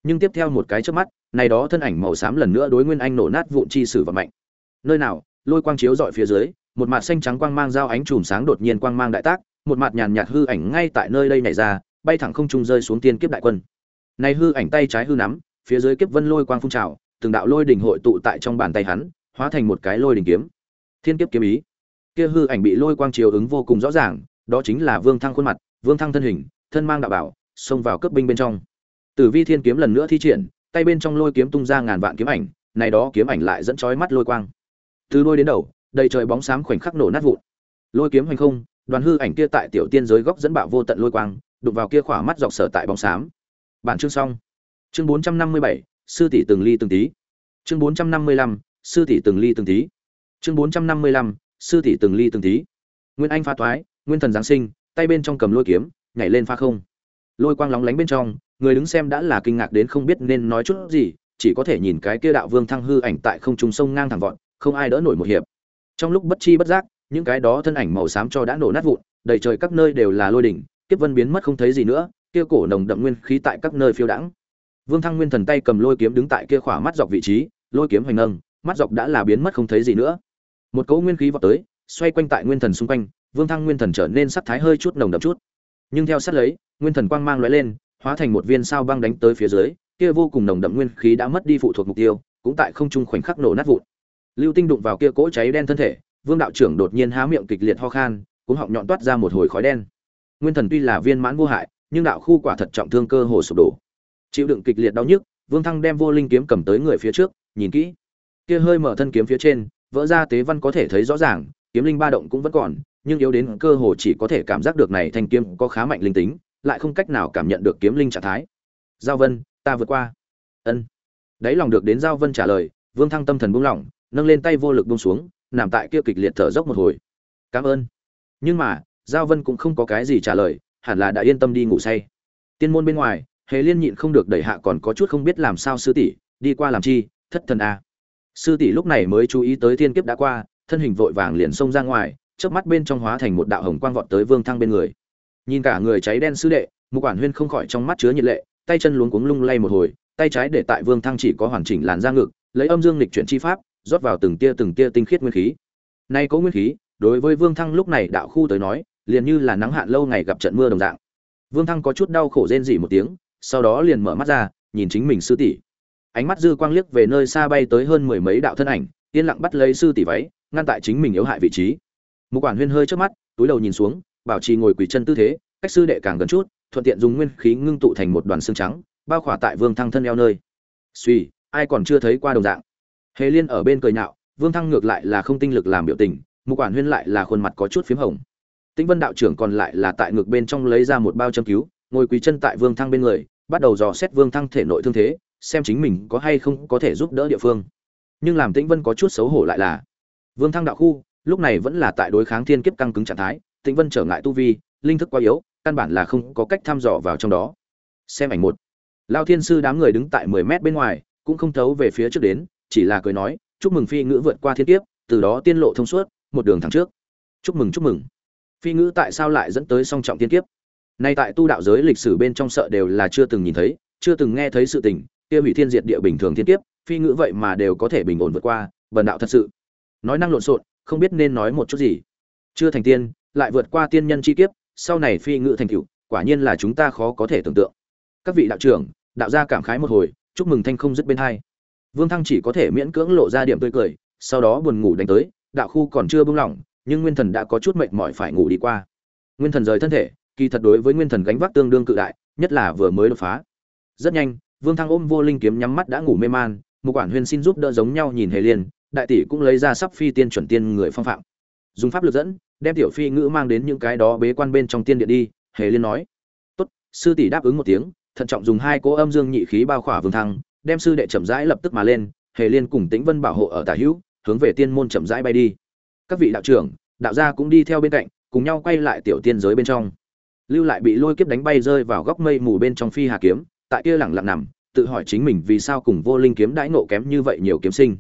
Nhưng tiếp theo một cái chớp mắt, này đó thân ảnh màu xám lần nữa đối nguyên anh nổ nát vụn chi sử và mạnh. Nơi nào, lôi quang chiếu dọi phía dưới, một mặt xanh trắng quang mang giao ánh chùm sáng đột nhiên quang mang đại tác, một mặt nhàn nhạt hư ảnh ngay tại nơi đây nảy ra, bay thẳng không trung rơi xuống tiên kiếp đại quân. Này hư ảnh tay trái hư nắm, phía dưới kiếp vân lôi quang phun trào từng đạo lôi đình hội tụ tại trong bàn tay hắn, hóa thành một cái lôi đình kiếm. Thiên kiếp kiếm ý. Kia hư ảnh bị lôi quang chiếu ứng vô cùng rõ ràng, đó chính là Vương Thăng khuôn mặt, Vương Thăng thân hình, thân mang đạo bảo, xông vào cướp binh bên trong. Tử Vi Thiên kiếm lần nữa thi triển, tay bên trong lôi kiếm tung ra ngàn vạn kiếm ảnh, này đó kiếm ảnh lại dẫn chói mắt lôi quang. Từ đôi đến đầu, đầy trời bóng xám khoảnh khắc nổ nát vụn. Lôi kiếm hoành không, đoàn hư ảnh kia tại tiểu tiên giới góc dẫn bạo vô tận lôi quang, đụng vào kia khỏa mắt dọc sở tại bóng xám. Bản chương xong. Chương 457, sư tỷ từng ly từng tí. Chương bốn trăm năm mươi lăm, sư tỷ từng ly từng tí. Chương bốn trăm năm mươi lăm, sư tỷ từng ly từng tí. Nguyên anh pha thoái nguyên thần giáng sinh, tay bên trong cầm lôi kiếm, nhảy lên pha không. Lôi quang lóng lánh bên trong, người đứng xem đã là kinh ngạc đến không biết nên nói chút gì, chỉ có thể nhìn cái kia đạo vương thăng hư ảnh tại không trung sông ngang thẳng vọt, không ai đỡ nổi một hiệp. Trong lúc bất chi bất giác, những cái đó thân ảnh màu xám cho đã nổ nát vụn, đầy trời các nơi đều là lôi đỉnh, kiếp vân biến mất không thấy gì nữa, kia cổ nồng đậm nguyên khí tại các nơi phiêu đãng vương thăng nguyên thần tay cầm lôi kiếm đứng tại kia khỏa mắt dọc vị trí, lôi kiếm hoành nâng, mắt dọc đã là biến mất không thấy gì nữa. Một cỗ nguyên khí vọt tới, xoay quanh tại nguyên thần xung quanh, vương thăng nguyên thần trở nên sắc thái hơi chút nồng đậm chút. Nhưng theo sát lấy, nguyên thần quang mang lóe lên, hóa thành một viên sao băng đánh tới phía dưới, kia vô cùng nồng đậm nguyên khí đã mất đi phụ thuộc mục tiêu, cũng tại không trung khoảnh khắc nổ nát vụn. Lưu tinh đụng vào kia cỗ cháy đen thân thể, vương đạo trưởng đột nhiên há miệng kịch liệt ho khan cũng họng nhọn toát ra một hồi khói đen. Nguyên thần tuy là viên mãn vô hại, nhưng đạo khu quả thật trọng thương cơ hồ sụp đổ chịu đựng kịch liệt đau nhức, vương thăng đem vô linh kiếm cầm tới người phía trước, nhìn kỹ. Kia hơi mở thân kiếm phía trên, vỡ ra tế văn có thể thấy rõ ràng, kiếm linh ba động cũng vẫn còn, nhưng yếu đến cơ hồ chỉ có thể cảm giác được này thanh kiếm có khá mạnh linh tính, lại không cách nào cảm nhận được kiếm linh trạng thái. Giao vân, ta vượt qua. Ân. Đấy lòng được đến giao vân trả lời, vương thăng tâm thần buông lỏng, nâng lên tay vô lực buông xuống, nằm tại kia kịch liệt thở dốc một hồi. Cảm ơn. Nhưng mà, giao vân cũng không có cái gì trả lời, hẳn là đã yên tâm đi ngủ say. Tiên môn bên ngoài hề liên nhịn không được đẩy hạ còn có chút không biết làm sao sư tỷ, đi qua làm chi, thất thần a. Sư tỷ lúc này mới chú ý tới thiên kiếp đã qua, thân hình vội vàng liền xông ra ngoài trước mắt bên trong hóa thành một đạo hồng quang vọt tới vương thăng bên người. Nhìn cả người cháy đen sư đệ, mục quản huyên không khỏi trong mắt chứa nhiệt lệ, tay chân luống cuống lung lay một hồi, tay trái để tại vương thăng chỉ có hoàn chỉnh làn da ngực, lấy âm dương lịch chuyển chi pháp, rót vào từng tia từng tia tinh khiết nguyên khí. Nay có nguyên khí, đối với vương thăng lúc này đạo khu tới nói, liền như là nắng hạn lâu ngày gặp trận mưa đồng dạng. Vương thăng có chút đau khổ rên rỉ một tiếng sau đó liền mở mắt ra, nhìn chính mình sư tỷ. Ánh mắt dư quang liếc về nơi xa bay tới hơn mười mấy đạo thân ảnh, yên lặng bắt lấy sư tỷ váy, ngăn tại chính mình yếu hại vị trí. Một quản huyên hơi trước mắt, túi đầu nhìn xuống, bảo trì ngồi quỳ chân tư thế, cách sư đệ càng gần chút, thuận tiện dùng nguyên khí ngưng tụ thành một đoàn xương trắng, bao khỏa tại vương thăng thân eo nơi. Suy ai còn chưa thấy qua đồng dạng. Hề liên ở bên cười nhạo, vương thăng ngược lại là không tinh lực làm biểu tình một quản huyên lại là khuôn mặt có chút phím hồng. Tĩnh vân đạo trưởng còn lại là tại ngực bên trong lấy ra một bao châm cứu ngồi quỳ chân tại vương thăng bên người, bắt đầu dò xét vương thăng thể nội thương thế, xem chính mình có hay không có thể giúp đỡ địa phương. Nhưng làm tĩnh vân có chút xấu hổ lại là, vương thăng đạo khu, lúc này vẫn là tại đối kháng thiên kiếp căng cứng trạng thái, tĩnh vân trở ngại tu vi, linh thức quá yếu, căn bản là không có cách thăm dò vào trong đó. Xem ảnh một. Lao thiên sư đám người đứng tại mười mét bên ngoài, cũng không thấu về phía trước đến, chỉ là cười nói, chúc mừng phi ngữ vượt qua thiên kiếp, từ đó tiên lộ thông suốt, một đường thẳng trước. Chúc mừng chúc mừng. Phi ngữ tại sao lại dẫn tới song trọng tiên kiếp? Nay tại tu đạo giới lịch sử bên trong sợ đều là chưa từng nhìn thấy, chưa từng nghe thấy sự tình, kia hủy thiên diệt địa bình thường thiên kiếp, phi ngữ vậy mà đều có thể bình ổn vượt qua, bần đạo thật sự. Nói năng lộn xộn, không biết nên nói một chút gì. Chưa thành tiên, lại vượt qua tiên nhân chi kiếp, sau này phi ngữ thành cựu quả nhiên là chúng ta khó có thể tưởng tượng. Các vị đạo trưởng, đạo gia cảm khái một hồi, chúc mừng thanh không dứt bên hai. Vương thăng chỉ có thể miễn cưỡng lộ ra điểm tươi cười, sau đó buồn ngủ đánh tới, đạo khu còn chưa bưng lỏng, nhưng nguyên thần đã có chút mệt mỏi phải ngủ đi qua. Nguyên thần rời thân thể kỳ thật đối với nguyên thần gánh vác tương đương cự đại, nhất là vừa mới đột phá. Rất nhanh, vương thăng ôm vô linh kiếm nhắm mắt đã ngủ mê man, một quản huyền xin giúp đỡ giống nhau nhìn hề liên, đại tỷ cũng lấy ra sắp phi tiên chuẩn tiên người phong phạm. Dùng pháp lực dẫn, đem tiểu phi ngữ mang đến những cái đó bế quan bên trong tiên điện đi, hề liên nói. Tốt, sư tỷ đáp ứng một tiếng, thận trọng dùng hai cỗ âm dương nhị khí bao khỏa vương thăng, đem sư đệ chậm rãi lập tức mà lên, hề liên cùng tĩnh vân bảo hộ ở tả hữu, hướng về tiên môn chậm rãi bay đi. Các vị đạo trưởng, đạo gia cũng đi theo bên cạnh, cùng nhau quay lại tiểu tiên giới bên trong lưu lại bị lôi kiếp đánh bay rơi vào góc mây mù bên trong phi hà kiếm, tại kia lẳng lặng nằm, tự hỏi chính mình vì sao cùng vô linh kiếm đãi nộ kém như vậy nhiều kiếm sinh.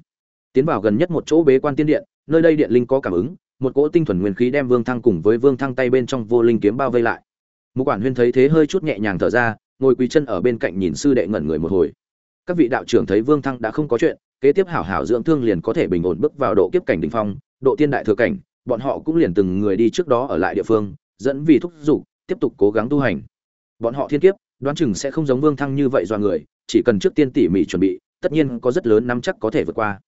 Tiến vào gần nhất một chỗ bế quan tiên điện, nơi đây điện linh có cảm ứng, một cỗ tinh thuần nguyên khí đem vương thăng cùng với vương thăng tay bên trong vô linh kiếm bao vây lại. Một quản huyên thấy thế hơi chút nhẹ nhàng thở ra, ngồi quỳ chân ở bên cạnh nhìn sư đệ ngẩn người một hồi. Các vị đạo trưởng thấy vương thăng đã không có chuyện, kế tiếp hảo hảo dưỡng thương liền có thể bình ổn bước vào độ kiếp cảnh đỉnh phong, độ tiên đại thừa cảnh, bọn họ cũng liền từng người đi trước đó ở lại địa phương, dẫn vì thúc giục tiếp tục cố gắng tu hành. Bọn họ thiên kiếp, đoán chừng sẽ không giống vương thăng như vậy do người, chỉ cần trước tiên tỉ mỉ chuẩn bị, tất nhiên có rất lớn nắm chắc có thể vượt qua.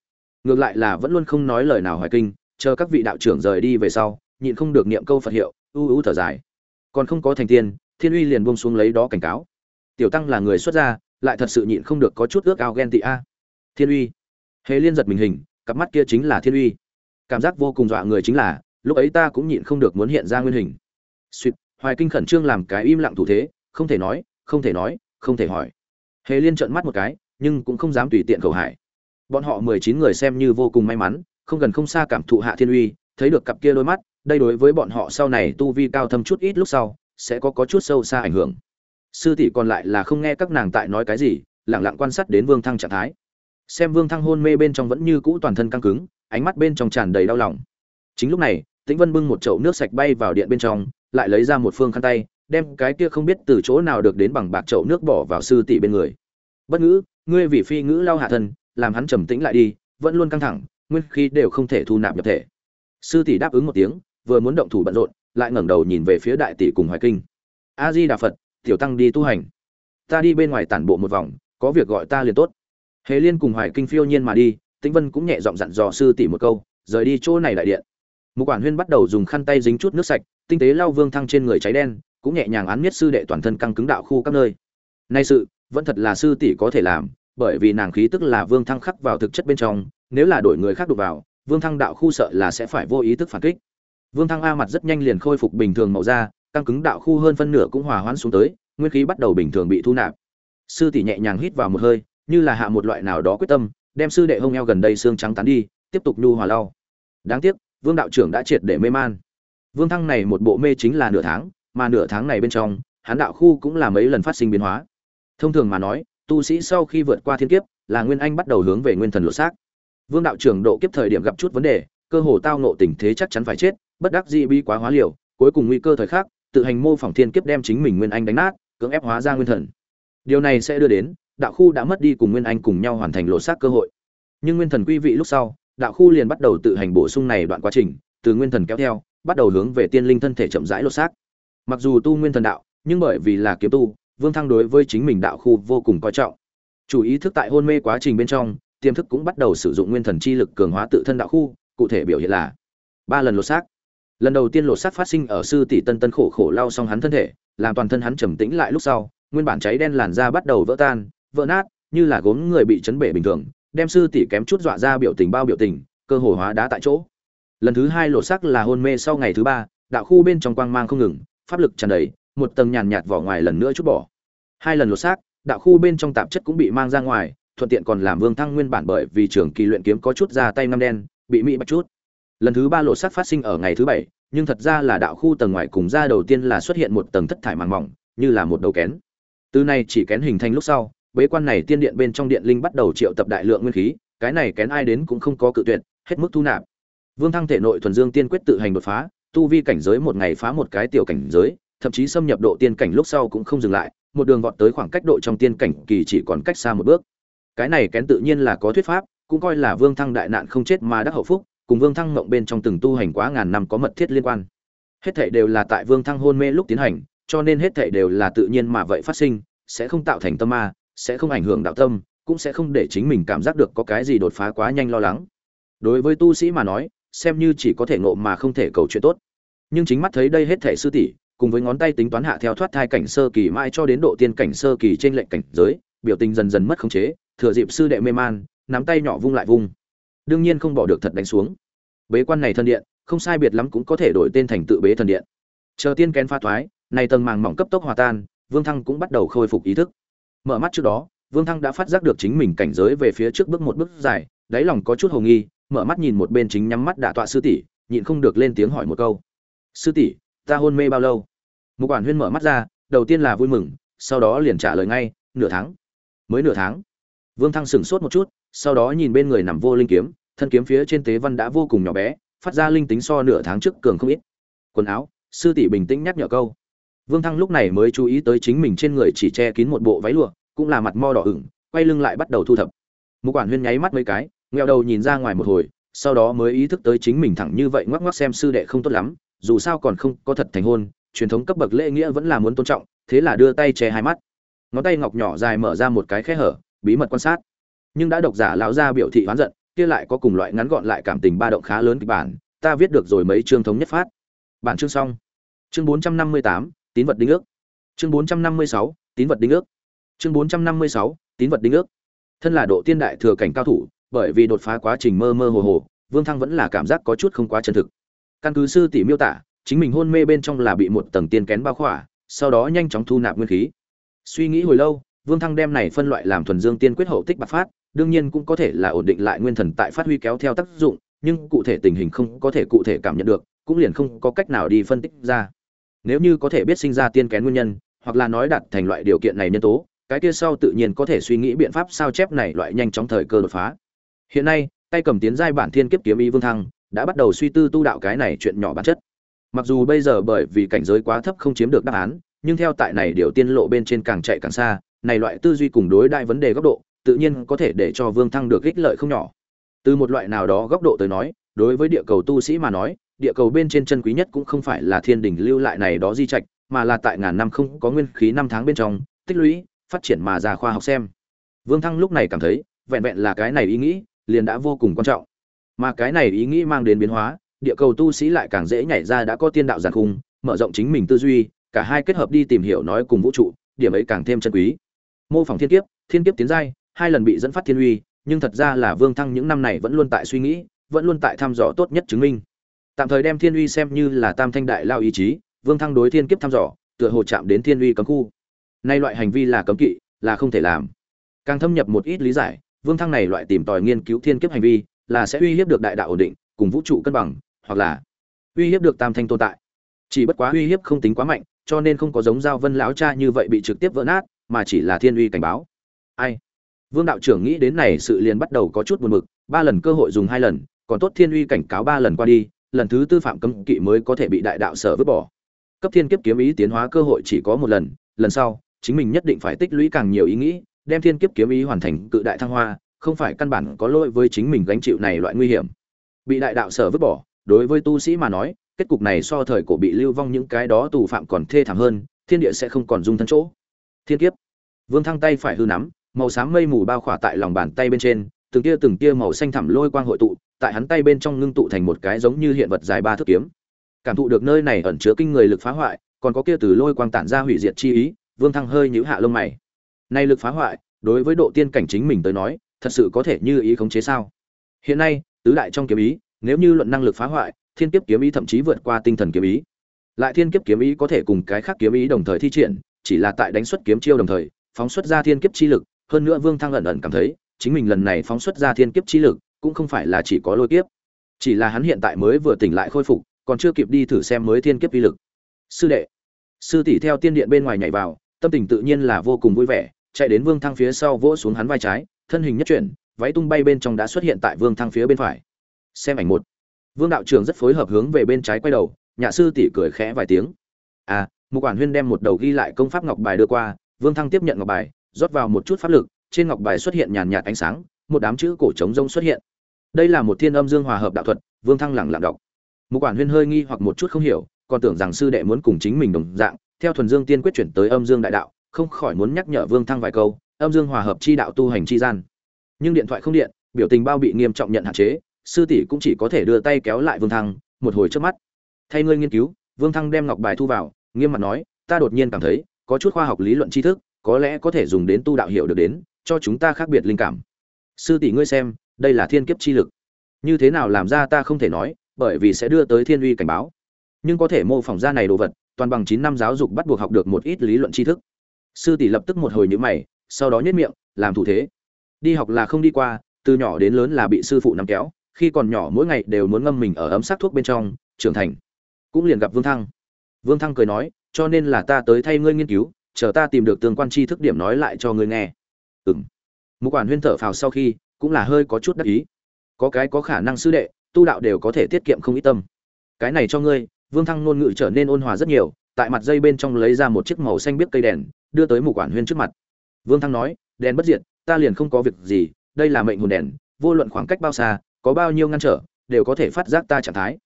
Ngược lại là vẫn luôn không nói lời nào hoài kinh, chờ các vị đạo trưởng rời đi về sau, nhịn không được niệm câu phật hiệu ưu ưu thở dài. Còn không có thành tiên, thiên uy liền buông xuống lấy đó cảnh cáo. Tiểu tăng là người xuất gia, lại thật sự nhịn không được có chút ước ao ghen tị a. Thiên uy. Hề liên giật mình hình, cặp mắt kia chính là thiên uy. Cảm giác vô cùng dọa người chính là, lúc ấy ta cũng nhịn không được muốn hiện ra nguyên hình. Suýt hoài kinh khẩn trương làm cái im lặng thủ thế, không thể nói, không thể nói, không thể hỏi. Hề liên trợn mắt một cái, nhưng cũng không dám tùy tiện cầu hải bọn họ mười chín người xem như vô cùng may mắn, không gần không xa cảm thụ hạ thiên uy, thấy được cặp kia đôi mắt, đây đối với bọn họ sau này tu vi cao thâm chút ít lúc sau, sẽ có có chút sâu xa ảnh hưởng. Sư tỷ còn lại là không nghe các nàng tại nói cái gì lẳng lặng quan sát đến vương thăng trạng thái. Xem vương thăng hôn mê bên trong vẫn như cũ toàn thân căng cứng, ánh mắt bên trong tràn đầy đau lòng. Chính lúc này, tĩnh vân bưng một chậu nước sạch bay vào điện bên trong lại lấy ra một phương khăn tay, đem cái kia không biết từ chỗ nào được đến bằng bạc chậu nước bỏ vào sư tỷ bên người. Bất ngữ, ngươi vì phi ngữ lao hạ thân, làm hắn trầm tĩnh lại đi, vẫn luôn căng thẳng, nguyên khí đều không thể thu nạp nhập thể. Sư tỷ đáp ứng một tiếng, vừa muốn động thủ bận rộn, lại ngẩng đầu nhìn về phía đại tỷ cùng hoài kinh. A di đà phật, tiểu tăng đi tu hành. Ta đi bên ngoài tản bộ một vòng, có việc gọi ta liền tốt. Hề liên cùng hoài kinh phiêu nhiên mà đi, tĩnh vân cũng nhẹ giọng dặn dò sư tỷ một câu, rời đi chỗ này đại điện. Một quản huyên bắt đầu dùng khăn tay dính chút nước sạch tinh tế lau vương thăng trên người cháy đen, cũng nhẹ nhàng án miết sư đệ toàn thân căng cứng đạo khu các nơi. Nay sự, vẫn thật là sư tỷ có thể làm, bởi vì nàng khí tức là vương thăng khắc vào thực chất bên trong, nếu là đổi người khác đục vào, vương thăng đạo khu sợ là sẽ phải vô ý thức phản kích. Vương thăng a mặt rất nhanh liền khôi phục bình thường màu da, căng cứng đạo khu hơn phân nửa cũng hòa hoãn xuống tới, nguyên khí bắt đầu bình thường bị thu nạp. Sư tỷ nhẹ nhàng hít vào một hơi, như là hạ một loại nào đó quyết tâm, đem sư đệ hông eo gần đây xương trắng tán đi, tiếp tục nhu hòa lau. Đáng tiếc, vương đạo trưởng đã triệt để mê man vương thăng này một bộ mê chính là nửa tháng, mà nửa tháng này bên trong, hắn đạo khu cũng là mấy lần phát sinh biến hóa. Thông thường mà nói, tu sĩ sau khi vượt qua thiên kiếp, là nguyên anh bắt đầu hướng về nguyên thần lộ xác. Vương đạo trưởng độ kiếp thời điểm gặp chút vấn đề, cơ hồ tao nộ tình thế chắc chắn phải chết, bất đắc dĩ bi quá hóa liều, cuối cùng nguy cơ thời khắc, tự hành mô phỏng thiên kiếp đem chính mình nguyên anh đánh nát, cưỡng ép hóa ra nguyên thần. Điều này sẽ đưa đến, đạo khu đã mất đi cùng nguyên anh cùng nhau hoàn thành lộ xác cơ hội. Nhưng nguyên thần quy vị lúc sau, đạo khu liền bắt đầu tự hành bổ sung này đoạn quá trình, từ nguyên thần kéo theo bắt đầu hướng về tiên linh thân thể chậm rãi lột xác. Mặc dù tu nguyên thần đạo, nhưng bởi vì là kiếm tu, vương thăng đối với chính mình đạo khu vô cùng coi trọng. Chủ ý thức tại hôn mê quá trình bên trong, tiềm thức cũng bắt đầu sử dụng nguyên thần chi lực cường hóa tự thân đạo khu, cụ thể biểu hiện là ba lần lột xác. Lần đầu tiên lột xác phát sinh ở sư tỷ tân tân khổ khổ lao xong hắn thân thể, làm toàn thân hắn trầm tĩnh lại lúc sau, nguyên bản cháy đen làn da bắt đầu vỡ tan, vỡ nát, như là gốm người bị chấn bể bình thường, đem sư tỷ kém chút dọa ra biểu tình bao biểu tình, cơ hồ hóa đá tại chỗ lần thứ hai lột xác là hôn mê sau ngày thứ ba, đạo khu bên trong quang mang không ngừng, pháp lực tràn đầy, một tầng nhàn nhạt vỏ ngoài lần nữa chút bỏ. Hai lần lột xác đạo khu bên trong tạp chất cũng bị mang ra ngoài, thuận tiện còn làm vương thăng nguyên bản bởi vì trường kỳ luyện kiếm có chút ra tay ngăm đen, bị mỹ bạch chút. Lần thứ ba lột xác phát sinh ở ngày thứ bảy, nhưng thật ra là đạo khu tầng ngoài cùng ra đầu tiên là xuất hiện một tầng thất thải màng mỏng, như là một đầu kén. Từ nay chỉ kén hình thành lúc sau, bế quan này tiên điện bên trong điện linh bắt đầu triệu tập đại lượng nguyên khí, cái này kén ai đến cũng không có cự tuyệt, hết mức thu nạp vương thăng thể nội thuần dương tiên quyết tự hành đột phá, tu vi cảnh giới một ngày phá một cái tiểu cảnh giới, thậm chí xâm nhập độ tiên cảnh lúc sau cũng không dừng lại, một đường vọt tới khoảng cách độ trong tiên cảnh kỳ chỉ còn cách xa một bước. Cái này kén tự nhiên là có thuyết pháp, cũng coi là vương thăng đại nạn không chết mà đắc hậu phúc, cùng vương thăng mộng bên trong từng tu hành quá ngàn năm có mật thiết liên quan. Hết thảy đều là tại vương thăng hôn mê lúc tiến hành, cho nên hết thảy đều là tự nhiên mà vậy phát sinh, sẽ không tạo thành tâm ma, sẽ không ảnh hưởng đạo tâm, cũng sẽ không để chính mình cảm giác được có cái gì đột phá quá nhanh lo lắng. Đối với tu sĩ mà nói xem như chỉ có thể ngộ mà không thể cầu chuyện tốt. Nhưng chính mắt thấy đây hết thảy sư tỷ, cùng với ngón tay tính toán hạ theo thoát thai cảnh sơ kỳ mãi cho đến độ tiên cảnh sơ kỳ trên lệnh cảnh giới, biểu tình dần dần mất khống chế, thừa dịp sư đệ mê man, nắm tay nhỏ vung lại vung. Đương nhiên không bỏ được thật đánh xuống. Bế quan này thân điện, không sai biệt lắm cũng có thể đổi tên thành tự bế thần điện. Chờ tiên kén pha thoái, này tầng màng mỏng cấp tốc hòa tan, vương thăng cũng bắt đầu khôi phục ý thức. Mở mắt trước đó, vương thăng đã phát giác được chính mình cảnh giới về phía trước bước một bước dài, đáy lòng có chút hồ nghi mở mắt nhìn một bên chính nhắm mắt đả tọa sư tỷ, nhịn không được lên tiếng hỏi một câu. Sư tỷ, ta hôn mê bao lâu? Một quản huyên mở mắt ra, đầu tiên là vui mừng, sau đó liền trả lời ngay, nửa tháng. Mới nửa tháng. Vương thăng sửng sốt một chút, sau đó nhìn bên người nằm vô linh kiếm, thân kiếm phía trên tế văn đã vô cùng nhỏ bé, phát ra linh tính so nửa tháng trước cường không ít. Quần áo, sư tỷ bình tĩnh nhắc nhở câu. Vương thăng lúc này mới chú ý tới chính mình trên người chỉ che kín một bộ váy lụa, cũng là mặt mo đỏ ửng, quay lưng lại bắt đầu thu thập. Một quản huyên nháy mắt mấy cái nghèo đầu nhìn ra ngoài một hồi sau đó mới ý thức tới chính mình thẳng như vậy ngoắc ngoắc xem sư đệ không tốt lắm dù sao còn không có thật thành hôn truyền thống cấp bậc lễ nghĩa vẫn là muốn tôn trọng thế là đưa tay che hai mắt. Ngón tay ngọc nhỏ dài mở ra một cái khe hở bí mật quan sát. Nhưng đã độc giả lão gia biểu thị oán giận kia lại có cùng loại ngắn gọn lại cảm tình ba động khá lớn kịch bản ta viết được rồi mấy chương thống nhất phát. Bản chương xong. Chương 458, tín vật đính ước. Chương 456, tín vật đính ước. Chương 456, tín vật đính ước. Thân là độ tiên đại thừa cảnh cao thủ bởi vì đột phá quá trình mơ mơ hồ hồ, vương thăng vẫn là cảm giác có chút không quá chân thực. Căn cứ sư tỷ miêu tả, chính mình hôn mê bên trong là bị một tầng tiên kén bao khỏa, sau đó nhanh chóng thu nạp nguyên khí. Suy nghĩ hồi lâu, vương thăng đem này phân loại làm thuần dương tiên quyết hậu tích bạc phát, đương nhiên cũng có thể là ổn định lại nguyên thần tại phát huy kéo theo tác dụng, nhưng cụ thể tình hình không có thể cụ thể cảm nhận được, cũng liền không có cách nào đi phân tích ra. Nếu như có thể biết sinh ra tiên kén nguyên nhân, hoặc là nói đặt thành loại điều kiện này nhân tố, cái kia sau tự nhiên có thể suy nghĩ biện pháp sao chép này loại nhanh chóng thời cơ đột phá hiện nay, tay cầm tiến giai bản thiên kiếp kiếm ý vương thăng, đã bắt đầu suy tư tu đạo cái này chuyện nhỏ bản chất. Mặc dù bây giờ bởi vì cảnh giới quá thấp không chiếm được đáp án, nhưng theo tại này điều tiên lộ bên trên càng chạy càng xa, này loại tư duy cùng đối đại vấn đề góc độ, tự nhiên có thể để cho vương thăng được ích lợi không nhỏ. Từ một loại nào đó góc độ tới nói, đối với địa cầu tu sĩ mà nói, địa cầu bên trên chân quý nhất cũng không phải là thiên đình lưu lại này đó di trạch, mà là tại ngàn năm không có nguyên khí năm tháng bên trong, tích lũy, phát triển mà ra khoa học xem. Vương thăng lúc này cảm thấy, vẹn vẹn là cái này ý nghĩ liền đã vô cùng quan trọng. Mà cái này ý nghĩ mang đến biến hóa, địa cầu tu sĩ lại càng dễ nhảy ra đã có tiên đạo giàn khung, mở rộng chính mình tư duy, cả hai kết hợp đi tìm hiểu nói cùng vũ trụ, điểm ấy càng thêm chân quý. Mô phỏng thiên kiếp thiên kiếp tiến giai, hai lần bị dẫn phát thiên uy, nhưng thật ra là vương thăng những năm này vẫn luôn tại suy nghĩ, vẫn luôn tại thăm dò tốt nhất chứng minh. Tạm thời đem thiên uy xem như là tam thanh đại lao ý chí, vương thăng đối thiên kiếp thăm dò, tựa hồ chạm đến thiên uy cấm khu. Nay loại hành vi là cấm kỵ, là không thể làm. Càng thâm nhập một ít lý giải vương thăng này loại tìm tòi nghiên cứu thiên kiếp hành vi là sẽ uy hiếp được đại đạo ổn định, cùng vũ trụ cân bằng, hoặc là uy hiếp được tam thanh tồn tại. Chỉ bất quá uy hiếp không tính quá mạnh, cho nên không có giống giao vân lão cha như vậy bị trực tiếp vỡ nát, mà chỉ là thiên uy cảnh báo. Ai? Vương đạo trưởng nghĩ đến này sự liền bắt đầu có chút buồn mực ba lần cơ hội dùng hai lần, còn tốt thiên uy cảnh cáo ba lần qua đi, lần thứ tư phạm cấm kỵ mới có thể bị đại đạo sở vứt bỏ. Cấp thiên kiếp kiếm ý tiến hóa cơ hội chỉ có một lần lần sau, chính mình nhất định phải tích lũy càng nhiều ý nghĩ đem thiên kiếp kiếm ý hoàn thành cự đại thăng hoa, không phải căn bản có lỗi với chính mình gánh chịu này loại nguy hiểm. Bị đại đạo sở vứt bỏ, đối với tu sĩ mà nói, kết cục này so thời cổ bị lưu vong những cái đó tù phạm còn thê thảm hơn, thiên địa sẽ không còn dung thân chỗ. Thiên kiếp. Vương thăng tay phải hư nắm, màu xám mây mù bao khỏa tại lòng bàn tay bên trên, từng tia từng tia màu xanh thẳm lôi quang hội tụ, tại hắn tay bên trong ngưng tụ thành một cái giống như hiện vật dài ba thước kiếm. Cảm thụ được nơi này ẩn chứa kinh người lực phá hoại, còn có kia từ lôi quang tản ra hủy diệt chi ý, vương thăng hơi nhíu hạ lông mày nay lực phá hoại, đối với độ tiên cảnh chính mình tới nói, thật sự có thể như ý khống chế sao? Hiện nay, tứ đại trong kiếm ý, nếu như luận năng lực phá hoại, thiên kiếp kiếm ý thậm chí vượt qua tinh thần kiếm ý. Lại thiên kiếp kiếm ý có thể cùng cái khác kiếm ý đồng thời thi triển, chỉ là tại đánh xuất kiếm chiêu đồng thời, phóng xuất ra thiên kiếp chi lực, hơn nữa vương thăng ẩn ẩn cảm thấy, chính mình lần này phóng xuất ra thiên kiếp chi lực, cũng không phải là chỉ có lôi kiếp. Chỉ là hắn hiện tại mới vừa tỉnh lại khôi phục, còn chưa kịp đi thử xem mới thiên kiếp uy lực. Sư đệ, sư tỷ theo tiên điện bên ngoài nhảy vào, tâm tình tự nhiên là vô cùng vui vẻ chạy đến vương thăng phía sau vỗ xuống hắn vai trái, thân hình nhất chuyển, váy tung bay bên trong đã xuất hiện tại vương thăng phía bên phải. Xem ảnh một. Vương đạo trưởng rất phối hợp hướng về bên trái quay đầu nhà sư tỷ cười khẽ vài tiếng. À một quản huyên đem một đầu ghi lại công pháp ngọc bài đưa qua, vương thăng tiếp nhận ngọc bài, rót vào một chút pháp lực, trên ngọc bài xuất hiện nhàn nhạt ánh sáng, một đám chữ cổ trống rông xuất hiện. Đây là một thiên âm dương hòa hợp đạo thuật, vương thăng lẳng lặng đọc. Mục quản huyên hơi nghi hoặc một chút không hiểu, còn tưởng rằng sư đệ muốn cùng chính mình đồng dạng, theo thuần dương tiên quyết chuyển tới âm dương đại đạo không khỏi muốn nhắc nhở vương thăng vài câu, âm dương hòa hợp chi đạo tu hành chi gian. Nhưng điện thoại không điện, biểu tình bao bị nghiêm trọng nhận hạn chế, sư tỷ cũng chỉ có thể đưa tay kéo lại vương thăng, một hồi trước mắt. Thay ngươi nghiên cứu, vương thăng đem ngọc bài thu vào, nghiêm mặt nói, ta đột nhiên cảm thấy, có chút khoa học lý luận tri thức, có lẽ có thể dùng đến tu đạo hiểu được đến, cho chúng ta khác biệt linh cảm. Sư tỷ ngươi xem, đây là thiên kiếp chi lực. Như thế nào làm ra ta không thể nói, bởi vì sẽ đưa tới thiên uy cảnh báo. Nhưng có thể mô phỏng ra này đồ vật, toàn bằng chín năm giáo dục bắt buộc học được một ít lý luận tri thức sư tỷ lập tức một hồi nhữ mày, sau đó nhất miệng, làm thủ thế. Đi học là không đi qua, từ nhỏ đến lớn là bị sư phụ nắm kéo, khi còn nhỏ mỗi ngày đều muốn ngâm mình ở ấm sắc thuốc bên trong, trưởng thành. Cũng liền gặp vương thăng. Vương thăng cười nói, cho nên là ta tới thay ngươi nghiên cứu, chờ ta tìm được tương quan tri thức điểm nói lại cho ngươi nghe. Ừng một quản huyên thở phào sau khi, cũng là hơi có chút đắc ý. Có cái có khả năng sư đệ, tu đạo đều có thể tiết kiệm không ít tâm. Cái này cho ngươi, vương thăng ngôn ngữ trở nên ôn hòa rất nhiều tại mặt dây bên trong lấy ra một chiếc màu xanh biếc cây đèn, đưa tới mục quản huyên trước mặt. Vương thăng nói, đèn bất diệt, ta liền không có việc gì, đây là mệnh hồn đèn, vô luận khoảng cách bao xa, có bao nhiêu ngăn trở, đều có thể phát giác ta trạng thái.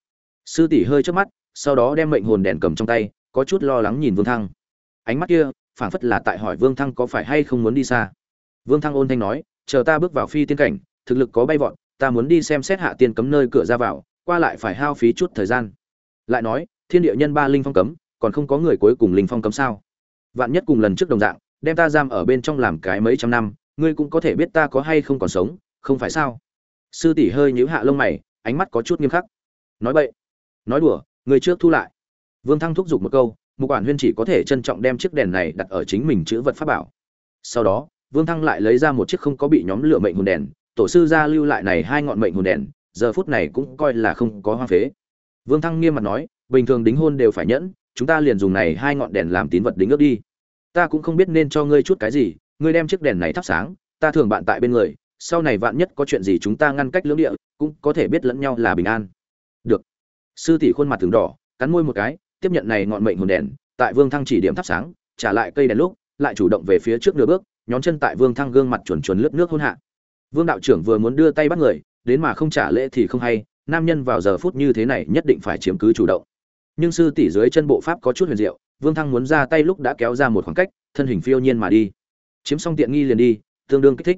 Sư tỷ hơi trước mắt, sau đó đem mệnh hồn đèn cầm trong tay, có chút lo lắng nhìn vương thăng. Ánh mắt kia, phảng phất là tại hỏi vương thăng có phải hay không muốn đi xa. Vương thăng ôn thanh nói, chờ ta bước vào phi tiên cảnh, thực lực có bay vọt, ta muốn đi xem xét hạ tiên cấm nơi cửa ra vào, qua lại phải hao phí chút thời gian. Lại nói, thiên địa nhân ba linh phong cấm còn không có người cuối cùng linh phong cấm sao? Vạn nhất cùng lần trước đồng dạng, đem ta giam ở bên trong làm cái mấy trăm năm, ngươi cũng có thể biết ta có hay không còn sống, không phải sao? Sư tỷ hơi nhíu hạ lông mày, ánh mắt có chút nghiêm khắc. Nói bậy. Nói đùa, người trước thu lại. Vương thăng thúc giục một câu một quản huyên chỉ có thể trân trọng đem chiếc đèn này đặt ở chính mình chữ vật pháp bảo. Sau đó, vương thăng lại lấy ra một chiếc không có bị nhóm lửa mệnh hồn đèn, tổ sư gia lưu lại này hai ngọn mệnh hồn đèn, giờ phút này cũng coi là không có hoang phế. Vương thăng nghiêm mặt nói, bình thường đính hôn đều phải nhẫn chúng ta liền dùng này hai ngọn đèn làm tín vật đính ước đi. Ta cũng không biết nên cho ngươi chút cái gì, ngươi đem chiếc đèn này thắp sáng, ta thường bạn tại bên người, sau này vạn nhất có chuyện gì chúng ta ngăn cách lưỡng địa, cũng có thể biết lẫn nhau là bình an. Được. Sư tỷ khuôn mặt thường đỏ, cắn môi một cái, tiếp nhận này ngọn mệnh hồn đèn, tại vương thăng chỉ điểm thắp sáng, trả lại cây đèn lúc, lại chủ động về phía trước nửa bước, nhón chân tại vương thăng gương mặt chuẩn chuẩn lướt nước hôn hạ. Vương đạo trưởng vừa muốn đưa tay bắt người, đến mà không trả lễ thì không hay, nam nhân vào giờ phút như thế này nhất định phải chiếm cứ chủ động nhưng sư tỷ dưới chân bộ pháp có chút huyền diệu, vương thăng muốn ra tay lúc đã kéo ra một khoảng cách, thân hình phiêu nhiên mà đi. Chiếm xong tiện nghi liền đi, tương đương kích thích.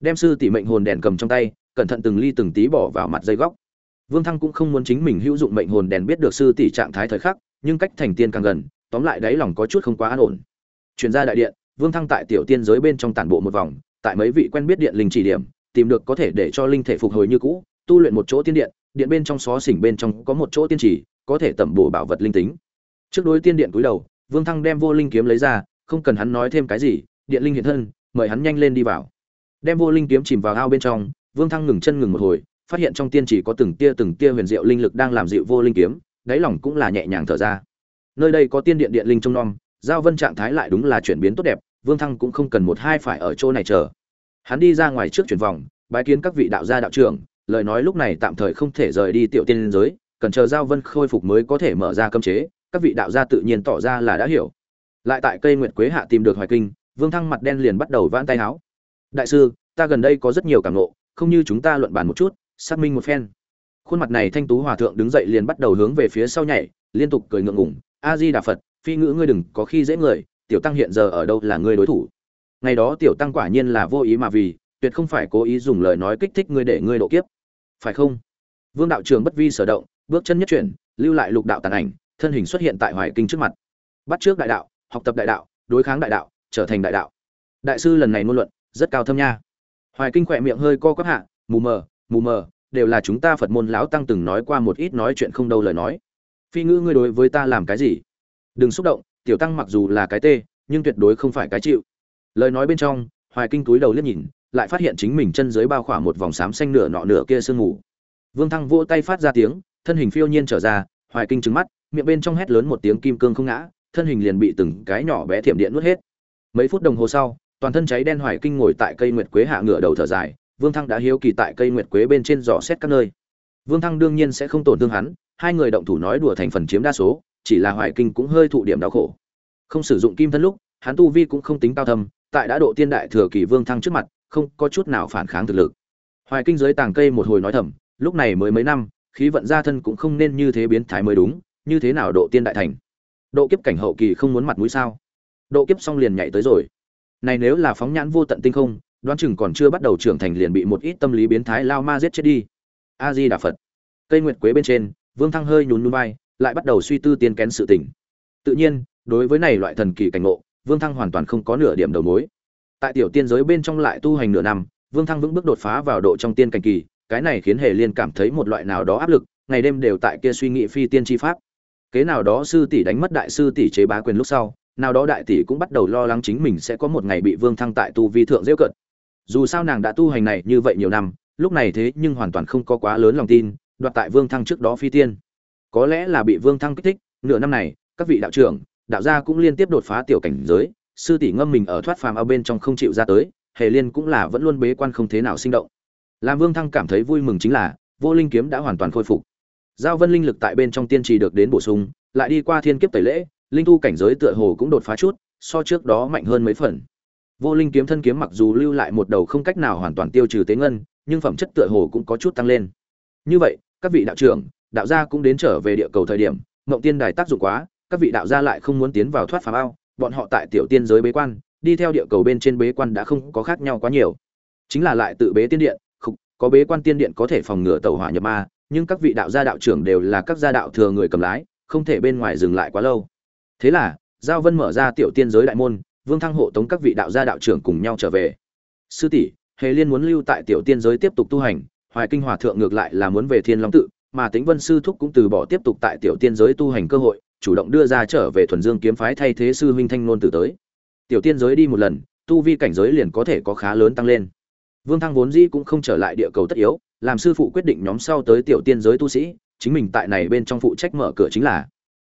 Đem sư tỷ mệnh hồn đèn cầm trong tay, cẩn thận từng ly từng tí bỏ vào mặt dây góc. Vương thăng cũng không muốn chính mình hữu dụng mệnh hồn đèn biết được sư tỷ trạng thái thời khắc, nhưng cách thành tiên càng gần, tóm lại đáy lòng có chút không quá an ổn. Chuyển ra đại điện, vương thăng tại tiểu tiên giới bên trong tản bộ một vòng, tại mấy vị quen biết điện linh chỉ điểm, tìm được có thể để cho linh thể phục hồi như cũ, tu luyện một chỗ tiên điện điện bên trong xó xỉnh bên trong có một chỗ tiên chỉ có thể tẩm bổ bảo vật linh tính. Trước đối tiên điện cúi đầu, vương thăng đem vô linh kiếm lấy ra, không cần hắn nói thêm cái gì, điện linh hiện thân, mời hắn nhanh lên đi vào. Đem vô linh kiếm chìm vào ao bên trong, vương thăng ngừng chân ngừng một hồi, phát hiện trong tiên chỉ có từng tia từng tia huyền diệu linh lực đang làm dịu vô linh kiếm, đáy lòng cũng là nhẹ nhàng thở ra. Nơi đây có tiên điện điện linh trông nom, giao vân trạng thái lại đúng là chuyển biến tốt đẹp, vương thăng cũng không cần một hai phải ở chỗ này chờ. Hắn đi ra ngoài trước chuyển vòng, bái kiến các vị đạo gia đạo trưởng, lời nói lúc này tạm thời không thể rời đi tiểu tiên giới cần chờ giao vân khôi phục mới có thể mở ra cấm chế, các vị đạo gia tự nhiên tỏ ra là đã hiểu. Lại tại cây nguyệt quế hạ tìm được hoài kinh, vương thăng mặt đen liền bắt đầu vãn tay áo đại sư, ta gần đây có rất nhiều cảm ngộ, không như chúng ta luận bàn một chút, xác minh một phen. Khuôn mặt này thanh tú hòa thượng đứng dậy liền bắt đầu hướng về phía sau nhảy, liên tục cười ngượng ngùng, a di đà phật, phi ngữ ngươi đừng có khi dễ người, tiểu tăng hiện giờ ở đâu là ngươi đối thủ? Ngày đó tiểu tăng quả nhiên là vô ý mà vì, tuyệt không phải cố ý dùng lời nói kích thích ngươi để ngươi độ kiếp. Phải không? Vương đạo trường bất vi sở động bước chân nhất chuyển, lưu lại lục đạo tàn ảnh, thân hình xuất hiện tại hoài kinh trước mặt. Bắt trước đại đạo, học tập đại đạo, đối kháng đại đạo, trở thành đại đạo. Đại sư lần này ngôn luận rất cao thâm nha. Hoài kinh khỏe miệng hơi co quắp hạ, mù mờ mù mờ, đều là chúng ta phật môn lão tăng từng nói qua một ít nói chuyện không đâu lời nói. Phi ngữ ngươi đối với ta làm cái gì? Đừng xúc động, tiểu tăng mặc dù là cái tê, nhưng tuyệt đối không phải cái chịu. Lời nói bên trong, hoài kinh túi đầu liếc nhìn, lại phát hiện chính mình chân dưới bao khỏa một vòng xám xanh nửa nọ nửa kia sương mù. Vương thăng vỗ tay phát ra tiếng thân hình phiêu nhiên trở ra, hoài kinh trứng mắt, miệng bên trong hét lớn một tiếng kim cương không ngã, thân hình liền bị từng cái nhỏ bé thiểm điện nuốt hết. Mấy phút đồng hồ sau, toàn thân cháy đen hoài kinh ngồi tại cây nguyệt quế hạ ngựa đầu thở dài, vương thăng đã hiếu kỳ tại cây nguyệt quế bên trên dò xét các nơi. Vương thăng đương nhiên sẽ không tổn thương hắn, hai người động thủ nói đùa thành phần chiếm đa số, chỉ là hoài kinh cũng hơi thụ điểm đau khổ. Không sử dụng kim thân lúc, hắn tu vi cũng không tính cao thâm, tại đã độ tiên đại thừa kỳ vương thăng trước mặt, không có chút nào phản kháng thực lực. Hoài kinh dưới tàng cây một hồi nói thầm, lúc này mới mấy năm khí vận gia thân cũng không nên như thế biến thái mới đúng, như thế nào độ tiên đại thành? Độ kiếp cảnh hậu kỳ không muốn mặt mũi sao? Độ kiếp xong liền nhảy tới rồi. Này nếu là phóng nhãn vô tận tinh không, đoán chừng còn chưa bắt đầu trưởng thành liền bị một ít tâm lý biến thái lao ma giết chết đi. A di đà phật. Cây nguyệt quế bên trên, vương thăng hơi nhún nhún vai, lại bắt đầu suy tư tiên kén sự tình. Tự nhiên, đối với này loại thần kỳ cảnh ngộ, vương thăng hoàn toàn không có nửa điểm đầu mối. Tại tiểu tiên giới bên trong lại tu hành nửa năm, vương thăng vững bước đột phá vào độ trong tiên cảnh kỳ cái này khiến hề liên cảm thấy một loại nào đó áp lực, ngày đêm đều tại kia suy nghĩ phi tiên tri pháp. Kế nào đó sư tỷ đánh mất đại sư tỷ chế bá quyền lúc sau, nào đó đại tỷ cũng bắt đầu lo lắng chính mình sẽ có một ngày bị vương thăng tại tu vi thượng dễ cận. Dù sao nàng đã tu hành này như vậy nhiều năm, lúc này thế nhưng hoàn toàn không có quá lớn lòng tin, đoạt tại vương thăng trước đó phi tiên. Có lẽ là bị vương thăng kích thích, nửa năm này, các vị đạo trưởng, đạo gia cũng liên tiếp đột phá tiểu cảnh giới, sư tỷ ngâm mình ở thoát phàm ao bên trong không chịu ra tới, hề liên cũng là vẫn luôn bế quan không thế nào sinh động làm vương thăng cảm thấy vui mừng chính là, vô linh kiếm đã hoàn toàn khôi phục. Giao vân linh lực tại bên trong tiên trì được đến bổ sung, lại đi qua thiên kiếp tẩy lễ, linh tu cảnh giới tựa hồ cũng đột phá chút, so trước đó mạnh hơn mấy phần. Vô linh kiếm thân kiếm mặc dù lưu lại một đầu không cách nào hoàn toàn tiêu trừ tế ngân, nhưng phẩm chất tựa hồ cũng có chút tăng lên. Như vậy, các vị đạo trưởng, đạo gia cũng đến trở về địa cầu thời điểm, mộng tiên đài tác dụng quá, các vị đạo gia lại không muốn tiến vào thoát phàm ao, bọn họ tại tiểu tiên giới bế quan, đi theo địa cầu bên trên bế quan đã không có khác nhau quá nhiều. Chính là lại tự bế tiên điện có bế quan tiên điện có thể phòng ngừa tàu hỏa nhập ma, nhưng các vị đạo gia đạo trưởng đều là các gia đạo thừa người cầm lái, không thể bên ngoài dừng lại quá lâu. Thế là, giao vân mở ra tiểu tiên giới đại môn, vương thăng hộ tống các vị đạo gia đạo trưởng cùng nhau trở về. Sư tỷ, hề liên muốn lưu tại tiểu tiên giới tiếp tục tu hành, hoài kinh hòa thượng ngược lại là muốn về thiên long tự, mà tính vân sư thúc cũng từ bỏ tiếp tục tại tiểu tiên giới tu hành cơ hội, chủ động đưa ra trở về thuần dương kiếm phái thay thế sư huynh thanh nôn tử tới. Tiểu tiên giới đi một lần, tu vi cảnh giới liền có thể có khá lớn tăng lên vương thăng vốn dĩ cũng không trở lại địa cầu tất yếu, làm sư phụ quyết định nhóm sau tới tiểu tiên giới tu sĩ, chính mình tại này bên trong phụ trách mở cửa chính là.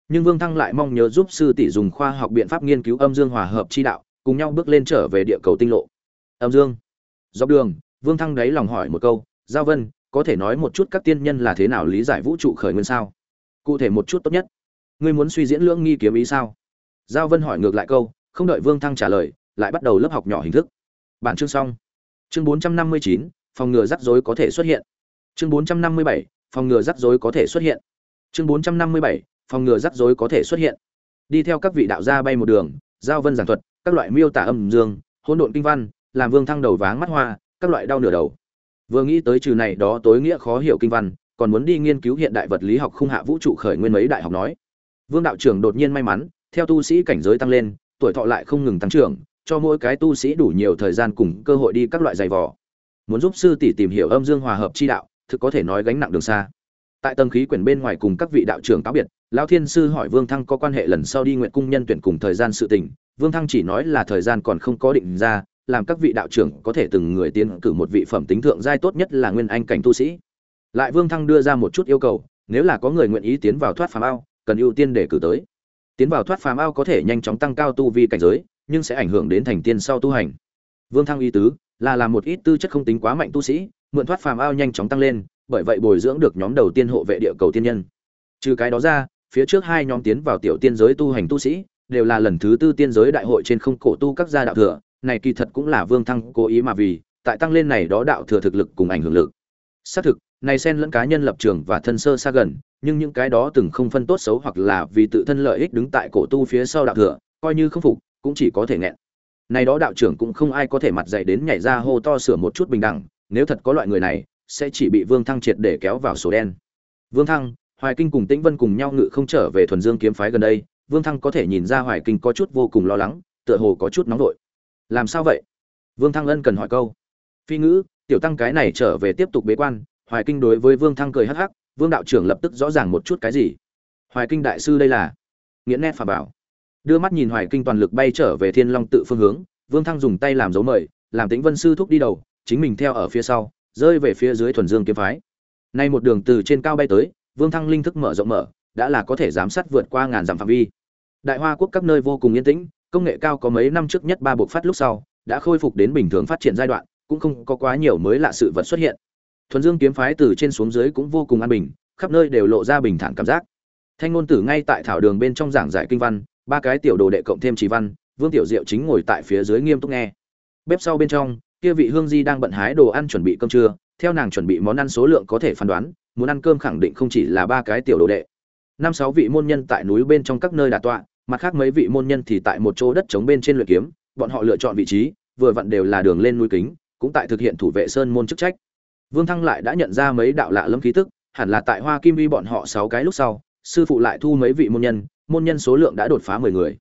Nhưng vương thăng lại mong nhớ giúp sư tỷ dùng khoa học biện pháp nghiên cứu âm dương hòa hợp chi đạo, cùng nhau bước lên trở về địa cầu tinh lộ. Âm dương. Dọc đường, vương thăng đấy lòng hỏi một câu, giao vân, có thể nói một chút các tiên nhân là thế nào lý giải vũ trụ khởi nguyên sao? Cụ thể một chút tốt nhất. Ngươi muốn suy diễn lưỡng nghi kiếm ý sao? Giao vân hỏi ngược lại câu, không đợi vương thăng trả lời, lại bắt đầu lớp học nhỏ hình thức. Bản chương xong chương bốn trăm năm mươi chín, phòng ngừa rắc rối có thể xuất hiện. Chương bốn trăm năm mươi bảy, phòng ngừa rắc rối có thể xuất hiện. Chương bốn trăm năm mươi bảy, phòng ngừa rắc rối có thể xuất hiện. Đi theo các vị đạo gia bay một đường, giao vân giảng thuật, các loại miêu tả âm dương, hỗn độn kinh văn, làm vương thăng đầu váng mắt hoa, các loại đau nửa đầu. Vừa nghĩ tới trừ này đó tối nghĩa khó hiểu kinh văn, còn muốn đi nghiên cứu hiện đại vật lý học khung hạ vũ trụ khởi nguyên mấy đại học nói. Vương đạo trưởng đột nhiên may mắn, theo tu sĩ cảnh giới tăng lên, tuổi thọ lại không ngừng tăng trưởng cho mỗi cái tu sĩ đủ nhiều thời gian cùng cơ hội đi các loại giày vò. Muốn giúp sư tỷ tìm hiểu âm dương hòa hợp chi đạo, thực có thể nói gánh nặng đường xa. Tại tầng khí quyển bên ngoài cùng các vị đạo trưởng cáo biệt, lão thiên sư hỏi vương thăng có quan hệ lần sau đi nguyện cung nhân tuyển cùng thời gian sự tình. Vương thăng chỉ nói là thời gian còn không có định ra, làm các vị đạo trưởng có thể từng người tiến cử một vị phẩm tính thượng giai tốt nhất là nguyên anh cảnh tu sĩ. Lại vương thăng đưa ra một chút yêu cầu, nếu là có người nguyện ý tiến vào thoát phàm ao, cần ưu tiên để cử tới. Tiến vào thoát phàm ao có thể nhanh chóng tăng cao tu vi cảnh giới nhưng sẽ ảnh hưởng đến thành tiên sau tu hành. Vương thăng ý tứ là làm một ít tư chất không tính quá mạnh tu sĩ, mượn thoát phàm ao nhanh chóng tăng lên, bởi vậy bồi dưỡng được nhóm đầu tiên hộ vệ địa cầu tiên nhân. Trừ cái đó ra, phía trước hai nhóm tiến vào tiểu tiên giới tu hành tu sĩ đều là lần thứ tư tiên giới đại hội trên không cổ tu các gia đạo thừa, này kỳ thật cũng là vương thăng cố ý mà vì, tại tăng lên này đó đạo thừa thực lực cùng ảnh hưởng lực. Xác thực, này xen lẫn cá nhân lập trường và thân sơ xa gần, nhưng những cái đó từng không phân tốt xấu hoặc là vì tự thân lợi ích đứng tại cổ tu phía sau đạo thừa, coi như không phục cũng chỉ có thể nghẹn. Này đó đạo trưởng cũng không ai có thể mặt dạy đến nhảy ra hô to sửa một chút bình đẳng, nếu thật có loại người này, sẽ chỉ bị vương thăng triệt để kéo vào sổ đen. Vương thăng, hoài kinh cùng tĩnh vân cùng nhau ngự không trở về thuần dương kiếm phái gần đây, vương thăng có thể nhìn ra hoài kinh có chút vô cùng lo lắng, tựa hồ có chút nóng vội. Làm sao vậy? Vương thăng ân cần hỏi câu. Phi ngữ, tiểu tăng cái này trở về tiếp tục bế quan, hoài kinh đối với vương thăng cười hắc hắc, vương đạo trưởng lập tức rõ ràng một chút cái gì. Hoài kinh đại sư đây là? Nghiễn nét phà bảo đưa mắt nhìn hoài kinh toàn lực bay trở về thiên long tự phương hướng, vương thăng dùng tay làm dấu mời, làm tĩnh vân sư thúc đi đầu, chính mình theo ở phía sau, rơi về phía dưới thuần dương kiếm phái. Nay một đường từ trên cao bay tới, vương thăng linh thức mở rộng mở, đã là có thể giám sát vượt qua ngàn dặm phạm vi. Đại hoa quốc các nơi vô cùng yên tĩnh, công nghệ cao có mấy năm trước nhất ba buộc phát lúc sau, đã khôi phục đến bình thường phát triển giai đoạn, cũng không có quá nhiều mới lạ sự vật xuất hiện. Thuần dương kiếm phái từ trên xuống dưới cũng vô cùng an bình, khắp nơi đều lộ ra bình thản cảm giác. Thanh ngôn tử ngay tại thảo đường bên trong giảng giải kinh văn ba cái tiểu đồ đệ cộng thêm trì văn, vương tiểu diệu chính ngồi tại phía dưới nghiêm túc nghe. Bếp sau bên trong, kia vị hương di đang bận hái đồ ăn chuẩn bị cơm trưa, theo nàng chuẩn bị món ăn số lượng có thể phán đoán, muốn ăn cơm khẳng định không chỉ là ba cái tiểu đồ đệ. Năm sáu vị môn nhân tại núi bên trong các nơi đà tọa, mặt khác mấy vị môn nhân thì tại một chỗ đất trống bên trên luyện kiếm, bọn họ lựa chọn vị trí, vừa vặn đều là đường lên núi kính, cũng tại thực hiện thủ vệ sơn môn chức trách. Vương thăng lại đã nhận ra mấy đạo lạ lâm khí tức, hẳn là tại hoa kim vi bọn họ sáu cái lúc sau, sư phụ lại thu mấy vị môn nhân môn nhân số lượng đã đột phá mười người.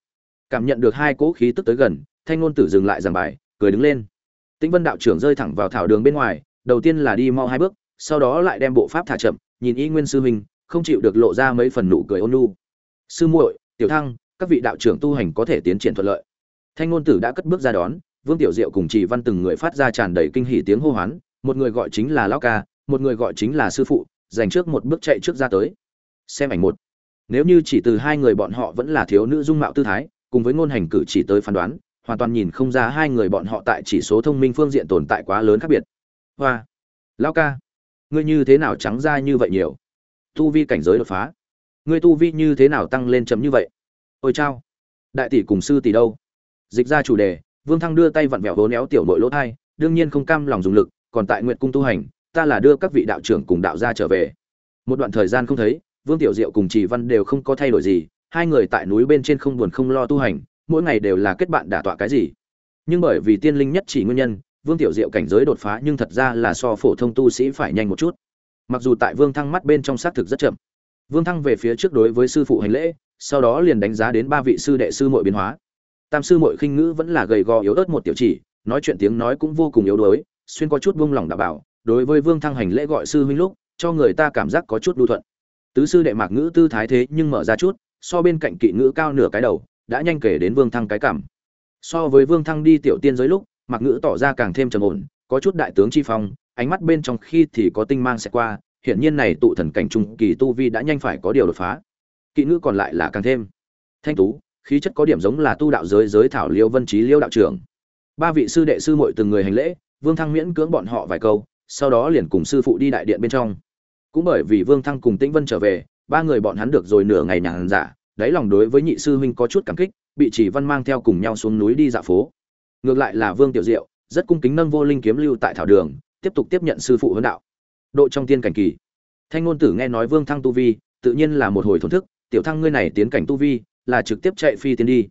Cảm nhận được hai cỗ khí tức tới gần, thanh ngôn tử dừng lại giảng bài, cười đứng lên. Tĩnh vân đạo trưởng rơi thẳng vào thảo đường bên ngoài, đầu tiên là đi mau hai bước, sau đó lại đem bộ pháp thả chậm, nhìn y nguyên sư huynh, không chịu được lộ ra mấy phần nụ cười ôn nhu. Sư muội, tiểu thăng, các vị đạo trưởng tu hành có thể tiến triển thuận lợi. Thanh ngôn tử đã cất bước ra đón, vương tiểu diệu cùng chỉ văn từng người phát ra tràn đầy kinh hỉ tiếng hô hoán, một người gọi chính là lão ca, một người gọi chính là sư phụ, dành trước một bước chạy trước ra tới. Xem ảnh một nếu như chỉ từ hai người bọn họ vẫn là thiếu nữ dung mạo tư thái, cùng với ngôn hành cử chỉ tới phán đoán, hoàn toàn nhìn không ra hai người bọn họ tại chỉ số thông minh phương diện tồn tại quá lớn khác biệt. Hoa, lão ca, ngươi như thế nào trắng ra như vậy nhiều? Tu vi cảnh giới đột phá. Ngươi tu vi như thế nào tăng lên chấm như vậy? Ôi chao, đại tỷ cùng sư tỷ đâu? Dịch ra chủ đề, vương thăng đưa tay vặn vẹo hố néo tiểu nội lỗ thai, đương nhiên không cam lòng dùng lực, còn tại nguyện cung tu hành, ta là đưa các vị đạo trưởng cùng đạo gia trở về. Một đoạn thời gian không thấy vương tiểu diệu cùng trì văn đều không có thay đổi gì, hai người tại núi bên trên không buồn không lo tu hành, mỗi ngày đều là kết bạn đả tọa cái gì. Nhưng bởi vì tiên linh nhất chỉ nguyên nhân, vương tiểu diệu cảnh giới đột phá nhưng thật ra là so phổ thông tu sĩ phải nhanh một chút. Mặc dù tại vương thăng mắt bên trong xác thực rất chậm, vương thăng về phía trước đối với sư phụ hành lễ, sau đó liền đánh giá đến ba vị sư đệ sư muội biến hóa. Tam sư muội khinh ngữ vẫn là gầy gò yếu ớt một tiểu chỉ, nói chuyện tiếng nói cũng vô cùng yếu đuối, xuyên có chút buông lỏng đảm bảo, đối với vương thăng hành lễ gọi sư huynh lúc, cho người ta cảm giác có chút đu thuận tứ sư đệ mạc ngữ tư thái thế nhưng mở ra chút, so bên cạnh kỵ ngữ cao nửa cái đầu, đã nhanh kể đến vương thăng cái cảm. So với vương thăng đi tiểu tiên giới lúc, mạc ngữ tỏ ra càng thêm trầm ổn, có chút đại tướng chi phong, ánh mắt bên trong khi thì có tinh mang sẽ qua, hiển nhiên này tụ thần cảnh trung kỳ tu vi đã nhanh phải có điều đột phá. Kỵ ngữ còn lại là càng thêm. Thanh tú, khí chất có điểm giống là tu đạo giới giới thảo liêu vân trí liêu đạo trưởng. Ba vị sư đệ sư muội từng người hành lễ, vương thăng miễn cưỡng bọn họ vài câu, sau đó liền cùng sư phụ đi đại điện bên trong cũng bởi vì vương thăng cùng tĩnh vân trở về, ba người bọn hắn được rồi nửa ngày nhàn giả, đáy lòng đối với nhị sư huynh có chút cảm kích, bị chỉ văn mang theo cùng nhau xuống núi đi dạo phố. Ngược lại là vương tiểu diệu, rất cung kính nâng vô linh kiếm lưu tại thảo đường, tiếp tục tiếp nhận sư phụ huấn đạo. Độ trong tiên cảnh kỳ. Thanh ngôn tử nghe nói vương thăng tu vi, tự nhiên là một hồi thổn thức, tiểu thăng ngươi này tiến cảnh tu vi, là trực tiếp chạy phi tiến đi.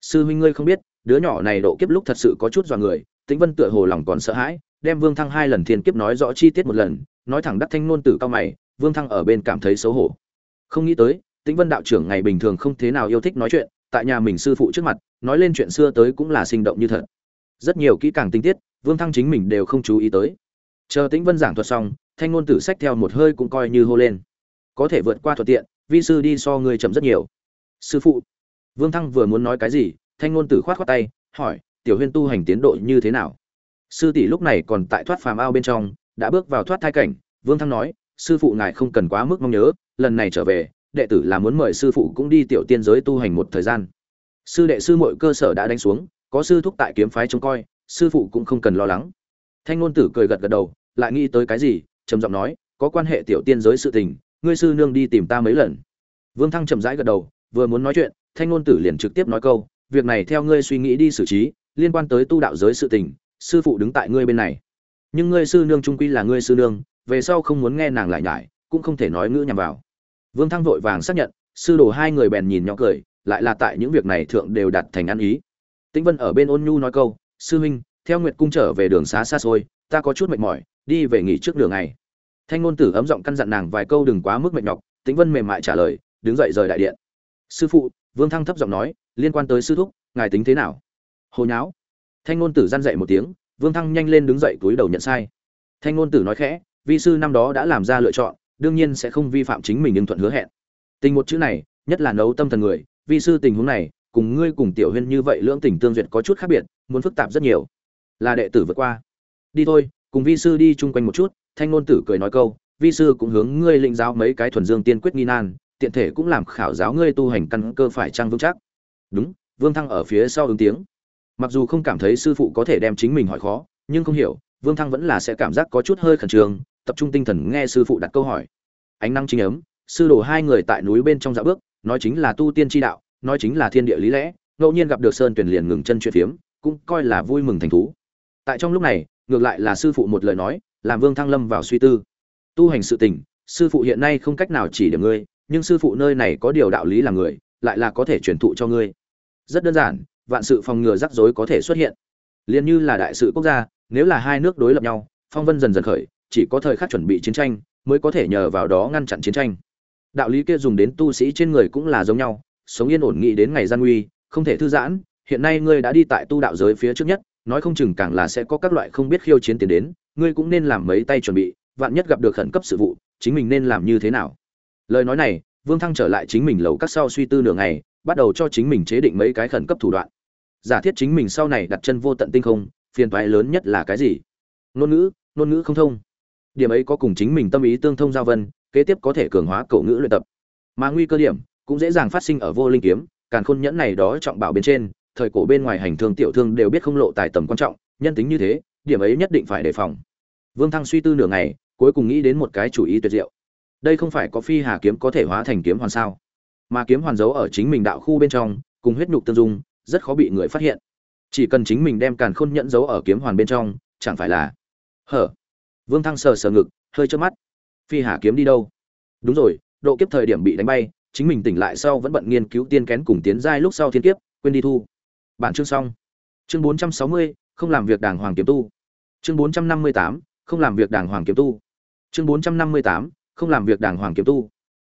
Sư huynh ngươi không biết, đứa nhỏ này độ kiếp lúc thật sự có chút dọa người. Tĩnh vân tựa hồ lòng còn sợ hãi, đem vương thăng hai lần thiên kiếp nói rõ chi tiết một lần nói thẳng đắc thanh ngôn tử cao mày, vương thăng ở bên cảm thấy xấu hổ. Không nghĩ tới, tĩnh vân đạo trưởng ngày bình thường không thế nào yêu thích nói chuyện, tại nhà mình sư phụ trước mặt, nói lên chuyện xưa tới cũng là sinh động như thật. Rất nhiều kỹ càng tinh tiết, vương thăng chính mình đều không chú ý tới. Chờ tĩnh vân giảng thuật xong, thanh ngôn tử sách theo một hơi cũng coi như hô lên. Có thể vượt qua thuận tiện, vi sư đi so người chậm rất nhiều. Sư phụ, vương thăng vừa muốn nói cái gì, thanh ngôn tử khoát khoát tay, hỏi, tiểu huyên tu hành tiến độ như thế nào? Sư tỷ lúc này còn tại thoát phàm ao bên trong đã bước vào thoát thai cảnh, vương thăng nói, sư phụ ngài không cần quá mức mong nhớ, lần này trở về, đệ tử là muốn mời sư phụ cũng đi tiểu tiên giới tu hành một thời gian. Sư đệ sư mọi cơ sở đã đánh xuống, có sư thúc tại kiếm phái trông coi, sư phụ cũng không cần lo lắng. Thanh ngôn tử cười gật gật đầu, lại nghĩ tới cái gì, trầm giọng nói, có quan hệ tiểu tiên giới sự tình, ngươi sư nương đi tìm ta mấy lần. Vương thăng chậm rãi gật đầu, vừa muốn nói chuyện, thanh ngôn tử liền trực tiếp nói câu, việc này theo ngươi suy nghĩ đi xử trí, liên quan tới tu đạo giới sự tình, sư phụ đứng tại ngươi bên này nhưng ngươi sư nương trung quy là ngươi sư nương, về sau không muốn nghe nàng lại nhải, cũng không thể nói ngữ nhằm vào. Vương thăng vội vàng xác nhận, sư đồ hai người bèn nhìn nhỏ cười, lại là tại những việc này thượng đều đặt thành ăn ý. Tĩnh vân ở bên ôn nhu nói câu, sư huynh, theo nguyệt cung trở về đường xá xa xôi, ta có chút mệt mỏi, đi về nghỉ trước đường ngày. Thanh ngôn tử ấm giọng căn dặn nàng vài câu đừng quá mức mệt nhọc, tĩnh vân mềm mại trả lời, đứng dậy rời đại điện. Sư phụ, vương thăng thấp giọng nói, liên quan tới sư thúc, ngài tính thế nào? Hồi nháo. Thanh ngôn tử gian dậy một tiếng vương thăng nhanh lên đứng dậy túi đầu nhận sai. Thanh ngôn tử nói khẽ, vi sư năm đó đã làm ra lựa chọn, đương nhiên sẽ không vi phạm chính mình nhưng thuận hứa hẹn. Tình một chữ này, nhất là nấu tâm thần người, vi sư tình huống này, cùng ngươi cùng tiểu huyên như vậy lưỡng tình tương duyệt có chút khác biệt, muốn phức tạp rất nhiều. Là đệ tử vượt qua. Đi thôi, cùng vi sư đi chung quanh một chút. Thanh ngôn tử cười nói câu, vi sư cũng hướng ngươi lĩnh giáo mấy cái thuần dương tiên quyết nghi nan, tiện thể cũng làm khảo giáo ngươi tu hành căn cơ phải trang vững chắc? Đúng. Vương thăng ở phía sau ứng tiếng mặc dù không cảm thấy sư phụ có thể đem chính mình hỏi khó, nhưng không hiểu, vương thăng vẫn là sẽ cảm giác có chút hơi khẩn trương, tập trung tinh thần nghe sư phụ đặt câu hỏi. Ánh năng chính ấm, sư đồ hai người tại núi bên trong dạ bước, nói chính là tu tiên tri đạo, nói chính là thiên địa lý lẽ, ngẫu nhiên gặp được sơn tuyển liền ngừng chân chuyện phiếm, cũng coi là vui mừng thành thú. Tại trong lúc này, ngược lại là sư phụ một lời nói, làm vương thăng lâm vào suy tư. Tu hành sự tình, sư phụ hiện nay không cách nào chỉ điểm ngươi, nhưng sư phụ nơi này có điều đạo lý là người, lại là có thể truyền thụ cho ngươi. Rất đơn giản vạn sự phòng ngừa rắc rối có thể xuất hiện. Liên như là đại sự quốc gia, nếu là hai nước đối lập nhau, phong vân dần dần khởi, chỉ có thời khắc chuẩn bị chiến tranh mới có thể nhờ vào đó ngăn chặn chiến tranh. Đạo lý kia dùng đến tu sĩ trên người cũng là giống nhau, sống yên ổn nghị đến ngày gian nguy, không thể thư giãn, hiện nay ngươi đã đi tại tu đạo giới phía trước nhất, nói không chừng càng là sẽ có các loại không biết khiêu chiến tiến đến, ngươi cũng nên làm mấy tay chuẩn bị, vạn nhất gặp được khẩn cấp sự vụ, chính mình nên làm như thế nào? Lời nói này, vương thăng trở lại chính mình lầu các sau suy tư nửa ngày, bắt đầu cho chính mình chế định mấy cái khẩn cấp thủ đoạn giả thiết chính mình sau này đặt chân vô tận tinh không, phiền toái lớn nhất là cái gì? Ngôn ngữ ngôn ngữ không thông. Điểm ấy có cùng chính mình tâm ý tương thông giao vân, kế tiếp có thể cường hóa cổ ngữ luyện tập. Mà nguy cơ điểm cũng dễ dàng phát sinh ở vô linh kiếm, càn khôn nhẫn này đó trọng bảo bên trên, thời cổ bên ngoài hành thương tiểu thương đều biết không lộ tài tầm quan trọng, nhân tính như thế, điểm ấy nhất định phải đề phòng. Vương thăng suy tư nửa ngày, cuối cùng nghĩ đến một cái chủ ý tuyệt diệu. Đây không phải có phi hà kiếm có thể hóa thành kiếm hoàn sao? Mà kiếm hoàn giấu ở chính mình đạo khu bên trong, cùng huyết nhục tương dung rất khó bị người phát hiện. Chỉ cần chính mình đem càn khôn nhẫn giấu ở kiếm hoàn bên trong, chẳng phải là hở? Vương thăng sờ sờ ngực, hơi chớp mắt. Phi hà kiếm đi đâu? Đúng rồi, độ kiếp thời điểm bị đánh bay, chính mình tỉnh lại sau vẫn bận nghiên cứu tiên kén cùng tiến giai lúc sau thiên kiếp, quên đi thu. Bản chương xong. Chương bốn trăm sáu mươi, không làm việc đàng hoàng kiếm tu. Chương bốn trăm năm mươi tám, không làm việc đàng hoàng kiếm tu. Chương bốn trăm năm mươi tám, không làm việc đàng hoàng kiếm tu.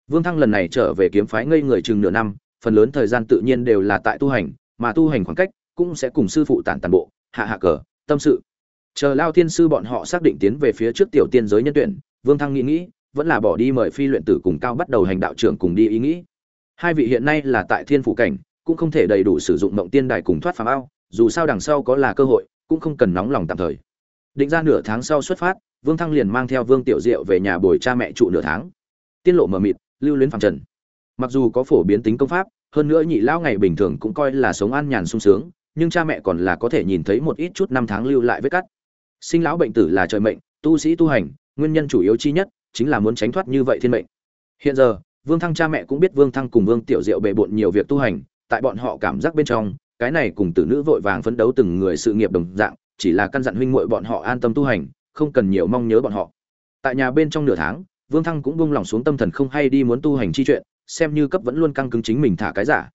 Vương thăng lần này trở về kiếm phái ngây người chừng nửa năm, phần lớn thời gian tự nhiên đều là tại tu hành mà tu hành khoảng cách cũng sẽ cùng sư phụ tản tàn bộ, hạ hạ cờ, tâm sự. Chờ lao thiên sư bọn họ xác định tiến về phía trước tiểu tiên giới nhân tuyển, vương thăng nghĩ nghĩ, vẫn là bỏ đi mời phi luyện tử cùng cao bắt đầu hành đạo trưởng cùng đi ý nghĩ. Hai vị hiện nay là tại thiên phủ cảnh, cũng không thể đầy đủ sử dụng mộng tiên đài cùng thoát phàm ao, dù sao đằng sau có là cơ hội, cũng không cần nóng lòng tạm thời. Định ra nửa tháng sau xuất phát, vương thăng liền mang theo vương tiểu diệu về nhà bồi cha mẹ trụ nửa tháng. Tiên lộ mờ mịt, lưu luyến phàm trần. Mặc dù có phổ biến tính công pháp hơn nữa nhị lão ngày bình thường cũng coi là sống an nhàn sung sướng, nhưng cha mẹ còn là có thể nhìn thấy một ít chút năm tháng lưu lại vết cắt. Sinh lão bệnh tử là trời mệnh, tu sĩ tu hành, nguyên nhân chủ yếu chi nhất chính là muốn tránh thoát như vậy thiên mệnh. Hiện giờ, vương thăng cha mẹ cũng biết vương thăng cùng vương tiểu diệu bề bộn nhiều việc tu hành, tại bọn họ cảm giác bên trong, cái này cùng tử nữ vội vàng phấn đấu từng người sự nghiệp đồng dạng, chỉ là căn dặn huynh muội bọn họ an tâm tu hành, không cần nhiều mong nhớ bọn họ. Tại nhà bên trong nửa tháng, vương thăng cũng buông lòng xuống tâm thần không hay đi muốn tu hành chi chuyện xem như cấp vẫn luôn căng cứng chính mình thả cái giả.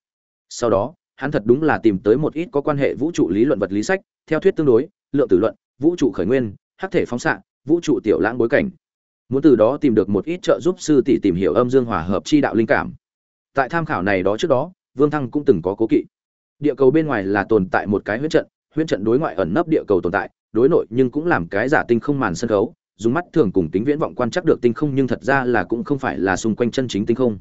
Sau đó, hắn thật đúng là tìm tới một ít có quan hệ vũ trụ lý luận vật lý sách, theo thuyết tương đối, lượng tử luận, vũ trụ khởi nguyên, hắc thể phóng xạ, vũ trụ tiểu lãng bối cảnh. Muốn từ đó tìm được một ít trợ giúp sư tỷ tìm hiểu âm dương hòa hợp chi đạo linh cảm. Tại tham khảo này đó trước đó, vương thăng cũng từng có cố kỵ. Địa cầu bên ngoài là tồn tại một cái huyễn trận huyễn trận đối ngoại ẩn nấp địa cầu tồn tại, đối nội nhưng cũng làm cái giả tinh không màn sân khấu, dùng mắt thường cùng tính viễn vọng quan trắc được tinh không nhưng thật ra là cũng không phải là xung quanh chân chính tinh không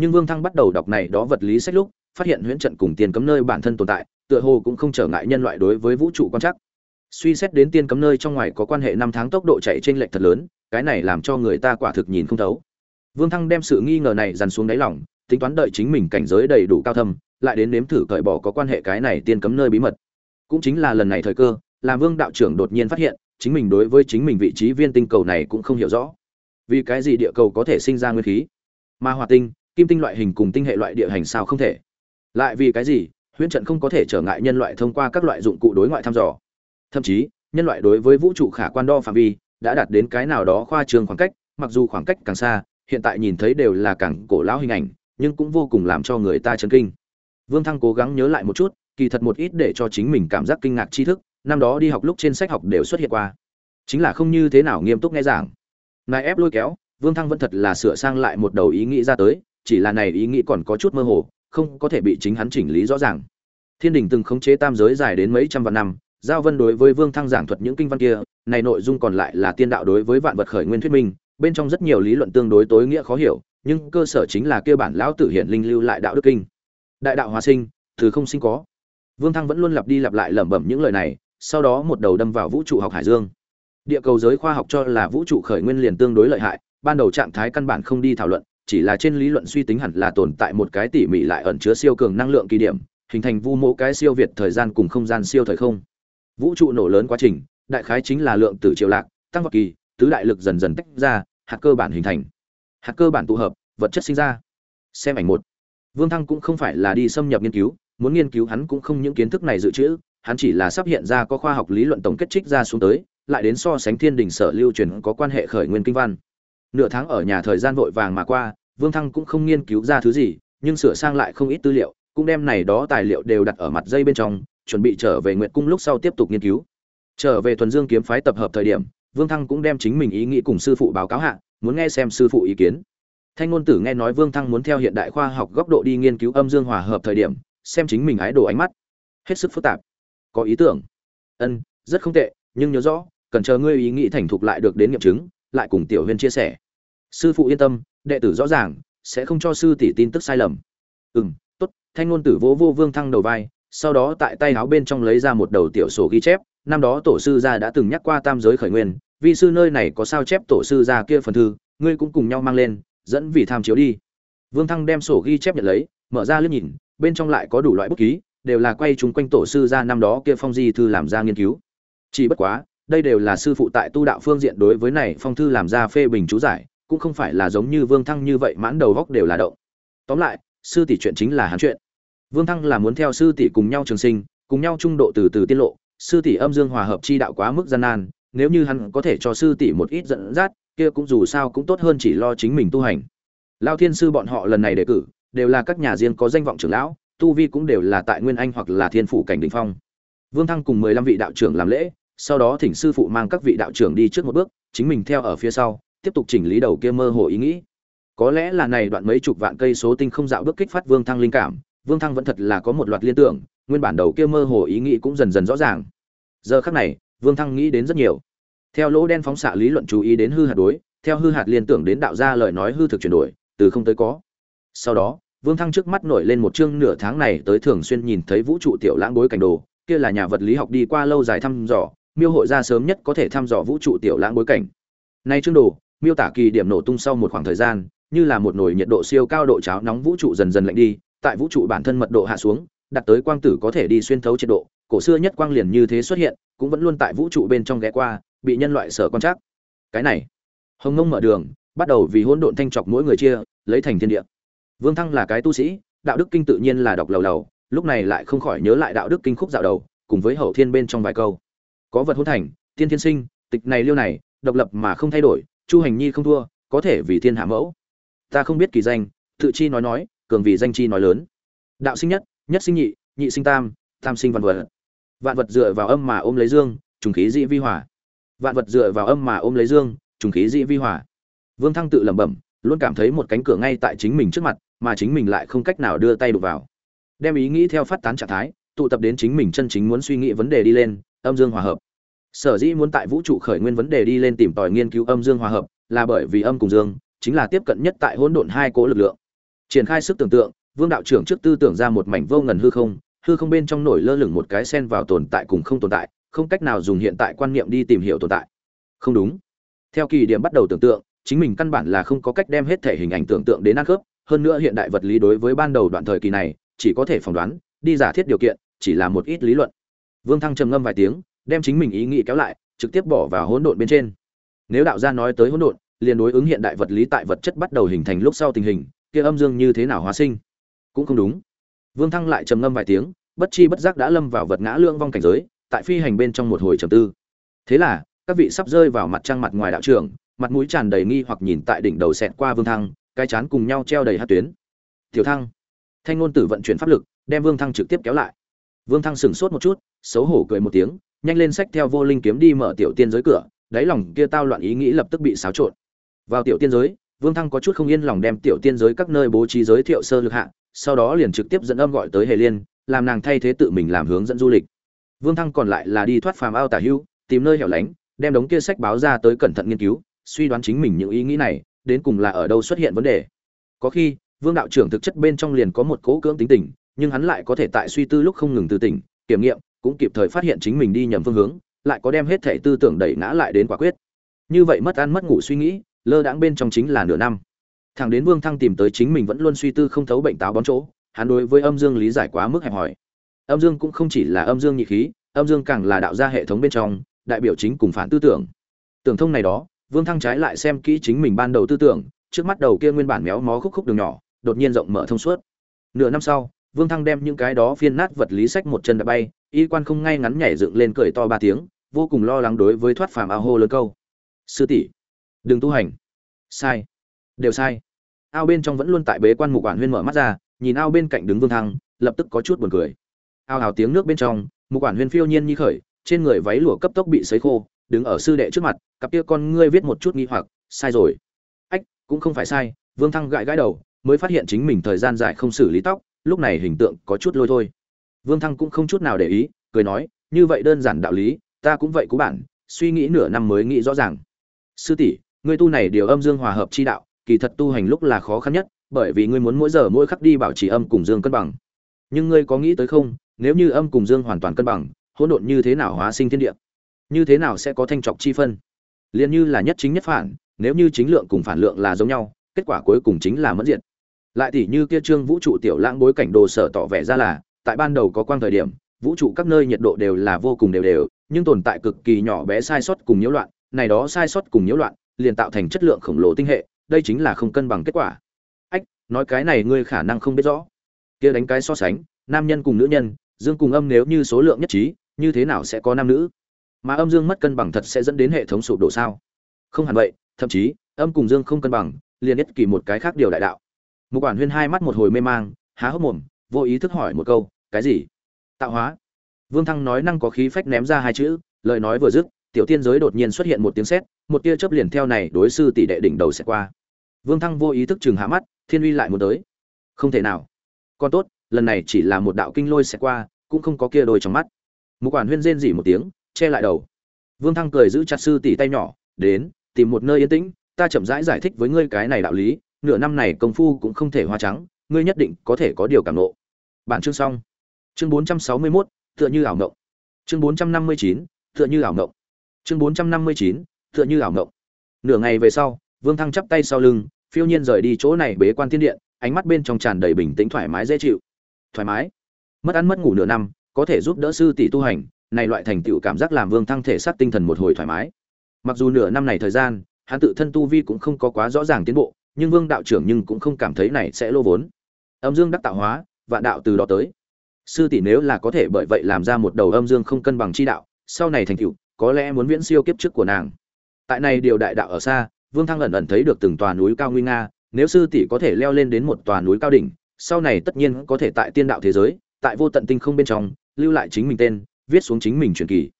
nhưng vương thăng bắt đầu đọc này đó vật lý sách lúc, phát hiện huyễn trận cùng tiền cấm nơi bản thân tồn tại, tựa hồ cũng không trở ngại nhân loại đối với vũ trụ quan trắc. Suy xét đến tiên cấm nơi trong ngoài có quan hệ năm tháng tốc độ chạy trên lệch thật lớn, cái này làm cho người ta quả thực nhìn không thấu. Vương thăng đem sự nghi ngờ này dằn xuống đáy lòng, tính toán đợi chính mình cảnh giới đầy đủ cao thâm, lại đến nếm thử cởi bỏ có quan hệ cái này tiên cấm nơi bí mật. Cũng chính là lần này thời cơ, làm vương đạo trưởng đột nhiên phát hiện, chính mình đối với chính mình vị trí viên tinh cầu này cũng không hiểu rõ. Vì cái gì địa cầu có thể sinh ra nguyên khí? Mà hỏa tinh kim tinh loại hình cùng tinh hệ loại địa hành sao không thể. Lại vì cái gì, huyễn trận không có thể trở ngại nhân loại thông qua các loại dụng cụ đối ngoại thăm dò. Thậm chí, nhân loại đối với vũ trụ khả quan đo phạm vi đã đạt đến cái nào đó khoa trường khoảng cách, mặc dù khoảng cách càng xa, hiện tại nhìn thấy đều là càng cổ lão hình ảnh, nhưng cũng vô cùng làm cho người ta chấn kinh. Vương thăng cố gắng nhớ lại một chút, kỳ thật một ít để cho chính mình cảm giác kinh ngạc tri thức, năm đó đi học lúc trên sách học đều xuất hiện qua. Chính là không như thế nào nghiêm túc nghe giảng. Nài ép lôi kéo, vương thăng vẫn thật là sửa sang lại một đầu ý nghĩ ra tới chỉ là này ý nghĩ còn có chút mơ hồ, không có thể bị chính hắn chỉnh lý rõ ràng. Thiên đình từng khống chế tam giới dài đến mấy trăm vạn năm, giao vân đối với vương thăng giảng thuật những kinh văn kia, này nội dung còn lại là tiên đạo đối với vạn vật khởi nguyên thuyết minh, bên trong rất nhiều lý luận tương đối tối nghĩa khó hiểu, nhưng cơ sở chính là kia bản lão tử hiện linh lưu lại đạo đức kinh. Đại đạo hóa sinh từ không sinh có. Vương thăng vẫn luôn lặp đi lặp lại lẩm bẩm những lời này, sau đó một đầu đâm vào vũ trụ học hải dương. Địa cầu giới khoa học cho là vũ trụ khởi nguyên liền tương đối lợi hại, ban đầu trạng thái căn bản không đi thảo luận chỉ là trên lý luận suy tính hẳn là tồn tại một cái tỉ mỉ lại ẩn chứa siêu cường năng lượng kỳ điểm, hình thành vu mô cái siêu việt thời gian cùng không gian siêu thời không. Vũ trụ nổ lớn quá trình, đại khái chính là lượng tử triệu lạc, tăng vật kỳ, tứ đại lực dần dần tách ra, hạt cơ bản hình thành. Hạt cơ bản tụ hợp, vật chất sinh ra. Xem ảnh một. Vương thăng cũng không phải là đi xâm nhập nghiên cứu, muốn nghiên cứu hắn cũng không những kiến thức này dự trữ, hắn chỉ là sắp hiện ra có khoa học lý luận tổng kết trích ra xuống tới, lại đến so sánh thiên đình sở lưu truyền có quan hệ khởi nguyên kinh văn. Nửa tháng ở nhà thời gian vội vàng mà qua vương thăng cũng không nghiên cứu ra thứ gì, nhưng sửa sang lại không ít tư liệu, cũng đem này đó tài liệu đều đặt ở mặt dây bên trong, chuẩn bị trở về Nguyệt cung lúc sau tiếp tục nghiên cứu. Trở về thuần dương kiếm phái tập hợp thời điểm, vương thăng cũng đem chính mình ý nghĩ cùng sư phụ báo cáo hạ, muốn nghe xem sư phụ ý kiến. Thanh ngôn tử nghe nói vương thăng muốn theo hiện đại khoa học góc độ đi nghiên cứu âm dương hòa hợp thời điểm, xem chính mình ái đồ ánh mắt. Hết sức phức tạp. Có ý tưởng. Ân, rất không tệ, nhưng nhớ rõ, cần chờ ngươi ý nghĩ thành thục lại được đến nghiệm chứng, lại cùng tiểu huyên chia sẻ sư phụ yên tâm, đệ tử rõ ràng, sẽ không cho sư tỷ tin tức sai lầm. Ừ m t ố t thanh ngôn tử vỗ vô vương thăng đầu vai, sau đó tại tay áo bên trong lấy ra một đầu tiểu sổ ghi chép, năm đó tổ sư gia đã từng nhắc qua tam giới khởi nguyên vì sư nơi này có sao chép tổ sư gia kia phần thư, ngươi cũng cùng nhau mang lên, dẫn vì tham chiếu đi. Vương thăng đem sổ ghi chép nhận lấy, mở ra liếc nhìn, bên trong lại có đủ loại bút ký, đều là quay chung quanh tổ sư gia năm đó kia phong di thư làm ra nghiên cứu. Chỉ bất quá, đây đều là sư phụ tại tu đạo phương diện đối với này phong thư làm ra phê bình chú giải cũng không phải là giống như vương thăng như vậy mãn đầu góc đều là động. Tóm lại, sư tỷ chuyện chính là hắn chuyện. Vương thăng là muốn theo sư tỷ cùng nhau trường sinh, cùng nhau trung độ từ từ tiết lộ, sư tỷ âm dương hòa hợp chi đạo quá mức gian nan, nếu như hắn có thể cho sư tỷ một ít dẫn dắt, kia cũng dù sao cũng tốt hơn chỉ lo chính mình tu hành. Lão thiên sư bọn họ lần này đề cử, đều là các nhà riêng có danh vọng trưởng lão, tu vi cũng đều là tại nguyên anh hoặc là thiên phủ cảnh đỉnh phong. Vương thăng cùng mười lăm vị đạo trưởng làm lễ, sau đó thỉnh sư phụ mang các vị đạo trưởng đi trước một bước, chính mình theo ở phía sau tiếp tục chỉnh lý đầu kia mơ hồ ý nghĩ. Có lẽ là này đoạn mấy chục vạn cây số tinh không dạo bước kích phát vương thăng linh cảm vương thăng vẫn thật là có một loạt liên tưởng nguyên bản đầu kia mơ hồ ý nghĩ cũng dần dần rõ ràng. Giờ khắc này vương thăng nghĩ đến rất nhiều. Theo lỗ đen phóng xạ lý luận chú ý đến hư hạt đối theo hư hạt liên tưởng đến đạo ra lời nói hư thực chuyển đổi từ không tới có. Sau đó vương thăng trước mắt nổi lên một chương nửa tháng này tới thường xuyên nhìn thấy vũ trụ tiểu lãng bối cảnh đồ kia là nhà vật lý học đi qua lâu dài thăm dò miêu hội ra sớm nhất có thể thăm dò vũ trụ tiểu lãng bối cảnh. Nay chương đồ, miêu tả kỳ điểm nổ tung sau một khoảng thời gian, như là một nồi nhiệt độ siêu cao độ cháo nóng vũ trụ dần dần lạnh đi, tại vũ trụ bản thân mật độ hạ xuống, đặt tới quang tử có thể đi xuyên thấu nhiệt độ, cổ xưa nhất quang liền như thế xuất hiện, cũng vẫn luôn tại vũ trụ bên trong ghé qua, bị nhân loại sở quan trắc. Cái này, Hồng Ngông mở đường, bắt đầu vì hỗn độn thanh chọc mỗi người chia, lấy thành thiên địa. Vương Thăng là cái tu sĩ, đạo đức kinh tự nhiên là đọc lầu lầu, lúc này lại không khỏi nhớ lại đạo đức kinh khúc dạo đầu, cùng với hậu thiên bên trong vài câu. Có vật hỗn thành, tiên thiên sinh, tịch này liêu này, độc lập mà không thay đổi, Chu Hành Nhi không thua, có thể vì thiên hạ mẫu. Ta không biết kỳ danh, tự chi nói nói, cường vì danh chi nói lớn. Đạo sinh nhất, nhất sinh nhị, nhị sinh tam, tam sinh vạn vật. Vạn vật dựa vào âm mà ôm lấy dương, trùng khí dị vi hỏa. Vạn vật dựa vào âm mà ôm lấy dương, trùng khí dị vi hỏa. Vương Thăng tự lẩm bẩm, luôn cảm thấy một cánh cửa ngay tại chính mình trước mặt, mà chính mình lại không cách nào đưa tay đụng vào. Đem ý nghĩ theo phát tán trạng thái, tụ tập đến chính mình chân chính muốn suy nghĩ vấn đề đi lên, âm dương hòa hợp. Sở dĩ muốn tại vũ trụ khởi nguyên vấn đề đi lên tìm tòi nghiên cứu âm dương hòa hợp, là bởi vì âm cùng dương chính là tiếp cận nhất tại hỗn độn hai cố lực lượng. Triển khai sức tưởng tượng, Vương đạo trưởng trước tư tưởng ra một mảnh vô ngần hư không, hư không bên trong nổi lơ lửng một cái sen vào tồn tại cùng không tồn tại, không cách nào dùng hiện tại quan niệm đi tìm hiểu tồn tại. Không đúng. Theo kỳ điểm bắt đầu tưởng tượng, chính mình căn bản là không có cách đem hết thể hình ảnh tưởng tượng đến ăn khớp, hơn nữa hiện đại vật lý đối với ban đầu đoạn thời kỳ này, chỉ có thể phỏng đoán, đi giả thiết điều kiện, chỉ là một ít lý luận. Vương Thăng trầm ngâm vài tiếng, đem chính mình ý nghĩ kéo lại, trực tiếp bỏ vào hỗn độn bên trên. Nếu đạo gia nói tới hỗn độn, liền đối ứng hiện đại vật lý tại vật chất bắt đầu hình thành lúc sau tình hình, kia âm dương như thế nào hóa sinh? Cũng không đúng. Vương Thăng lại trầm ngâm vài tiếng, bất chi bất giác đã lâm vào vật ngã lương vong cảnh giới, tại phi hành bên trong một hồi trầm tư. Thế là, các vị sắp rơi vào mặt trăng mặt ngoài đạo trưởng, mặt mũi tràn đầy nghi hoặc nhìn tại đỉnh đầu xẹt qua Vương Thăng, cái chán cùng nhau treo đầy hạt tuyến. "Tiểu Thăng." Thanh ngôn tử vận chuyển pháp lực, đem Vương Thăng trực tiếp kéo lại. Vương Thăng sững sốt một chút, xấu hổ cười một tiếng, nhanh lên sách theo vô linh kiếm đi mở tiểu tiên giới cửa, đáy lòng kia tao loạn ý nghĩ lập tức bị xáo trộn. Vào tiểu tiên giới, Vương Thăng có chút không yên lòng đem tiểu tiên giới các nơi bố trí giới thiệu sơ lược hạ, sau đó liền trực tiếp dẫn âm gọi tới Hề Liên, làm nàng thay thế tự mình làm hướng dẫn du lịch. Vương Thăng còn lại là đi thoát phàm ao tả hưu, tìm nơi hẻo lánh, đem đống kia sách báo ra tới cẩn thận nghiên cứu, suy đoán chính mình những ý nghĩ này, đến cùng là ở đâu xuất hiện vấn đề. Có khi, Vương đạo trưởng thực chất bên trong liền có một cố cưỡng tính tình, nhưng hắn lại có thể tại suy tư lúc không ngừng từ tỉnh, kiểm nghiệm, cũng kịp thời phát hiện chính mình đi nhầm phương hướng, lại có đem hết thể tư tưởng đẩy ngã lại đến quả quyết. Như vậy mất ăn mất ngủ suy nghĩ, lơ đãng bên trong chính là nửa năm. Thằng đến Vương Thăng tìm tới chính mình vẫn luôn suy tư không thấu bệnh táo bón chỗ, hắn đối với âm dương lý giải quá mức hẹp hòi. Âm dương cũng không chỉ là âm dương nhị khí, âm dương càng là đạo ra hệ thống bên trong, đại biểu chính cùng phản tư tưởng. Tưởng thông này đó, Vương Thăng trái lại xem kỹ chính mình ban đầu tư tưởng, trước mắt đầu kia nguyên bản méo mó khúc khúc đường nhỏ, đột nhiên rộng mở thông suốt. Nửa năm sau, Vương Thăng đem những cái đó phiên nát vật lý sách một chân đã bay, y quan không ngay ngắn nhảy dựng lên cười to ba tiếng, vô cùng lo lắng đối với thoát phàm ao hô lớn câu. Sư tỷ, đừng tu hành. Sai, đều sai. Ao bên trong vẫn luôn tại bế quan mục quản huyên mở mắt ra, nhìn ao bên cạnh đứng Vương Thăng, lập tức có chút buồn cười. Ao ào tiếng nước bên trong, mục quản huyên phiêu nhiên như khởi, trên người váy lụa cấp tốc bị sấy khô, đứng ở sư đệ trước mặt, cặp kia con ngươi viết một chút nghi hoặc, sai rồi. Ách, cũng không phải sai, Vương Thăng gãi gãi đầu, mới phát hiện chính mình thời gian dài không xử lý tóc, lúc này hình tượng có chút lôi thôi. Vương thăng cũng không chút nào để ý, cười nói, như vậy đơn giản đạo lý, ta cũng vậy cú bản, suy nghĩ nửa năm mới nghĩ rõ ràng. Sư tỷ, ngươi tu này điều âm dương hòa hợp chi đạo, kỳ thật tu hành lúc là khó khăn nhất, bởi vì ngươi muốn mỗi giờ mỗi khắc đi bảo trì âm cùng dương cân bằng. Nhưng ngươi có nghĩ tới không, nếu như âm cùng dương hoàn toàn cân bằng, hỗn độn như thế nào hóa sinh thiên địa? Như thế nào sẽ có thanh trọc chi phân? Liền như là nhất chính nhất phản, nếu như chính lượng cùng phản lượng là giống nhau, kết quả cuối cùng chính là mất diện lại tỉ như kia trương vũ trụ tiểu lãng bối cảnh đồ sở tỏ vẻ ra là, tại ban đầu có quang thời điểm, vũ trụ các nơi nhiệt độ đều là vô cùng đều đều, nhưng tồn tại cực kỳ nhỏ bé sai sót cùng nhiễu loạn, này đó sai sót cùng nhiễu loạn, liền tạo thành chất lượng khổng lồ tinh hệ, đây chính là không cân bằng kết quả. Ách, nói cái này ngươi khả năng không biết rõ. Kia đánh cái so sánh, nam nhân cùng nữ nhân, dương cùng âm nếu như số lượng nhất trí, như thế nào sẽ có nam nữ? Mà âm dương mất cân bằng thật sẽ dẫn đến hệ thống sụp đổ sao? Không hẳn vậy, thậm chí, âm cùng dương không cân bằng, liền nhất kỳ một cái khác điều đại đạo. Mục quản huyên hai mắt một hồi mê mang, há hốc mồm, vô ý thức hỏi một câu, cái gì? Tạo hóa. Vương Thăng nói năng có khí phách ném ra hai chữ, lời nói vừa dứt, tiểu tiên giới đột nhiên xuất hiện một tiếng sét, một tia chớp liền theo này đối sư tỷ đệ đỉnh đầu sẽ qua. Vương Thăng vô ý thức chừng hạ mắt, thiên uy lại muốn tới. Không thể nào. Con tốt, lần này chỉ là một đạo kinh lôi sẽ qua, cũng không có kia đôi trong mắt. Mục quản huyên rên rỉ một tiếng, che lại đầu. Vương Thăng cười giữ chặt sư tỷ tay nhỏ, đến, tìm một nơi yên tĩnh, ta chậm rãi giải, giải thích với ngươi cái này đạo lý, nửa năm này công phu cũng không thể hoa trắng, ngươi nhất định có thể có điều cảm ngộ. Bản chương xong. Chương 461, tựa như ảo ngộng. Chương 459, tựa như ảo ngộng. Chương 459, tựa như ảo ngộng. nửa ngày về sau vương thăng chắp tay sau lưng phiêu nhiên rời đi chỗ này bế quan tiên điện ánh mắt bên trong tràn đầy bình tĩnh thoải mái dễ chịu thoải mái mất ăn mất ngủ nửa năm có thể giúp đỡ sư tỷ tu hành này loại thành tựu cảm giác làm vương thăng thể xác tinh thần một hồi thoải mái mặc dù nửa năm này thời gian hắn tự thân tu vi cũng không có quá rõ ràng tiến bộ nhưng vương đạo trưởng nhưng cũng không cảm thấy này sẽ lô vốn. Âm dương đắc tạo hóa, vạn đạo từ đó tới. Sư tỷ nếu là có thể bởi vậy làm ra một đầu âm dương không cân bằng chi đạo, sau này thành tựu, có lẽ muốn viễn siêu kiếp trước của nàng. Tại này điều đại đạo ở xa, vương thăng ẩn ẩn thấy được từng tòa núi cao nguy nga, nếu sư tỷ có thể leo lên đến một tòa núi cao đỉnh, sau này tất nhiên có thể tại tiên đạo thế giới, tại vô tận tinh không bên trong, lưu lại chính mình tên, viết xuống chính mình truyền kỳ.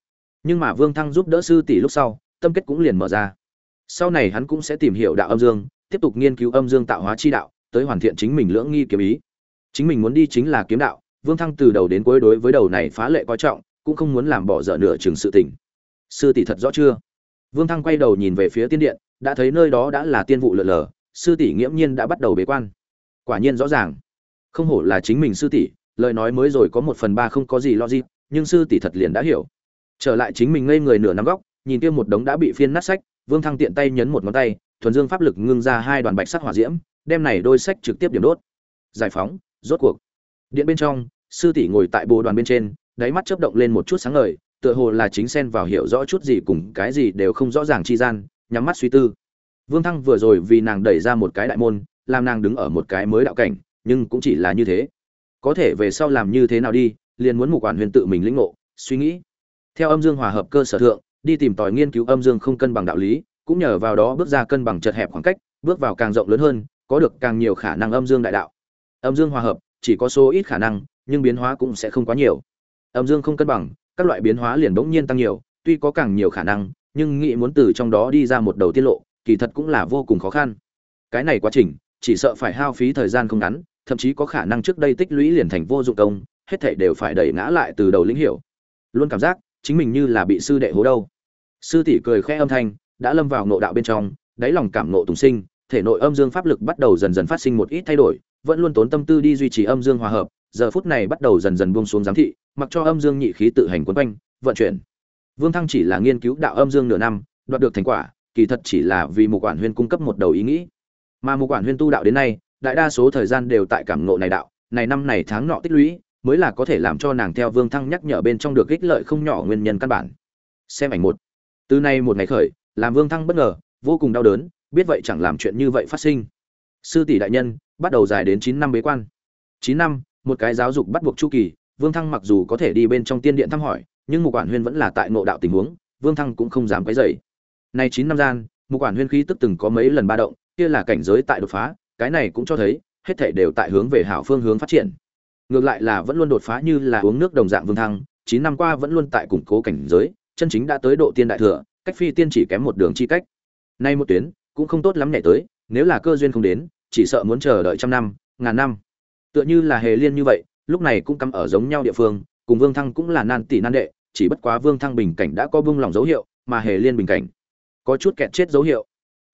Nhưng mà vương thăng giúp đỡ sư tỷ lúc sau, tâm kết cũng liền mở ra. Sau này hắn cũng sẽ tìm hiểu đạo âm dương tiếp tục nghiên cứu âm dương tạo hóa chi đạo, tới hoàn thiện chính mình lưỡng nghi kiếm ý. Chính mình muốn đi chính là kiếm đạo, vương thăng từ đầu đến cuối đối với đầu này phá lệ coi trọng, cũng không muốn làm bỏ dở nửa chừng sự tình. Sư tỷ thật rõ chưa? Vương thăng quay đầu nhìn về phía tiên điện, đã thấy nơi đó đã là tiên vụ lờ lờ sư tỷ nghiễm nhiên đã bắt đầu bế quan. Quả nhiên rõ ràng. Không hổ là chính mình sư tỷ, lời nói mới rồi có một phần ba không có gì lo gì nhưng sư tỷ thật liền đã hiểu. Trở lại chính mình ngây người nửa nắm góc, nhìn kia một đống đã bị phiên nát sách, vương thăng tiện tay nhấn một ngón tay thuần dương pháp lực ngưng ra hai đoàn bạch sắc hỏa diễm, đem này đôi sách trực tiếp điểm đốt. Giải phóng, rốt cuộc. Điện bên trong, sư tỷ ngồi tại bồ đoàn bên trên, đáy mắt chớp động lên một chút sáng ngời, tựa hồ là chính xen vào hiểu rõ chút gì cùng cái gì đều không rõ ràng chi gian, nhắm mắt suy tư. Vương thăng vừa rồi vì nàng đẩy ra một cái đại môn, làm nàng đứng ở một cái mới đạo cảnh, nhưng cũng chỉ là như thế. Có thể về sau làm như thế nào đi, liền muốn mục quản huyền tự mình lĩnh ngộ, suy nghĩ. Theo âm dương hòa hợp cơ sở thượng, đi tìm tòi nghiên cứu âm dương không cân bằng đạo lý cũng nhờ vào đó bước ra cân bằng chật hẹp khoảng cách, bước vào càng rộng lớn hơn, có được càng nhiều khả năng âm dương đại đạo. Âm dương hòa hợp, chỉ có số ít khả năng, nhưng biến hóa cũng sẽ không quá nhiều. Âm dương không cân bằng, các loại biến hóa liền bỗng nhiên tăng nhiều, tuy có càng nhiều khả năng, nhưng nghĩ muốn từ trong đó đi ra một đầu tiết lộ, kỳ thật cũng là vô cùng khó khăn. Cái này quá trình, chỉ sợ phải hao phí thời gian không ngắn, thậm chí có khả năng trước đây tích lũy liền thành vô dụng công, hết thảy đều phải đẩy ngã lại từ đầu lĩnh hiểu. Luôn cảm giác, chính mình như là bị sư đệ hố đâu. Sư tỷ cười khẽ âm thanh đã lâm vào ngộ đạo bên trong, đáy lòng cảm nộ tùng sinh, thể nội âm dương pháp lực bắt đầu dần dần phát sinh một ít thay đổi, vẫn luôn tốn tâm tư đi duy trì âm dương hòa hợp, giờ phút này bắt đầu dần dần buông xuống giám thị, mặc cho âm dương nhị khí tự hành quấn quanh, vận chuyển. Vương thăng chỉ là nghiên cứu đạo âm dương nửa năm, đoạt được thành quả, kỳ thật chỉ là vì Mục quản huyên cung cấp một đầu ý nghĩ. Mà Mục quản huyên tu đạo đến nay, đại đa số thời gian đều tại cảm ngộ này đạo, này năm này tháng nọ tích lũy, mới là có thể làm cho nàng theo vương thăng nhắc nhở bên trong được ích lợi không nhỏ nguyên nhân căn bản. Xem ảnh một. Từ nay một ngày khởi làm vương thăng bất ngờ, vô cùng đau đớn, biết vậy chẳng làm chuyện như vậy phát sinh. Sư tỷ đại nhân, bắt đầu dài đến chín năm bế quan. Chín năm, một cái giáo dục bắt buộc chu kỳ, vương thăng mặc dù có thể đi bên trong tiên điện thăm hỏi, nhưng Mục quản huyên vẫn là tại ngộ đạo tình huống, vương thăng cũng không dám quấy rầy. nay chín năm gian, Mục quản huyên khí tức từng có mấy lần ba động, kia là cảnh giới tại đột phá, cái này cũng cho thấy, hết thảy đều tại hướng về hảo phương hướng phát triển. Ngược lại là vẫn luôn đột phá như là uống nước đồng dạng vương thăng, chín năm qua vẫn luôn tại củng cố cảnh giới, chân chính đã tới độ tiên đại thừa cách phi tiên chỉ kém một đường chi cách. Nay một tuyến, cũng không tốt lắm nhảy tới, nếu là cơ duyên không đến, chỉ sợ muốn chờ đợi trăm năm, ngàn năm. Tựa như là hề liên như vậy, lúc này cũng cắm ở giống nhau địa phương, cùng vương thăng cũng là nan tỷ nan đệ, chỉ bất quá vương thăng bình cảnh đã có vương lòng dấu hiệu, mà hề liên bình cảnh có chút kẹt chết dấu hiệu.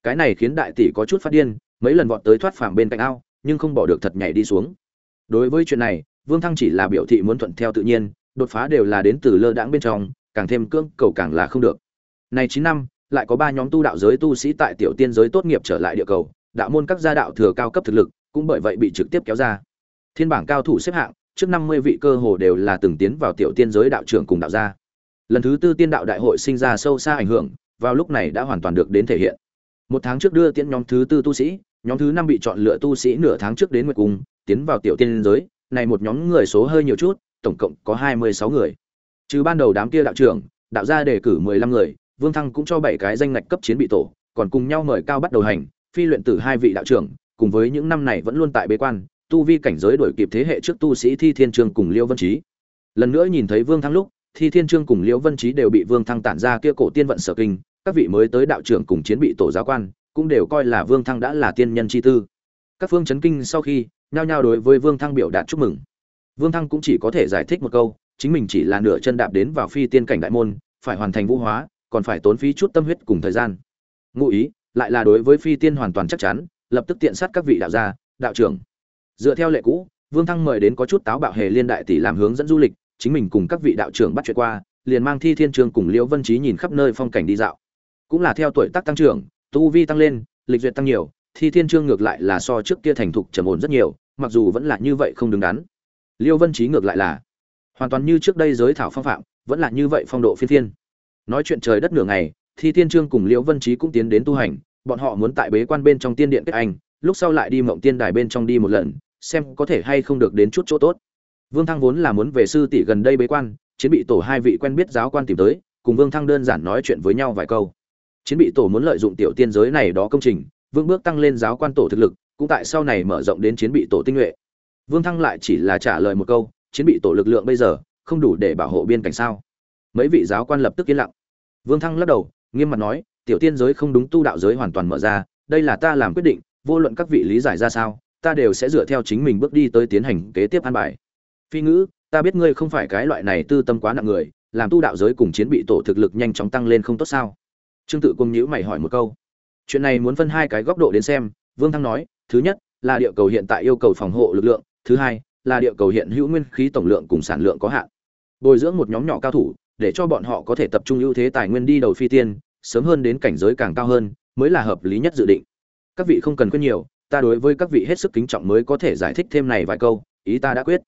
Cái này khiến đại tỷ có chút phát điên, mấy lần vọt tới thoát phàm bên cạnh ao, nhưng không bỏ được thật nhảy đi xuống. Đối với chuyện này, vương thăng chỉ là biểu thị muốn thuận theo tự nhiên, đột phá đều là đến từ lơ đãng bên trong, càng thêm cưỡng cầu càng là không được này chín năm, lại có ba nhóm tu đạo giới tu sĩ tại tiểu tiên giới tốt nghiệp trở lại địa cầu, đạo môn các gia đạo thừa cao cấp thực lực, cũng bởi vậy bị trực tiếp kéo ra. Thiên bảng cao thủ xếp hạng, trước năm mươi vị cơ hồ đều là từng tiến vào tiểu tiên giới đạo trưởng cùng đạo gia. Lần thứ tư tiên đạo đại hội sinh ra sâu xa ảnh hưởng, vào lúc này đã hoàn toàn được đến thể hiện. Một tháng trước đưa tiễn nhóm thứ tư tu sĩ, nhóm thứ năm bị chọn lựa tu sĩ nửa tháng trước đến nguyệt cung, tiến vào tiểu tiên giới. Này một nhóm người số hơi nhiều chút, tổng cộng có hai mươi sáu người. Trừ ban đầu đám kia đạo trưởng, đạo gia đề cử mười lăm người vương thăng cũng cho bảy cái danh ngạch cấp chiến bị tổ, còn cùng nhau mời cao bắt đầu hành, phi luyện tử hai vị đạo trưởng, cùng với những năm này vẫn luôn tại bế quan, tu vi cảnh giới đổi kịp thế hệ trước tu sĩ thi thiên trương cùng liêu vân trí. Lần nữa nhìn thấy vương thăng lúc, thi thiên trương cùng liêu vân trí đều bị vương thăng tản ra kia cổ tiên vận sở kinh, các vị mới tới đạo trưởng cùng chiến bị tổ giáo quan, cũng đều coi là vương thăng đã là tiên nhân chi tư. Các phương chấn kinh sau khi, nhao nhao đối với vương thăng biểu đạt chúc mừng. Vương thăng cũng chỉ có thể giải thích một câu, chính mình chỉ là nửa chân đạp đến vào phi tiên cảnh đại môn, phải hoàn thành vũ hóa còn phải tốn phí chút tâm huyết cùng thời gian. Ngụ ý, lại là đối với phi tiên hoàn toàn chắc chắn, lập tức tiện sát các vị đạo gia, đạo trưởng. Dựa theo lệ cũ, vương thăng mời đến có chút táo bạo hề liên đại tỷ làm hướng dẫn du lịch, chính mình cùng các vị đạo trưởng bắt chuyện qua, liền mang thi thiên trường cùng liễu vân trí nhìn khắp nơi phong cảnh đi dạo. Cũng là theo tuổi tác tăng trưởng, tu vi tăng lên, lịch duyệt tăng nhiều, thi thiên trương ngược lại là so trước kia thành thục trầm ổn rất nhiều, mặc dù vẫn là như vậy không đứng đắn. Liêu vân trí ngược lại là hoàn toàn như trước đây giới thảo phong phạm, vẫn là như vậy phong độ phiên thiên nói chuyện trời đất nửa ngày thì thiên trương cùng liễu vân trí cũng tiến đến tu hành, bọn họ muốn tại bế quan bên trong tiên điện kết anh, lúc sau lại đi mộng tiên đài bên trong đi một lần, xem có thể hay không được đến chút chỗ tốt. Vương thăng vốn là muốn về sư tỷ gần đây bế quan, chiến bị tổ hai vị quen biết giáo quan tìm tới, cùng vương thăng đơn giản nói chuyện với nhau vài câu. Chiến bị tổ muốn lợi dụng tiểu tiên giới này đó công trình vương bước tăng lên giáo quan tổ thực lực, cũng tại sau này mở rộng đến chiến bị tổ tinh nhuệ. Vương thăng lại chỉ là trả lời một câu, chiến bị tổ lực lượng bây giờ, không đủ để bảo hộ biên cảnh sao? Mấy vị giáo quan lập tức yên lặng. Vương thăng lắc đầu, nghiêm mặt nói, tiểu tiên giới không đúng tu đạo giới hoàn toàn mở ra, đây là ta làm quyết định, vô luận các vị lý giải ra sao, ta đều sẽ dựa theo chính mình bước đi tới tiến hành kế tiếp an bài. Phi ngữ, ta biết ngươi không phải cái loại này tư tâm quá nặng người, làm tu đạo giới cùng chiến bị tổ thực lực nhanh chóng tăng lên không tốt sao? Trương tự cung nhữ mày hỏi một câu. Chuyện này muốn phân hai cái góc độ đến xem, vương thăng nói, thứ nhất, là địa cầu hiện tại yêu cầu phòng hộ lực lượng, thứ hai, là địa cầu hiện hữu nguyên khí tổng lượng cùng sản lượng có hạn. Bồi dưỡng một nhóm nhỏ cao thủ để cho bọn họ có thể tập trung ưu thế tài nguyên đi đầu phi tiên, sớm hơn đến cảnh giới càng cao hơn, mới là hợp lý nhất dự định. Các vị không cần quên nhiều, ta đối với các vị hết sức kính trọng mới có thể giải thích thêm này vài câu, ý ta đã quyết.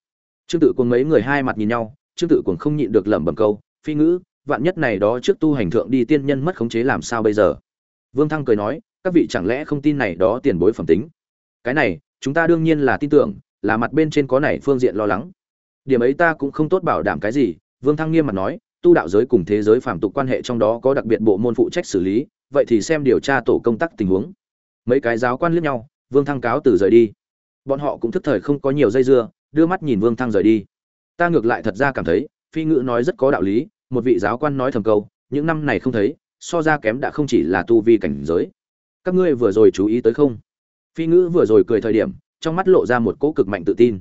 Trương tự cùng mấy người hai mặt nhìn nhau, trương tự cùng không nhịn được lẩm bẩm câu, phi ngữ, vạn nhất này đó trước tu hành thượng đi tiên nhân mất khống chế làm sao bây giờ? Vương thăng cười nói, các vị chẳng lẽ không tin này đó tiền bối phẩm tính? Cái này, chúng ta đương nhiên là tin tưởng, là mặt bên trên có này phương diện lo lắng. Điểm ấy ta cũng không tốt bảo đảm cái gì. Vương thăng nghiêm mặt nói tu đạo giới cùng thế giới phạm tục quan hệ trong đó có đặc biệt bộ môn phụ trách xử lý, vậy thì xem điều tra tổ công tác tình huống. Mấy cái giáo quan liếc nhau, vương thăng cáo từ rời đi. Bọn họ cũng thức thời không có nhiều dây dưa, đưa mắt nhìn vương thăng rời đi. Ta ngược lại thật ra cảm thấy, phi ngữ nói rất có đạo lý, một vị giáo quan nói thầm câu, những năm này không thấy, so ra kém đã không chỉ là tu vi cảnh giới. Các ngươi vừa rồi chú ý tới không? Phi ngữ vừa rồi cười thời điểm, trong mắt lộ ra một cỗ cực mạnh tự tin.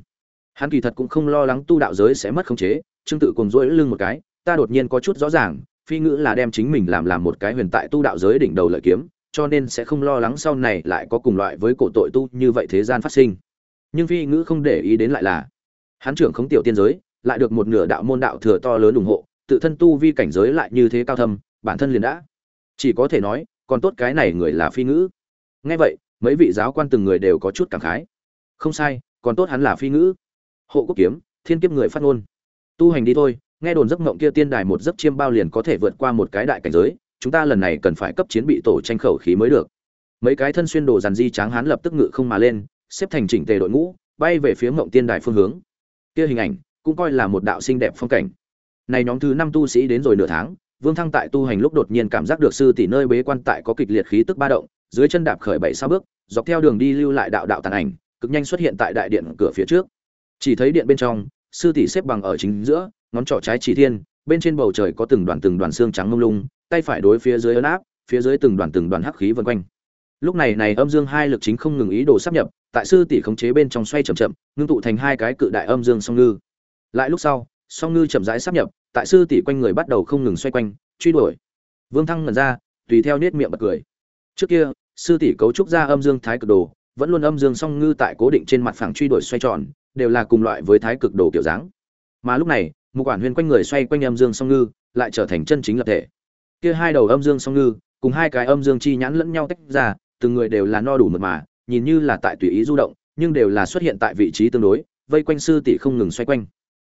Hắn kỳ thật cũng không lo lắng tu đạo giới sẽ mất khống chế, trương tự cùng dỗi lưng một cái ta đột nhiên có chút rõ ràng, phi ngữ là đem chính mình làm làm một cái huyền tại tu đạo giới đỉnh đầu lợi kiếm, cho nên sẽ không lo lắng sau này lại có cùng loại với cổ tội tu như vậy thế gian phát sinh. Nhưng phi ngữ không để ý đến lại là, hắn trưởng khống tiểu tiên giới, lại được một nửa đạo môn đạo thừa to lớn ủng hộ, tự thân tu vi cảnh giới lại như thế cao thâm, bản thân liền đã. Chỉ có thể nói, còn tốt cái này người là phi ngữ. Nghe vậy, mấy vị giáo quan từng người đều có chút cảm khái. Không sai, còn tốt hắn là phi ngữ. Hộ quốc kiếm, thiên kiếp người phát ngôn. Tu hành đi thôi nghe đồn giấc mộng kia tiên đài một giấc chiêm bao liền có thể vượt qua một cái đại cảnh giới, chúng ta lần này cần phải cấp chiến bị tổ tranh khẩu khí mới được. Mấy cái thân xuyên đồ dàn di tráng hán lập tức ngự không mà lên, xếp thành chỉnh tề đội ngũ, bay về phía mộng tiên đài phương hướng. Kia hình ảnh cũng coi là một đạo xinh đẹp phong cảnh. Này nhóm thứ năm tu sĩ đến rồi nửa tháng, vương thăng tại tu hành lúc đột nhiên cảm giác được sư tỷ nơi bế quan tại có kịch liệt khí tức ba động, dưới chân đạp khởi bảy sao bước, dọc theo đường đi lưu lại đạo đạo tàn ảnh, cực nhanh xuất hiện tại đại điện cửa phía trước. Chỉ thấy điện bên trong, sư tỷ xếp bằng ở chính giữa ngón trỏ trái chỉ thiên, bên trên bầu trời có từng đoàn từng đoàn xương trắng mông lung, tay phải đối phía dưới ấn áp, phía dưới từng đoàn từng đoàn hắc khí vân quanh. Lúc này này âm dương hai lực chính không ngừng ý đồ sắp nhập, tại sư tỷ khống chế bên trong xoay chậm chậm, ngưng tụ thành hai cái cự đại âm dương song ngư. Lại lúc sau, song ngư chậm rãi sắp nhập, tại sư tỷ quanh người bắt đầu không ngừng xoay quanh, truy đuổi. Vương thăng ngẩn ra, tùy theo nết miệng bật cười. Trước kia, sư tỷ cấu trúc ra âm dương thái cực đồ, vẫn luôn âm dương song ngư tại cố định trên mặt phẳng truy đuổi xoay tròn, đều là cùng loại với thái cực đồ kiểu dáng. Mà lúc này một quản huyên quanh người xoay quanh âm dương song ngư, lại trở thành chân chính lập thể. Kia hai đầu âm dương song ngư, cùng hai cái âm dương chi nhãn lẫn nhau tách ra, từng người đều là no đủ mật mà, nhìn như là tại tùy ý du động, nhưng đều là xuất hiện tại vị trí tương đối, vây quanh sư tỷ không ngừng xoay quanh.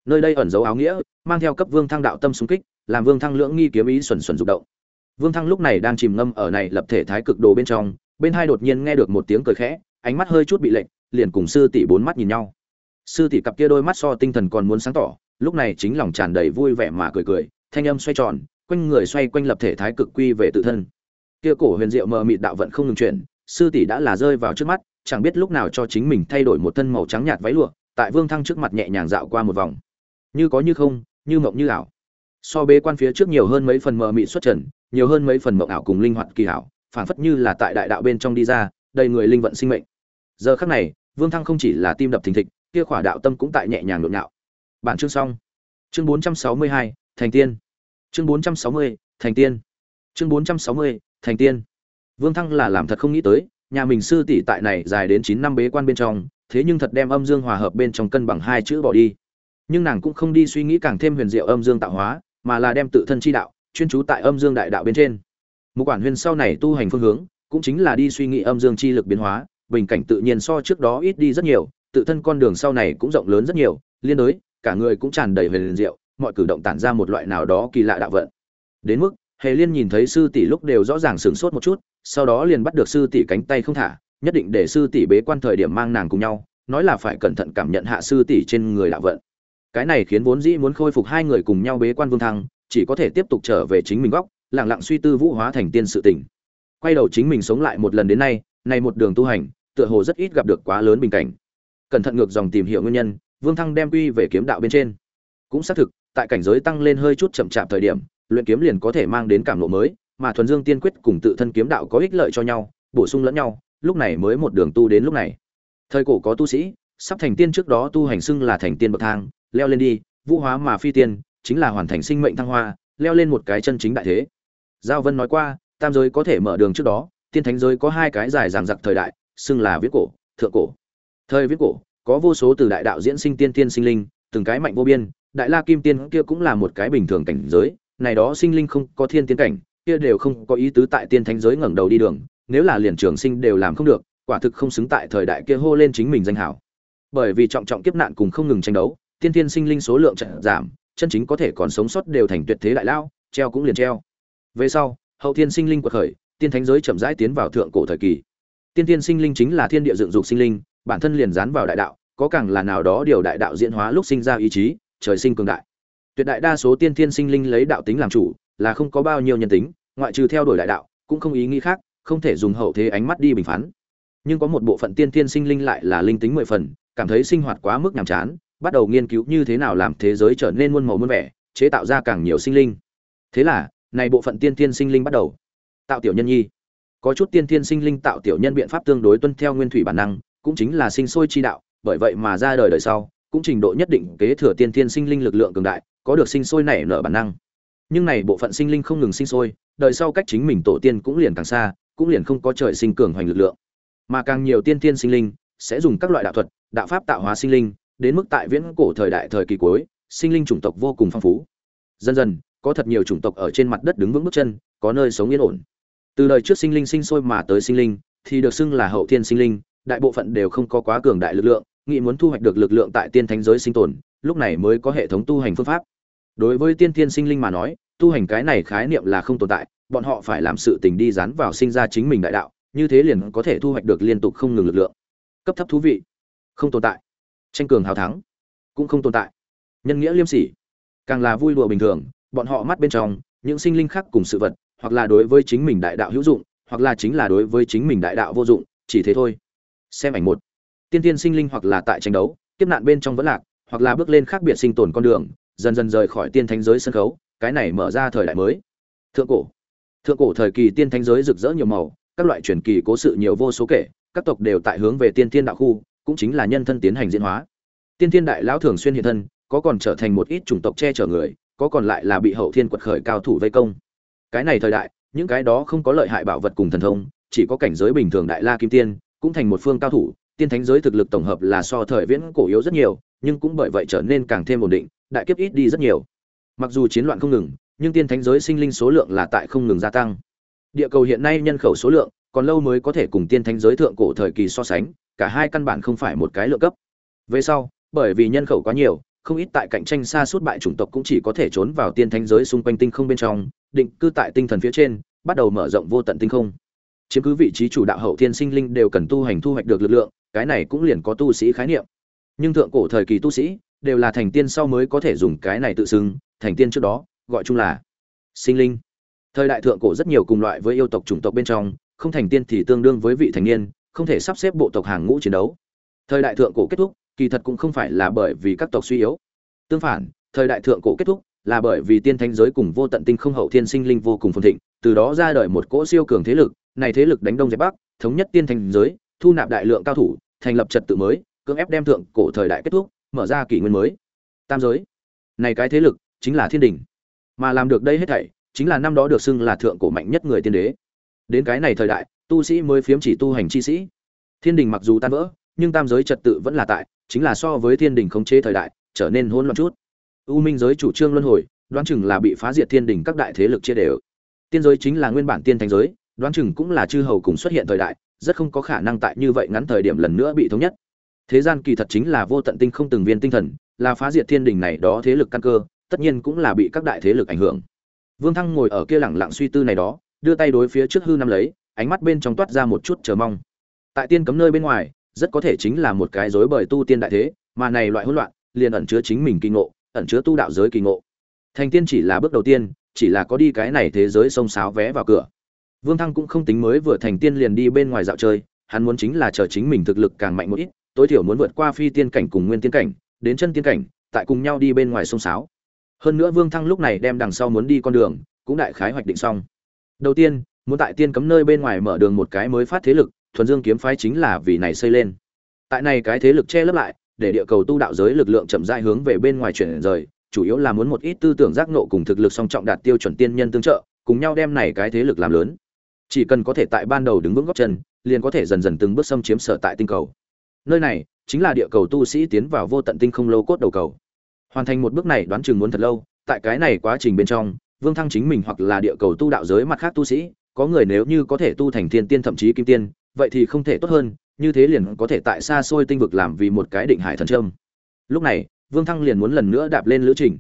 Nơi đây ẩn dấu áo nghĩa, mang theo cấp vương thăng đạo tâm xung kích, làm vương thăng lưỡng nghi kiếm ý xuẩn xuẩn rụng động. Vương thăng lúc này đang chìm ngâm ở này lập thể thái cực đồ bên trong, bên hai đột nhiên nghe được một tiếng cười khẽ, ánh mắt hơi chút bị lệnh liền cùng sư tỷ bốn mắt nhìn nhau. Sư tỷ cặp kia đôi mắt so tinh thần còn muốn sáng tỏ lúc này chính lòng tràn đầy vui vẻ mà cười cười, thanh âm xoay tròn, quanh người xoay quanh lập thể thái cực quy về tự thân. Kia cổ huyền diệu mờ mịt đạo vận không ngừng chuyển, sư tỷ đã là rơi vào trước mắt, chẳng biết lúc nào cho chính mình thay đổi một thân màu trắng nhạt váy lụa, tại vương thăng trước mặt nhẹ nhàng dạo qua một vòng. Như có như không, như mộng như ảo. So bế quan phía trước nhiều hơn mấy phần mờ mịt xuất trần, nhiều hơn mấy phần mộng ảo cùng linh hoạt kỳ ảo phảng phất như là tại đại đạo bên trong đi ra, đầy người linh vận sinh mệnh. Giờ khắc này, vương thăng không chỉ là tim đập thình thịch, kia khỏa đạo tâm cũng tại nhẹ nhàng nhộn nhạo bản chương xong. Chương 462, thành tiên. Chương 460, thành tiên. Chương 460, thành tiên. Vương thăng là làm thật không nghĩ tới nhà mình sư tỷ tại này dài đến chín năm bế quan bên trong thế nhưng thật đem âm dương hòa hợp bên trong cân bằng hai chữ bỏ đi. Nhưng nàng cũng không đi suy nghĩ càng thêm huyền diệu âm dương tạo hóa mà là đem tự thân chi đạo chuyên trú tại âm dương đại đạo bên trên. Một quản huyền sau này tu hành phương hướng cũng chính là đi suy nghĩ âm dương chi lực biến hóa bình cảnh tự nhiên so trước đó ít đi rất nhiều tự thân con đường sau này cũng rộng lớn rất nhiều liên đối cả người cũng tràn đầy huyền diệu, mọi cử động tản ra một loại nào đó kỳ lạ đạo vận. Đến mức, hề liên nhìn thấy sư tỷ lúc đều rõ ràng sửng sốt một chút, sau đó liền bắt được sư tỷ cánh tay không thả, nhất định để sư tỷ bế quan thời điểm mang nàng cùng nhau, nói là phải cẩn thận cảm nhận hạ sư tỷ trên người đạo vận. Cái này khiến vốn dĩ muốn khôi phục hai người cùng nhau bế quan vương thăng, chỉ có thể tiếp tục trở về chính mình góc, lặng lặng suy tư vũ hóa thành tiên sự tỉnh quay đầu chính mình sống lại một lần đến nay này một đường tu hành, tựa hồ rất ít gặp được quá lớn bình cảnh. Cẩn thận ngược dòng tìm hiểu nguyên nhân vương thăng đem quy về kiếm đạo bên trên. Cũng xác thực, tại cảnh giới tăng lên hơi chút chậm chạp thời điểm, luyện kiếm liền có thể mang đến cảm ngộ mới, mà thuần dương tiên quyết cùng tự thân kiếm đạo có ích lợi cho nhau, bổ sung lẫn nhau, lúc này mới một đường tu đến lúc này. Thời cổ có tu sĩ, sắp thành tiên trước đó tu hành xưng là thành tiên bậc thang, leo lên đi, vũ hóa mà phi tiên, chính là hoàn thành sinh mệnh thăng hoa, leo lên một cái chân chính đại thế. Giao vân nói qua, tam giới có thể mở đường trước đó, tiên thánh giới có hai cái dài dằng dặc thời đại, xưng là viết cổ, thượng cổ. Thời viết cổ có vô số từ đại đạo diễn sinh tiên tiên sinh linh, từng cái mạnh vô biên, đại la kim tiên kia cũng là một cái bình thường cảnh giới, này đó sinh linh không có thiên tiến cảnh, kia đều không có ý tứ tại tiên thánh giới ngẩng đầu đi đường, nếu là liền trường sinh đều làm không được, quả thực không xứng tại thời đại kia hô lên chính mình danh hảo. Bởi vì trọng trọng kiếp nạn cùng không ngừng tranh đấu, tiên tiên sinh linh số lượng trận giảm, chân chính có thể còn sống sót đều thành tuyệt thế đại lao, treo cũng liền treo. Về sau, hậu thiên sinh linh quật khởi, tiên thánh giới chậm rãi tiến vào thượng cổ thời kỳ. Tiên tiên sinh linh chính là thiên địa dựng dục sinh linh, bản thân liền dán vào đại đạo có càng là nào đó điều đại đạo diễn hóa lúc sinh ra ý chí, trời sinh cường đại. Tuyệt đại đa số tiên thiên sinh linh lấy đạo tính làm chủ, là không có bao nhiêu nhân tính, ngoại trừ theo đuổi đại đạo, cũng không ý nghĩ khác, không thể dùng hậu thế ánh mắt đi bình phán. Nhưng có một bộ phận tiên thiên sinh linh lại là linh tính mười phần, cảm thấy sinh hoạt quá mức nhàm chán, bắt đầu nghiên cứu như thế nào làm thế giới trở nên muôn màu muôn vẻ, chế tạo ra càng nhiều sinh linh. Thế là, này bộ phận tiên thiên sinh linh bắt đầu. Tạo tiểu nhân nhi. Có chút tiên thiên sinh linh tạo tiểu nhân biện pháp tương đối tuân theo nguyên thủy bản năng, cũng chính là sinh sôi chi đạo bởi vậy mà ra đời đời sau, cũng trình độ nhất định kế thừa tiên thiên sinh linh lực lượng cường đại, có được sinh sôi nảy nở bản năng. Nhưng này bộ phận sinh linh không ngừng sinh sôi, đời sau cách chính mình tổ tiên cũng liền càng xa, cũng liền không có trời sinh cường hoành lực lượng. Mà càng nhiều tiên thiên sinh linh sẽ dùng các loại đạo thuật, đạo pháp tạo hóa sinh linh, đến mức tại viễn cổ thời đại thời kỳ cuối, sinh linh chủng tộc vô cùng phong phú. Dần dần, có thật nhiều chủng tộc ở trên mặt đất đứng vững bước chân, có nơi sống yên ổn. Từ đời trước sinh linh sinh sôi mà tới sinh linh, thì được xưng là hậu thiên sinh linh, đại bộ phận đều không có quá cường đại lực lượng nghĩ muốn thu hoạch được lực lượng tại tiên thánh giới sinh tồn, lúc này mới có hệ thống tu hành phương pháp. Đối với tiên thiên sinh linh mà nói, tu hành cái này khái niệm là không tồn tại, bọn họ phải làm sự tình đi dán vào sinh ra chính mình đại đạo, như thế liền có thể thu hoạch được liên tục không ngừng lực lượng. Cấp thấp thú vị. Không tồn tại. Tranh cường hào thắng. Cũng không tồn tại. Nhân nghĩa liêm sỉ. Càng là vui đùa bình thường, bọn họ mắt bên trong, những sinh linh khác cùng sự vật, hoặc là đối với chính mình đại đạo hữu dụng, hoặc là chính là đối với chính mình đại đạo vô dụng, chỉ thế thôi. Xem ảnh một tiên tiên sinh linh hoặc là tại tranh đấu, kiếp nạn bên trong vẫn lạc, hoặc là bước lên khác biệt sinh tồn con đường, dần dần rời khỏi tiên thánh giới sân khấu, cái này mở ra thời đại mới. Thượng cổ. Thượng cổ thời kỳ tiên thánh giới rực rỡ nhiều màu, các loại truyền kỳ cố sự nhiều vô số kể, các tộc đều tại hướng về tiên thiên đạo khu, cũng chính là nhân thân tiến hành diễn hóa. Tiên thiên đại lão thường xuyên hiện thân, có còn trở thành một ít chủng tộc che chở người, có còn lại là bị hậu thiên quật khởi cao thủ vây công. Cái này thời đại, những cái đó không có lợi hại bảo vật cùng thần thông, chỉ có cảnh giới bình thường đại la kim tiên, cũng thành một phương cao thủ tiên thánh giới thực lực tổng hợp là so thời viễn cổ yếu rất nhiều, nhưng cũng bởi vậy trở nên càng thêm ổn định, đại kiếp ít đi rất nhiều. Mặc dù chiến loạn không ngừng, nhưng tiên thánh giới sinh linh số lượng là tại không ngừng gia tăng. Địa cầu hiện nay nhân khẩu số lượng, còn lâu mới có thể cùng tiên thánh giới thượng cổ thời kỳ so sánh, cả hai căn bản không phải một cái lượng cấp. Về sau, bởi vì nhân khẩu quá nhiều, không ít tại cạnh tranh xa suốt bại chủng tộc cũng chỉ có thể trốn vào tiên thánh giới xung quanh tinh không bên trong, định cư tại tinh thần phía trên, bắt đầu mở rộng vô tận tinh không. Chiếm cứ vị trí chủ đạo hậu thiên sinh linh đều cần tu hành thu hoạch được lực lượng cái này cũng liền có tu sĩ khái niệm. Nhưng thượng cổ thời kỳ tu sĩ đều là thành tiên sau mới có thể dùng cái này tự xưng, thành tiên trước đó, gọi chung là sinh linh. Thời đại thượng cổ rất nhiều cùng loại với yêu tộc chủng tộc bên trong, không thành tiên thì tương đương với vị thành niên, không thể sắp xếp bộ tộc hàng ngũ chiến đấu. Thời đại thượng cổ kết thúc, kỳ thật cũng không phải là bởi vì các tộc suy yếu. Tương phản, thời đại thượng cổ kết thúc là bởi vì tiên thánh giới cùng vô tận tinh không hậu thiên sinh linh vô cùng phồn thịnh, từ đó ra đời một cỗ siêu cường thế lực, này thế lực đánh đông dẹp bắc, thống nhất tiên thánh giới thu nạp đại lượng cao thủ, thành lập trật tự mới, cưỡng ép đem thượng cổ thời đại kết thúc, mở ra kỷ nguyên mới. Tam giới. Này cái thế lực chính là thiên đình. Mà làm được đây hết thảy, chính là năm đó được xưng là thượng cổ mạnh nhất người tiên đế. Đến cái này thời đại, tu sĩ mới phiếm chỉ tu hành chi sĩ. Thiên đình mặc dù tan vỡ, nhưng tam giới trật tự vẫn là tại, chính là so với thiên đình khống chế thời đại, trở nên hỗn loạn chút. U minh giới chủ trương luân hồi, đoán chừng là bị phá diệt thiên đình các đại thế lực chia đều. Tiên giới chính là nguyên bản tiên thành giới, đoán chừng cũng là chư hầu cùng xuất hiện thời đại rất không có khả năng tại như vậy ngắn thời điểm lần nữa bị thống nhất. Thế gian kỳ thật chính là vô tận tinh không từng viên tinh thần, là phá diệt thiên đình này đó thế lực căn cơ, tất nhiên cũng là bị các đại thế lực ảnh hưởng. Vương thăng ngồi ở kia lẳng lặng suy tư này đó, đưa tay đối phía trước hư năm lấy, ánh mắt bên trong toát ra một chút chờ mong. Tại tiên cấm nơi bên ngoài, rất có thể chính là một cái rối bời tu tiên đại thế, mà này loại hỗn loạn, liền ẩn chứa chính mình kỳ ngộ, ẩn chứa tu đạo giới kỳ ngộ. Thành tiên chỉ là bước đầu tiên, chỉ là có đi cái này thế giới sông sáo vé vào cửa vương thăng cũng không tính mới vừa thành tiên liền đi bên ngoài dạo chơi, hắn muốn chính là chờ chính mình thực lực càng mạnh một ít, tối thiểu muốn vượt qua phi tiên cảnh cùng nguyên tiên cảnh, đến chân tiên cảnh, tại cùng nhau đi bên ngoài sông sáo. Hơn nữa vương thăng lúc này đem đằng sau muốn đi con đường, cũng đại khái hoạch định xong. Đầu tiên, muốn tại tiên cấm nơi bên ngoài mở đường một cái mới phát thế lực, thuần dương kiếm phái chính là vì này xây lên. Tại này cái thế lực che lấp lại, để địa cầu tu đạo giới lực lượng chậm rãi hướng về bên ngoài chuyển rời, chủ yếu là muốn một ít tư tưởng giác ngộ cùng thực lực song trọng đạt tiêu chuẩn tiên nhân tương trợ, cùng nhau đem này cái thế lực làm lớn chỉ cần có thể tại ban đầu đứng vững góc chân, liền có thể dần dần từng bước xâm chiếm sở tại tinh cầu. Nơi này chính là địa cầu tu sĩ tiến vào vô tận tinh không lâu cốt đầu cầu. Hoàn thành một bước này đoán chừng muốn thật lâu, tại cái này quá trình bên trong, vương thăng chính mình hoặc là địa cầu tu đạo giới mặt khác tu sĩ, có người nếu như có thể tu thành thiên tiên thậm chí kim tiên, vậy thì không thể tốt hơn, như thế liền có thể tại xa xôi tinh vực làm vì một cái định hải thần trâm lúc này, vương thăng liền muốn lần nữa đạp lên lữ trình.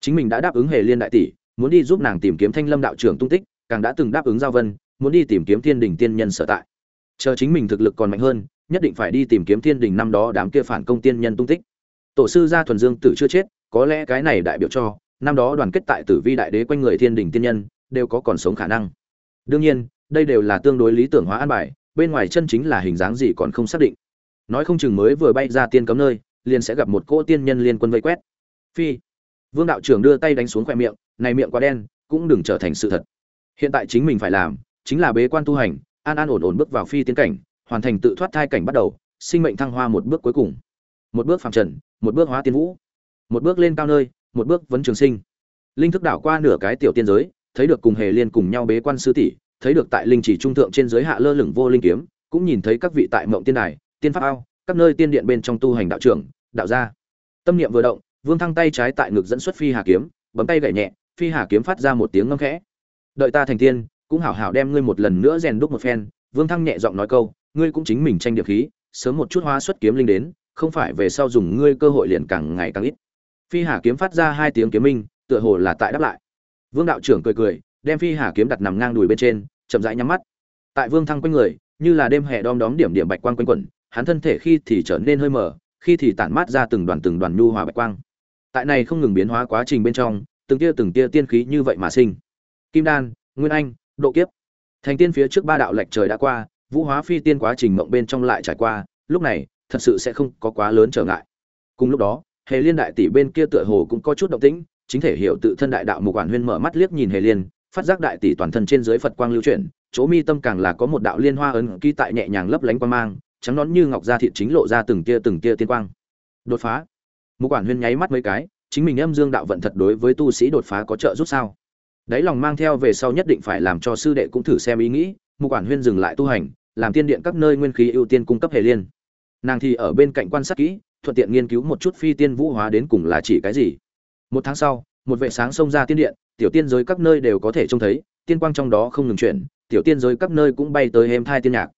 Chính mình đã đáp ứng hề liên đại tỷ, muốn đi giúp nàng tìm kiếm thanh lâm đạo trưởng tung tích, càng đã từng đáp ứng giao vân muốn đi tìm kiếm thiên đình tiên nhân sở tại. Chờ chính mình thực lực còn mạnh hơn, nhất định phải đi tìm kiếm thiên đình năm đó đám kia phản công tiên nhân tung tích. Tổ sư gia thuần dương tử chưa chết, có lẽ cái này đại biểu cho, năm đó đoàn kết tại tử vi đại đế quanh người thiên đình tiên nhân, đều có còn sống khả năng. Đương nhiên, đây đều là tương đối lý tưởng hóa an bài, bên ngoài chân chính là hình dáng gì còn không xác định. Nói không chừng mới vừa bay ra tiên cấm nơi, liền sẽ gặp một cỗ tiên nhân liên quân vây quét. Phi. Vương đạo trưởng đưa tay đánh xuống khoe miệng, này miệng quá đen, cũng đừng trở thành sự thật. Hiện tại chính mình phải làm chính là bế quan tu hành, an an ổn ổn bước vào phi tiến cảnh, hoàn thành tự thoát thai cảnh bắt đầu, sinh mệnh thăng hoa một bước cuối cùng. Một bước phàm trần, một bước hóa tiên vũ. Một bước lên cao nơi, một bước vấn trường sinh. Linh thức đảo qua nửa cái tiểu tiên giới, thấy được cùng hề liên cùng nhau bế quan sư tỷ, thấy được tại linh chỉ trung thượng trên giới hạ lơ lửng vô linh kiếm, cũng nhìn thấy các vị tại mộng tiên đài, tiên pháp ao, các nơi tiên điện bên trong tu hành đạo trưởng, đạo gia. Tâm niệm vừa động, vương thăng tay trái tại ngực dẫn xuất phi hà kiếm, bấm tay gảy nhẹ, phi hà kiếm phát ra một tiếng ngâm khẽ. Đợi ta thành tiên cũng hảo hảo đem ngươi một lần nữa rèn đúc một phen. Vương thăng nhẹ giọng nói câu, ngươi cũng chính mình tranh điệp khí, sớm một chút hóa xuất kiếm linh đến, không phải về sau dùng ngươi cơ hội liền càng ngày càng ít. Phi hà kiếm phát ra hai tiếng kiếm minh, tựa hồ là tại đáp lại. Vương đạo trưởng cười cười, đem phi hà kiếm đặt nằm ngang đùi bên trên, chậm rãi nhắm mắt. Tại vương thăng quanh người, như là đêm hè đom đóm điểm điểm bạch quang quanh quẩn, hắn thân thể khi thì trở nên hơi mờ, khi thì tản mát ra từng đoàn từng đoàn nhu hòa bạch quang. Tại này không ngừng biến hóa quá trình bên trong, từng tia từng tia tiên khí như vậy mà sinh. Kim đan, nguyên anh độ kiếp. Thành tiên phía trước ba đạo lệch trời đã qua, vũ hóa phi tiên quá trình mộng bên trong lại trải qua, lúc này, thật sự sẽ không có quá lớn trở ngại. Cùng lúc đó, hề liên đại tỷ bên kia tựa hồ cũng có chút động tĩnh, chính thể hiểu tự thân đại đạo mục quản huyên mở mắt liếc nhìn hề liên, phát giác đại tỷ toàn thân trên dưới phật quang lưu chuyển, chỗ mi tâm càng là có một đạo liên hoa ấn ký tại nhẹ nhàng lấp lánh quang mang, trắng nón như ngọc da thịt chính lộ ra từng tia từng tia tiên quang. Đột phá. Mục quản huyên nháy mắt mấy cái, chính mình âm dương đạo vận thật đối với tu sĩ đột phá có trợ giúp sao? Đấy lòng mang theo về sau nhất định phải làm cho sư đệ cũng thử xem ý nghĩ, mục quản huyên dừng lại tu hành, làm tiên điện các nơi nguyên khí ưu tiên cung cấp hề liên. Nàng thì ở bên cạnh quan sát kỹ, thuận tiện nghiên cứu một chút phi tiên vũ hóa đến cùng là chỉ cái gì. Một tháng sau, một vệ sáng xông ra tiên điện, tiểu tiên giới các nơi đều có thể trông thấy, tiên quang trong đó không ngừng chuyển, tiểu tiên giới các nơi cũng bay tới êm thai tiên nhạc.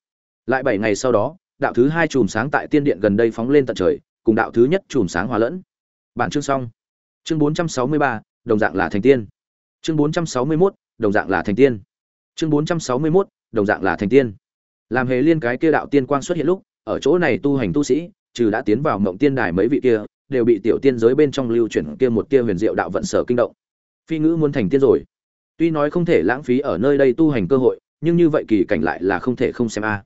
Lại bảy ngày sau đó, đạo thứ hai chùm sáng tại tiên điện gần đây phóng lên tận trời, cùng đạo thứ nhất chùm sáng hòa lẫn. Bản chương xong. Chương bốn trăm sáu mươi ba, đồng dạng là thành tiên chương 461, đồng dạng là thành tiên. Chương 461, đồng dạng là thành tiên. Làm hề liên cái kia đạo tiên quang xuất hiện lúc ở chỗ này tu hành tu sĩ trừ đã tiến vào mộng tiên đài mấy vị kia đều bị tiểu tiên giới bên trong lưu chuyển kia một kia huyền diệu đạo vận sở kinh động. Phi ngữ muốn thành tiên rồi. Tuy nói không thể lãng phí ở nơi đây tu hành cơ hội nhưng như vậy kỳ cảnh lại là không thể không xem a.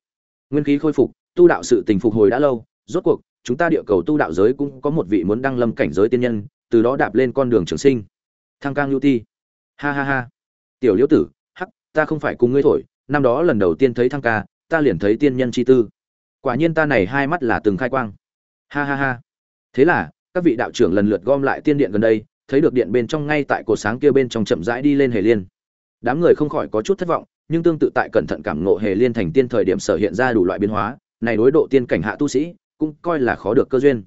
Nguyên khí khôi phục tu đạo sự tình phục hồi đã lâu rốt cuộc chúng ta địa cầu tu đạo giới cũng có một vị muốn đăng lâm cảnh giới tiên nhân từ đó đạp lên con đường trường sinh. Thăng cang lưu ti ha ha ha. Tiểu liễu tử, hắc, ta không phải cùng ngươi thổi, năm đó lần đầu tiên thấy thăng ca, ta liền thấy tiên nhân chi tư. Quả nhiên ta này hai mắt là từng khai quang. Ha ha ha. Thế là, các vị đạo trưởng lần lượt gom lại tiên điện gần đây, thấy được điện bên trong ngay tại cột sáng kia bên trong chậm rãi đi lên hề liên. Đám người không khỏi có chút thất vọng, nhưng tương tự tại cẩn thận cảm ngộ hề liên thành tiên thời điểm sở hiện ra đủ loại biến hóa, này đối độ tiên cảnh hạ tu sĩ, cũng coi là khó được cơ duyên.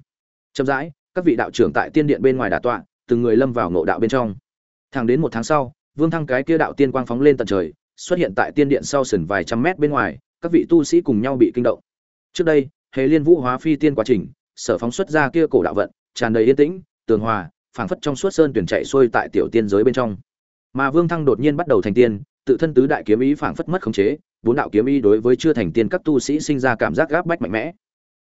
Chậm rãi, các vị đạo trưởng tại tiên điện bên ngoài đà tọa, từng người lâm vào ngộ đạo bên trong thẳng đến một tháng sau, vương thăng cái kia đạo tiên quang phóng lên tận trời, xuất hiện tại tiên điện sau sườn vài trăm mét bên ngoài, các vị tu sĩ cùng nhau bị kinh động. Trước đây, hề liên vũ hóa phi tiên quá trình, sở phóng xuất ra kia cổ đạo vận, tràn đầy yên tĩnh, tường hòa, phảng phất trong suốt sơn tuyển chạy xuôi tại tiểu tiên giới bên trong. Mà vương thăng đột nhiên bắt đầu thành tiên, tự thân tứ đại kiếm ý phảng phất mất khống chế, bốn đạo kiếm ý đối với chưa thành tiên các tu sĩ sinh ra cảm giác gáp bách mạnh mẽ.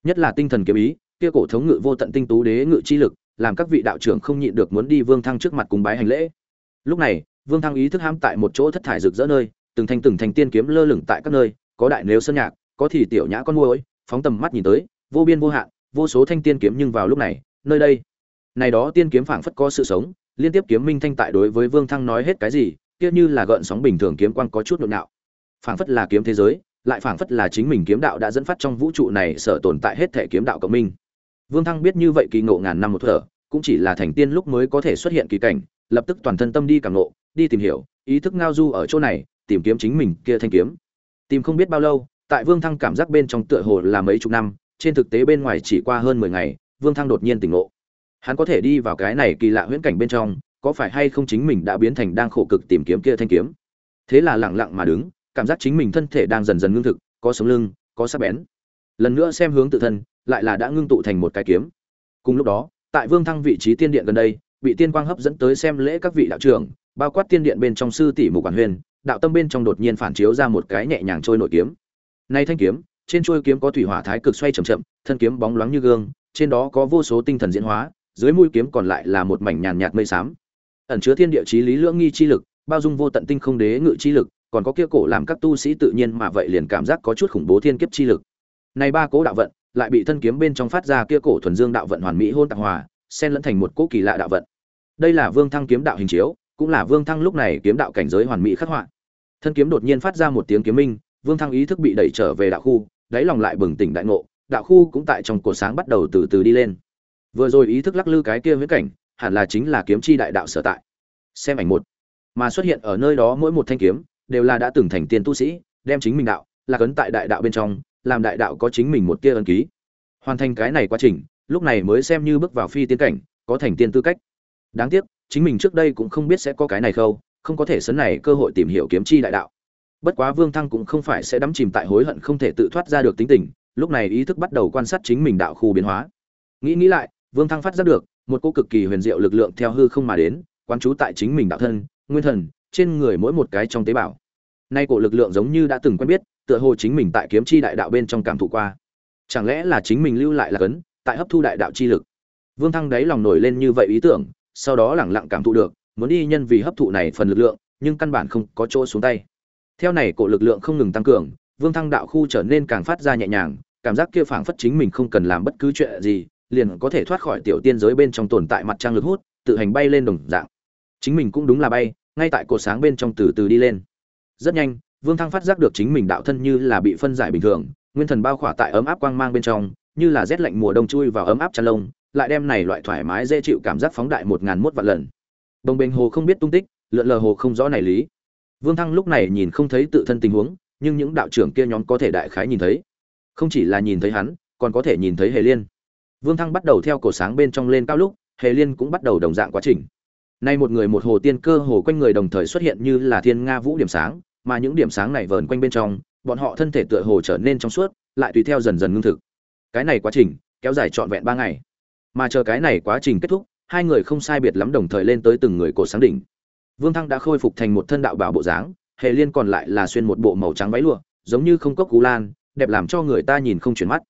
Nhất là tinh thần kiếm ý, kia cổ thống ngự vô tận tinh tú đế ngự chi lực, làm các vị đạo trưởng không nhịn được muốn đi vương thăng trước mặt cùng bái hành lễ lúc này, vương thăng ý thức hãm tại một chỗ thất thải rực rỡ nơi, từng thanh từng thanh tiên kiếm lơ lửng tại các nơi, có đại nếu sơn nhạc, có thì tiểu nhã con môi phóng tầm mắt nhìn tới, vô biên vô hạn, vô số thanh tiên kiếm nhưng vào lúc này, nơi đây. Này đó tiên kiếm phảng phất có sự sống, liên tiếp kiếm minh thanh tại đối với vương thăng nói hết cái gì, kia như là gợn sóng bình thường kiếm quang có chút nhộn nhạo. Phảng phất là kiếm thế giới, lại phảng phất là chính mình kiếm đạo đã dẫn phát trong vũ trụ này sở tồn tại hết thể kiếm đạo cộng minh. Vương thăng biết như vậy kỳ ngộ ngàn năm một thở, cũng chỉ là thành tiên lúc mới có thể xuất hiện kỳ cảnh lập tức toàn thân tâm đi cảm ngộ đi tìm hiểu, ý thức ngao du ở chỗ này, tìm kiếm chính mình kia thanh kiếm. Tìm không biết bao lâu, tại vương thăng cảm giác bên trong tựa hồ là mấy chục năm, trên thực tế bên ngoài chỉ qua hơn mười ngày, vương thăng đột nhiên tỉnh ngộ. Hắn có thể đi vào cái này kỳ lạ huyễn cảnh bên trong, có phải hay không chính mình đã biến thành đang khổ cực tìm kiếm kia thanh kiếm? Thế là lặng lặng mà đứng, cảm giác chính mình thân thể đang dần dần ngưng thực, có sống lưng, có sắc bén. Lần nữa xem hướng tự thân, lại là đã ngưng tụ thành một cái kiếm. Cùng lúc đó, tại vương thăng vị trí tiên điện gần đây bị tiên quang hấp dẫn tới xem lễ các vị đạo trưởng, bao quát tiên điện bên trong sư tỷ mục quản huyền, đạo tâm bên trong đột nhiên phản chiếu ra một cái nhẹ nhàng trôi nổi kiếm. Nay thanh kiếm, trên trôi kiếm có thủy hỏa thái cực xoay chậm chậm, thân kiếm bóng loáng như gương, trên đó có vô số tinh thần diễn hóa, dưới mũi kiếm còn lại là một mảnh nhàn nhạt mây xám. Ẩn chứa thiên địa chí lý lưỡng nghi chi lực, bao dung vô tận tinh không đế ngự chi lực, còn có kia cổ làm các tu sĩ tự nhiên mà vậy liền cảm giác có chút khủng bố thiên kiếp chi lực. Này ba cố đạo vận, lại bị thân kiếm bên trong phát ra kia cổ thuần dương đạo vận hoàn mỹ hôn tạc hòa xen lẫn thành một cỗ kỳ lạ đạo vận. Đây là vương thăng kiếm đạo hình chiếu, cũng là vương thăng lúc này kiếm đạo cảnh giới hoàn mỹ khắc họa. Thân kiếm đột nhiên phát ra một tiếng kiếm minh, vương thăng ý thức bị đẩy trở về đạo khu, đáy lòng lại bừng tỉnh đại ngộ, đạo khu cũng tại trong cổ sáng bắt đầu từ từ đi lên. Vừa rồi ý thức lắc lư cái kia viễn cảnh, hẳn là chính là kiếm chi đại đạo sở tại. Xem ảnh một. Mà xuất hiện ở nơi đó mỗi một thanh kiếm, đều là đã từng thành tiên tu sĩ, đem chính mình đạo, là cấn tại đại đạo bên trong, làm đại đạo có chính mình một tia ân ký. Hoàn thành cái này quá trình lúc này mới xem như bước vào phi tiên cảnh, có thành tiên tư cách. Đáng tiếc, chính mình trước đây cũng không biết sẽ có cái này khâu, không có thể sấn này cơ hội tìm hiểu kiếm chi đại đạo. Bất quá vương thăng cũng không phải sẽ đắm chìm tại hối hận không thể tự thoát ra được tính tình, lúc này ý thức bắt đầu quan sát chính mình đạo khu biến hóa. Nghĩ nghĩ lại, vương thăng phát ra được, một cô cực kỳ huyền diệu lực lượng theo hư không mà đến quan trú tại chính mình đạo thân, nguyên thần, trên người mỗi một cái trong tế bào. Nay cổ lực lượng giống như đã từng quen biết, tựa hồ chính mình tại kiếm chi đại đạo bên trong cảm thụ qua. Chẳng lẽ là chính mình lưu lại là cấn tại hấp thu đại đạo chi lực. Vương thăng đáy lòng nổi lên như vậy ý tưởng, sau đó lẳng lặng cảm thụ được, muốn đi nhân vì hấp thụ này phần lực lượng, nhưng căn bản không có chỗ xuống tay. Theo này cổ lực lượng không ngừng tăng cường, vương thăng đạo khu trở nên càng phát ra nhẹ nhàng, cảm giác kia phảng phất chính mình không cần làm bất cứ chuyện gì, liền có thể thoát khỏi tiểu tiên giới bên trong tồn tại mặt trăng lực hút, tự hành bay lên đồng dạng. Chính mình cũng đúng là bay, ngay tại cột sáng bên trong từ từ đi lên. Rất nhanh, vương thăng phát giác được chính mình đạo thân như là bị phân giải bình thường, nguyên thần bao khỏa tại ấm áp quang mang bên trong như là rét lạnh mùa đông chui vào ấm áp chăn lông, lại đem này loại thoải mái dễ chịu cảm giác phóng đại một ngàn mốt vạn lần. Đồng bình hồ không biết tung tích, lượn lờ hồ không rõ này lý. Vương thăng lúc này nhìn không thấy tự thân tình huống, nhưng những đạo trưởng kia nhóm có thể đại khái nhìn thấy. Không chỉ là nhìn thấy hắn, còn có thể nhìn thấy hề liên. Vương thăng bắt đầu theo cổ sáng bên trong lên cao lúc, hề liên cũng bắt đầu đồng dạng quá trình. Nay một người một hồ tiên cơ hồ quanh người đồng thời xuất hiện như là thiên nga vũ điểm sáng, mà những điểm sáng này vờn quanh bên trong, bọn họ thân thể tựa hồ trở nên trong suốt, lại tùy theo dần dần ngưng thực cái này quá trình kéo dài trọn vẹn ba ngày. Mà chờ cái này quá trình kết thúc, hai người không sai biệt lắm đồng thời lên tới từng người cổ sáng đỉnh. Vương thăng đã khôi phục thành một thân đạo bảo bộ dáng, hệ liên còn lại là xuyên một bộ màu trắng váy lụa, giống như không cốc cú lan, đẹp làm cho người ta nhìn không chuyển mắt.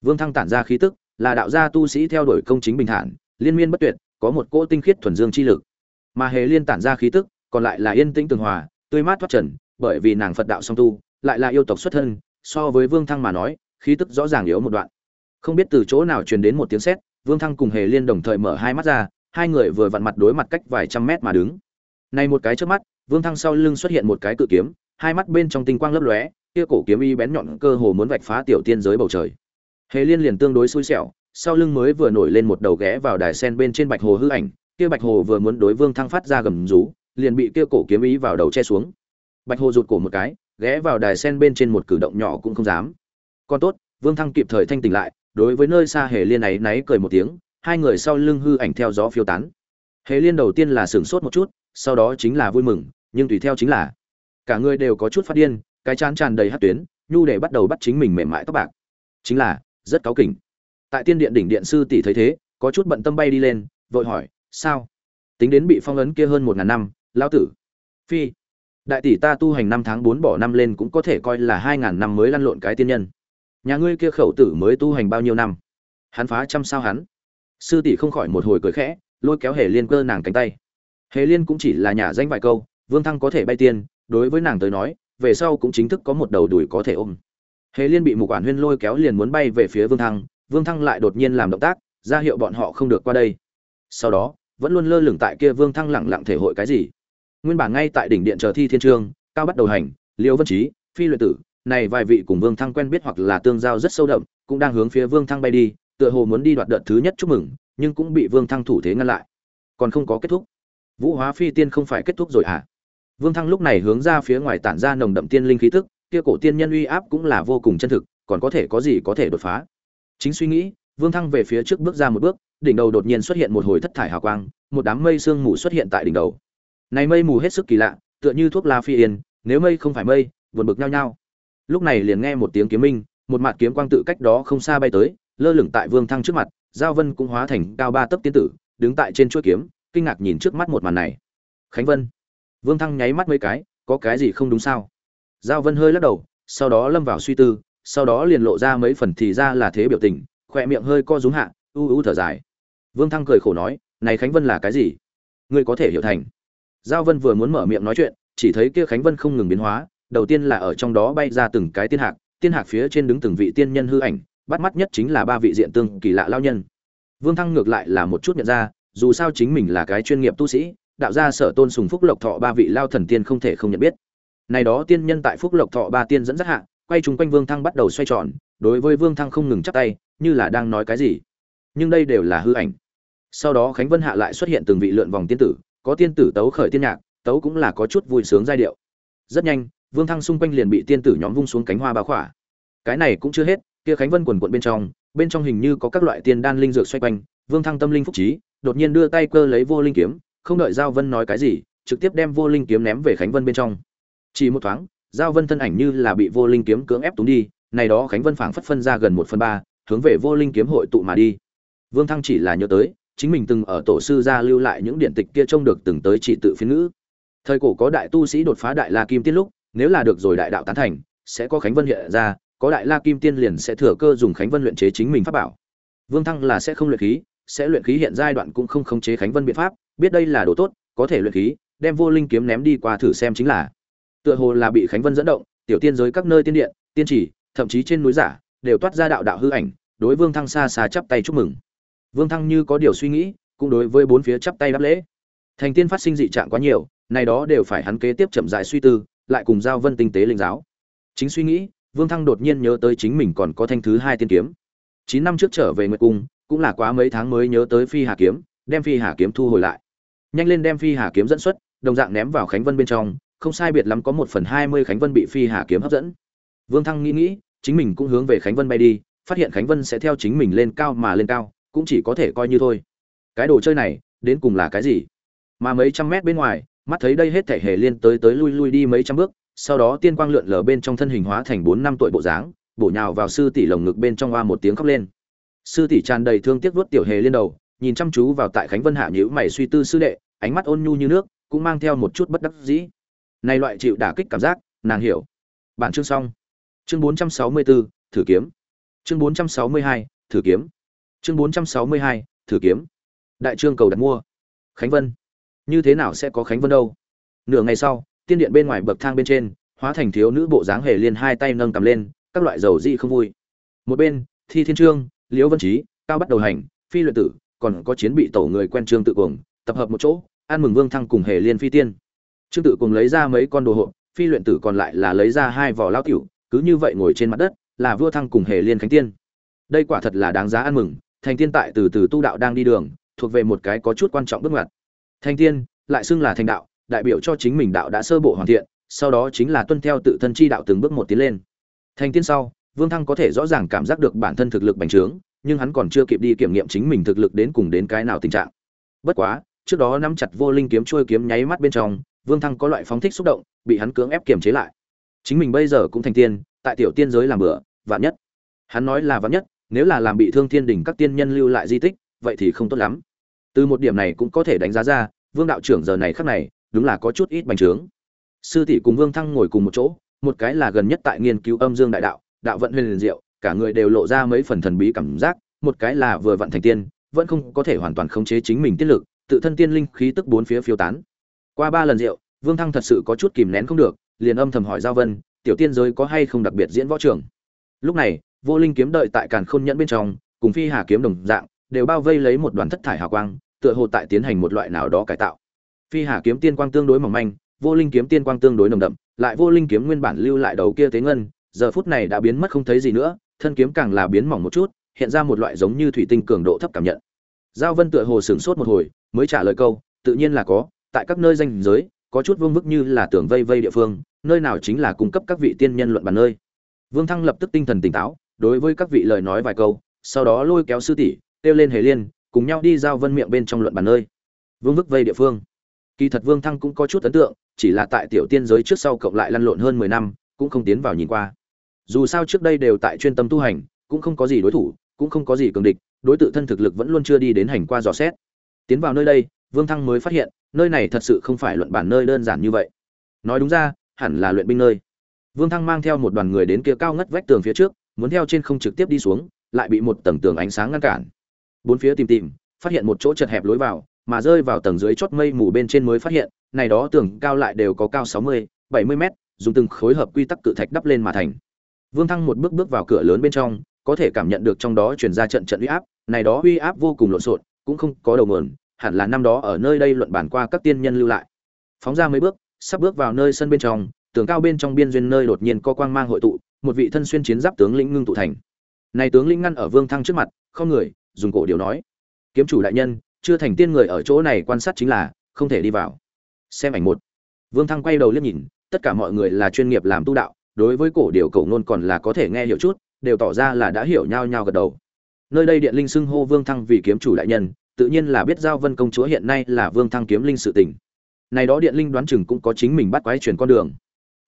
Vương thăng tản ra khí tức, là đạo gia tu sĩ theo đuổi công chính bình thản, liên miên bất tuyệt, có một cỗ tinh khiết thuần dương chi lực. Mà hề liên tản ra khí tức, còn lại là yên tĩnh tường hòa, tươi mát thoát trần, bởi vì nàng phật đạo song tu, lại là yêu tộc xuất thân, so với vương thăng mà nói, khí tức rõ ràng yếu một đoạn không biết từ chỗ nào truyền đến một tiếng sét, vương thăng cùng hề liên đồng thời mở hai mắt ra, hai người vừa vặn mặt đối mặt cách vài trăm mét mà đứng. Này một cái trước mắt, vương thăng sau lưng xuất hiện một cái cự kiếm, hai mắt bên trong tinh quang lấp lóe, kia cổ kiếm y bén nhọn cơ hồ muốn vạch phá tiểu tiên giới bầu trời. Hề liên liền tương đối xui xẻo, sau lưng mới vừa nổi lên một đầu ghé vào đài sen bên trên bạch hồ hư ảnh, kia bạch hồ vừa muốn đối vương thăng phát ra gầm rú, liền bị kia cổ kiếm ý vào đầu che xuống. Bạch hồ rụt cổ một cái, ghé vào đài sen bên trên một cử động nhỏ cũng không dám. Còn tốt, vương thăng kịp thời thanh tỉnh lại đối với nơi xa hề liên ấy náy cười một tiếng, hai người sau lưng hư ảnh theo gió phiêu tán. Hề liên đầu tiên là sửng sốt một chút, sau đó chính là vui mừng, nhưng tùy theo chính là, cả người đều có chút phát điên, cái chán tràn đầy hát tuyến, nhu để bắt đầu bắt chính mình mềm mại tóc bạc. Chính là, rất cáu kỉnh. Tại tiên điện đỉnh điện sư tỷ thấy thế, có chút bận tâm bay đi lên, vội hỏi, sao? Tính đến bị phong ấn kia hơn một ngàn năm lao tử, phi, đại tỷ ta tu hành năm tháng bốn bỏ năm lên cũng có thể coi là hai ngàn năm mới lăn lộn cái tiên nhân nhà ngươi kia khẩu tử mới tu hành bao nhiêu năm? Hắn phá trăm sao hắn? Sư tỷ không khỏi một hồi cười khẽ, lôi kéo hề liên cơ nàng cánh tay. Hề liên cũng chỉ là nhà danh vài câu, vương thăng có thể bay tiên, đối với nàng tới nói, về sau cũng chính thức có một đầu đùi có thể ôm. Hề liên bị mục quản huyên lôi kéo liền muốn bay về phía vương thăng vương thăng lại đột nhiên làm động tác, ra hiệu bọn họ không được qua đây. Sau đó, vẫn luôn lơ lửng tại kia vương thăng lẳng lặng thể hội cái gì. Nguyên bản ngay tại đỉnh điện chờ thi thiên trương, cao bắt đầu hành, liêu vân trí phi luyện tử này vài vị cùng vương thăng quen biết hoặc là tương giao rất sâu đậm, cũng đang hướng phía vương thăng bay đi, tựa hồ muốn đi đoạt đợt thứ nhất chúc mừng, nhưng cũng bị vương thăng thủ thế ngăn lại. Còn không có kết thúc. Vũ hóa phi tiên không phải kết thúc rồi à? vương thăng lúc này hướng ra phía ngoài tản ra nồng đậm tiên linh khí tức, kia cổ tiên nhân uy áp cũng là vô cùng chân thực, còn có thể có gì có thể đột phá? Chính suy nghĩ, vương thăng về phía trước bước ra một bước, đỉnh đầu đột nhiên xuất hiện một hồi thất thải hào quang, một đám mây sương mù xuất hiện tại đỉnh đầu. Này mây mù hết sức kỳ lạ, tựa như thuốc la phi yên, nếu mây không phải mây, buồn bực nhau nhau lúc này liền nghe một tiếng kiếm minh, một mặt kiếm quang tự cách đó không xa bay tới, lơ lửng tại vương thăng trước mặt, giao vân cũng hóa thành cao ba tấc tiên tử, đứng tại trên chuỗi kiếm, kinh ngạc nhìn trước mắt một màn này. Khánh vân. Vương thăng nháy mắt mấy cái, có cái gì không đúng sao? Giao vân hơi lắc đầu, sau đó lâm vào suy tư, sau đó liền lộ ra mấy phần thì ra là thế biểu tình, khỏe miệng hơi co rúm hạ, u u thở dài. Vương thăng cười khổ nói, này khánh vân là cái gì? Ngươi có thể hiểu thành. Giao vân vừa muốn mở miệng nói chuyện, chỉ thấy kia khánh vân không ngừng biến hóa đầu tiên là ở trong đó bay ra từng cái tiên hạc tiên hạc phía trên đứng từng vị tiên nhân hư ảnh, bắt mắt nhất chính là ba vị diện tương kỳ lạ lao nhân. Vương thăng ngược lại là một chút nhận ra, dù sao chính mình là cái chuyên nghiệp tu sĩ, đạo gia sở tôn sùng phúc lộc thọ ba vị lao thần tiên không thể không nhận biết. Này đó tiên nhân tại phúc lộc thọ ba tiên dẫn dắt hạ, quay chung quanh vương thăng bắt đầu xoay tròn, đối với vương thăng không ngừng chắp tay, như là đang nói cái gì. Nhưng đây đều là hư ảnh. Sau đó khánh vân hạ lại xuất hiện từng vị lượn vòng tiên tử, có tiên tử tấu khởi tiên nhạc, tấu cũng là có chút vui sướng giai điệu. Rất nhanh vương thăng xung quanh liền bị tiên tử nhóm vung xuống cánh hoa bao khỏa. Cái này cũng chưa hết, kia khánh vân quần quận bên trong bên trong hình như có các loại tiên đan linh dược xoay quanh. Vương thăng tâm linh phúc trí, đột nhiên đưa tay cơ lấy vô linh kiếm, không đợi giao vân nói cái gì, trực tiếp đem vô linh kiếm ném về khánh vân bên trong. Chỉ một thoáng, giao vân thân ảnh như là bị vô linh kiếm cưỡng ép túng đi, này đó khánh vân phảng phất phân ra gần một phần ba, hướng về vô linh kiếm hội tụ mà đi. Vương thăng chỉ là nhớ tới, chính mình từng ở tổ sư gia lưu lại những điện tịch kia trông được từng tới chỉ tự phiên ngữ. Thời cổ có đại tu sĩ đột phá đại la kim tiết lúc nếu là được rồi đại đạo tán thành, sẽ có khánh vân hiện ra, có đại la kim tiên liền sẽ thừa cơ dùng khánh vân luyện chế chính mình pháp bảo. Vương thăng là sẽ không luyện khí, sẽ luyện khí hiện giai đoạn cũng không khống chế khánh vân biện pháp, biết đây là đồ tốt, có thể luyện khí, đem vô linh kiếm ném đi qua thử xem chính là. Tựa hồ là bị khánh vân dẫn động, tiểu tiên giới các nơi tiên điện, tiên chỉ thậm chí trên núi giả, đều toát ra đạo đạo hư ảnh, đối vương thăng xa xa chắp tay chúc mừng. Vương thăng như có điều suy nghĩ, cũng đối với bốn phía chắp tay đáp lễ. Thành tiên phát sinh dị trạng quá nhiều, này đó đều phải hắn kế tiếp chậm rãi suy tư lại cùng giao vân tinh tế linh giáo. Chính suy nghĩ, vương thăng đột nhiên nhớ tới chính mình còn có thanh thứ hai tiên kiếm. Chín năm trước trở về nguyệt cung, cũng là quá mấy tháng mới nhớ tới phi hà kiếm, đem phi hà kiếm thu hồi lại. Nhanh lên đem phi hà kiếm dẫn xuất, đồng dạng ném vào khánh vân bên trong, không sai biệt lắm có một phần hai mươi khánh vân bị phi hà kiếm hấp dẫn. Vương thăng nghĩ nghĩ, chính mình cũng hướng về khánh vân bay đi, phát hiện khánh vân sẽ theo chính mình lên cao mà lên cao, cũng chỉ có thể coi như thôi. Cái đồ chơi này, đến cùng là cái gì? Mà mấy trăm mét bên ngoài mắt thấy đây hết thể hề liên tới tới lui lui đi mấy trăm bước sau đó tiên quang lượn lờ bên trong thân hình hóa thành bốn năm tuổi bộ dáng bổ nhào vào sư tỷ lồng ngực bên trong hoa một tiếng khóc lên. Sư tỷ tràn đầy thương tiếc vuốt tiểu hề lên đầu nhìn chăm chú vào tại khánh vân hạ nhữ mày suy tư sư đệ ánh mắt ôn nhu như nước cũng mang theo một chút bất đắc dĩ. Này loại chịu đả kích cảm giác nàng hiểu. Bản chương xong. Chương 464, thử kiếm. Chương 462, thử kiếm. Chương 462, thử kiếm. Đại trương cầu đặt mua. Khánh vân như thế nào sẽ có khánh vân đâu? Nửa ngày sau, tiên điện bên ngoài bậc thang bên trên, hóa thành thiếu nữ bộ dáng hề liên hai tay nâng cầm lên, các loại dầu dị không vui. Một bên, thi thiên trương, liễu vân trí, cao bắt đầu hành, phi luyện tử, còn có chiến bị tổ người quen trương tự cuồng, tập hợp một chỗ ăn mừng vương thăng cùng hề liên phi tiên. Trương tự cuồng lấy ra mấy con đồ hộ phi luyện tử còn lại là lấy ra hai vỏ lao tiểu, cứ như vậy ngồi trên mặt đất, là vua thăng cùng hề liên khánh tiên. Đây quả thật là đáng giá ăn mừng, thành tiên tại từ từ tu đạo đang đi đường, thuộc về một cái có chút quan trọng bước ngoặt. Thanh tiên, lại xưng là thành đạo, đại biểu cho chính mình đạo đã sơ bộ hoàn thiện, sau đó chính là tuân theo tự thân chi đạo từng bước một tiến lên. Thành tiên sau, vương thăng có thể rõ ràng cảm giác được bản thân thực lực bành trướng, nhưng hắn còn chưa kịp đi kiểm nghiệm chính mình thực lực đến cùng đến cái nào tình trạng. Bất quá, trước đó nắm chặt vô linh kiếm trôi kiếm nháy mắt bên trong, vương thăng có loại phóng thích xúc động, bị hắn cưỡng ép kiềm chế lại. Chính mình bây giờ cũng thành tiên, tại tiểu tiên giới làm bữa, vạn nhất. Hắn nói là vạn nhất, nếu là làm bị thương thiên đỉnh các tiên nhân lưu lại di tích, vậy thì không tốt lắm từ một điểm này cũng có thể đánh giá ra, vương đạo trưởng giờ này khắc này, đúng là có chút ít bành trướng. Sư tỷ cùng vương thăng ngồi cùng một chỗ, một cái là gần nhất tại nghiên cứu âm dương đại đạo đạo vận huyền liền diệu, cả người đều lộ ra mấy phần thần bí cảm giác, một cái là vừa vận thành tiên, vẫn không có thể hoàn toàn khống chế chính mình tiết lực, tự thân tiên linh khí tức bốn phía phiêu tán. Qua ba lần rượu vương thăng thật sự có chút kìm nén không được, liền âm thầm hỏi giao vân, tiểu tiên giới có hay không đặc biệt diễn võ trường? Lúc này, vô linh kiếm đợi tại càn khôn nhẫn bên trong, cùng phi hà kiếm đồng dạng đều bao vây lấy một đoàn thất thải hào quang, tựa hồ tại tiến hành một loại nào đó cải tạo. Phi hà kiếm tiên quang tương đối mỏng manh, vô linh kiếm tiên quang tương đối nồng đậm, lại vô linh kiếm nguyên bản lưu lại đầu kia tế ngân, giờ phút này đã biến mất không thấy gì nữa, thân kiếm càng là biến mỏng một chút, hiện ra một loại giống như thủy tinh cường độ thấp cảm nhận. Giao vân tựa hồ sửng sốt một hồi, mới trả lời câu, tự nhiên là có, tại các nơi danh giới, có chút vương vức như là tưởng vây vây địa phương, nơi nào chính là cung cấp các vị tiên nhân luận bàn nơi. Vương thăng lập tức tinh thần tỉnh táo, đối với các vị lời nói vài câu, sau đó lôi kéo sư tỷ kêu lên hề liên, cùng nhau đi giao vân miệng bên trong luận bàn nơi. Vương vức vây địa phương. Kỳ thật vương thăng cũng có chút ấn tượng, chỉ là tại tiểu tiên giới trước sau cộng lại lăn lộn hơn mười năm, cũng không tiến vào nhìn qua. Dù sao trước đây đều tại chuyên tâm tu hành, cũng không có gì đối thủ, cũng không có gì cường địch, đối tự thân thực lực vẫn luôn chưa đi đến hành qua dò xét. Tiến vào nơi đây, vương thăng mới phát hiện, nơi này thật sự không phải luận bản nơi đơn giản như vậy. Nói đúng ra, hẳn là luyện binh nơi. Vương thăng mang theo một đoàn người đến kia cao ngất vách tường phía trước, muốn theo trên không trực tiếp đi xuống, lại bị một tầng tường ánh sáng ngăn cản bốn phía tìm tìm phát hiện một chỗ chật hẹp lối vào mà rơi vào tầng dưới chót mây mù bên trên mới phát hiện này đó tường cao lại đều có cao sáu mươi, bảy mươi mét dùng từng khối hợp quy tắc cự thạch đắp lên mà thành. Vương thăng một bước bước vào cửa lớn bên trong có thể cảm nhận được trong đó truyền ra trận trận uy áp này đó uy áp vô cùng lộn xộn cũng không có đầu mườn hẳn là năm đó ở nơi đây luận bản qua các tiên nhân lưu lại. Phóng ra mấy bước sắp bước vào nơi sân bên trong tường cao bên trong biên duyên nơi đột nhiên có quang mang hội tụ một vị thân xuyên chiến giáp tướng lĩnh ngưng tụ thành. Này tướng lĩnh ngăn ở vương thăng trước mặt không người dùng cổ điều nói, kiếm chủ đại nhân, chưa thành tiên người ở chỗ này quan sát chính là, không thể đi vào. Xem ảnh một. Vương thăng quay đầu liếc nhìn, tất cả mọi người là chuyên nghiệp làm tu đạo, đối với cổ điều cổ ngôn còn là có thể nghe hiểu chút, đều tỏ ra là đã hiểu nhau nhau gật đầu. Nơi đây điện linh xưng hô vương thăng vì kiếm chủ đại nhân, tự nhiên là biết giao vân công chúa hiện nay là vương thăng kiếm linh sự tình. Này đó điện linh đoán chừng cũng có chính mình bắt quái truyền con đường.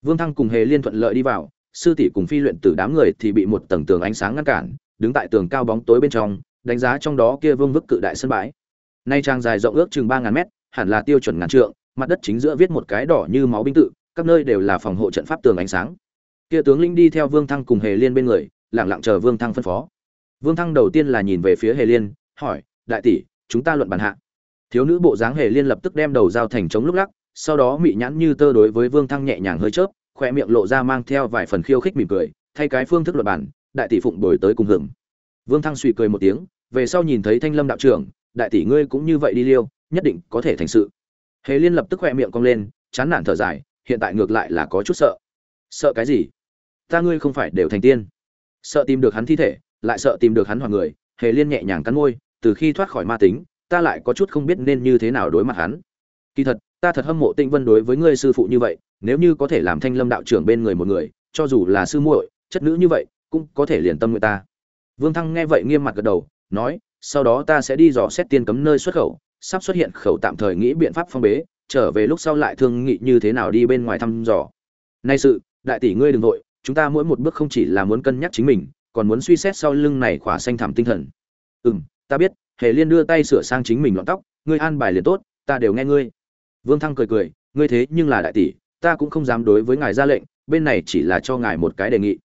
Vương thăng cùng hề liên thuận lợi đi vào, sư tỷ cùng phi luyện tử đám người thì bị một tầng tường ánh sáng ngăn cản, đứng tại tường cao bóng tối bên trong đánh giá trong đó kia vương vức cự đại sân bãi. Nay trang dài rộng ước chừng ba ngàn mét hẳn là tiêu chuẩn ngàn trượng mặt đất chính giữa viết một cái đỏ như máu binh tự các nơi đều là phòng hộ trận pháp tường ánh sáng. Kia tướng lĩnh đi theo vương thăng cùng hề liên bên người lặng lặng chờ vương thăng phân phó. Vương thăng đầu tiên là nhìn về phía hề liên hỏi đại tỷ chúng ta luận bàn hạ. Thiếu nữ bộ dáng hề liên lập tức đem đầu dao thành chống lúc lắc sau đó mị nhãn như tơ đối với vương thăng nhẹ nhàng hơi chớp khoe miệng lộ ra mang theo vài phần khiêu khích mỉm cười thay cái phương thức luận bản, đại tỷ phụng đổi tới cùng hưởng. Vương thăng suy cười một tiếng về sau nhìn thấy thanh lâm đạo trưởng, đại tỷ ngươi cũng như vậy đi liêu, nhất định có thể thành sự. Hề liên lập tức khoe miệng cong lên, chán nản thở dài, hiện tại ngược lại là có chút sợ. Sợ cái gì? Ta ngươi không phải đều thành tiên. Sợ tìm được hắn thi thể, lại sợ tìm được hắn hoặc người, hề liên nhẹ nhàng cắn môi, từ khi thoát khỏi ma tính, ta lại có chút không biết nên như thế nào đối mặt hắn. Kỳ thật, ta thật hâm mộ tinh vân đối với ngươi sư phụ như vậy, nếu như có thể làm thanh lâm đạo trưởng bên người một người, cho dù là sư muội, chất nữ như vậy, cũng có thể liền tâm người ta. Vương thăng nghe vậy nghiêm mặt gật đầu nói, sau đó ta sẽ đi dò xét tiên cấm nơi xuất khẩu, sắp xuất hiện khẩu tạm thời nghĩ biện pháp phong bế, trở về lúc sau lại thương nghị như thế nào đi bên ngoài thăm dò. Nay sự, đại tỷ ngươi đừng vội, chúng ta mỗi một bước không chỉ là muốn cân nhắc chính mình, còn muốn suy xét sau lưng này khỏa xanh thẳm tinh thần. Ừ m ta biết, hề liên đưa tay sửa sang chính mình lọn tóc, ngươi an bài liền tốt, ta đều nghe ngươi. Vương thăng cười cười, ngươi thế nhưng là đại tỷ, ta cũng không dám đối với ngài ra lệnh, bên này chỉ là cho ngài một cái đề nghị.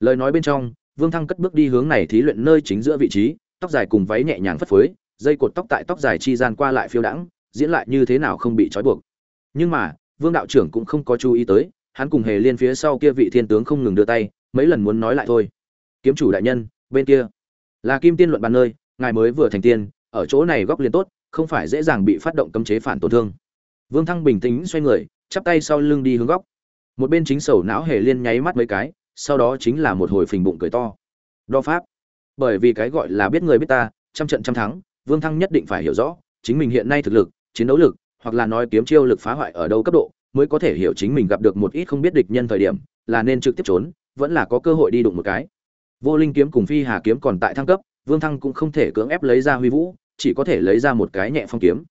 Lời nói bên trong, vương thăng cất bước đi hướng này thí luyện nơi chính giữa vị trí tóc dài cùng váy nhẹ nhàng phất phới, dây cột tóc tại tóc dài chi gian qua lại phiêu đãng, diễn lại như thế nào không bị trói buộc. Nhưng mà, vương đạo trưởng cũng không có chú ý tới, hắn cùng hề liên phía sau kia vị thiên tướng không ngừng đưa tay, mấy lần muốn nói lại thôi. Kiếm chủ đại nhân, bên kia. Là kim tiên luận bàn nơi, ngài mới vừa thành tiên, ở chỗ này góc liền tốt, không phải dễ dàng bị phát động cấm chế phản tổn thương. Vương thăng bình tĩnh xoay người, chắp tay sau lưng đi hướng góc. Một bên chính sầu não hề liên nháy mắt mấy cái, sau đó chính là một hồi phình bụng cười to. Đo pháp bởi vì cái gọi là biết người biết ta, trăm trận trăm thắng, vương thăng nhất định phải hiểu rõ, chính mình hiện nay thực lực, chiến đấu lực, hoặc là nói kiếm chiêu lực phá hoại ở đâu cấp độ, mới có thể hiểu chính mình gặp được một ít không biết địch nhân thời điểm, là nên trực tiếp trốn, vẫn là có cơ hội đi đụng một cái. Vô linh kiếm cùng phi hà kiếm còn tại thăng cấp, vương thăng cũng không thể cưỡng ép lấy ra huy vũ, chỉ có thể lấy ra một cái nhẹ phong kiếm.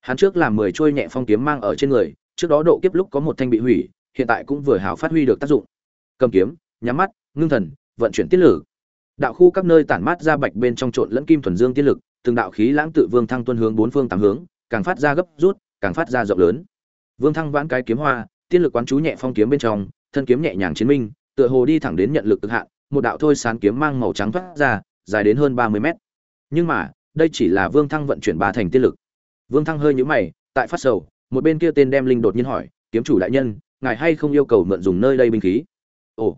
Hắn trước làm mười trôi nhẹ phong kiếm mang ở trên người, trước đó độ kiếp lúc có một thanh bị hủy, hiện tại cũng vừa hào phát huy được tác dụng. Cầm kiếm, nhắm mắt, ngưng thần, vận chuyển tiết lử đạo khu các nơi tản mát ra bạch bên trong trộn lẫn kim thuần dương tiên lực, từng đạo khí lãng tự vương thăng tuân hướng bốn phương tám hướng, càng phát ra gấp rút, càng phát ra rộng lớn. Vương thăng vãn cái kiếm hoa, tiên lực quán chú nhẹ phong kiếm bên trong, thân kiếm nhẹ nhàng chiến minh, tựa hồ đi thẳng đến nhận lực cực hạn, một đạo thôi sán kiếm mang màu trắng thoát ra, dài đến hơn ba mươi mét. Nhưng mà, đây chỉ là vương thăng vận chuyển ba thành tiên lực. Vương thăng hơi nhũ mày, tại phát sầu, một bên kia tên đem linh đột nhiên hỏi, kiếm chủ đại nhân, ngài hay không yêu cầu mượn dùng nơi đây binh khí? Ồ.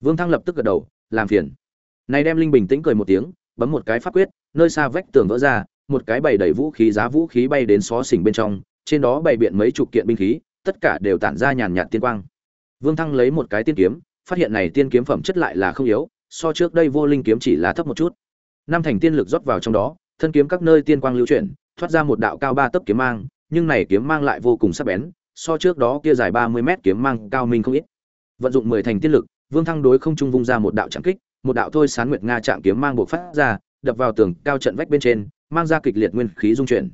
Vương thăng lập tức gật đầu, làm phiền này đem linh bình tĩnh cười một tiếng, bấm một cái pháp quyết, nơi xa vách tường vỡ ra, một cái bày đầy vũ khí giá vũ khí bay đến xó xỉnh bên trong, trên đó bày biện mấy chục kiện binh khí, tất cả đều tản ra nhàn nhạt tiên quang. Vương thăng lấy một cái tiên kiếm, phát hiện này tiên kiếm phẩm chất lại là không yếu, so trước đây vô linh kiếm chỉ là thấp một chút. Năm thành tiên lực rót vào trong đó, thân kiếm các nơi tiên quang lưu chuyển, thoát ra một đạo cao ba tấc kiếm mang, nhưng này kiếm mang lại vô cùng sắc bén, so trước đó kia dài ba mươi mét kiếm mang cao minh không ít. Vận dụng mười thành tiên lực, vương thăng đối không trung vung ra một đạo trạng kích một đạo thôi sán nguyệt nga chạm kiếm mang bộ phát ra, đập vào tường cao trận vách bên trên, mang ra kịch liệt nguyên khí dung chuyển.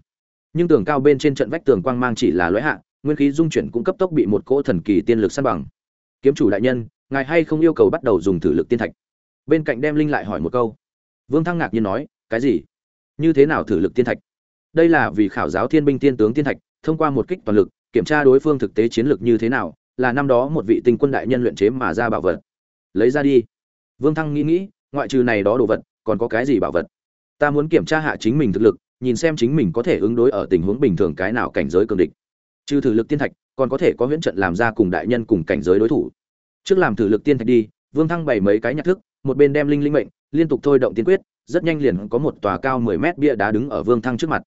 Nhưng tường cao bên trên trận vách tường quang mang chỉ là lóe hạ, nguyên khí dung chuyển cũng cấp tốc bị một cỗ thần kỳ tiên lực san bằng. Kiếm chủ đại nhân, ngài hay không yêu cầu bắt đầu dùng thử lực tiên thạch? Bên cạnh đem linh lại hỏi một câu. Vương thăng ngạc nhiên nói, cái gì? Như thế nào thử lực tiên thạch? Đây là vì khảo giáo thiên binh tiên tướng tiên thạch, thông qua một kích toàn lực, kiểm tra đối phương thực tế chiến lược như thế nào, là năm đó một vị tinh quân đại nhân luyện chế mà ra bảo vật. Lấy ra đi vương thăng nghĩ nghĩ, ngoại trừ này đó đồ vật, còn có cái gì bảo vật? Ta muốn kiểm tra hạ chính mình thực lực, nhìn xem chính mình có thể ứng đối ở tình huống bình thường cái nào cảnh giới cường địch. Trừ thử lực tiên thạch, còn có thể có huyễn trận làm ra cùng đại nhân cùng cảnh giới đối thủ. Trước làm thử lực tiên thạch đi, vương thăng bày mấy cái nhạc thức, một bên đem linh linh mệnh, liên tục thôi động tiên quyết, rất nhanh liền có một tòa cao mười mét bia đá đứng ở vương thăng trước mặt.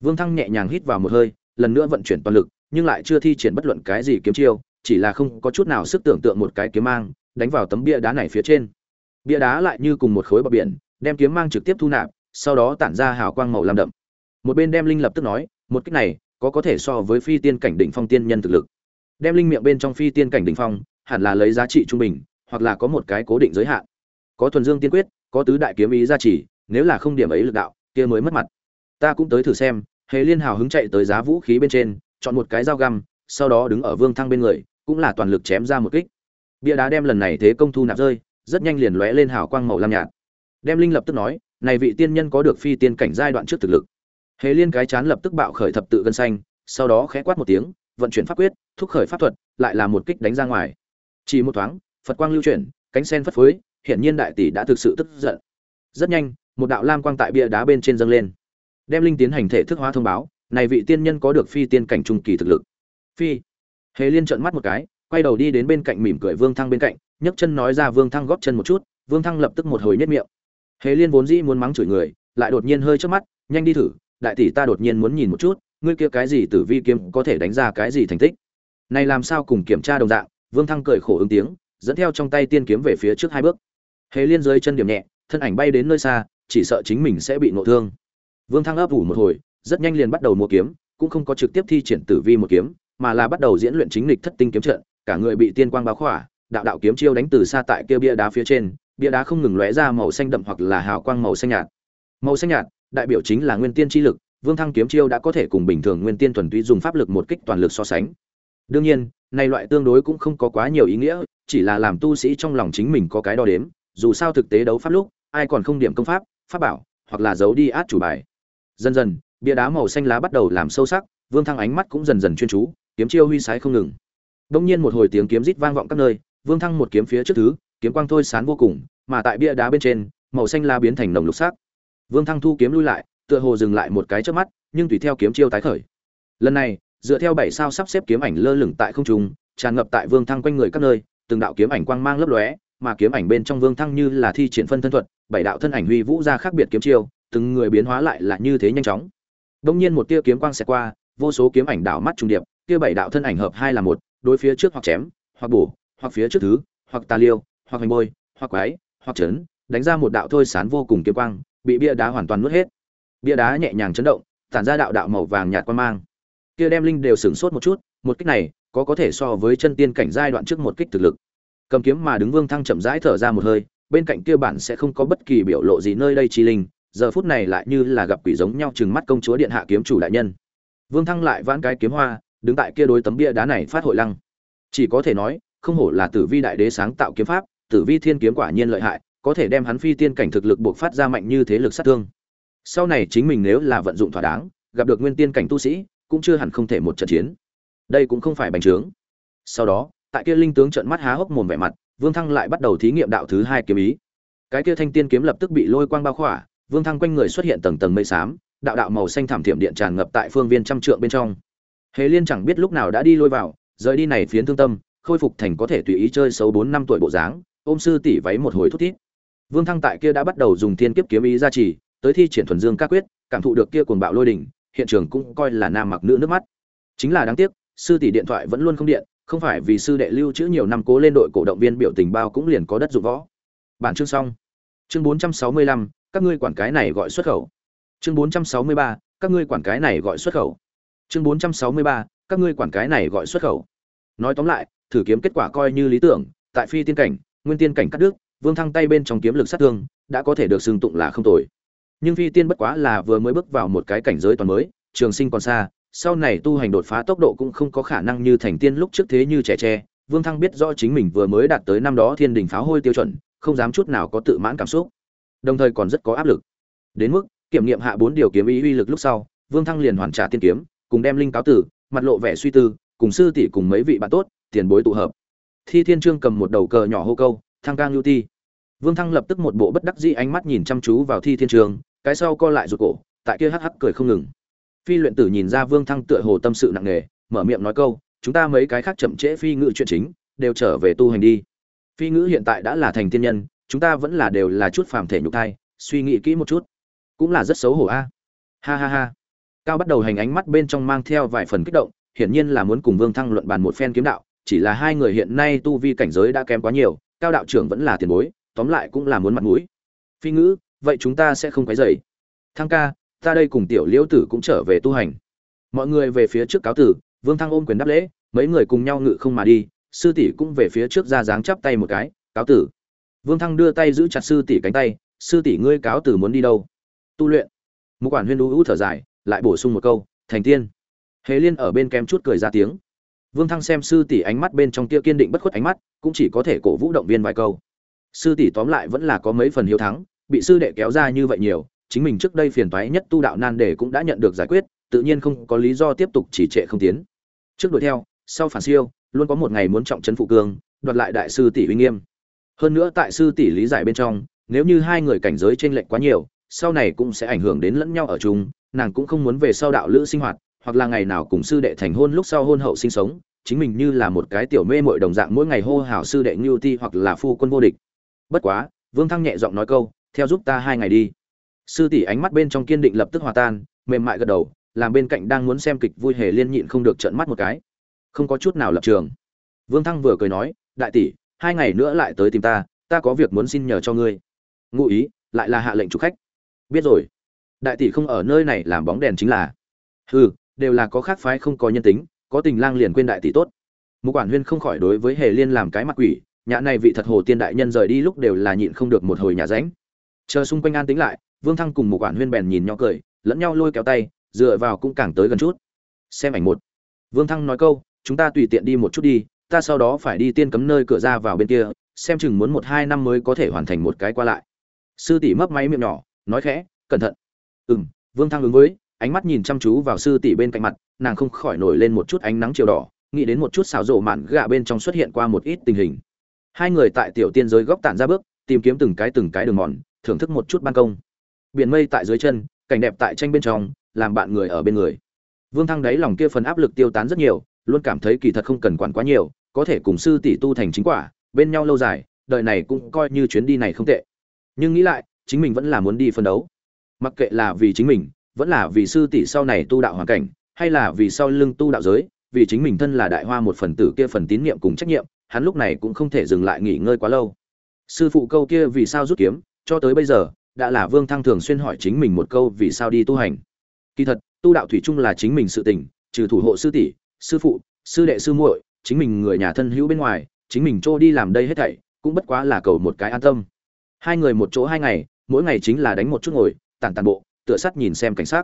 Vương thăng nhẹ nhàng hít vào một hơi, lần nữa vận chuyển toàn lực, nhưng lại chưa thi triển bất luận cái gì kiếm chiêu, chỉ là không có chút nào sức tưởng tượng một cái kiếm mang, đánh vào tấm bia đá này phía trên bia đá lại như cùng một khối bờ biển, đem kiếm mang trực tiếp thu nạp, sau đó tản ra hào quang màu lam đậm. Một bên đem linh lập tức nói, một cách này, có có thể so với phi tiên cảnh đỉnh phong tiên nhân thực lực. Đem linh miệng bên trong phi tiên cảnh đỉnh phong, hẳn là lấy giá trị trung bình, hoặc là có một cái cố định giới hạn. Có thuần dương tiên quyết, có tứ đại kiếm ý gia trì, nếu là không điểm ấy lực đạo, kia mới mất mặt. Ta cũng tới thử xem, hề liên hào hứng chạy tới giá vũ khí bên trên, chọn một cái dao găm, sau đó đứng ở vương thăng bên người, cũng là toàn lực chém ra một kích. Bia đá đem lần này thế công thu nạp rơi rất nhanh liền lóe lên hào quang màu lam nhạt. Đem linh lập tức nói, này vị tiên nhân có được phi tiên cảnh giai đoạn trước thực lực. Hề liên cái chán lập tức bạo khởi thập tự gân xanh, sau đó khẽ quát một tiếng, vận chuyển pháp quyết, thúc khởi pháp thuật, lại là một kích đánh ra ngoài. Chỉ một thoáng, phật quang lưu chuyển, cánh sen phất phới, hiển nhiên đại tỷ đã thực sự tức giận. Rất nhanh, một đạo lam quang tại bia đá bên trên dâng lên. Đem linh tiến hành thể thức hóa thông báo, này vị tiên nhân có được phi tiên cảnh trung kỳ thực lực. Phi. Hề liên trợn mắt một cái, quay đầu đi đến bên cạnh mỉm cười vương thăng bên cạnh nhấc chân nói ra vương thăng góp chân một chút, vương thăng lập tức một hồi nhất miệng. Hề liên vốn dĩ muốn mắng chửi người, lại đột nhiên hơi trước mắt, nhanh đi thử, đại tỷ ta đột nhiên muốn nhìn một chút, ngươi kia cái gì tử vi kiếm có thể đánh ra cái gì thành tích? Này làm sao cùng kiểm tra đồng dạng? Vương thăng cười khổ ứng tiếng, dẫn theo trong tay tiên kiếm về phía trước hai bước. Hề liên dưới chân điểm nhẹ, thân ảnh bay đến nơi xa, chỉ sợ chính mình sẽ bị nộ thương. Vương thăng ấp ủ một hồi, rất nhanh liền bắt đầu mua kiếm, cũng không có trực tiếp thi triển tử vi một kiếm, mà là bắt đầu diễn luyện chính lịch thất tinh kiếm trận, cả người bị tiên quang bao khỏa đạo đạo kiếm chiêu đánh từ xa tại kia bia đá phía trên, bia đá không ngừng lóe ra màu xanh đậm hoặc là hào quang màu xanh nhạt. Màu xanh nhạt, đại biểu chính là nguyên tiên chi lực, vương thăng kiếm chiêu đã có thể cùng bình thường nguyên tiên thuần túy dùng pháp lực một kích toàn lực so sánh. Đương nhiên, này loại tương đối cũng không có quá nhiều ý nghĩa, chỉ là làm tu sĩ trong lòng chính mình có cái đo đếm, dù sao thực tế đấu pháp lúc, ai còn không điểm công pháp pháp bảo, hoặc là giấu đi át chủ bài. Dần dần, bia đá màu xanh lá bắt đầu làm sâu sắc, vương thăng ánh mắt cũng dần dần chuyên chú, kiếm chiêu huy sái không ngừng. Đông nhiên một hồi tiếng kiếm rít vang vọng các nơi vương thăng một kiếm phía trước thứ, kiếm quang thôi sán vô cùng, mà tại bia đá bên trên, màu xanh lá biến thành nồng lục sắc. Vương thăng thu kiếm lui lại, tựa hồ dừng lại một cái trước mắt, nhưng tùy theo kiếm chiêu tái khởi. Lần này, dựa theo bảy sao sắp xếp kiếm ảnh lơ lửng tại không trung, tràn ngập tại vương thăng quanh người các nơi, từng đạo kiếm ảnh quang mang lấp lóe, mà kiếm ảnh bên trong vương thăng như là thi triển phân thân thuật, bảy đạo thân ảnh huy vũ ra khác biệt kiếm chiêu, từng người biến hóa lại là như thế nhanh chóng. Đông nhiên một tia kiếm quang xẹt qua, vô số kiếm ảnh đảo mắt trùng điệp, kia bảy đạo thân ảnh hợp hai là một, đối phía trước hoặc chém, hoặc bổ hoặc phía trước thứ, hoặc tà liêu, hoặc hành bôi, hoặc quái, hoặc chấn đánh ra một đạo thôi sán vô cùng kiếm quang, bị bia đá hoàn toàn nuốt hết. Bia đá nhẹ nhàng chấn động, tản ra đạo đạo màu vàng nhạt quan mang. Kia đem linh đều sửng sốt một chút, một kích này, có có thể so với chân tiên cảnh giai đoạn trước một kích thực lực. Cầm kiếm mà đứng vương thăng chậm rãi thở ra một hơi, bên cạnh kia bản sẽ không có bất kỳ biểu lộ gì nơi đây chi linh, giờ phút này lại như là gặp quỷ giống nhau chừng mắt công chúa điện hạ kiếm chủ đại nhân. Vương thăng lại vãn cái kiếm hoa, đứng tại kia đối tấm bia đá này phát hội lăng. Chỉ có thể nói không hổ là tử vi đại đế sáng tạo kiếm pháp, tử vi thiên kiếm quả nhiên lợi hại, có thể đem hắn phi tiên cảnh thực lực buộc phát ra mạnh như thế lực sát thương. Sau này chính mình nếu là vận dụng thỏa đáng, gặp được nguyên tiên cảnh tu sĩ, cũng chưa hẳn không thể một trận chiến. Đây cũng không phải bành trướng. Sau đó, tại kia linh tướng trợn mắt há hốc mồm vẻ mặt, vương thăng lại bắt đầu thí nghiệm đạo thứ hai kiếm ý. Cái kia thanh tiên kiếm lập tức bị lôi quang bao khỏa, vương thăng quanh người xuất hiện tầng tầng mây xám, đạo đạo màu xanh thảm thiểm điện tràn ngập tại phương viên trăm trượng bên trong. Hề liên chẳng biết lúc nào đã đi lôi vào, rời đi này phiến thương tâm khôi phục thành có thể tùy ý chơi xấu bốn năm tuổi bộ dáng ôm sư tỷ váy một hồi thút thít. Vương thăng tại kia đã bắt đầu dùng thiên kiếp kiếm ý gia trì tới thi triển thuần dương ca quyết cảm thụ được kia cuồng bạo lôi đỉnh hiện trường cũng coi là nam mặc nữ nước mắt. Chính là đáng tiếc sư tỷ điện thoại vẫn luôn không điện không phải vì sư đệ lưu trữ nhiều năm cố lên đội cổ động viên biểu tình bao cũng liền có đất dụng võ. Bản chương xong. Chương 465, các ngươi quản cái này gọi xuất khẩu. Chương 463, các ngươi quản cái này gọi xuất khẩu. Chương 463, các ngươi quản cái này gọi xuất khẩu. Nói tóm lại thử kiếm kết quả coi như lý tưởng, tại phi tiên cảnh, nguyên tiên cảnh cắt đứt, vương thăng tay bên trong kiếm lực sát thương, đã có thể được xưng tụng là không tồi. Nhưng phi tiên bất quá là vừa mới bước vào một cái cảnh giới toàn mới, trường sinh còn xa, sau này tu hành đột phá tốc độ cũng không có khả năng như thành tiên lúc trước thế như trẻ tre, vương thăng biết rõ chính mình vừa mới đạt tới năm đó thiên đình pháo hôi tiêu chuẩn, không dám chút nào có tự mãn cảm xúc. Đồng thời còn rất có áp lực. Đến mức, kiểm nghiệm hạ bốn điều kiếm ý uy lực lúc sau, vương thăng liền hoàn trả tiên kiếm, cùng đem linh cáo tử, mặt lộ vẻ suy tư, cùng sư tỷ cùng mấy vị bạn tốt tiền bối tụ hợp. Thi thiên trương cầm một đầu cờ nhỏ hô câu, thăng cang lưu ti. Vương thăng lập tức một bộ bất đắc dĩ ánh mắt nhìn chăm chú vào thi thiên trương, cái sau co lại rụt cổ, tại kia hắc hắc cười không ngừng. Phi luyện tử nhìn ra vương thăng tựa hồ tâm sự nặng nề, mở miệng nói câu, chúng ta mấy cái khác chậm trễ phi ngữ chuyện chính, đều trở về tu hành đi. Phi ngữ hiện tại đã là thành tiên nhân, chúng ta vẫn là đều là chút phàm thể nhục thai, suy nghĩ kỹ một chút. Cũng là rất xấu hổ a. Ha ha ha. Cao bắt đầu hành ánh mắt bên trong mang theo vài phần kích động, hiển nhiên là muốn cùng vương thăng luận bàn một phen kiếm đạo chỉ là hai người hiện nay tu vi cảnh giới đã kém quá nhiều, cao đạo trưởng vẫn là tiền bối, tóm lại cũng là muốn mặt mũi. Phi ngữ, vậy chúng ta sẽ không quấy dày thăng ca, ta đây cùng tiểu liễu tử cũng trở về tu hành. Mọi người về phía trước cáo tử, vương thăng ôm quyền đáp lễ, mấy người cùng nhau ngự không mà đi, sư tỷ cũng về phía trước ra dáng chắp tay một cái, cáo tử. Vương thăng đưa tay giữ chặt sư tỷ cánh tay, sư tỷ ngươi cáo tử muốn đi đâu? Tu luyện. Một quản huyên đũ hữu thở dài, lại bổ sung một câu, thành tiên. Hề liên ở bên kém chút cười ra tiếng vương thăng xem sư tỷ ánh mắt bên trong kia kiên định bất khuất ánh mắt, cũng chỉ có thể cổ vũ động viên vài câu. Sư tỷ tóm lại vẫn là có mấy phần hiếu thắng, bị sư đệ kéo ra như vậy nhiều, chính mình trước đây phiền toái nhất tu đạo nan đề cũng đã nhận được giải quyết, tự nhiên không có lý do tiếp tục chỉ trệ không tiến. Trước đuổi theo, sau phản siêu, luôn có một ngày muốn trọng trấn phụ cương, đoạt lại đại sư tỷ uy nghiêm. Hơn nữa tại sư tỷ lý giải bên trong, nếu như hai người cảnh giới chênh lệch quá nhiều, sau này cũng sẽ ảnh hưởng đến lẫn nhau ở chung, nàng cũng không muốn về sau đạo lữ sinh hoạt, hoặc là ngày nào cùng sư đệ thành hôn lúc sau hôn hậu sinh sống chính mình như là một cái tiểu mê mội đồng dạng mỗi ngày hô hào sư đệ ngưu ti hoặc là phu quân vô địch. Bất quá, vương thăng nhẹ giọng nói câu, theo giúp ta hai ngày đi. Sư tỷ ánh mắt bên trong kiên định lập tức hòa tan, mềm mại gật đầu, làm bên cạnh đang muốn xem kịch vui hề liên nhịn không được trợn mắt một cái. Không có chút nào lập trường. Vương thăng vừa cười nói, đại tỷ, hai ngày nữa lại tới tìm ta ta có việc muốn xin nhờ cho ngươi. Ngụ ý, lại là hạ lệnh chụp khách. Biết rồi. Đại tỷ không ở nơi này làm bóng đèn chính là, hừ, đều là có khác phái không có nhân tính có tình lang liền quên đại tỷ tốt. Mục quản huyên không khỏi đối với hề liên làm cái mặt quỷ, nhã này vị thật hồ tiên đại nhân rời đi lúc đều là nhịn không được một hồi nhà ránh. Chờ xung quanh an tính lại, vương thăng cùng mục quản huyên bèn nhìn nhau cười, lẫn nhau lôi kéo tay, dựa vào cũng càng tới gần chút. Xem ảnh một. Vương thăng nói câu, chúng ta tùy tiện đi một chút đi, ta sau đó phải đi tiên cấm nơi cửa ra vào bên kia, xem chừng muốn một hai năm mới có thể hoàn thành một cái qua lại. Sư tỷ mấp máy miệng nhỏ, nói khẽ, cẩn thận. Ừ m vương thăng ứng với, ánh mắt nhìn chăm chú vào sư tỷ bên cạnh mặt nàng không khỏi nổi lên một chút ánh nắng chiều đỏ, nghĩ đến một chút xào rộ mạn gạ bên trong xuất hiện qua một ít tình hình. Hai người tại tiểu tiên giới góc tản ra bước, tìm kiếm từng cái từng cái đường mòn, thưởng thức một chút ban công. Biển mây tại dưới chân, cảnh đẹp tại tranh bên trong, làm bạn người ở bên người. Vương thăng đáy lòng kia phần áp lực tiêu tán rất nhiều, luôn cảm thấy kỳ thật không cần quản quá nhiều, có thể cùng sư tỷ tu thành chính quả, bên nhau lâu dài, đời này cũng coi như chuyến đi này không tệ. Nhưng nghĩ lại, chính mình vẫn là muốn đi phân đấu. Mặc kệ là vì chính mình, vẫn là vì sư tỷ sau này tu đạo hoàn cảnh hay là vì sau lưng tu đạo giới, vì chính mình thân là đại hoa một phần tử kia phần tín nhiệm cùng trách nhiệm, hắn lúc này cũng không thể dừng lại nghỉ ngơi quá lâu. Sư phụ câu kia vì sao rút kiếm, cho tới bây giờ, đã là vương thăng thường xuyên hỏi chính mình một câu vì sao đi tu hành. Kỳ thật, tu đạo thủy chung là chính mình sự tình, trừ thủ hộ sư tỷ, sư phụ, sư đệ sư muội, chính mình người nhà thân hữu bên ngoài, chính mình trôi đi làm đây hết thảy, cũng bất quá là cầu một cái an tâm. Hai người một chỗ hai ngày, mỗi ngày chính là đánh một chút ngồi, tản tàn bộ, tựa sắt nhìn xem cảnh sát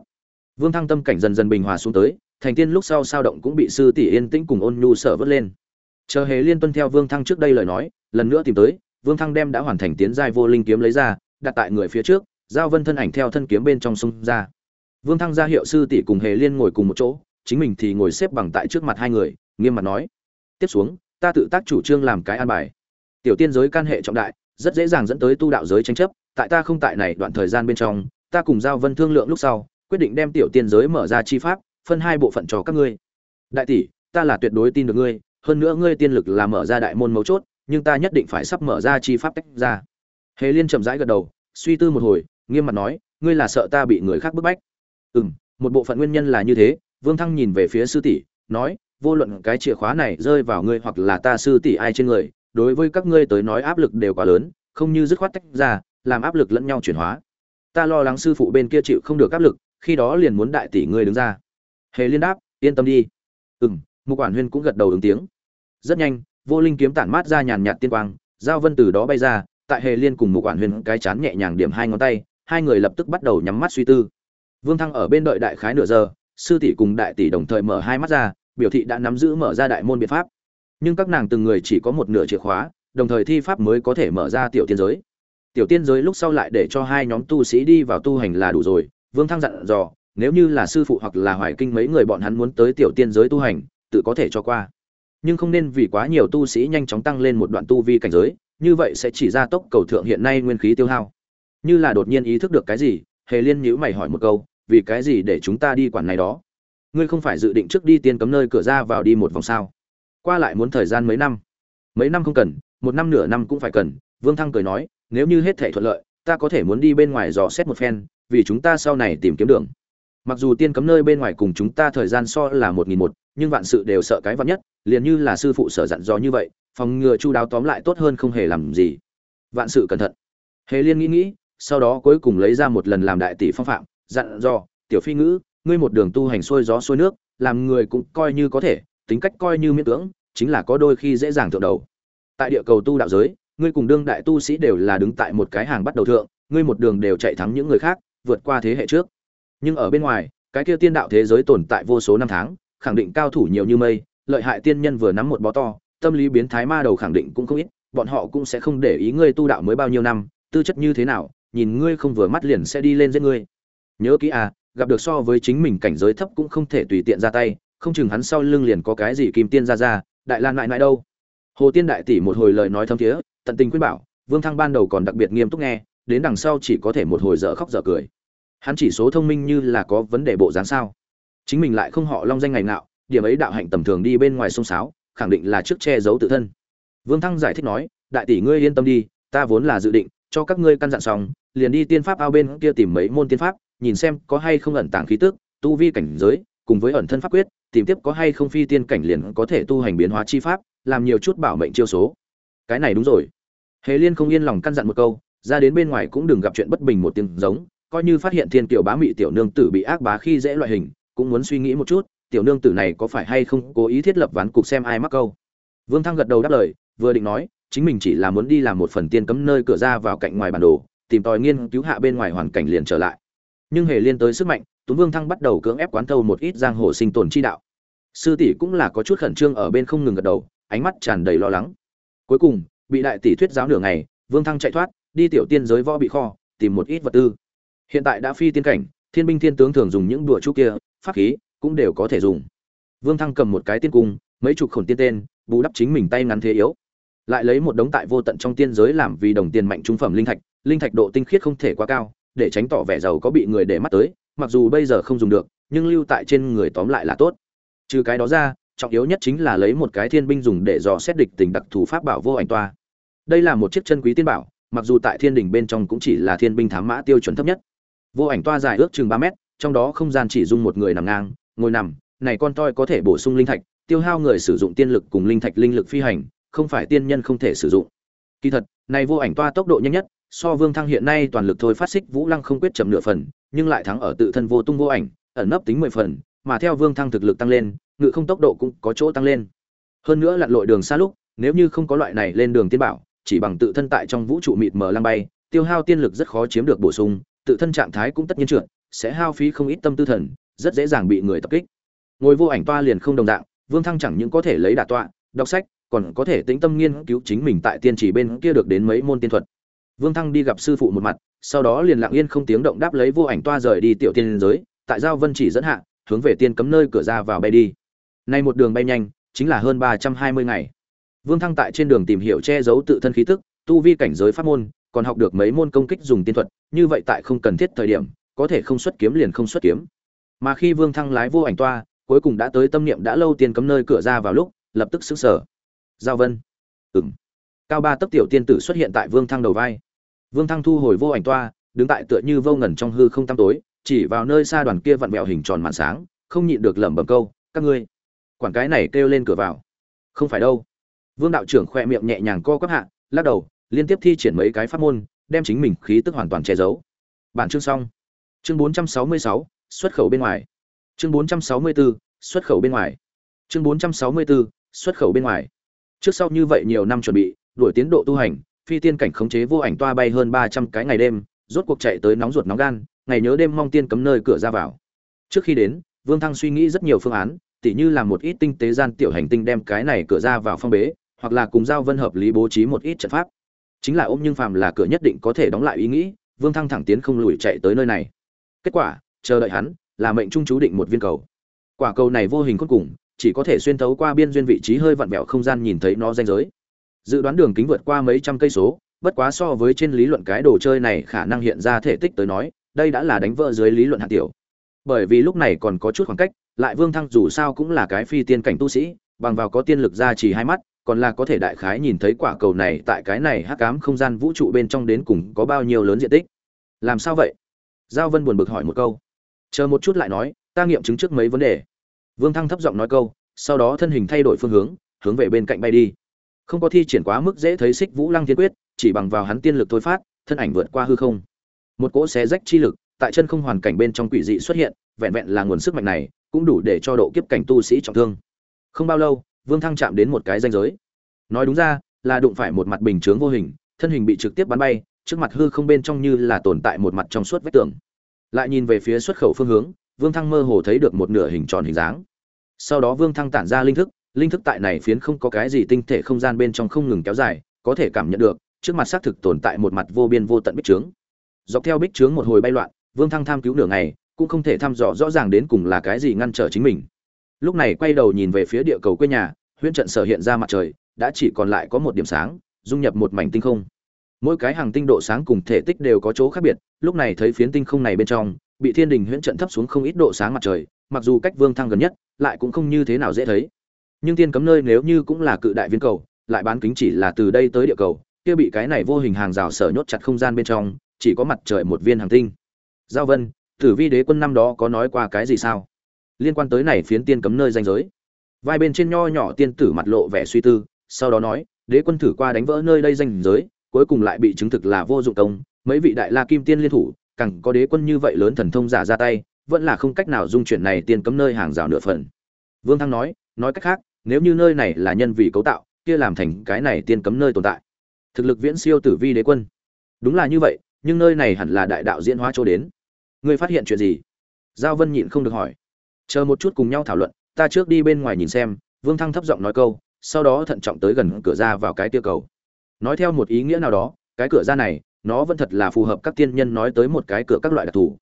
vương thăng tâm cảnh dần dần bình hòa xuống tới, thành tiên lúc sau sao động cũng bị sư tỷ yên tĩnh cùng ôn nhu sợ vớt lên. Chờ hề liên tuân theo vương thăng trước đây lời nói, lần nữa tìm tới, vương thăng đem đã hoàn thành tiến giai vô linh kiếm lấy ra, đặt tại người phía trước, giao vân thân ảnh theo thân kiếm bên trong sông ra. Vương thăng ra hiệu sư tỷ cùng hề liên ngồi cùng một chỗ, chính mình thì ngồi xếp bằng tại trước mặt hai người, nghiêm mặt nói, tiếp xuống, ta tự tác chủ trương làm cái an bài. Tiểu tiên giới can hệ trọng đại, rất dễ dàng dẫn tới tu đạo giới tranh chấp, tại ta không tại này đoạn thời gian bên trong, ta cùng giao vân thương lượng lúc sau quyết định đem tiểu tiên giới mở ra chi pháp, phân hai bộ phận cho các ngươi. Đại tỷ, ta là tuyệt đối tin được ngươi, hơn nữa ngươi tiên lực là mở ra đại môn mấu chốt, nhưng ta nhất định phải sắp mở ra chi pháp tách ra. Hề liên chậm rãi gật đầu, suy tư một hồi, nghiêm mặt nói, ngươi là sợ ta bị người khác bức bách. Ừ m một bộ phận nguyên nhân là như thế, vương thăng nhìn về phía sư tỷ, nói, vô luận cái chìa khóa này rơi vào ngươi hoặc là ta sư tỷ ai trên người, đối với các ngươi tới nói áp lực đều quá lớn, không như dứt khoát tách ra, làm áp lực lẫn nhau chuyển hóa. Ta lo lắng sư phụ bên kia chịu không được áp lực khi đó liền muốn đại tỷ ngươi đứng ra. Hề liên đáp, yên tâm đi. Ừ m mục quản huyên cũng gật đầu ứng tiếng. Rất nhanh, vô linh kiếm tản mát ra nhàn nhạt tiên quang, giao vân từ đó bay ra, tại hề liên cùng mục quản huyên cái chán nhẹ nhàng điểm hai ngón tay, hai người lập tức bắt đầu nhắm mắt suy tư. Vương thăng ở bên đợi đại khái nửa giờ, sư tỷ cùng đại tỷ đồng thời mở hai mắt ra, biểu thị đã nắm giữ mở ra đại môn biện pháp. Nhưng các nàng từng người chỉ có một nửa chìa khóa, đồng thời thi pháp mới có thể mở ra tiểu tiên giới. Tiểu tiên giới lúc sau lại để cho hai nhóm tu sĩ đi vào tu hành là đủ rồi vương thăng dặn dò, nếu như là sư phụ hoặc là hoài kinh mấy người bọn hắn muốn tới tiểu tiên giới tu hành, tự có thể cho qua. Nhưng không nên vì quá nhiều tu sĩ nhanh chóng tăng lên một đoạn tu vi cảnh giới, như vậy sẽ chỉ ra tốc cầu thượng hiện nay nguyên khí tiêu hao. Như là đột nhiên ý thức được cái gì, hề liên nhíu mày hỏi một câu, vì cái gì để chúng ta đi quản này đó? Ngươi không phải dự định trước đi tiên cấm nơi cửa ra vào đi một vòng sao? Qua lại muốn thời gian mấy năm? Mấy năm không cần, một năm nửa năm cũng phải cần, vương thăng cười nói, nếu như hết thảy thuận lợi, ta có thể muốn đi bên ngoài dò xét một phen vì chúng ta sau này tìm kiếm đường. Mặc dù tiên cấm nơi bên ngoài cùng chúng ta thời gian so là một nghìn một, nhưng vạn sự đều sợ cái vạn nhất, liền như là sư phụ sở dặn dò như vậy, phòng ngừa chu đáo tóm lại tốt hơn không hề làm gì. Vạn sự cẩn thận. Hề liên nghĩ nghĩ, sau đó cuối cùng lấy ra một lần làm đại tỷ phong phạm, dặn dò, tiểu phi ngữ, ngươi một đường tu hành xuôi gió xuôi nước, làm người cũng coi như có thể, tính cách coi như miễn cưỡng, chính là có đôi khi dễ dàng thượng đầu. Tại địa cầu tu đạo giới, ngươi cùng đương đại tu sĩ đều là đứng tại một cái hàng bắt đầu thượng, ngươi một đường đều chạy thắng những người khác vượt qua thế hệ trước. Nhưng ở bên ngoài, cái kia tiên đạo thế giới tồn tại vô số năm tháng, khẳng định cao thủ nhiều như mây, lợi hại tiên nhân vừa nắm một bó to, tâm lý biến thái ma đầu khẳng định cũng không ít, bọn họ cũng sẽ không để ý ngươi tu đạo mới bao nhiêu năm, tư chất như thế nào, nhìn ngươi không vừa mắt liền sẽ đi lên giết ngươi. Nhớ kỹ à gặp được so với chính mình cảnh giới thấp cũng không thể tùy tiện ra tay, không chừng hắn sau lưng liền có cái gì kim tiên ra ra, đại lan lại lại đâu. Hồ tiên đại tỷ một hồi lời nói thâm thiế, tận tình khuyên bảo, vương thăng ban đầu còn đặc biệt nghiêm túc nghe, đến đằng sau chỉ có thể một hồi dở khóc dở cười hắn chỉ số thông minh như là có vấn đề bộ dáng sao. Chính mình lại không họ long danh ngày nào điểm ấy đạo hạnh tầm thường đi bên ngoài sông sáo, khẳng định là trước che giấu tự thân. Vương thăng giải thích nói, đại tỷ ngươi yên tâm đi, ta vốn là dự định, cho các ngươi căn dặn xong, liền đi tiên pháp ao bên kia tìm mấy môn tiên pháp, nhìn xem có hay không ẩn tàng khí tức, tu vi cảnh giới, cùng với ẩn thân pháp quyết, tìm tiếp có hay không phi tiên cảnh liền có thể tu hành biến hóa chi pháp, làm nhiều chút bảo mệnh chiêu số. Cái này đúng rồi. Hề liên không yên lòng căn dặn một câu, ra đến bên ngoài cũng đừng gặp chuyện bất bình một tiếng giống coi như phát hiện thiên tiểu bá mị tiểu nương tử bị ác bá khi dễ loại hình, cũng muốn suy nghĩ một chút, tiểu nương tử này có phải hay không cố ý thiết lập ván cục xem ai mắc câu. Vương thăng gật đầu đáp lời, vừa định nói, chính mình chỉ là muốn đi làm một phần tiên cấm nơi cửa ra vào cạnh ngoài bản đồ, tìm tòi nghiên cứu hạ bên ngoài hoàn cảnh liền trở lại. Nhưng hề liên tới sức mạnh tuấn vương thăng bắt đầu cưỡng ép quán thâu một ít giang hồ sinh tồn chi đạo. Sư tỷ cũng là có chút khẩn trương ở bên không ngừng gật đầu, ánh mắt tràn đầy lo lắng. Cuối cùng, bị đại tỷ thuyết giáo nửa ngày, vương thăng chạy thoát, đi tiểu tiên giới võ bị kho, tìm một ít vật tư hiện tại đã phi tiên cảnh, thiên binh thiên tướng thường dùng những đùa chú kia, pháp khí cũng đều có thể dùng. Vương thăng cầm một cái tiên cung, mấy chục khổn tiên tên, bù đắp chính mình tay ngắn thế yếu. Lại lấy một đống tại vô tận trong tiên giới làm vì đồng tiền mạnh trung phẩm linh thạch linh thạch độ tinh khiết không thể quá cao, để tránh tỏ vẻ giàu có bị người để mắt tới, mặc dù bây giờ không dùng được, nhưng lưu tại trên người tóm lại là tốt. Trừ cái đó ra, trọng yếu nhất chính là lấy một cái thiên binh dùng để dò xét địch tình đặc thù pháp bảo vô ảnh toa. Đây là một chiếc chân quý tiên bảo, mặc dù tại thiên đình bên trong cũng chỉ là thiên binh thám mã tiêu chuẩn thấp nhất vô ảnh toa dài ước chừng ba mét, trong đó không gian chỉ dung một người nằm ngang, ngồi nằm, này con toi có thể bổ sung linh thạch, tiêu hao người sử dụng tiên lực cùng linh thạch linh lực phi hành, không phải tiên nhân không thể sử dụng. Kỳ thật, này vô ảnh toa tốc độ nhanh nhất, so vương thăng hiện nay toàn lực thôi phát xích vũ lăng không quyết chậm nửa phần, nhưng lại thắng ở tự thân vô tung vô ảnh, ẩn nấp tính mười phần, mà theo vương thăng thực lực tăng lên, ngự không tốc độ cũng có chỗ tăng lên. Hơn nữa lặn lội đường xa lúc, nếu như không có loại này lên đường tiên bảo, chỉ bằng tự thân tại trong vũ trụ mịt mờ lăng bay, tiêu hao tiên lực rất khó chiếm được bổ sung tự thân trạng thái cũng tất nhiên trượt, sẽ hao phí không ít tâm tư thần, rất dễ dàng bị người tập kích. Ngồi vô ảnh toa liền không đồng dạng, vương thăng chẳng những có thể lấy đả tọa, đọc sách, còn có thể tĩnh tâm nghiên cứu chính mình tại tiên chỉ bên kia được đến mấy môn tiên thuật. Vương thăng đi gặp sư phụ một mặt, sau đó liền lặng yên không tiếng động đáp lấy vô ảnh toa rời đi tiểu tiên giới, tại giao vân chỉ dẫn hạ, hướng về tiên cấm nơi cửa ra vào bay đi. Nay một đường bay nhanh, chính là hơn ba trăm hai mươi ngày. Vương thăng tại trên đường tìm hiểu che giấu tự thân khí tức, tu vi cảnh giới pháp môn còn học được mấy môn công kích dùng tiên thuật, như vậy tại không cần thiết thời điểm, có thể không xuất kiếm liền không xuất kiếm. Mà khi vương thăng lái vô ảnh toa, cuối cùng đã tới tâm niệm đã lâu tiên cấm nơi cửa ra vào lúc, lập tức sững sở giao vân. Ừm. cao ba tấc tiểu tiên tử xuất hiện tại vương thăng đầu vai. Vương thăng thu hồi vô ảnh toa, đứng tại tựa như vô ngẩn trong hư không tăm tối, chỉ vào nơi xa đoàn kia vặn vẹo hình tròn màn sáng, không nhịn được lẩm bẩm câu, các ngươi, quản cái này kêu lên cửa vào. Không phải đâu. Vương đạo trưởng khoe miệng nhẹ nhàng co quắp hạ, lắc đầu liên tiếp thi triển mấy cái pháp môn đem chính mình khí tức hoàn toàn che giấu. Bản chương xong. Chương 466, xuất khẩu bên ngoài. Chương 464, xuất khẩu bên ngoài. Chương 464, xuất khẩu bên ngoài. Trước sau như vậy nhiều năm chuẩn bị đuổi tiến độ tu hành phi tiên cảnh khống chế vô ảnh toa bay hơn 300 cái ngày đêm rốt cuộc chạy tới nóng ruột nóng gan ngày nhớ đêm mong tiên cấm nơi cửa ra vào. Trước khi đến vương thăng suy nghĩ rất nhiều phương án tỉ như làm một ít tinh tế gian tiểu hành tinh đem cái này cửa ra vào phong bế hoặc là cùng giao vân hợp lý bố trí một ít trận pháp chính là ôm nhưng phàm là cửa nhất định có thể đóng lại ý nghĩ, vương thăng thẳng tiến không lùi chạy tới nơi này. Kết quả, chờ đợi hắn, là mệnh trung chú định một viên cầu. Quả cầu này vô hình cuối cùng, chỉ có thể xuyên thấu qua biên duyên vị trí hơi vặn vẹo không gian nhìn thấy nó danh giới. Dự đoán đường kính vượt qua mấy trăm cây số, bất quá so với trên lý luận cái đồ chơi này khả năng hiện ra thể tích tới nói, đây đã là đánh vỡ dưới lý luận hạt tiểu. Bởi vì lúc này còn có chút khoảng cách, lại vương thăng dù sao cũng là cái phi tiên cảnh tu sĩ, bằng vào có tiên lực ra chỉ hai mắt còn là có thể đại khái nhìn thấy quả cầu này tại cái này hắc ám không gian vũ trụ bên trong đến cùng có bao nhiêu lớn diện tích. Làm sao vậy? Giao vân buồn bực hỏi một câu. Chờ một chút lại nói, ta nghiệm chứng trước mấy vấn đề. Vương thăng thấp giọng nói câu, sau đó thân hình thay đổi phương hướng hướng về bên cạnh bay đi. Không có thi triển quá mức dễ thấy xích vũ lăng thiên quyết, chỉ bằng vào hắn tiên lực thôi phát, thân ảnh vượt qua hư không. Một cỗ xé rách chi lực tại chân không hoàn cảnh bên trong quỷ dị xuất hiện, vẹn vẹn là nguồn sức mạnh này, cũng đủ để cho độ kiếp cảnh tu sĩ trọng thương. Không bao lâu vương thăng chạm đến một cái danh giới. Nói đúng ra, là đụng phải một mặt bình chướng vô hình, thân hình bị trực tiếp bắn bay, trước mặt hư không bên trong như là tồn tại một mặt trong suốt vách tường. Lại nhìn về phía xuất khẩu phương hướng, vương thăng mơ hồ thấy được một nửa hình tròn hình dáng. Sau đó vương thăng tản ra linh thức linh thức tại này phiến không có cái gì tinh thể không gian bên trong không ngừng kéo dài, có thể cảm nhận được, trước mặt xác thực tồn tại một mặt vô biên vô tận bích trướng dọc theo bích trướng một hồi bay loạn, vương thăng tham cứu nửa ngày, cũng không thể thăm dò rõ ràng đến cùng là cái gì ngăn trở chính mình lúc này quay đầu nhìn về phía địa cầu quê nhà, huyễn trận sở hiện ra mặt trời, đã chỉ còn lại có một điểm sáng, dung nhập một mảnh tinh không. Mỗi cái hàng tinh độ sáng cùng thể tích đều có chỗ khác biệt, lúc này thấy phiến tinh không này bên trong, bị thiên đình huyễn trận thấp xuống không ít độ sáng mặt trời, mặc dù cách vương thăng gần nhất, lại cũng không như thế nào dễ thấy. Nhưng tiên cấm nơi nếu như cũng là cự đại viên cầu, lại bán kính chỉ là từ đây tới địa cầu, kia bị cái này vô hình hàng rào sở nhốt chặt không gian bên trong, chỉ có mặt trời một viên hàng tinh. Giao vân, tử vi đế quân năm đó có nói qua cái gì sao? Liên quan tới này phiến tiên cấm nơi danh giới. Vai bên trên nho nhỏ tiên tử mặt lộ vẻ suy tư, sau đó nói, đế quân thử qua đánh vỡ nơi đây danh giới, cuối cùng lại bị chứng thực là vô dụng công, mấy vị đại la kim tiên liên thủ, càng có đế quân như vậy lớn thần thông giả ra tay, vẫn là không cách nào dung chuyển này tiên cấm nơi hàng rào nửa phần. Vương thăng nói nói cách khác, nếu như nơi này là nhân vì cấu tạo, kia làm thành cái này tiên cấm nơi tồn tại. Thực lực viễn siêu tử vi đế quân. Đúng là như vậy, nhưng nơi này hẳn là đại đạo diễn hóa chỗ đến. Ngươi phát hiện chuyện gì? Giao vân nhịn không được hỏi chờ một chút cùng nhau thảo luận, ta trước đi bên ngoài nhìn xem, vương thăng thấp giọng nói câu, sau đó thận trọng tới gần cửa ra vào cái tiêu cầu. Nói theo một ý nghĩa nào đó, cái cửa ra này, nó vẫn thật là phù hợp các tiên nhân nói tới một cái cửa các loại đặc thù.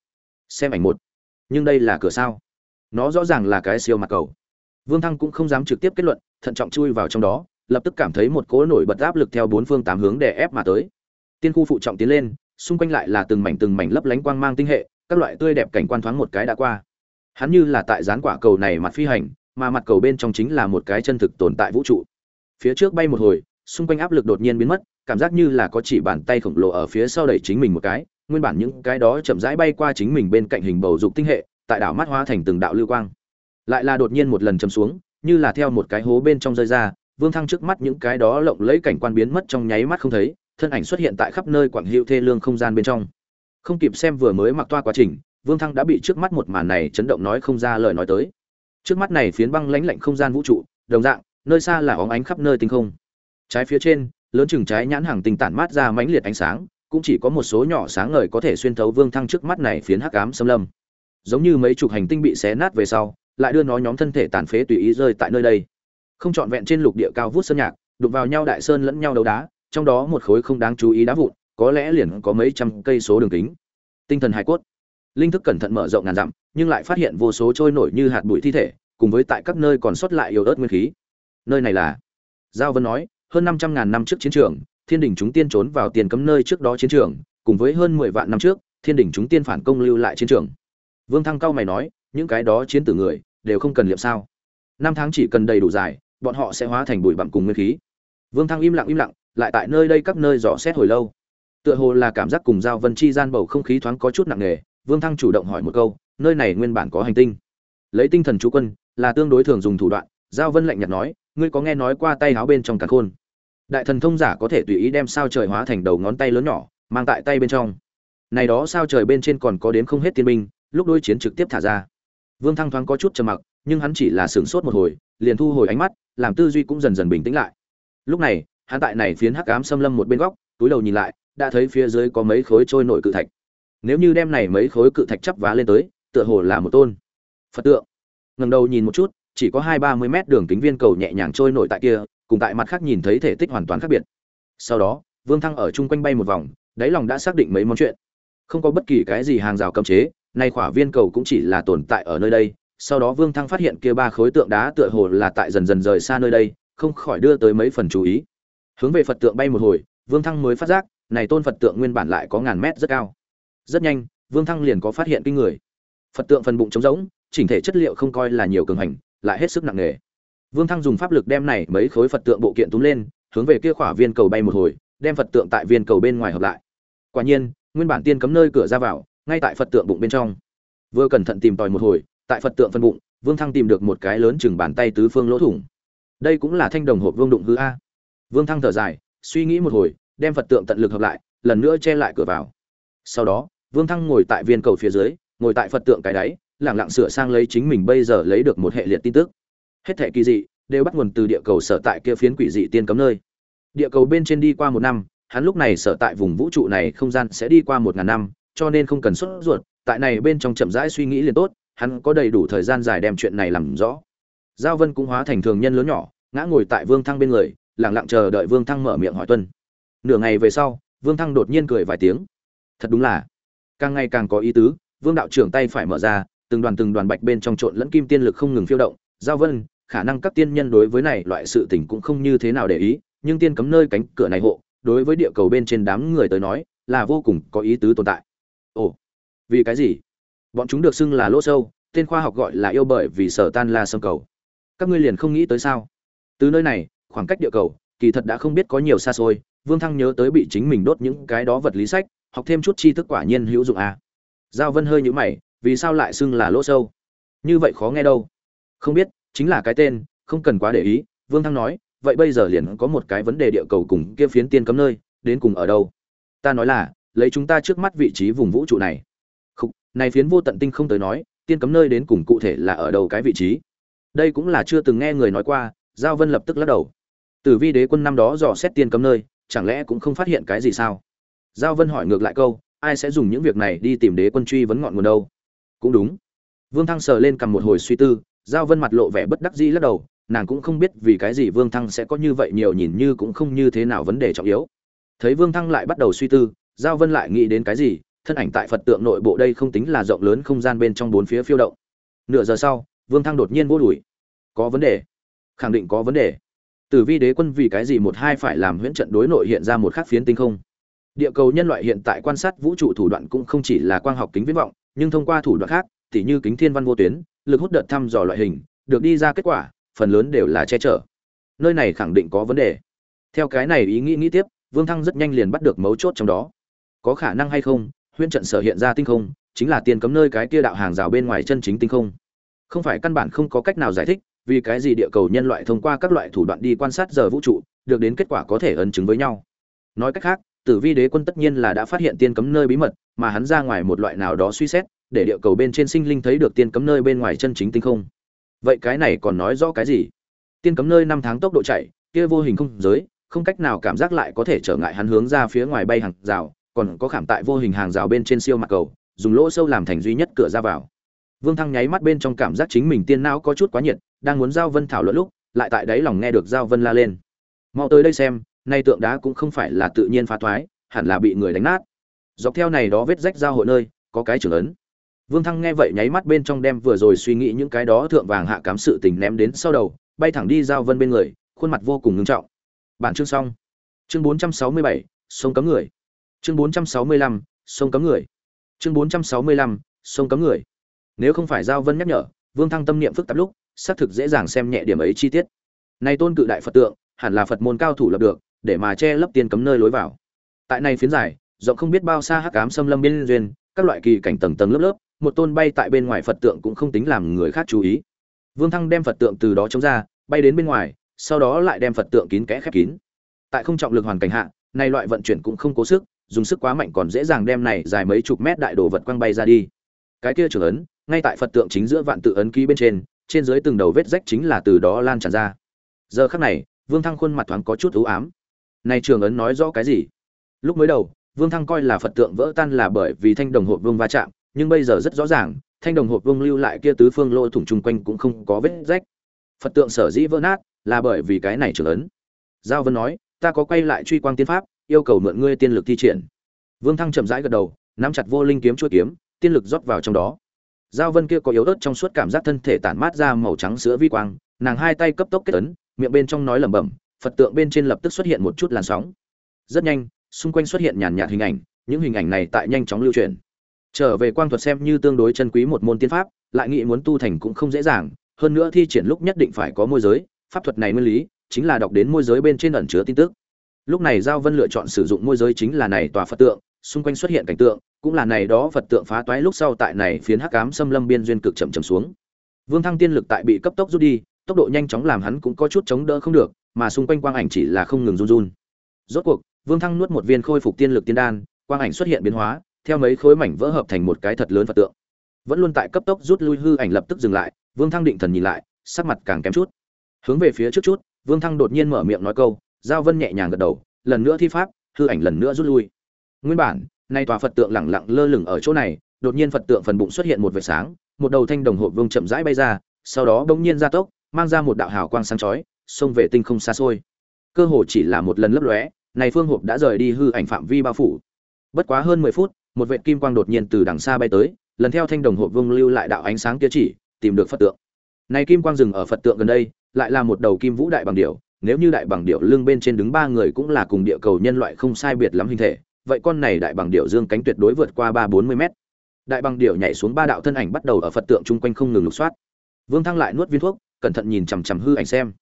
Xem ảnh một. Nhưng đây là cửa sao? Nó rõ ràng là cái siêu mặt cầu. Vương thăng cũng không dám trực tiếp kết luận, thận trọng chui vào trong đó, lập tức cảm thấy một cỗ nổi bật áp lực theo bốn phương tám hướng để ép mà tới. Tiên khu phụ trọng tiến lên, xung quanh lại là từng mảnh từng mảnh lấp lánh quang mang tinh hệ, các loại tươi đẹp cảnh quan thoáng một cái đã qua hắn như là tại dán quả cầu này mặt phi hành, mà mặt cầu bên trong chính là một cái chân thực tồn tại vũ trụ. Phía trước bay một hồi, xung quanh áp lực đột nhiên biến mất, cảm giác như là có chỉ bàn tay khổng lồ ở phía sau đẩy chính mình một cái, nguyên bản những cái đó chậm rãi bay qua chính mình bên cạnh hình bầu dục tinh hệ, tại đảo mắt hóa thành từng đạo lưu quang. Lại là đột nhiên một lần chầm xuống, như là theo một cái hố bên trong rơi ra, vương thăng trước mắt những cái đó lộng lẫy cảnh quan biến mất trong nháy mắt không thấy, thân ảnh xuất hiện tại khắp nơi quảng hữu thê lương không gian bên trong. Không kịp xem vừa mới mặc toa quá trình vương thăng đã bị trước mắt một màn này chấn động nói không ra lời nói tới. Trước mắt này phiến băng lãnh lạnh không gian vũ trụ, đồng dạng, nơi xa là óng ánh khắp nơi tinh không. Trái phía trên, lớn chừng trái nhãn hàng tinh tản mát ra mãnh liệt ánh sáng, cũng chỉ có một số nhỏ sáng ngời có thể xuyên thấu vương thăng trước mắt này phiến hắc ám xâm lâm. Giống như mấy chục hành tinh bị xé nát về sau, lại đưa nó nhóm thân thể tàn phế tùy ý rơi tại nơi đây. Không trọn vẹn trên lục địa cao vút sơn nhạc, đụng vào nhau đại sơn lẫn nhau đấu đá, trong đó một khối không đáng chú ý đá vụn, có lẽ liền có mấy trăm cây số đường kính. Tinh thần hải cốt linh thức cẩn thận mở rộng ngàn dặm, nhưng lại phát hiện vô số trôi nổi như hạt bụi thi thể, cùng với tại các nơi còn sót lại yếu ớt nguyên khí. Nơi này là? Giao vân nói, hơn năm trăm ngàn năm trước chiến trường, thiên đình chúng tiên trốn vào tiền cấm nơi trước đó chiến trường, cùng với hơn mười vạn năm trước, thiên đình chúng tiên phản công lưu lại chiến trường. Vương thăng cao mày nói, những cái đó chiến tử người, đều không cần liệm sao. Năm tháng chỉ cần đầy đủ dài, bọn họ sẽ hóa thành bụi bặm cùng nguyên khí. Vương thăng im lặng im lặng, lại tại nơi đây các nơi dò xét hồi lâu. Tựa hồ là cảm giác cùng giao vân chi gian bầu không khí thoáng có chút nặng nề vương thăng chủ động hỏi một câu, nơi này nguyên bản có hành tinh. Lấy tinh thần chú quân, là tương đối thường dùng thủ đoạn, giao vân lạnh nhạt nói, ngươi có nghe nói qua tay áo bên trong cả khôn? Đại thần thông giả có thể tùy ý đem sao trời hóa thành đầu ngón tay lớn nhỏ, mang tại tay bên trong. Này đó sao trời bên trên còn có đến không hết tiên binh, lúc đôi chiến trực tiếp thả ra. Vương thăng thoáng có chút trầm mặc, nhưng hắn chỉ là sửng sốt một hồi, liền thu hồi ánh mắt, làm tư duy cũng dần dần bình tĩnh lại. Lúc này, hắn tại này phiến hắc ám xâm lâm một bên góc, túi đầu nhìn lại, đã thấy phía dưới có mấy khối trôi nổi cự thạch nếu như đem này mấy khối cự thạch chắp vá lên tới, tựa hồ là một tôn phật tượng. Ngẩng đầu nhìn một chút, chỉ có hai ba mươi mét đường kính viên cầu nhẹ nhàng trôi nổi tại kia, cùng tại mặt khác nhìn thấy thể tích hoàn toàn khác biệt. Sau đó, vương thăng ở chung quanh bay một vòng, đáy lòng đã xác định mấy món chuyện. Không có bất kỳ cái gì hàng rào cấm chế, nay khỏa viên cầu cũng chỉ là tồn tại ở nơi đây. Sau đó vương thăng phát hiện kia ba khối tượng đá tựa hồ là tại dần dần rời xa nơi đây, không khỏi đưa tới mấy phần chú ý. Hướng về phật tượng bay một hồi, vương thăng mới phát giác, này tôn phật tượng nguyên bản lại có ngàn mét rất cao rất nhanh, vương thăng liền có phát hiện kinh người. Phật tượng phần bụng trống rỗng, chỉnh thể chất liệu không coi là nhiều cường hành, lại hết sức nặng nề. Vương thăng dùng pháp lực đem này mấy khối phật tượng bộ kiện túm lên, hướng về kia khỏa viên cầu bay một hồi, đem phật tượng tại viên cầu bên ngoài hợp lại. Quả nhiên, nguyên bản tiên cấm nơi cửa ra vào, ngay tại phật tượng bụng bên trong. Vừa cẩn thận tìm tòi một hồi, tại phật tượng phân bụng, vương thăng tìm được một cái lớn chừng bàn tay tứ phương lỗ thủng. Đây cũng là thanh đồng hộp vương đụng hư a. Vương thăng thở dài, suy nghĩ một hồi, đem phật tượng tận lực hợp lại, lần nữa che lại cửa vào sau đó, vương thăng ngồi tại viên cầu phía dưới, ngồi tại phật tượng cái đáy lẳng lặng sửa sang lấy chính mình bây giờ lấy được một hệ liệt tin tức. Hết thẻ kỳ dị đều bắt nguồn từ địa cầu sở tại kia phiến quỷ dị tiên cấm nơi. Địa cầu bên trên đi qua một năm, hắn lúc này sở tại vùng vũ trụ này không gian sẽ đi qua một ngàn năm, cho nên không cần xuất ruột, tại này bên trong chậm rãi suy nghĩ liền tốt, hắn có đầy đủ thời gian dài đem chuyện này làm rõ. Giao vân cũng hóa thành thường nhân lớn nhỏ, ngã ngồi tại vương thăng bên người lẳng lặng chờ đợi vương thăng mở miệng hỏi tuân. Nửa ngày về sau, vương thăng đột nhiên cười vài tiếng thật đúng là. Càng ngày càng có ý tứ, vương đạo trưởng tay phải mở ra, từng đoàn từng đoàn bạch bên trong trộn lẫn kim tiên lực không ngừng phiêu động. Giao vân, khả năng các tiên nhân đối với này loại sự tình cũng không như thế nào để ý, nhưng tiên cấm nơi cánh cửa này hộ, đối với địa cầu bên trên đám người tới nói, là vô cùng có ý tứ tồn tại. Ồ, vì cái gì? Bọn chúng được xưng là lỗ sâu, tên khoa học gọi là yêu bởi vì sở tan la sông cầu. Các ngươi liền không nghĩ tới sao? Từ nơi này, khoảng cách địa cầu, kỳ thật đã không biết có nhiều xa xôi, vương thăng nhớ tới bị chính mình đốt những cái đó vật lý sách học thêm chút tri thức quả nhiên hữu dụng à. giao vân hơi nhũ mày vì sao lại xưng là lỗ sâu? Như vậy khó nghe đâu. Không biết chính là cái tên không cần quá để ý vương thăng nói vậy bây giờ liền có một cái vấn đề địa cầu cùng kia phiến tiên cấm nơi đến cùng ở đâu? Ta nói là lấy chúng ta trước mắt vị trí vùng vũ trụ này. Khúc, này phiến vô tận tinh không tới nói tiên cấm nơi đến cùng cụ thể là ở đâu cái vị trí? Đây cũng là chưa từng nghe người nói qua giao vân lập tức lắc đầu. Tử vi đế quân năm đó dò xét tiên cấm nơi chẳng lẽ cũng không phát hiện cái gì sao? Giao vân hỏi ngược lại câu, ai sẽ dùng những việc này đi tìm đế quân truy vấn ngọn nguồn đâu? Cũng đúng. Vương thăng sờ lên cầm một hồi suy tư, giao vân mặt lộ vẻ bất đắc dĩ lắc đầu, nàng cũng không biết vì cái gì vương thăng sẽ có như vậy nhiều nhìn như cũng không như thế nào vấn đề trọng yếu. Thấy vương thăng lại bắt đầu suy tư, giao vân lại nghĩ đến cái gì, thân ảnh tại phật tượng nội bộ đây không tính là rộng lớn không gian bên trong bốn phía phiêu động. Nửa giờ sau, vương thăng đột nhiên vô đùi có vấn đề? Khẳng định có vấn đề. Tử vi đế quân vì cái gì một hai phải làm huyễn trận đối nội hiện ra một khắc phiến tinh không? Địa cầu nhân loại hiện tại quan sát vũ trụ thủ đoạn cũng không chỉ là quang học kính viễn vọng, nhưng thông qua thủ đoạn khác, tỉ như kính thiên văn vô tuyến, lực hút đợt thăm dò loại hình, được đi ra kết quả, phần lớn đều là che chở. Nơi này khẳng định có vấn đề. Theo cái này ý nghĩ nghĩ tiếp, vương thăng rất nhanh liền bắt được mấu chốt trong đó. Có khả năng hay không, huyễn trận sở hiện ra tinh không, chính là tiền cấm nơi cái kia đạo hàng rào bên ngoài chân chính tinh không. Không phải căn bản không có cách nào giải thích, vì cái gì địa cầu nhân loại thông qua các loại thủ đoạn đi quan sát giờ vũ trụ, được đến kết quả có thể ấn chứng với nhau. Nói cách khác tử vi đế quân tất nhiên là đã phát hiện tiên cấm nơi bí mật, mà hắn ra ngoài một loại nào đó suy xét, để địa cầu bên trên sinh linh thấy được tiên cấm nơi bên ngoài chân chính tinh không. Vậy cái này còn nói rõ cái gì? Tiên cấm nơi năm tháng tốc độ chạy, kia vô hình không giới, không cách nào cảm giác lại có thể trở ngại hắn hướng ra phía ngoài bay hàng rào, còn có khảm tại vô hình hàng rào bên trên siêu mặt cầu, dùng lỗ sâu làm thành duy nhất cửa ra vào. Vương thăng nháy mắt bên trong cảm giác chính mình tiên não có chút quá nhiệt, đang muốn giao vân thảo luận lúc, lại tại đấy lòng nghe được giao vân la lên. Mau tới đây xem nay tượng đá cũng không phải là tự nhiên phá thoái hẳn là bị người đánh nát. Dọc theo này đó vết rách ra hội nơi có cái trưởng ấn. Vương thăng nghe vậy nháy mắt bên trong đem vừa rồi suy nghĩ những cái đó thượng vàng hạ cám sự tình ném đến sau đầu bay thẳng đi giao vân bên người khuôn mặt vô cùng ngưng trọng. Bản chương xong. Chương 467, sông cấm người. Chương 465, sông cấm người. Chương 465, sông cấm người. Nếu không phải giao vân nhắc nhở vương thăng tâm niệm phức tạp lúc xác thực dễ dàng xem nhẹ điểm ấy chi tiết. Nay tôn cự đại phật tượng hẳn là phật môn cao thủ lập được để mà che lấp tiên cấm nơi lối vào. Tại này phiến giải, rộng không biết bao xa hắc ám xâm lâm biên duyên, các loại kỳ cảnh tầng tầng lớp lớp, một tôn bay tại bên ngoài phật tượng cũng không tính làm người khác chú ý. Vương thăng đem phật tượng từ đó chống ra, bay đến bên ngoài, sau đó lại đem phật tượng kín kẽ khép kín. Tại không trọng lực hoàn cảnh hạ, này loại vận chuyển cũng không cố sức, dùng sức quá mạnh còn dễ dàng đem này dài mấy chục mét đại đồ vật quăng bay ra đi. Cái kia trưởng ấn, ngay tại phật tượng chính giữa vạn tự ấn ký bên trên trên dưới từng đầu vết rách chính là từ đó lan tràn ra. Giờ khắc này, vương thăng khuôn mặt thoáng có chút ưu ám này trường ấn nói rõ cái gì? Lúc mới đầu, vương thăng coi là phật tượng vỡ tan là bởi vì thanh đồng hộp vương va chạm, nhưng bây giờ rất rõ ràng, thanh đồng hộp vương lưu lại kia tứ phương lỗ thủng chung quanh cũng không có vết rách. Phật tượng sở dĩ vỡ nát là bởi vì cái này trường ấn. Giao vân nói, ta có quay lại truy quang tiên pháp, yêu cầu mượn ngươi tiên lực thi triển. Vương thăng chậm rãi gật đầu, nắm chặt vô linh kiếm chuôi kiếm, tiên lực rót vào trong đó. Giao vân kia có yếu ớt trong suốt cảm giác thân thể tản mát ra màu trắng sữa vi quang, nàng hai tay cấp tốc kết ấn, miệng bên trong nói lẩm bẩm phật tượng bên trên lập tức xuất hiện một chút làn sóng. Rất nhanh, xung quanh xuất hiện nhàn nhạt hình ảnh, những hình ảnh này tại nhanh chóng lưu truyền. Trở về quang thuật xem như tương đối chân quý một môn tiên pháp, lại nghĩ muốn tu thành cũng không dễ dàng, hơn nữa thi triển lúc nhất định phải có môi giới, pháp thuật này nguyên lý chính là đọc đến môi giới bên trên ẩn chứa tin tức. Lúc này giao vân lựa chọn sử dụng môi giới chính là này tòa phật tượng, xung quanh xuất hiện cảnh tượng, cũng là này đó phật tượng phá toái lúc sau tại này phiến hắc ám xâm lâm biên duyên cực chậm chậm xuống. Vương thăng tiên lực tại bị cấp tốc rút đi, tốc độ nhanh chóng làm hắn cũng có chút chống đỡ không được mà xung quanh quang ảnh chỉ là không ngừng run run. Rốt cuộc, vương thăng nuốt một viên khôi phục tiên lực tiên đan, quang ảnh xuất hiện biến hóa, theo mấy khối mảnh vỡ hợp thành một cái thật lớn phật tượng. Vẫn luôn tại cấp tốc rút lui hư ảnh lập tức dừng lại, vương thăng định thần nhìn lại, sắc mặt càng kém chút. Hướng về phía trước chút, vương thăng đột nhiên mở miệng nói câu, giao vân nhẹ nhàng gật đầu, lần nữa thi pháp, hư ảnh lần nữa rút lui. Nguyên bản, nay tòa phật tượng lẳng lặng lơ lửng ở chỗ này, đột nhiên phật tượng phần bụng xuất hiện một vệt sáng, một đầu thanh đồng hộp vương chậm rãi bay ra, sau đó bỗng nhiên ra tốc, mang ra một đạo hào quang sáng chói xông về tinh không xa xôi. Cơ hồ chỉ là một lần lấp lóe, này phương hộp đã rời đi hư ảnh phạm vi bao phủ. Bất quá hơn mười phút, một vệt kim quang đột nhiên từ đằng xa bay tới, lần theo thanh đồng hộp vương lưu lại đạo ánh sáng kia chỉ, tìm được phật tượng. Này kim quang dừng ở phật tượng gần đây, lại là một đầu kim vũ đại bằng điểu, nếu như đại bằng điểu lưng bên trên đứng ba người cũng là cùng địa cầu nhân loại không sai biệt lắm hình thể, vậy con này đại bằng điểu dương cánh tuyệt đối vượt qua ba bốn mươi mét. Đại bằng điểu nhảy xuống ba đạo thân ảnh bắt đầu ở phật tượng chung quanh không ngừng lục soát. Vương thăng lại nuốt viên thuốc, cẩn thận nhìn chằm chằm hư ảnh xem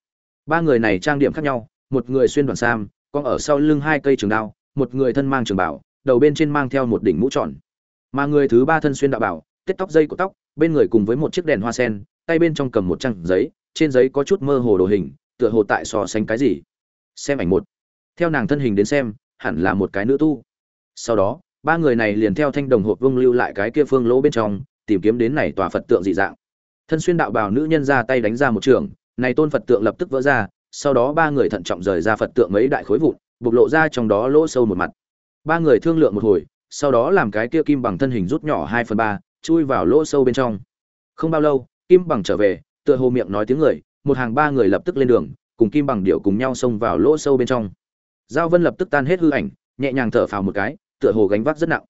ba người này trang điểm khác nhau, một người xuyên đoàn sam con ở sau lưng hai cây trường đao, một người thân mang trường bảo, đầu bên trên mang theo một đỉnh mũ tròn. Mà người thứ ba thân xuyên đạo bảo tết tóc dây của tóc, bên người cùng với một chiếc đèn hoa sen, tay bên trong cầm một trang giấy, trên giấy có chút mơ hồ đồ hình, tựa hồ tại so sánh cái gì. Xem ảnh một. Theo nàng thân hình đến xem, hẳn là một cái nữ tu. Sau đó, ba người này liền theo thanh đồng hộp vương lưu lại cái kia phương lỗ bên trong, tìm kiếm đến này tòa phật tượng dị dạng. Thân xuyên đạo bào nữ nhân ra tay đánh ra một trường này tôn phật tượng lập tức vỡ ra, sau đó ba người thận trọng rời ra phật tượng mấy đại khối vụn, bộc lộ ra trong đó lỗ sâu một mặt. Ba người thương lượng một hồi, sau đó làm cái kia kim bằng thân hình rút nhỏ hai phần ba, chui vào lỗ sâu bên trong. Không bao lâu, kim bằng trở về, tựa hồ miệng nói tiếng người, một hàng ba người lập tức lên đường, cùng kim bằng điệu cùng nhau xông vào lỗ sâu bên trong. Giao vân lập tức tan hết hư ảnh, nhẹ nhàng thở phào một cái, tựa hồ gánh vác rất nặng.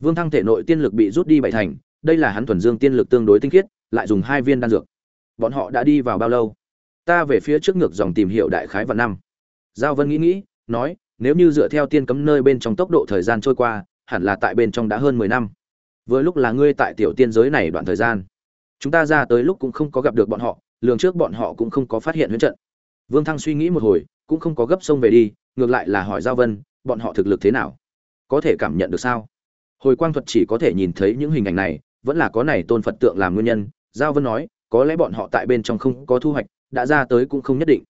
Vương thăng thể nội tiên lực bị rút đi bảy thành, đây là hắn thuần dương tiên lực tương đối tinh khiết, lại dùng hai viên đan dược. Bọn họ đã đi vào bao lâu? Ta về phía trước ngược dòng tìm hiểu đại khái vào năm. Giao vân nghĩ nghĩ, nói, nếu như dựa theo tiên cấm nơi bên trong tốc độ thời gian trôi qua, hẳn là tại bên trong đã hơn mười năm. Vừa lúc là ngươi tại tiểu tiên giới này đoạn thời gian. Chúng ta ra tới lúc cũng không có gặp được bọn họ, lường trước bọn họ cũng không có phát hiện huyễn trận. Vương thăng suy nghĩ một hồi, cũng không có gấp sông về đi, ngược lại là hỏi giao vân, bọn họ thực lực thế nào? Có thể cảm nhận được sao? Hồi quang thuật chỉ có thể nhìn thấy những hình ảnh này, vẫn là có này tôn phật tượng làm nguyên nhân. Giao vân nói, có lẽ bọn họ tại bên trong không có thu hoạch đã ra tới cũng không nhất định.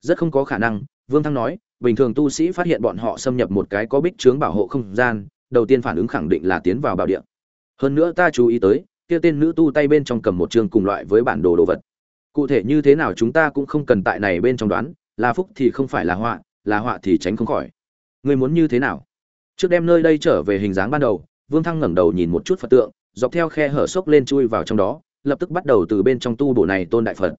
Rất không có khả năng, vương thăng nói, bình thường tu sĩ phát hiện bọn họ xâm nhập một cái có bích trướng bảo hộ không gian, đầu tiên phản ứng khẳng định là tiến vào bảo địa. Hơn nữa ta chú ý tới, kia tên nữ tu tay bên trong cầm một chương cùng loại với bản đồ đồ vật. Cụ thể như thế nào chúng ta cũng không cần tại này bên trong đoán, là phúc thì không phải là họa là họa thì tránh không khỏi. Người muốn như thế nào? Trước đem nơi đây trở về hình dáng ban đầu, vương thăng ngẩng đầu nhìn một chút phật tượng, dọc theo khe hở xốc lên chui vào trong đó, lập tức bắt đầu từ bên trong tu bổ này tôn đại phật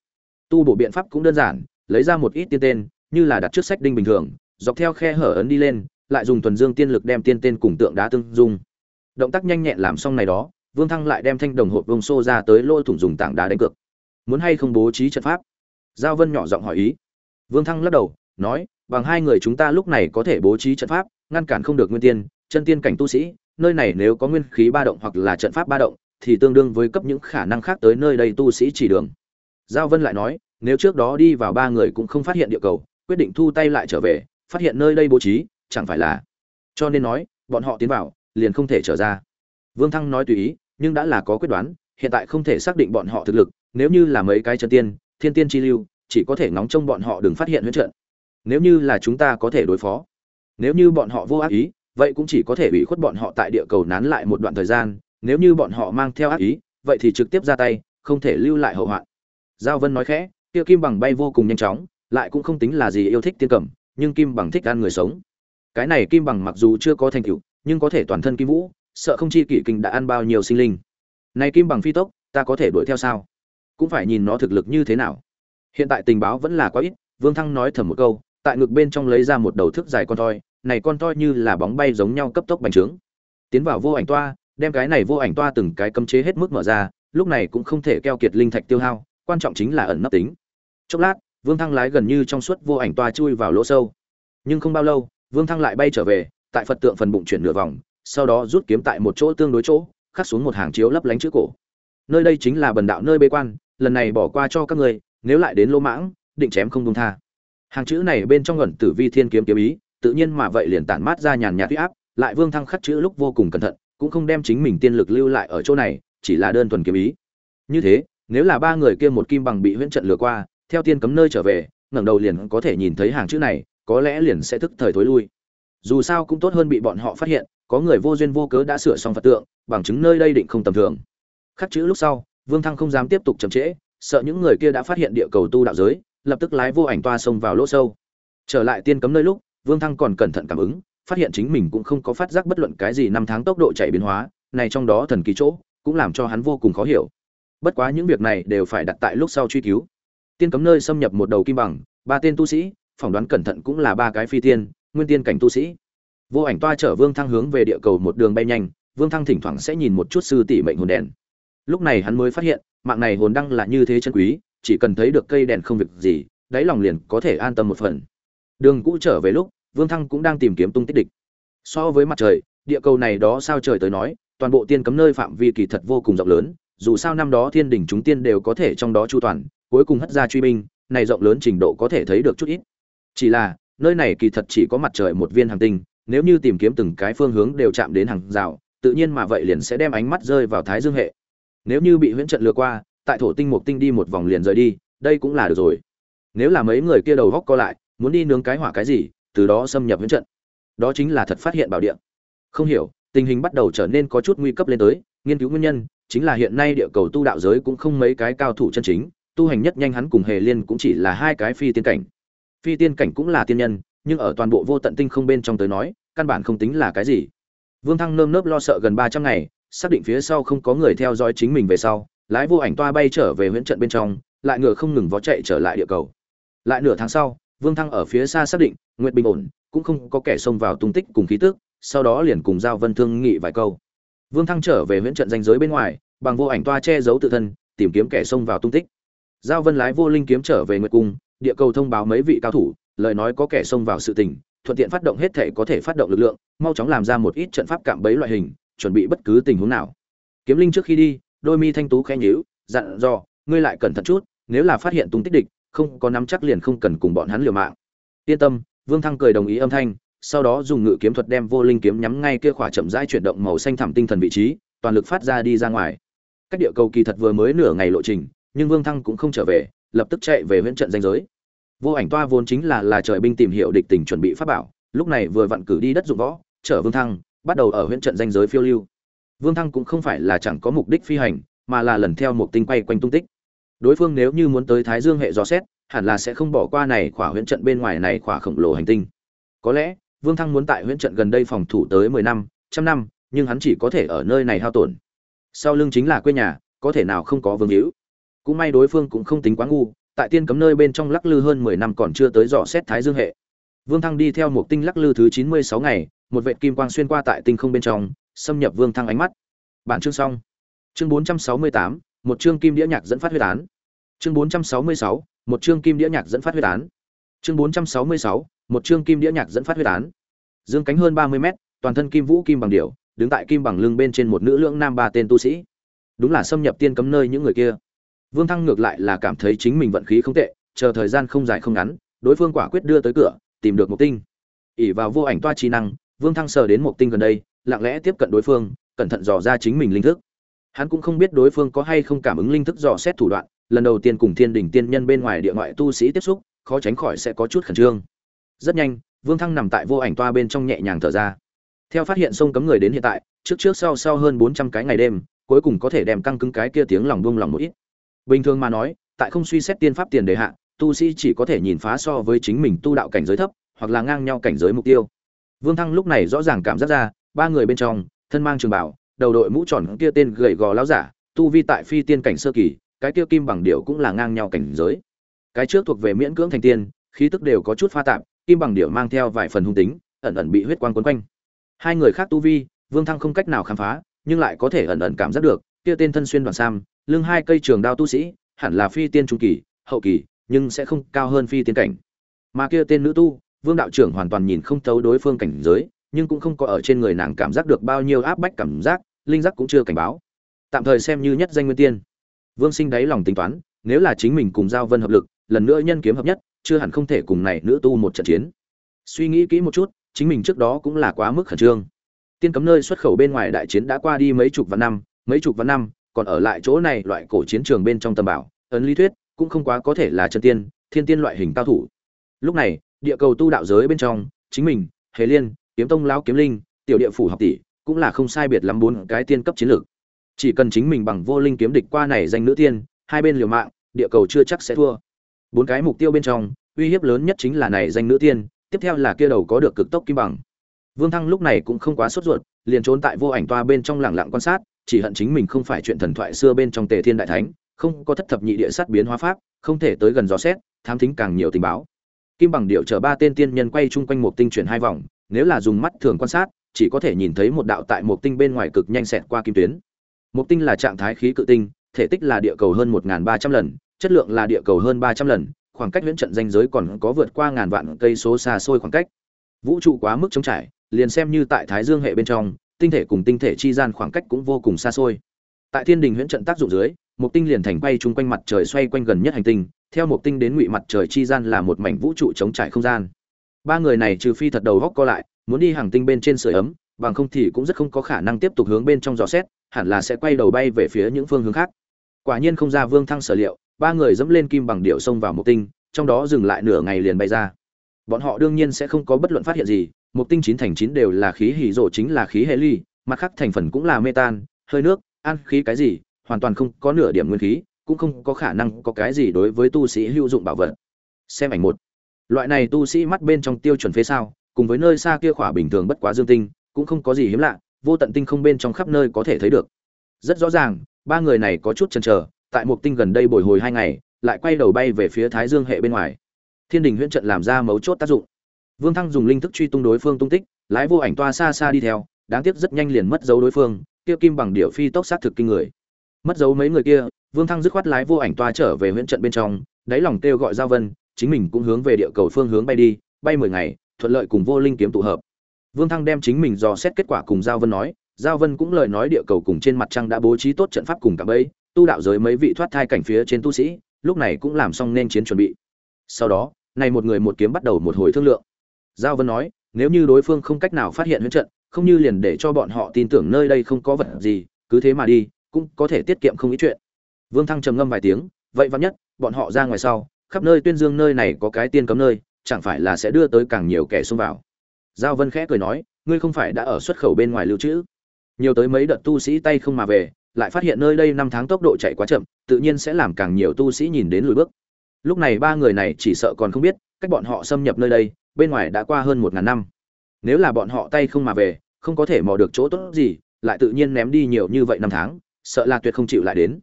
tu bổ biện pháp cũng đơn giản, lấy ra một ít tiên tên, như là đặt trước sách đinh bình thường, dọc theo khe hở ấn đi lên, lại dùng thuần dương tiên lực đem tiên tên cùng tượng đá tương dung. Động tác nhanh nhẹn làm xong này đó, vương thăng lại đem thanh đồng hộp vông xô ra tới lôi thủng dùng tảng đá đánh cược. Muốn hay không bố trí trận pháp? Giao vân nhỏ giọng hỏi ý. Vương thăng lắc đầu, nói, bằng hai người chúng ta lúc này có thể bố trí trận pháp, ngăn cản không được nguyên tiên, chân tiên cảnh tu sĩ, nơi này nếu có nguyên khí ba động hoặc là trận pháp ba động, thì tương đương với cấp những khả năng khác tới nơi đây tu sĩ chỉ đường giao vân lại nói, nếu trước đó đi vào ba người cũng không phát hiện địa cầu, quyết định thu tay lại trở về, phát hiện nơi đây bố trí, chẳng phải là cho nên nói, bọn họ tiến vào, liền không thể trở ra. Vương thăng nói tùy ý, nhưng đã là có quyết đoán, hiện tại không thể xác định bọn họ thực lực, nếu như là mấy cái chân tiên, thiên tiên chi lưu, chỉ có thể ngóng trông bọn họ đừng phát hiện huyết trận. Nếu như là chúng ta có thể đối phó, nếu như bọn họ vô ác ý, vậy cũng chỉ có thể bị khuất bọn họ tại địa cầu nán lại một đoạn thời gian, nếu như bọn họ mang theo ác ý, vậy thì trực tiếp ra tay, không thể lưu lại hậu hoạn giao vân nói khẽ, kia kim bằng bay vô cùng nhanh chóng, lại cũng không tính là gì yêu thích tiên cẩm nhưng kim bằng thích ăn người sống. Cái này kim bằng mặc dù chưa có thành tựu, nhưng có thể toàn thân kim vũ, sợ không chi kỷ kinh đã ăn bao nhiêu sinh linh. Này kim bằng phi tốc, ta có thể đuổi theo sao? Cũng phải nhìn nó thực lực như thế nào. Hiện tại tình báo vẫn là quá ít, vương thăng nói thầm một câu, tại ngực bên trong lấy ra một đầu thước dài con toi, này con toi như là bóng bay giống nhau cấp tốc bành trướng. Tiến vào vô ảnh toa, đem cái này vô ảnh toa từng cái cấm chế hết mức mở ra, lúc này cũng không thể keo kiệt linh thạch tiêu hao quan trọng chính là ẩn nấp tính. Chốc lát, vương thăng lái gần như trong suốt vô ảnh toa chui vào lỗ sâu. Nhưng không bao lâu, vương thăng lại bay trở về, tại phật tượng phần bụng chuyển nửa vòng, sau đó rút kiếm tại một chỗ tương đối chỗ, khắc xuống một hàng chiếu lấp lánh chữ cổ. Nơi đây chính là bần đạo nơi bế quan, lần này bỏ qua cho các người nếu lại đến lỗ mãng, định chém không dung tha. Hàng chữ này bên trong ẩn tử vi thiên kiếm kiếm ý, tự nhiên mà vậy liền tản mát ra nhàn nhạt huy áp, lại vương thăng khắc chữ lúc vô cùng cẩn thận, cũng không đem chính mình tiên lực lưu lại ở chỗ này, chỉ là đơn thuần kiếm ý. Như thế nếu là ba người kia một kim bằng bị huyễn trận lừa qua, theo tiên cấm nơi trở về, ngẩng đầu liền có thể nhìn thấy hàng chữ này, có lẽ liền sẽ thức thời thối lui. Dù sao cũng tốt hơn bị bọn họ phát hiện, có người vô duyên vô cớ đã sửa xong phật tượng, bằng chứng nơi đây định không tầm thường. Khắc chữ lúc sau, vương thăng không dám tiếp tục chậm trễ, sợ những người kia đã phát hiện địa cầu tu đạo giới, lập tức lái vô ảnh toa xông vào lỗ sâu. Trở lại tiên cấm nơi lúc, vương thăng còn cẩn thận cảm ứng, phát hiện chính mình cũng không có phát giác bất luận cái gì năm tháng tốc độ chạy biến hóa, này trong đó thần kỳ chỗ, cũng làm cho hắn vô cùng khó hiểu bất quá những việc này đều phải đặt tại lúc sau truy cứu. Tiên cấm nơi xâm nhập một đầu kim bằng, ba tên tu sĩ, phỏng đoán cẩn thận cũng là ba cái phi tiên, nguyên tiên cảnh tu sĩ. Vô ảnh toa chở vương thăng hướng về địa cầu một đường bay nhanh, vương thăng thỉnh thoảng sẽ nhìn một chút sư tỷ mệnh hồn đèn. Lúc này hắn mới phát hiện, mạng này hồn đăng là như thế chân quý, chỉ cần thấy được cây đèn không việc gì, đáy lòng liền có thể an tâm một phần. Đường cũ trở về lúc, vương thăng cũng đang tìm kiếm tung tích địch. So với mặt trời, địa cầu này đó sao trời tới nói, toàn bộ tiên cấm nơi phạm vi kỳ thật vô cùng rộng lớn dù sao năm đó thiên đình chúng tiên đều có thể trong đó chu toàn, cuối cùng hất ra truy binh, này rộng lớn trình độ có thể thấy được chút ít. Chỉ là, nơi này kỳ thật chỉ có mặt trời một viên hành tinh, nếu như tìm kiếm từng cái phương hướng đều chạm đến hàng rào, tự nhiên mà vậy liền sẽ đem ánh mắt rơi vào thái dương hệ. Nếu như bị huyễn trận lừa qua, tại thổ tinh một tinh đi một vòng liền rời đi, đây cũng là được rồi. Nếu là mấy người kia đầu góc co lại, muốn đi nướng cái hỏa cái gì, từ đó xâm nhập huyễn trận. Đó chính là thật phát hiện bảo địa. Không hiểu, tình hình bắt đầu trở nên có chút nguy cấp lên tới, nghiên cứu nguyên nhân chính là hiện nay địa cầu tu đạo giới cũng không mấy cái cao thủ chân chính, tu hành nhất nhanh hắn cùng hề liên cũng chỉ là hai cái phi tiên cảnh. Phi tiên cảnh cũng là tiên nhân, nhưng ở toàn bộ vô tận tinh không bên trong tới nói, căn bản không tính là cái gì. Vương thăng nơm nớp lo sợ gần ba trăm ngày, xác định phía sau không có người theo dõi chính mình về sau, lái vô ảnh toa bay trở về huyễn trận bên trong, lại ngựa không ngừng vó chạy trở lại địa cầu. Lại nửa tháng sau, vương thăng ở phía xa xác định, nguyệt bình ổn, cũng không có kẻ xông vào tung tích cùng khí tức, sau đó liền cùng giao vân thương nghị vài câu vương thăng trở về huyễn trận danh giới bên ngoài, bằng vô ảnh toa che giấu tự thân, tìm kiếm kẻ xông vào tung tích. Giao vân lái vô linh kiếm trở về nguyệt cung, địa cầu thông báo mấy vị cao thủ, lời nói có kẻ xông vào sự tình, thuận tiện phát động hết thể có thể phát động lực lượng, mau chóng làm ra một ít trận pháp cạm bẫy loại hình, chuẩn bị bất cứ tình huống nào. Kiếm linh trước khi đi, đôi mi thanh tú khẽ nhíu, dặn dò, ngươi lại cẩn thận chút, nếu là phát hiện tung tích địch, không có nắm chắc liền không cần cùng bọn hắn liều mạng. Yên tâm, vương thăng cười đồng ý âm thanh sau đó dùng ngự kiếm thuật đem vô linh kiếm nhắm ngay kia khỏa chậm rãi chuyển động màu xanh thẳm tinh thần vị trí, toàn lực phát ra đi ra ngoài. Cách địa cầu kỳ thật vừa mới nửa ngày lộ trình, nhưng vương thăng cũng không trở về, lập tức chạy về huyện trận danh giới. Vô ảnh toa vốn chính là là trời binh tìm hiểu địch tình chuẩn bị pháp bảo, lúc này vừa vặn cử đi đất dụng võ, chở vương thăng, bắt đầu ở huyện trận danh giới phiêu lưu. Vương thăng cũng không phải là chẳng có mục đích phi hành, mà là lần theo một tinh quay quanh tung tích. Đối phương nếu như muốn tới thái dương hệ dò xét, hẳn là sẽ không bỏ qua này khỏa huyện trận bên ngoài này khỏa khổng lồ hành tinh. Có lẽ Vương Thăng muốn tại huyện trận gần đây phòng thủ tới 10 năm, trăm năm, nhưng hắn chỉ có thể ở nơi này hao tổn. Sau lưng chính là quê nhà, có thể nào không có vương hữu. Cũng may đối phương cũng không tính quá ngu, tại tiên cấm nơi bên trong lắc lư hơn 10 năm còn chưa tới dò xét Thái Dương hệ. Vương Thăng đi theo một tinh lắc lư thứ 96 ngày, một vệt kim quang xuyên qua tại tinh không bên trong, xâm nhập Vương Thăng ánh mắt. Bản chương xong. Chương 468, một chương kim đĩa nhạc dẫn phát huyết án. Chương 466, một chương kim đĩa nhạc dẫn phát huyết án. Chương 466, một chương kim đĩa nhạc dẫn phát huyết án. Dương cánh hơn ba mươi mét, toàn thân kim vũ kim bằng điệu đứng tại kim bằng lưng bên trên một nữ lưỡng nam ba tên tu sĩ. Đúng là xâm nhập tiên cấm nơi những người kia. Vương thăng ngược lại là cảm thấy chính mình vận khí không tệ, chờ thời gian không dài không ngắn, đối phương quả quyết đưa tới cửa, tìm được một tinh. Ỉ vào vô ảnh toa trí năng, vương thăng sờ đến một tinh gần đây, lặng lẽ tiếp cận đối phương, cẩn thận dò ra chính mình linh thức. Hắn cũng không biết đối phương có hay không cảm ứng linh thức dò xét thủ đoạn, lần đầu tiên cùng thiên đình tiên nhân bên ngoài địa ngoại tu sĩ tiếp xúc, khó tránh khỏi sẽ có chút khẩn trương rất nhanh, vương thăng nằm tại vô ảnh toa bên trong nhẹ nhàng thở ra. Theo phát hiện sông cấm người đến hiện tại, trước trước sau sau hơn bốn trăm cái ngày đêm, cuối cùng có thể đem căng cứng cái kia tiếng lòng buông lòng một ít. Bình thường mà nói, tại không suy xét tiên pháp tiền đề hạ, tu sĩ chỉ có thể nhìn phá so với chính mình tu đạo cảnh giới thấp, hoặc là ngang nhau cảnh giới mục tiêu. Vương thăng lúc này rõ ràng cảm giác ra, ba người bên trong, thân mang trường bảo, đầu đội mũ tròn kia tên gầy gò láo giả, tu vi tại phi tiên cảnh sơ kỳ, cái kia kim bằng điệu cũng là ngang nhau cảnh giới. Cái trước thuộc về miễn cưỡng thành tiên, khí tức đều có chút pha tạp kim bằng điệu mang theo vài phần hung tính, ẩn ẩn bị huyết quang quấn quanh. Hai người khác tu vi, vương thăng không cách nào khám phá, nhưng lại có thể ẩn ẩn cảm giác được, kia tên thân xuyên đoàn sam, lưng hai cây trường đao tu sĩ, hẳn là phi tiên trung kỳ, hậu kỳ, nhưng sẽ không cao hơn phi tiên cảnh. Mà kia tên nữ tu, vương đạo trưởng hoàn toàn nhìn không thấu đối phương cảnh giới, nhưng cũng không có ở trên người nàng cảm giác được bao nhiêu áp bách cảm giác, linh giác cũng chưa cảnh báo. Tạm thời xem như nhất danh nguyên tiên. Vương sinh đáy lòng tính toán, nếu là chính mình cùng giao vân hợp lực, lần nữa nhân kiếm hợp nhất chưa hẳn không thể cùng này nữ tu một trận chiến. Suy nghĩ kỹ một chút, chính mình trước đó cũng là quá mức khẩn trương. Tiên cấm nơi xuất khẩu bên ngoài đại chiến đã qua đi mấy chục vạn năm, mấy chục vạn năm, còn ở lại chỗ này loại cổ chiến trường bên trong tầm bảo, ấn lý thuyết, cũng không quá có thể là chân tiên, thiên tiên loại hình cao thủ. Lúc này, địa cầu tu đạo giới bên trong, chính mình, hề liên, kiếm tông lão kiếm linh, tiểu địa phủ học tỷ, cũng là không sai biệt lắm bốn cái tiên cấp chiến lược. Chỉ cần chính mình bằng vô linh kiếm địch qua này danh nữ tiên, hai bên liều mạng, địa cầu chưa chắc sẽ thua bốn cái mục tiêu bên trong, uy hiếp lớn nhất chính là này danh nữ tiên, tiếp theo là kia đầu có được cực tốc kim bằng. Vương thăng lúc này cũng không quá sốt ruột, liền trốn tại vô ảnh toa bên trong lẳng lặng quan sát, chỉ hận chính mình không phải chuyện thần thoại xưa bên trong tề thiên đại thánh, không có thất thập nhị địa sát biến hóa pháp, không thể tới gần gió xét, thám thính càng nhiều tình báo. Kim bằng điệu chở ba tên tiên nhân quay chung quanh một tinh chuyển hai vòng, nếu là dùng mắt thường quan sát, chỉ có thể nhìn thấy một đạo tại một tinh bên ngoài cực nhanh xẹt qua kim tuyến. Một tinh là trạng thái khí cự tinh, thể tích là địa cầu hơn một ba trăm lần chất lượng là địa cầu hơn ba trăm lần, khoảng cách viễn trận danh giới còn có vượt qua ngàn vạn cây số xa xôi khoảng cách. Vũ trụ quá mức trống trải, liền xem như tại thái dương hệ bên trong, tinh thể cùng tinh thể chi gian khoảng cách cũng vô cùng xa xôi. Tại thiên đình huyễn trận tác dụng dưới một tinh liền thành bay chung quanh mặt trời xoay quanh gần nhất hành tinh, theo một tinh đến ngụy mặt trời chi gian là một mảnh vũ trụ trống trải không gian. Ba người này trừ phi thật đầu góc co lại, muốn đi hàng tinh bên trên sưởi ấm, bằng không thì cũng rất không có khả năng tiếp tục hướng bên trong dò xét, hẳn là sẽ quay đầu bay về phía những phương hướng khác. Quả nhiên không ra vương thăng sở liệu ba người dẫm lên kim bằng điệu xông vào một tinh, trong đó dừng lại nửa ngày liền bay ra. Bọn họ đương nhiên sẽ không có bất luận phát hiện gì một tinh chín thành chín đều là khí hỉ rộ chính là khí hệ ly, mặt khác thành phần cũng là metan hơi nước an khí cái gì, hoàn toàn không có nửa điểm nguyên khí, cũng không có khả năng có cái gì đối với tu sĩ hữu dụng bảo vật. Xem ảnh một. Loại này tu sĩ mắt bên trong tiêu chuẩn phế sao, cùng với nơi xa kia khỏa bình thường bất quá dương tinh, cũng không có gì hiếm lạ, vô tận tinh không bên trong khắp nơi có thể thấy được. Rất rõ ràng, ba người này có chút chần chờ tại một tinh gần đây bồi hồi hai ngày, lại quay đầu bay về phía thái dương hệ bên ngoài. Thiên đình huyễn trận làm ra mấu chốt tác dụng. Vương thăng dùng linh thức truy tung đối phương tung tích, lái vô ảnh toa xa xa đi theo, đáng tiếc rất nhanh liền mất dấu đối phương, kia kim bằng điệu phi tốc sát thực kinh người. Mất dấu mấy người kia, vương thăng dứt khoát lái vô ảnh toa trở về huyễn trận bên trong, đáy lòng kêu gọi giao vân, chính mình cũng hướng về địa cầu phương hướng bay đi, bay mười ngày, thuận lợi cùng vô linh kiếm tụ hợp. Vương thăng đem chính mình dò xét kết quả cùng giao vân nói, giao vân cũng lời nói địa cầu cùng trên mặt trăng đã bố trí tốt trận pháp cùng cả bấy tu đạo giới mấy vị thoát thai cảnh phía trên tu sĩ, lúc này cũng làm xong nên chiến chuẩn bị. Sau đó, này một người một kiếm bắt đầu một hồi thương lượng. Giao vân nói, nếu như đối phương không cách nào phát hiện huyễn trận, không như liền để cho bọn họ tin tưởng nơi đây không có vật gì, cứ thế mà đi, cũng có thể tiết kiệm không ít chuyện. Vương thăng trầm ngâm vài tiếng, vậy vắn nhất, bọn họ ra ngoài sau, khắp nơi tuyên dương nơi này có cái tiên cấm nơi, chẳng phải là sẽ đưa tới càng nhiều kẻ xông vào? Giao vân khẽ cười nói, ngươi không phải đã ở xuất khẩu bên ngoài lưu trữ? Nhiều tới mấy đợt tu sĩ tay không mà về lại phát hiện nơi đây năm tháng tốc độ chạy quá chậm, tự nhiên sẽ làm càng nhiều tu sĩ nhìn đến lùi bước. Lúc này ba người này chỉ sợ còn không biết cách bọn họ xâm nhập nơi đây, bên ngoài đã qua hơn một ngàn năm. Nếu là bọn họ tay không mà về, không có thể mò được chỗ tốt gì, lại tự nhiên ném đi nhiều như vậy năm tháng, sợ là tuyệt không chịu lại đến.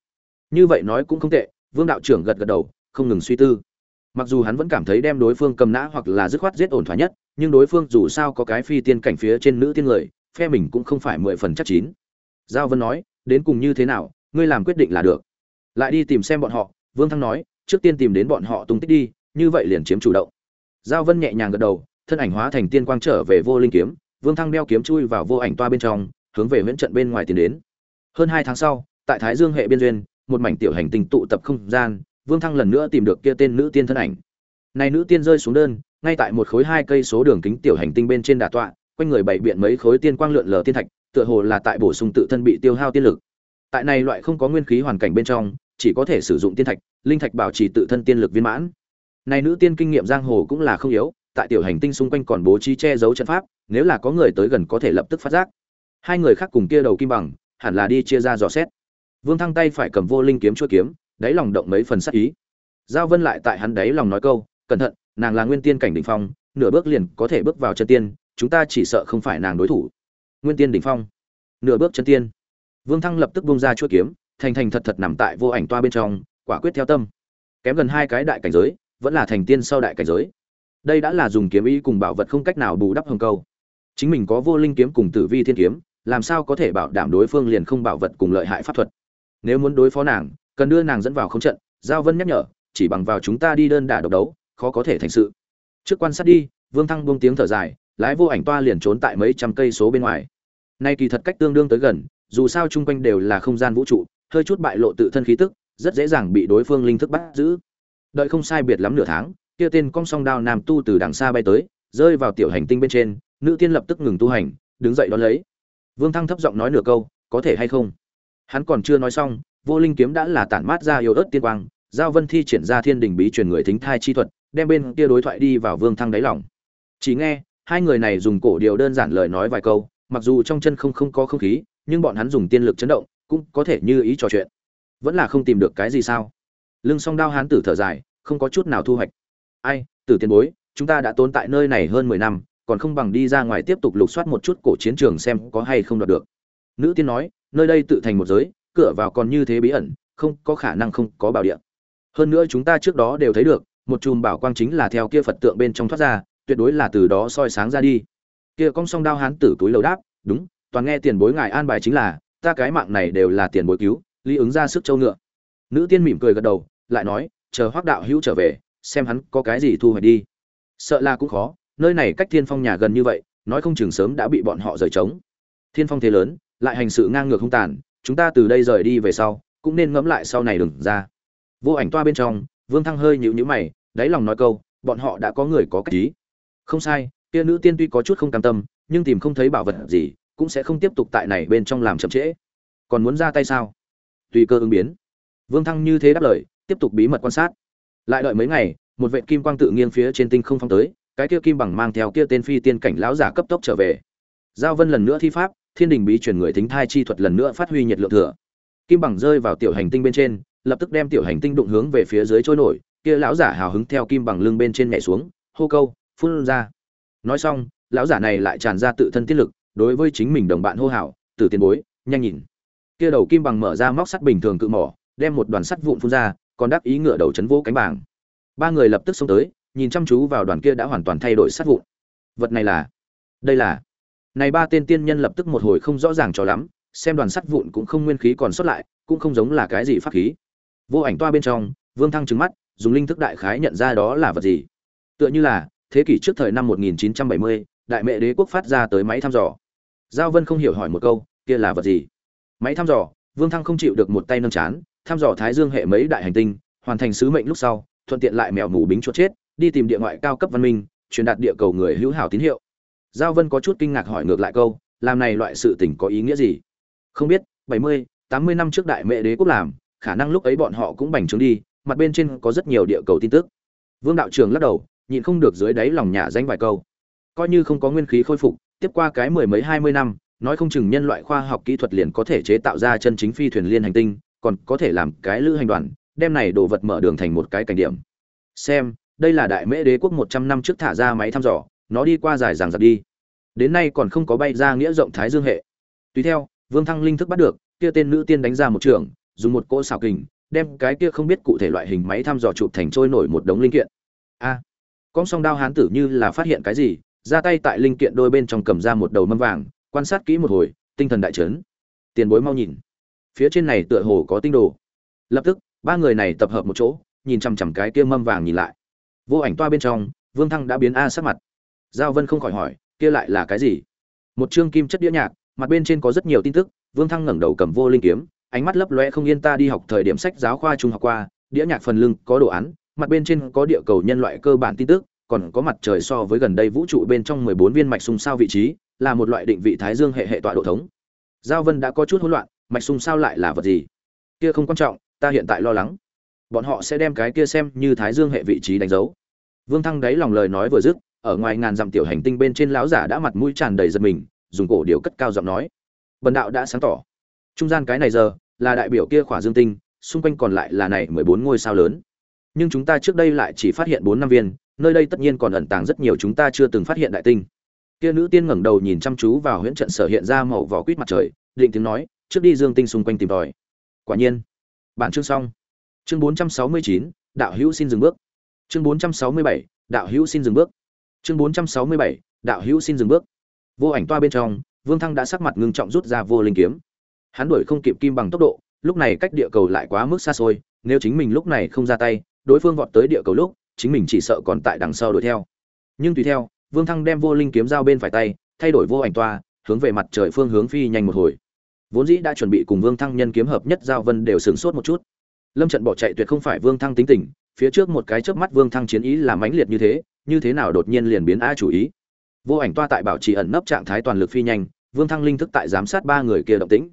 Như vậy nói cũng không tệ, vương đạo trưởng gật gật đầu, không ngừng suy tư. Mặc dù hắn vẫn cảm thấy đem đối phương cầm nã hoặc là dứt khoát giết ổn thỏa nhất, nhưng đối phương dù sao có cái phi tiên cảnh phía trên nữ tiên người, phe mình cũng không phải mười phần chắc chín. Giao vân nói đến cùng như thế nào, ngươi làm quyết định là được. Lại đi tìm xem bọn họ, vương thăng nói, trước tiên tìm đến bọn họ tung tích đi, như vậy liền chiếm chủ động. Giao vân nhẹ nhàng gật đầu, thân ảnh hóa thành tiên quang trở về vô linh kiếm, vương thăng đeo kiếm chui vào vô ảnh toa bên trong, hướng về huyễn trận bên ngoài tiến đến. Hơn hai tháng sau, tại thái dương hệ biên duyên, một mảnh tiểu hành tinh tụ tập không gian, vương thăng lần nữa tìm được kia tên nữ tiên thân ảnh. Này nữ tiên rơi xuống đơn, ngay tại một khối hai cây số đường kính tiểu hành tinh bên trên đà tọa, quanh người bảy biện mấy khối tiên quang lượn lờ tiên thạch tựa hồ là tại bổ sung tự thân bị tiêu hao tiên lực. Tại này loại không có nguyên khí hoàn cảnh bên trong, chỉ có thể sử dụng tiên thạch, linh thạch bảo trì tự thân tiên lực viên mãn. Này nữ tiên kinh nghiệm giang hồ cũng là không yếu, tại tiểu hành tinh xung quanh còn bố trí che giấu trận pháp, nếu là có người tới gần có thể lập tức phát giác. Hai người khác cùng kia đầu kim bằng, hẳn là đi chia ra dò xét. Vương thăng tay phải cầm vô linh kiếm chua kiếm, đáy lòng động mấy phần sắc ý. Giao vân lại tại hắn đáy lòng nói câu, cẩn thận, nàng là nguyên tiên cảnh đỉnh phong, nửa bước liền có thể bước vào chân tiên, chúng ta chỉ sợ không phải nàng đối thủ nguyên tiên đỉnh phong. Nửa bước chân tiên. Vương thăng lập tức bung ra chuỗi kiếm, thành thành thật thật nằm tại vô ảnh toa bên trong, quả quyết theo tâm. Kém gần hai cái đại cảnh giới, vẫn là thành tiên sau đại cảnh giới. Đây đã là dùng kiếm ý cùng bảo vật không cách nào bù đắp hồng câu. Chính mình có vô linh kiếm cùng tử vi thiên kiếm, làm sao có thể bảo đảm đối phương liền không bảo vật cùng lợi hại pháp thuật? Nếu muốn đối phó nàng, cần đưa nàng dẫn vào không trận, giao vân nhắc nhở, chỉ bằng vào chúng ta đi đơn đả độc đấu, khó có thể thành sự. Trước quan sát đi, vương thăng buông tiếng thở dài, lái vô ảnh toa liền trốn tại mấy trăm cây số bên ngoài nay kỳ thật cách tương đương tới gần, dù sao chung quanh đều là không gian vũ trụ, hơi chút bại lộ tự thân khí tức, rất dễ dàng bị đối phương linh thức bắt giữ. Đợi không sai biệt lắm nửa tháng, kia tên cong song đao nam tu từ đằng xa bay tới, rơi vào tiểu hành tinh bên trên, nữ tiên lập tức ngừng tu hành, đứng dậy đón lấy. Vương thăng thấp giọng nói nửa câu, có thể hay không? Hắn còn chưa nói xong, vô linh kiếm đã là tản mát ra yếu ớt tiên quang, giao vân thi triển ra thiên đình bí truyền người thính thai chi thuật, đem bên kia đối thoại đi vào vương thăng đáy lòng. Chỉ nghe, hai người này dùng cổ điều đơn giản lời nói vài câu mặc dù trong chân không không có không khí, nhưng bọn hắn dùng tiên lực chấn động, cũng có thể như ý trò chuyện. Vẫn là không tìm được cái gì sao? Lưng song đao hán tử thở dài, không có chút nào thu hoạch. Ai, tử tiền bối, chúng ta đã tốn tại nơi này hơn mười năm, còn không bằng đi ra ngoài tiếp tục lục soát một chút cổ chiến trường xem có hay không đoạt được. Nữ tiên nói, nơi đây tự thành một giới, cửa vào còn như thế bí ẩn, không có khả năng không có bảo địa. Hơn nữa chúng ta trước đó đều thấy được, một chùm bảo quang chính là theo kia phật tượng bên trong thoát ra, tuyệt đối là từ đó soi sáng ra đi kia cong song đao hán tử túi lầu đáp, đúng, toàn nghe tiền bối ngài an bài chính là, ta cái mạng này đều là tiền bối cứu, lý ứng ra sức châu ngựa. Nữ tiên mỉm cười gật đầu, lại nói, chờ hoác đạo hữu trở về, xem hắn có cái gì thu hoạch đi. Sợ là cũng khó, nơi này cách thiên phong nhà gần như vậy, nói không chừng sớm đã bị bọn họ rời trống. Thiên phong thế lớn, lại hành sự ngang ngược không tàn, chúng ta từ đây rời đi về sau, cũng nên ngẫm lại sau này đừng ra. Vô ảnh toa bên trong, vương thăng hơi nhịu nhữ mày, đáy lòng nói câu, bọn họ đã có người có cách ý. Không sai kia nữ tiên tuy có chút không cam tâm, nhưng tìm không thấy bảo vật gì, cũng sẽ không tiếp tục tại này bên trong làm chậm trễ. Còn muốn ra tay sao? Tùy cơ ứng biến. Vương thăng như thế đáp lời, tiếp tục bí mật quan sát. Lại đợi mấy ngày, một vệ kim quang tự nghiêng phía trên tinh không phong tới, cái kia kim bằng mang theo kia tên phi tiên cảnh lão giả cấp tốc trở về. Giao vân lần nữa thi pháp, thiên đình bí truyền người thính thai chi thuật lần nữa phát huy nhiệt lượng thừa. Kim bằng rơi vào tiểu hành tinh bên trên, lập tức đem tiểu hành tinh đụng hướng về phía dưới trôi nổi, kia lão giả hào hứng theo kim bằng lưng bên trên nhảy xuống, hô câu, phun ra nói xong, lão giả này lại tràn ra tự thân tiết lực, đối với chính mình đồng bạn hô hào từ tiền bối, nhanh nhìn. Kia đầu kim bằng mở ra móc sắt bình thường cự mỏ, đem một đoàn sắt vụn phun ra, còn đắc ý ngựa đầu chấn vỗ cánh bảng. Ba người lập tức xông tới, nhìn chăm chú vào đoàn kia đã hoàn toàn thay đổi sắt vụn. Vật này là, đây là. Này ba tên tiên nhân lập tức một hồi không rõ ràng cho lắm, xem đoàn sắt vụn cũng không nguyên khí còn sót lại, cũng không giống là cái gì pháp khí. Vô ảnh toa bên trong, vương thăng trứng mắt, dùng linh thức đại khái nhận ra đó là vật gì. Tựa như là thế kỷ trước thời năm 1970, đại mẹ đế quốc phát ra tới máy thăm dò. Giao vân không hiểu hỏi một câu kia là vật gì? Máy thăm dò vương thăng không chịu được một tay nâng chán thăm dò thái dương hệ mấy đại hành tinh hoàn thành sứ mệnh lúc sau thuận tiện lại mèo mù bính chuột chết đi tìm địa ngoại cao cấp văn minh truyền đạt địa cầu người hữu hảo tín hiệu. Giao vân có chút kinh ngạc hỏi ngược lại câu làm này loại sự tình có ý nghĩa gì? Không biết bảy mươi tám mươi năm trước đại mẹ đế quốc làm khả năng lúc ấy bọn họ cũng bành trướng đi mặt bên trên có rất nhiều địa cầu tin tức. Vương đạo trường lắc đầu nhịn không được dưới đáy lòng nhà danh vài câu. Coi như không có nguyên khí khôi phục tiếp qua cái mười mấy hai mươi năm nói không chừng nhân loại khoa học kỹ thuật liền có thể chế tạo ra chân chính phi thuyền liên hành tinh còn có thể làm cái lữ hành đoàn đem này đồ vật mở đường thành một cái cảnh điểm. Xem đây là đại mễ đế quốc một trăm năm trước thả ra máy thăm dò nó đi qua dài ràng giặc đi. Đến nay còn không có bay ra nghĩa rộng thái dương hệ. Tùy theo vương thăng linh thức bắt được kia tên nữ tiên đánh ra một trường dùng một cỗ xảo kình đem cái kia không biết cụ thể loại hình máy thăm dò chụp thành trôi nổi một đống linh kiện. A! à, con song đao hán tử như là phát hiện cái gì, ra tay tại linh kiện đôi bên trong cầm ra một đầu mâm vàng, quan sát kỹ một hồi, tinh thần đại chấn. Tiền bối mau nhìn. Phía trên này tựa hồ có tinh đồ. Lập tức, ba người này tập hợp một chỗ, nhìn chằm chằm cái kia mâm vàng nhìn lại. Vô ảnh toa bên trong, vương thăng đã biến a sắc mặt. Giao vân không khỏi hỏi, kia lại là cái gì? Một chương kim chất đĩa nhạc, mặt bên trên có rất nhiều tin tức, vương thăng ngẩng đầu cầm vô linh kiếm, ánh mắt lấp loe không yên ta đi học thời điểm sách giáo khoa trung học qua, đĩa nhạc phần lưng có đồ án mặt bên trên có địa cầu nhân loại cơ bản tin tức, còn có mặt trời so với gần đây vũ trụ bên trong mười bốn viên mạch xung sao vị trí, là một loại định vị thái dương hệ hệ tọa độ thống. Giao vân đã có chút hỗn loạn, mạch xung sao lại là vật gì? Kia không quan trọng, ta hiện tại lo lắng. Bọn họ sẽ đem cái kia xem như thái dương hệ vị trí đánh dấu. Vương thăng đáy lòng lời nói vừa dứt, ở ngoài ngàn dặm tiểu hành tinh bên trên lão giả đã mặt mũi tràn đầy giật mình, dùng cổ điều cất cao giọng nói. Bần đạo đã sáng tỏ. Trung gian cái này giờ, là đại biểu kia khỏa dương tinh, xung quanh còn lại là này mười bốn ngôi sao lớn nhưng chúng ta trước đây lại chỉ phát hiện bốn năm viên, nơi đây tất nhiên còn ẩn tàng rất nhiều chúng ta chưa từng phát hiện đại tinh. Kia nữ tiên ngẩng đầu nhìn chăm chú vào huyễn trận sở hiện ra màu vỏ quýt mặt trời, định tiếng nói, trước đi dương tinh xung quanh tìm tòi. Quả nhiên, bản chương xong. Chương bốn trăm sáu mươi chín, đạo hữu xin dừng bước. Chương bốn trăm sáu mươi bảy, đạo hữu xin dừng bước. Chương bốn trăm sáu mươi bảy, đạo hữu xin dừng bước. Vô ảnh toa bên trong, vương thăng đã sắc mặt ngưng trọng rút ra vô linh kiếm. Hắn đuổi không kịp kim bằng tốc độ, lúc này cách địa cầu lại quá mức xa xôi, nếu chính mình lúc này không ra tay đối phương vọt tới địa cầu lúc, chính mình chỉ sợ còn tại đằng sau đuổi theo. Nhưng tùy theo, vương thăng đem vô linh kiếm dao bên phải tay, thay đổi vô ảnh toa, hướng về mặt trời phương hướng phi nhanh một hồi. Vốn dĩ đã chuẩn bị cùng vương thăng nhân kiếm hợp nhất giao vân đều sửng sốt một chút. Lâm trận bỏ chạy tuyệt không phải vương thăng tính tình, phía trước một cái chớp mắt vương thăng chiến ý làm mãnh liệt như thế như thế nào đột nhiên liền biến a chủ ý. Vô ảnh toa tại bảo trì ẩn nấp trạng thái toàn lực phi nhanh, vương thăng linh thức tại giám sát ba người kia động tĩnh.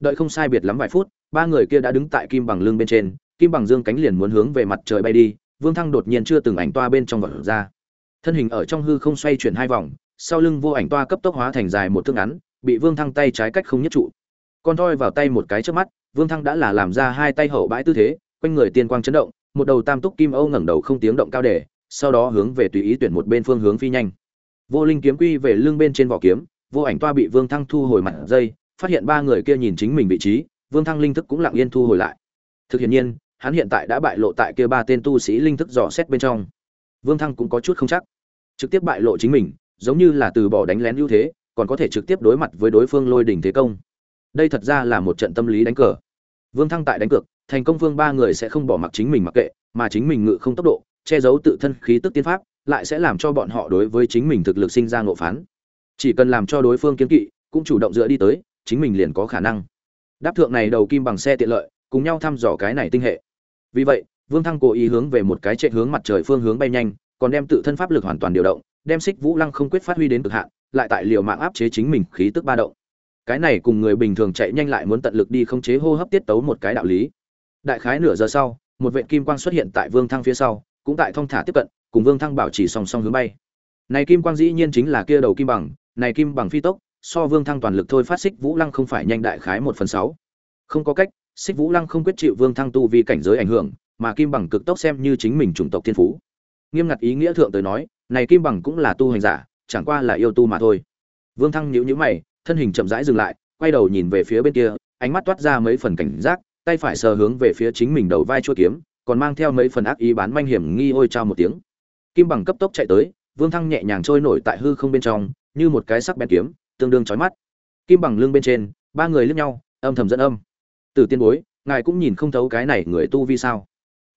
Đợi không sai biệt lắm vài phút, ba người kia đã đứng tại kim bằng lưng bên trên kim bằng dương cánh liền muốn hướng về mặt trời bay đi, vương thăng đột nhiên chưa từng ảnh toa bên trong vật ra. Thân hình ở trong hư không xoay chuyển hai vòng, sau lưng vô ảnh toa cấp tốc hóa thành dài một thước ngắn, bị vương thăng tay trái cách không nhất trụ. Con thoi vào tay một cái trước mắt, vương thăng đã là làm ra hai tay hậu bãi tư thế, quanh người tiên quang chấn động, một đầu tam túc kim âu ngẩng đầu không tiếng động cao đề sau đó hướng về tùy ý tuyển một bên phương hướng phi nhanh. Vô linh kiếm quy về lưng bên trên vỏ kiếm, vô ảnh toa bị vương thăng thu hồi mặt dây, phát hiện ba người kia nhìn chính mình vị trí, vương thăng linh thức cũng lặng yên thu hồi lại. Thực hiện nhiên hắn hiện tại đã bại lộ tại kia ba tên tu sĩ linh thức dò xét bên trong. Vương thăng cũng có chút không chắc. Trực tiếp bại lộ chính mình, giống như là từ bỏ đánh lén ưu thế, còn có thể trực tiếp đối mặt với đối phương lôi đỉnh thế công. Đây thật ra là một trận tâm lý đánh cờ. Vương thăng tại đánh cược, thành công vương ba người sẽ không bỏ mặc chính mình mặc kệ, mà chính mình ngự không tốc độ, che giấu tự thân khí tức tiên pháp, lại sẽ làm cho bọn họ đối với chính mình thực lực sinh ra ngộ phán. Chỉ cần làm cho đối phương kiến kỵ, cũng chủ động dựa đi tới, chính mình liền có khả năng. Đáp thượng này đầu kim bằng xe tiện lợi, cùng nhau thăm dò cái này tinh hệ vì vậy, vương thăng cố ý hướng về một cái chạy hướng mặt trời phương hướng bay nhanh, còn đem tự thân pháp lực hoàn toàn điều động, đem xích vũ lăng không quyết phát huy đến cực hạn, lại tại liều mạng áp chế chính mình khí tức ba động. Cái này cùng người bình thường chạy nhanh lại muốn tận lực đi khống chế hô hấp tiết tấu một cái đạo lý. Đại khái nửa giờ sau, một vệ kim quang xuất hiện tại vương thăng phía sau, cũng tại thong thả tiếp cận, cùng vương thăng bảo chỉ song song hướng bay. Này kim quang dĩ nhiên chính là kia đầu kim bằng, này kim bằng phi tốc, so vương thăng toàn lực thôi phát xích vũ lăng không phải nhanh đại khái một phần sáu. Không có cách xích vũ lăng không quyết chịu vương thăng tu vì cảnh giới ảnh hưởng, mà kim bằng cực tốc xem như chính mình chủng tộc thiên phú. Nghiêm ngặt ý nghĩa thượng tới nói, này kim bằng cũng là tu hành giả, chẳng qua là yêu tu mà thôi. Vương thăng nhíu nhíu mày, thân hình chậm rãi dừng lại, quay đầu nhìn về phía bên kia, ánh mắt toát ra mấy phần cảnh giác, tay phải sờ hướng về phía chính mình đầu vai chua kiếm, còn mang theo mấy phần ác ý bán manh hiểm nghi ôi trao một tiếng. Kim bằng cấp tốc chạy tới, vương thăng nhẹ nhàng trôi nổi tại hư không bên trong, như một cái sắc bén kiếm, tương đương chói mắt. Kim bằng lưng bên trên, ba người liếc nhau, âm thầm dẫn âm từ tiên bối, ngài cũng nhìn không thấu cái này người tu vi sao?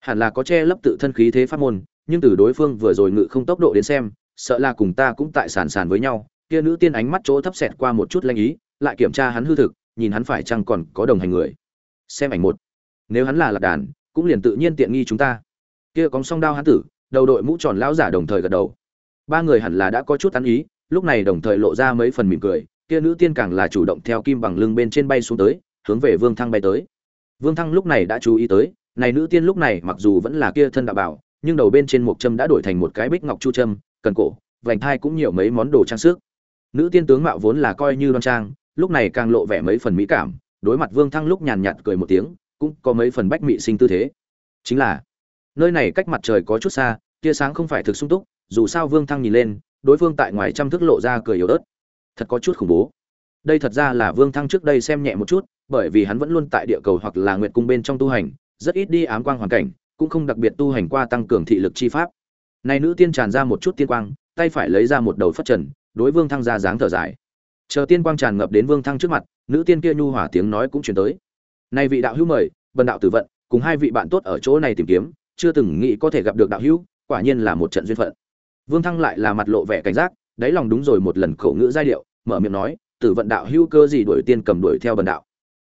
Hẳn là có che lấp tự thân khí thế pháp môn, nhưng từ đối phương vừa rồi ngự không tốc độ đến xem, sợ là cùng ta cũng tại sàn sàn với nhau. Kia nữ tiên ánh mắt chỗ thấp xẹt qua một chút lanh ý, lại kiểm tra hắn hư thực, nhìn hắn phải chăng còn có đồng hành người. Xem ảnh một. Nếu hắn là lạc đàn, cũng liền tự nhiên tiện nghi chúng ta. Kia cóng song đao hắn tử, đầu đội mũ tròn lão giả đồng thời gật đầu. Ba người hẳn là đã có chút ăn ý, lúc này đồng thời lộ ra mấy phần mỉm cười. Kia nữ tiên càng là chủ động theo kim bằng lưng bên trên bay xuống tới hướng về vương thăng bay tới. Vương thăng lúc này đã chú ý tới, này nữ tiên lúc này mặc dù vẫn là kia thân đạo bảo, nhưng đầu bên trên một châm đã đổi thành một cái bích ngọc chu châm, cần cổ, vành thai cũng nhiều mấy món đồ trang sức. Nữ tiên tướng mạo vốn là coi như đoan trang, lúc này càng lộ vẻ mấy phần mỹ cảm, đối mặt vương thăng lúc nhàn nhạt cười một tiếng, cũng có mấy phần bách mị sinh tư thế. Chính là, nơi này cách mặt trời có chút xa, tia sáng không phải thực sung túc, dù sao vương thăng nhìn lên, đối phương tại ngoài trăm thước lộ ra cười yếu ớt. Thật có chút khủng bố. Đây thật ra là vương thăng trước đây xem nhẹ một chút bởi vì hắn vẫn luôn tại địa cầu hoặc là nguyệt cung bên trong tu hành, rất ít đi ám quang hoàn cảnh, cũng không đặc biệt tu hành qua tăng cường thị lực chi pháp. Này nữ tiên tràn ra một chút tiên quang, tay phải lấy ra một đầu phất trần, đối vương thăng ra dáng thở dài. Chờ tiên quang tràn ngập đến vương thăng trước mặt, nữ tiên kia nhu hòa tiếng nói cũng truyền tới. Này vị đạo hữu mời bần đạo tử vận, cùng hai vị bạn tốt ở chỗ này tìm kiếm, chưa từng nghĩ có thể gặp được đạo hữu, quả nhiên là một trận duyên phận. Vương thăng lại là mặt lộ vẻ cảnh giác, đáy lòng đúng rồi một lần khẩu ngữ giai điệu, mở miệng nói, tử vận đạo hữu cơ gì đuổi tiên cầm đuổi theo bần đạo?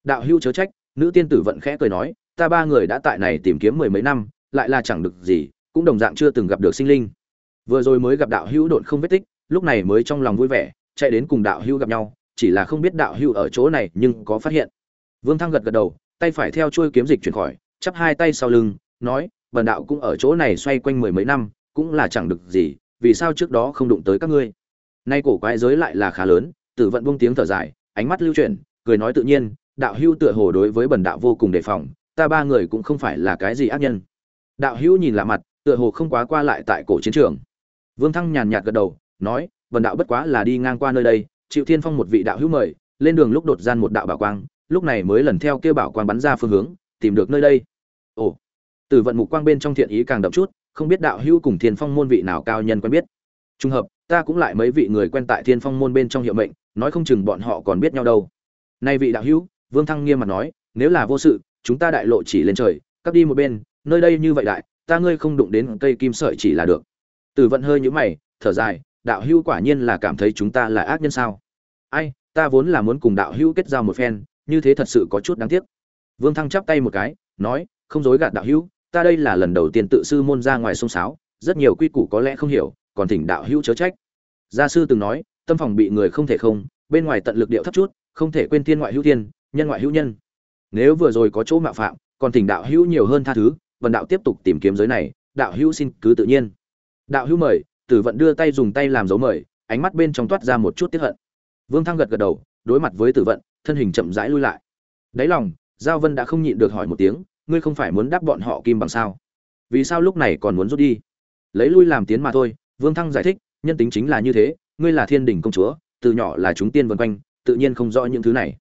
Đạo Hưu chớ trách, nữ tiên tử vận khẽ cười nói, ta ba người đã tại này tìm kiếm mười mấy năm, lại là chẳng được gì, cũng đồng dạng chưa từng gặp được sinh linh. Vừa rồi mới gặp đạo hữu độn không vết tích, lúc này mới trong lòng vui vẻ, chạy đến cùng đạo hữu gặp nhau, chỉ là không biết đạo hữu ở chỗ này nhưng có phát hiện. Vương thăng gật gật đầu, tay phải theo chuôi kiếm dịch chuyển khỏi, chắp hai tay sau lưng, nói bần đạo cũng ở chỗ này xoay quanh mười mấy năm, cũng là chẳng được gì, vì sao trước đó không đụng tới các ngươi? Nay cổ quái giới lại là khá lớn, tử vận buông tiếng thở dài, ánh mắt lưu chuyển, cười nói tự nhiên đạo hữu tựa hồ đối với bần đạo vô cùng đề phòng, ta ba người cũng không phải là cái gì ác nhân. Đạo hữu nhìn lạ mặt, tựa hồ không quá qua lại tại cổ chiến trường. Vương thăng nhàn nhạt gật đầu, nói vần đạo bất quá là đi ngang qua nơi đây chịu thiên phong một vị đạo hữu mời, lên đường lúc đột gian một đạo bảo quang, lúc này mới lần theo kia bảo quang bắn ra phương hướng, tìm được nơi đây. Ồ. Từ vận mục quang bên trong thiện ý càng đậm chút, không biết đạo hữu cùng thiên phong môn vị nào cao nhân quen biết. Trùng hợp, ta cũng lại mấy vị người quen tại thiên phong môn bên trong hiệu mệnh, nói không chừng bọn họ còn biết nhau đâu. Nay vị đạo hữu vương thăng nghiêm mặt nói, nếu là vô sự, chúng ta đại lộ chỉ lên trời, cắp đi một bên, nơi đây như vậy đại, ta ngươi không đụng đến cây kim sợi chỉ là được. Từ vận hơi nhũ mày, thở dài, đạo hữu quả nhiên là cảm thấy chúng ta là ác nhân sao? Ai, ta vốn là muốn cùng đạo hữu kết giao một phen, như thế thật sự có chút đáng tiếc. Vương thăng chắp tay một cái, nói, không dối gạt đạo hữu, ta đây là lần đầu tiên tự sư môn ra ngoài sông sáo, rất nhiều quy củ có lẽ không hiểu, còn thỉnh đạo hữu chớ trách. Gia sư từng nói, tâm phòng bị người không thể không, bên ngoài tận lực điệu thấp chút, không thể quên thiên ngoại hữu thiên nhân ngoại hữu nhân. Nếu vừa rồi có chỗ mạo phạm, còn thỉnh đạo hữu nhiều hơn tha thứ vần đạo tiếp tục tìm kiếm giới này, đạo hữu xin cứ tự nhiên. Đạo hữu mời, tử vận đưa tay dùng tay làm dấu mời, ánh mắt bên trong toát ra một chút tiếp hận. Vương thăng gật gật đầu, đối mặt với tử vận, thân hình chậm rãi lui lại. Đáy lòng, giao vân đã không nhịn được hỏi một tiếng, ngươi không phải muốn đáp bọn họ kim bằng sao? Vì sao lúc này còn muốn rút đi? Lấy lui làm tiến mà thôi, vương thăng giải thích, nhân tính chính là như thế, ngươi là thiên đình công chúa, từ nhỏ là chúng tiên vân quanh, tự nhiên không rõ những thứ này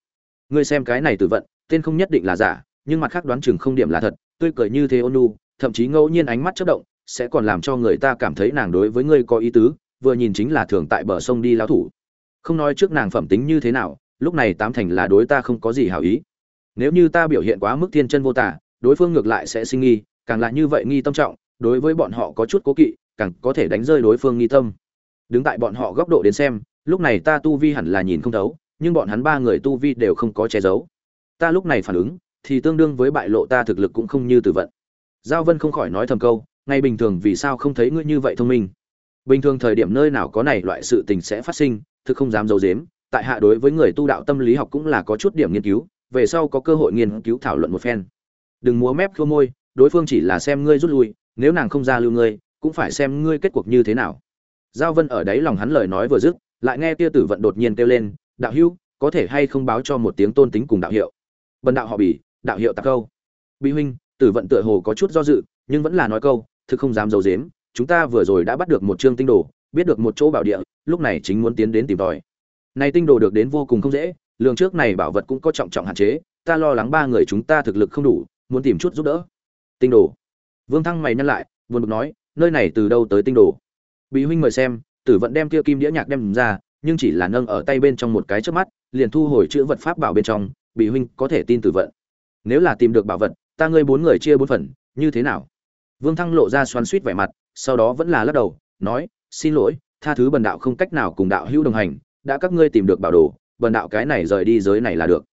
ngươi xem cái này tử vận, tên không nhất định là giả, nhưng mặt khác đoán chừng không điểm là thật, tươi cười như thế ôn nu thậm chí ngẫu nhiên ánh mắt chớp động, sẽ còn làm cho người ta cảm thấy nàng đối với ngươi có ý tứ, vừa nhìn chính là thường tại bờ sông đi lao thủ. Không nói trước nàng phẩm tính như thế nào, lúc này tám thành là đối ta không có gì hảo ý. Nếu như ta biểu hiện quá mức thiên chân vô tả, đối phương ngược lại sẽ sinh nghi, càng là như vậy nghi tâm trọng, đối với bọn họ có chút cố kỵ, càng có thể đánh rơi đối phương nghi tâm. Đứng tại bọn họ góc độ đến xem, lúc này ta tu vi hẳn là nhìn không thấu nhưng bọn hắn ba người tu vi đều không có che giấu. Ta lúc này phản ứng, thì tương đương với bại lộ ta thực lực cũng không như tử vận. Giao vân không khỏi nói thầm câu, ngay bình thường vì sao không thấy ngươi như vậy thông minh? Bình thường thời điểm nơi nào có này loại sự tình sẽ phát sinh, thực không dám giấu giếm, tại hạ đối với người tu đạo tâm lý học cũng là có chút điểm nghiên cứu, về sau có cơ hội nghiên cứu thảo luận một phen. Đừng múa mép khô môi, đối phương chỉ là xem ngươi rút lui, nếu nàng không ra lưu ngươi, cũng phải xem ngươi kết cuộc như thế nào. Giao vân ở đấy lòng hắn lời nói vừa dứt, lại nghe tia tử vận đột nhiên kêu lên đạo hữu, có thể hay không báo cho một tiếng tôn tính cùng đạo hiệu? Bần đạo họ bỉ, đạo hiệu tạc câu. Bị huynh, tử vận tựa hồ có chút do dự, nhưng vẫn là nói câu, thực không dám giấu dếm chúng ta vừa rồi đã bắt được một chương tinh đồ, biết được một chỗ bảo địa, lúc này chính muốn tiến đến tìm tòi. Này tinh đồ được đến vô cùng không dễ, lường trước này bảo vật cũng có trọng trọng hạn chế, ta lo lắng ba người chúng ta thực lực không đủ, muốn tìm chút giúp đỡ. Tinh đồ. Vương thăng mày nhăn lại, buồn bực nói, nơi này từ đâu tới tinh đồ? Bị huynh mời xem, tử vận đem kia kim đĩa nhạc đem ra nhưng chỉ là nâng ở tay bên trong một cái trước mắt, liền thu hồi chữ vật pháp bảo bên trong, bị huynh có thể tin tử vận. Nếu là tìm được bảo vật, ta ngươi bốn người chia bốn phần, như thế nào? Vương thăng lộ ra xoắn suýt vẻ mặt, sau đó vẫn là lắc đầu, nói, xin lỗi, tha thứ bần đạo không cách nào cùng đạo hữu đồng hành, đã các ngươi tìm được bảo đồ, bần đạo cái này rời đi giới này là được.